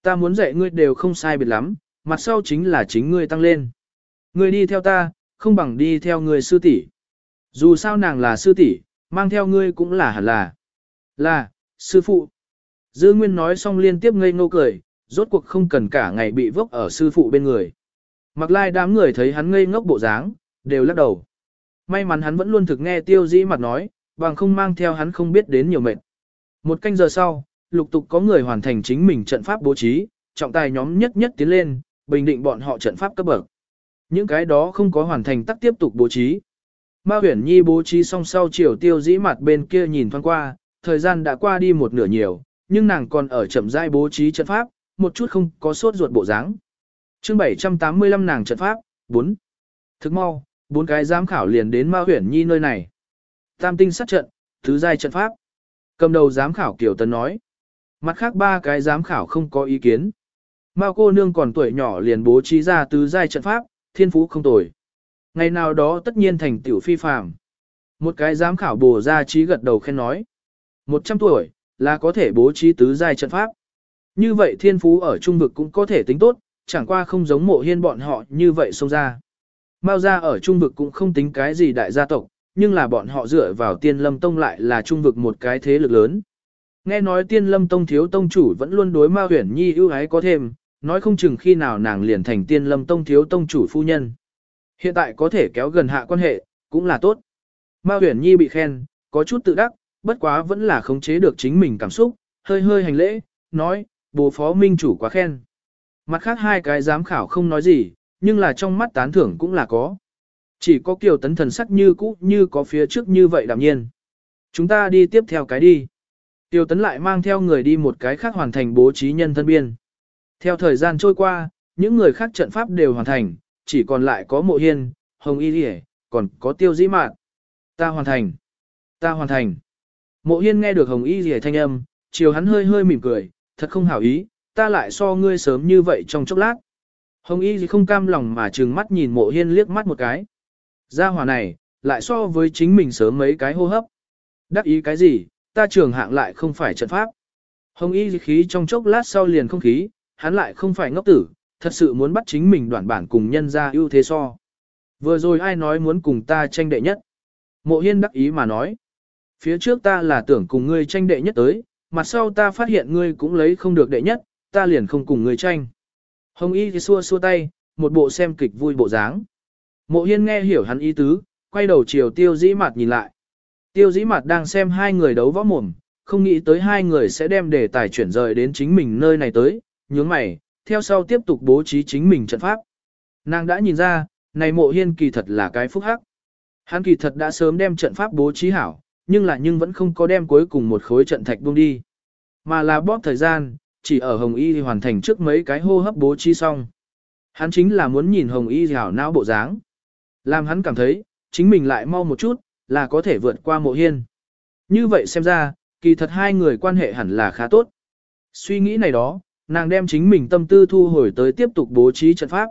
Ta muốn dạy ngươi đều không sai biệt lắm, mặt sau chính là chính ngươi tăng lên. Ngươi đi theo ta, không bằng đi theo người sư tỷ. Dù sao nàng là sư tỷ, mang theo ngươi cũng là hẳn là. Là, sư phụ. Dư Nguyên nói xong liên tiếp ngây ngô cười, rốt cuộc không cần cả ngày bị vốc ở sư phụ bên người. Mặc lai đám người thấy hắn ngây ngốc bộ dáng, đều lắc đầu. May mắn hắn vẫn luôn thực nghe tiêu dĩ mặt nói, bằng không mang theo hắn không biết đến nhiều mệt. Một canh giờ sau, lục tục có người hoàn thành chính mình trận pháp bố trí, trọng tài nhóm nhất nhất tiến lên, bình định bọn họ trận pháp cấp bậc. Những cái đó không có hoàn thành tắc tiếp tục bố trí. Ma huyển nhi bố trí xong sau chiều tiêu dĩ mặt bên kia nhìn thoáng qua, thời gian đã qua đi một nửa nhiều, nhưng nàng còn ở chậm rãi bố trí trận pháp, một chút không có sốt ruột bộ dáng. Chương 785 nàng trận pháp, 4. Thức mau, bốn cái giám khảo liền đến Ma Huyển Nhi nơi này. Tam tinh sát trận, thứ giai trận pháp. Cầm đầu giám khảo Kiều Tấn nói. Mặt khác ba cái giám khảo không có ý kiến. Mao cô nương còn tuổi nhỏ liền bố trí ra tứ giai trận pháp, thiên phú không tồi. Ngày nào đó tất nhiên thành tiểu phi phàm. Một cái giám khảo bổ ra trí gật đầu khen nói. 100 tuổi, là có thể bố trí tứ giai trận pháp. Như vậy thiên phú ở trung vực cũng có thể tính tốt, chẳng qua không giống mộ hiên bọn họ như vậy xông ra. Mao gia ở trung vực cũng không tính cái gì đại gia tộc, nhưng là bọn họ dựa vào tiên lâm tông lại là trung vực một cái thế lực lớn. Nghe nói tiên lâm tông thiếu tông chủ vẫn luôn đối Mao huyền nhi ưu ái có thêm, nói không chừng khi nào nàng liền thành tiên lâm tông thiếu tông chủ phu nhân. Hiện tại có thể kéo gần hạ quan hệ, cũng là tốt. Mao huyền nhi bị khen, có chút tự đắc, bất quá vẫn là khống chế được chính mình cảm xúc, hơi hơi hành lễ, nói, bố phó minh chủ quá khen. Mặt khác hai cái giám khảo không nói gì, nhưng là trong mắt tán thưởng cũng là có. Chỉ có kiều tấn thần sắc như cũ như có phía trước như vậy đạm nhiên. Chúng ta đi tiếp theo cái đi. Tiêu tấn lại mang theo người đi một cái khác hoàn thành bố trí nhân thân biên. Theo thời gian trôi qua, những người khác trận pháp đều hoàn thành, chỉ còn lại có mộ hiên, hồng y điề, còn có tiêu dĩ mạn. Ta hoàn thành. Ta hoàn thành. Mộ hiên nghe được hồng y điề thanh âm, chiều hắn hơi hơi mỉm cười, thật không hảo ý, ta lại so ngươi sớm như vậy trong chốc lát. Hồng y gì không cam lòng mà trừng mắt nhìn mộ hiên liếc mắt một cái. Gia hỏa này, lại so với chính mình sớm mấy cái hô hấp. Đắc ý cái gì, ta trường hạng lại không phải trận pháp. Hồng y khí trong chốc lát sau liền không khí, hắn lại không phải ngốc tử, thật sự muốn bắt chính mình đoạn bản cùng nhân ra ưu thế so. Vừa rồi ai nói muốn cùng ta tranh đệ nhất. Mộ hiên đắc ý mà nói. Phía trước ta là tưởng cùng ngươi tranh đệ nhất tới, mặt sau ta phát hiện ngươi cũng lấy không được đệ nhất, ta liền không cùng ngươi tranh. Hồng Y thì xua xua tay, một bộ xem kịch vui bộ dáng. Mộ Hiên nghe hiểu hắn ý tứ, quay đầu chiều tiêu dĩ mặt nhìn lại. Tiêu dĩ mặt đang xem hai người đấu võ mồm, không nghĩ tới hai người sẽ đem đề tài chuyển rời đến chính mình nơi này tới, nhướng mày, theo sau tiếp tục bố trí chính mình trận pháp. Nàng đã nhìn ra, này mộ hiên kỳ thật là cái phúc hắc. Hắn kỳ thật đã sớm đem trận pháp bố trí hảo, nhưng là nhưng vẫn không có đem cuối cùng một khối trận thạch buông đi. Mà là bóp thời gian, chỉ ở Hồng Y hoàn thành trước mấy cái hô hấp bố trí xong. Hắn chính là muốn nhìn Hồng Y hảo não bộ dáng. Làm hắn cảm thấy, chính mình lại mau một chút, là có thể vượt qua mộ hiên. Như vậy xem ra, kỳ thật hai người quan hệ hẳn là khá tốt. Suy nghĩ này đó, nàng đem chính mình tâm tư thu hồi tới tiếp tục bố trí trận pháp.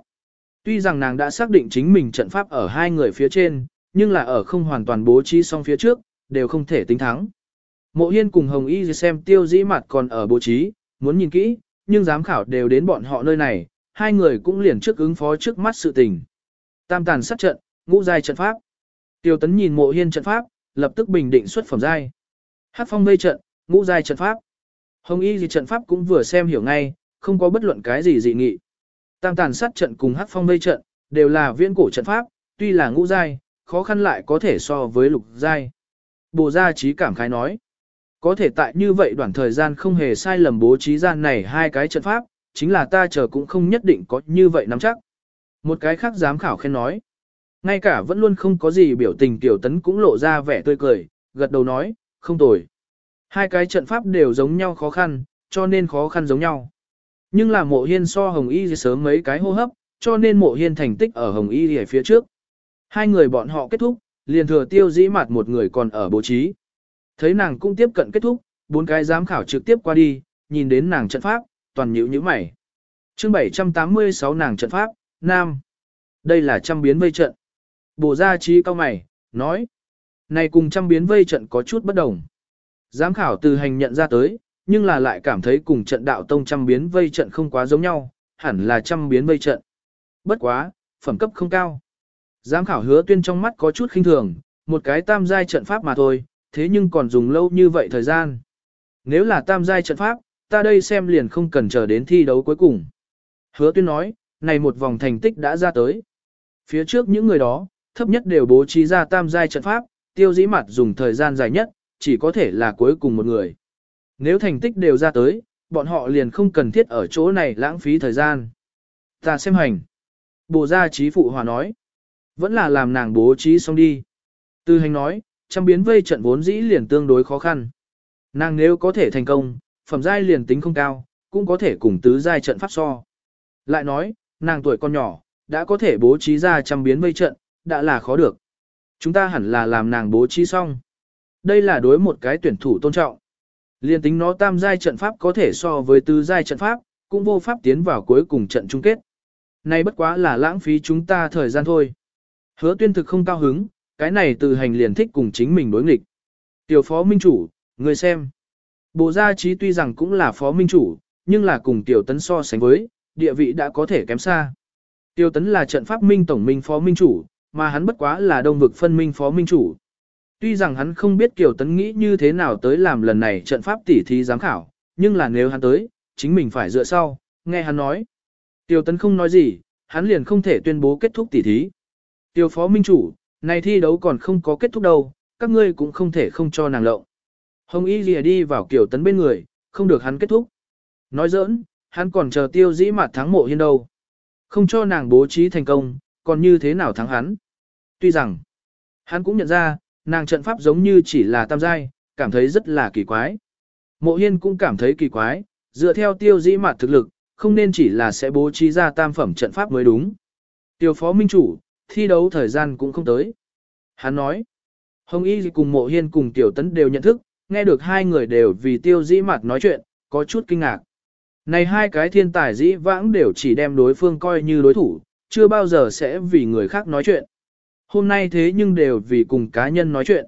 Tuy rằng nàng đã xác định chính mình trận pháp ở hai người phía trên, nhưng là ở không hoàn toàn bố trí xong phía trước, đều không thể tính thắng. Mộ Hiên cùng Hồng Y xem tiêu dĩ mặt còn ở bố trí, muốn nhìn kỹ, nhưng giám khảo đều đến bọn họ nơi này, hai người cũng liền trước ứng phó trước mắt sự tình. Tam tàn sát trận, ngũ giai trận pháp. Tiêu tấn nhìn mộ hiên trận pháp, lập tức bình định xuất phẩm giai. Hát phong mây trận, ngũ giai trận pháp. Hồng y gì trận pháp cũng vừa xem hiểu ngay, không có bất luận cái gì dị nghị. Tam tàn sát trận cùng hát phong mây trận, đều là viễn cổ trận pháp, tuy là ngũ giai, khó khăn lại có thể so với lục giai. Bồ gia trí cảm khái nói. Có thể tại như vậy đoạn thời gian không hề sai lầm bố trí gian này hai cái trận pháp, chính là ta chờ cũng không nhất định có như vậy nắm chắc. Một cái khác giám khảo khen nói. Ngay cả vẫn luôn không có gì biểu tình tiểu tấn cũng lộ ra vẻ tươi cười, gật đầu nói, không tồi. Hai cái trận pháp đều giống nhau khó khăn, cho nên khó khăn giống nhau. Nhưng là mộ hiên so hồng y sớm mấy cái hô hấp, cho nên mộ hiên thành tích ở hồng y ở phía trước. Hai người bọn họ kết thúc, liền thừa tiêu dĩ mặt một người còn ở bố trí. Thấy nàng cũng tiếp cận kết thúc, bốn cái giám khảo trực tiếp qua đi, nhìn đến nàng trận pháp, toàn nhữ nhíu mày. Chương 786 nàng trận pháp, Nam. Đây là trăm biến vây trận. Bổ ra trí cao mày, nói. Này cùng trăm biến vây trận có chút bất đồng. Giám khảo từ hành nhận ra tới, nhưng là lại cảm thấy cùng trận đạo tông trăm biến vây trận không quá giống nhau, hẳn là trăm biến vây trận. Bất quá, phẩm cấp không cao. Giám khảo hứa tuyên trong mắt có chút khinh thường, một cái tam giai trận pháp mà thôi, thế nhưng còn dùng lâu như vậy thời gian. Nếu là tam giai trận pháp, ta đây xem liền không cần chờ đến thi đấu cuối cùng. Hứa tuyên nói, này một vòng thành tích đã ra tới. Phía trước những người đó, thấp nhất đều bố trí ra tam giai trận pháp, tiêu dĩ mặt dùng thời gian dài nhất, chỉ có thể là cuối cùng một người. Nếu thành tích đều ra tới, bọn họ liền không cần thiết ở chỗ này lãng phí thời gian. Ta xem hành. Bồ gia trí phụ hòa nói. Vẫn là làm nàng bố trí xong đi. Tư hành nói, trăm biến vây trận vốn dĩ liền tương đối khó khăn. Nàng nếu có thể thành công, phẩm giai liền tính không cao, cũng có thể cùng tứ giai trận pháp so. Lại nói, nàng tuổi con nhỏ, đã có thể bố trí ra trăm biến vây trận, đã là khó được. Chúng ta hẳn là làm nàng bố trí xong. Đây là đối một cái tuyển thủ tôn trọng. Liên tính nó tam giai trận pháp có thể so với tứ giai trận pháp, cũng vô pháp tiến vào cuối cùng trận chung kết. Này bất quá là lãng phí chúng ta thời gian thôi. Hứa tuyên thực không cao hứng, cái này từ hành liền thích cùng chính mình đối nghịch. Tiểu phó minh chủ, người xem. Bộ gia trí tuy rằng cũng là phó minh chủ, nhưng là cùng tiểu tấn so sánh với, địa vị đã có thể kém xa. Tiểu tấn là trận pháp minh tổng minh phó minh chủ, mà hắn bất quá là đông vực phân minh phó minh chủ. Tuy rằng hắn không biết Kiều Tấn nghĩ như thế nào tới làm lần này trận pháp tỉ thí giám khảo, nhưng là nếu hắn tới, chính mình phải dựa sau, nghe hắn nói. Tiêu Tấn không nói gì, hắn liền không thể tuyên bố kết thúc tỉ thí. Tiêu phó minh chủ, này thi đấu còn không có kết thúc đâu, các ngươi cũng không thể không cho nàng lộng. Hồng Y lìa đi vào Kiều Tấn bên người, không được hắn kết thúc. Nói giỡn, hắn còn chờ tiêu dĩ mặt thắng mộ hiên đâu. Không cho nàng bố trí thành công, còn như thế nào thắng hắn. Tuy rằng, hắn cũng nhận ra, nàng trận pháp giống như chỉ là tam giai, cảm thấy rất là kỳ quái. Mộ hiên cũng cảm thấy kỳ quái, dựa theo tiêu dĩ mặt thực lực, không nên chỉ là sẽ bố trí ra tam phẩm trận pháp mới đúng. Tiêu phó minh chủ, thi đấu thời gian cũng không tới. Hắn nói, Hồng Y cùng mộ hiên cùng tiểu tấn đều nhận thức, nghe được hai người đều vì tiêu dĩ mặt nói chuyện, có chút kinh ngạc. Này hai cái thiên tài dĩ vãng đều chỉ đem đối phương coi như đối thủ, chưa bao giờ sẽ vì người khác nói chuyện. Hôm nay thế nhưng đều vì cùng cá nhân nói chuyện.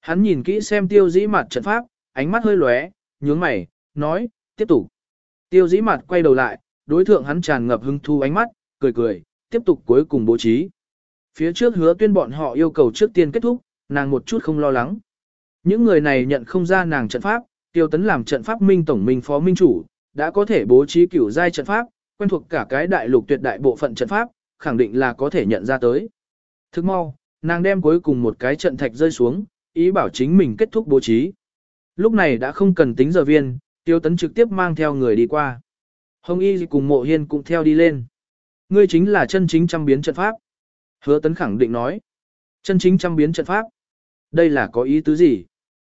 Hắn nhìn kỹ xem tiêu dĩ mặt trận pháp, ánh mắt hơi lóe, nhướng mày, nói, tiếp tục. Tiêu dĩ mặt quay đầu lại, đối thượng hắn tràn ngập hưng thu ánh mắt, cười cười, tiếp tục cuối cùng bố trí. Phía trước hứa tuyên bọn họ yêu cầu trước tiên kết thúc, nàng một chút không lo lắng. Những người này nhận không ra nàng trận pháp, tiêu tấn làm trận pháp minh tổng minh phó minh chủ, đã có thể bố trí cửu giai trận pháp, quen thuộc cả cái đại lục tuyệt đại bộ phận trận pháp, khẳng định là có thể nhận ra tới. Thức mau, nàng đem cuối cùng một cái trận thạch rơi xuống, ý bảo chính mình kết thúc bố trí. lúc này đã không cần tính giờ viên, tiêu tấn trực tiếp mang theo người đi qua. Hồng Y cùng mộ hiên cũng theo đi lên. Ngươi chính là chân chính trăm biến trận pháp. Hứa tấn khẳng định nói. Chân chính trăm biến trận pháp. Đây là có ý tứ gì?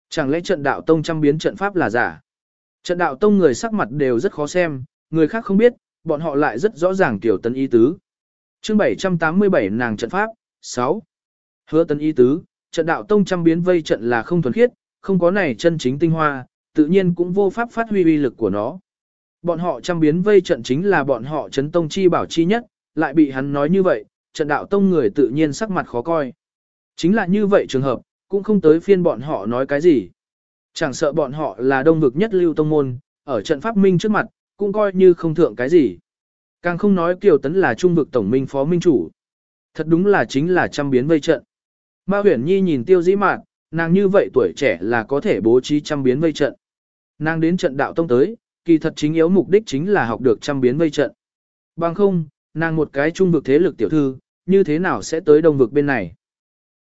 Chẳng lẽ trận đạo tông trăm biến trận pháp là giả? Trận đạo tông người sắc mặt đều rất khó xem, người khác không biết, bọn họ lại rất rõ ràng tiểu tấn ý tứ. chương 787 nàng trận pháp, 6. Hứa tấn y tứ, trận đạo tông trăm biến vây trận là không thuần khiết, không có này chân chính tinh hoa, tự nhiên cũng vô pháp phát huy uy lực của nó. Bọn họ trăm biến vây trận chính là bọn họ chấn tông chi bảo chi nhất, lại bị hắn nói như vậy, trận đạo tông người tự nhiên sắc mặt khó coi. Chính là như vậy trường hợp, cũng không tới phiên bọn họ nói cái gì. Chẳng sợ bọn họ là đông vực nhất lưu tông môn, ở trận pháp minh trước mặt, cũng coi như không thượng cái gì. Càng không nói Kiều Tấn là trung vực tổng minh phó minh chủ. Thật đúng là chính là trăm biến vây trận. Ma huyền nhi nhìn tiêu dĩ mạn, nàng như vậy tuổi trẻ là có thể bố trí trăm biến vây trận. Nàng đến trận đạo tông tới, kỳ thật chính yếu mục đích chính là học được trăm biến vây trận. Bằng không, nàng một cái trung vực thế lực tiểu thư, như thế nào sẽ tới đông vực bên này?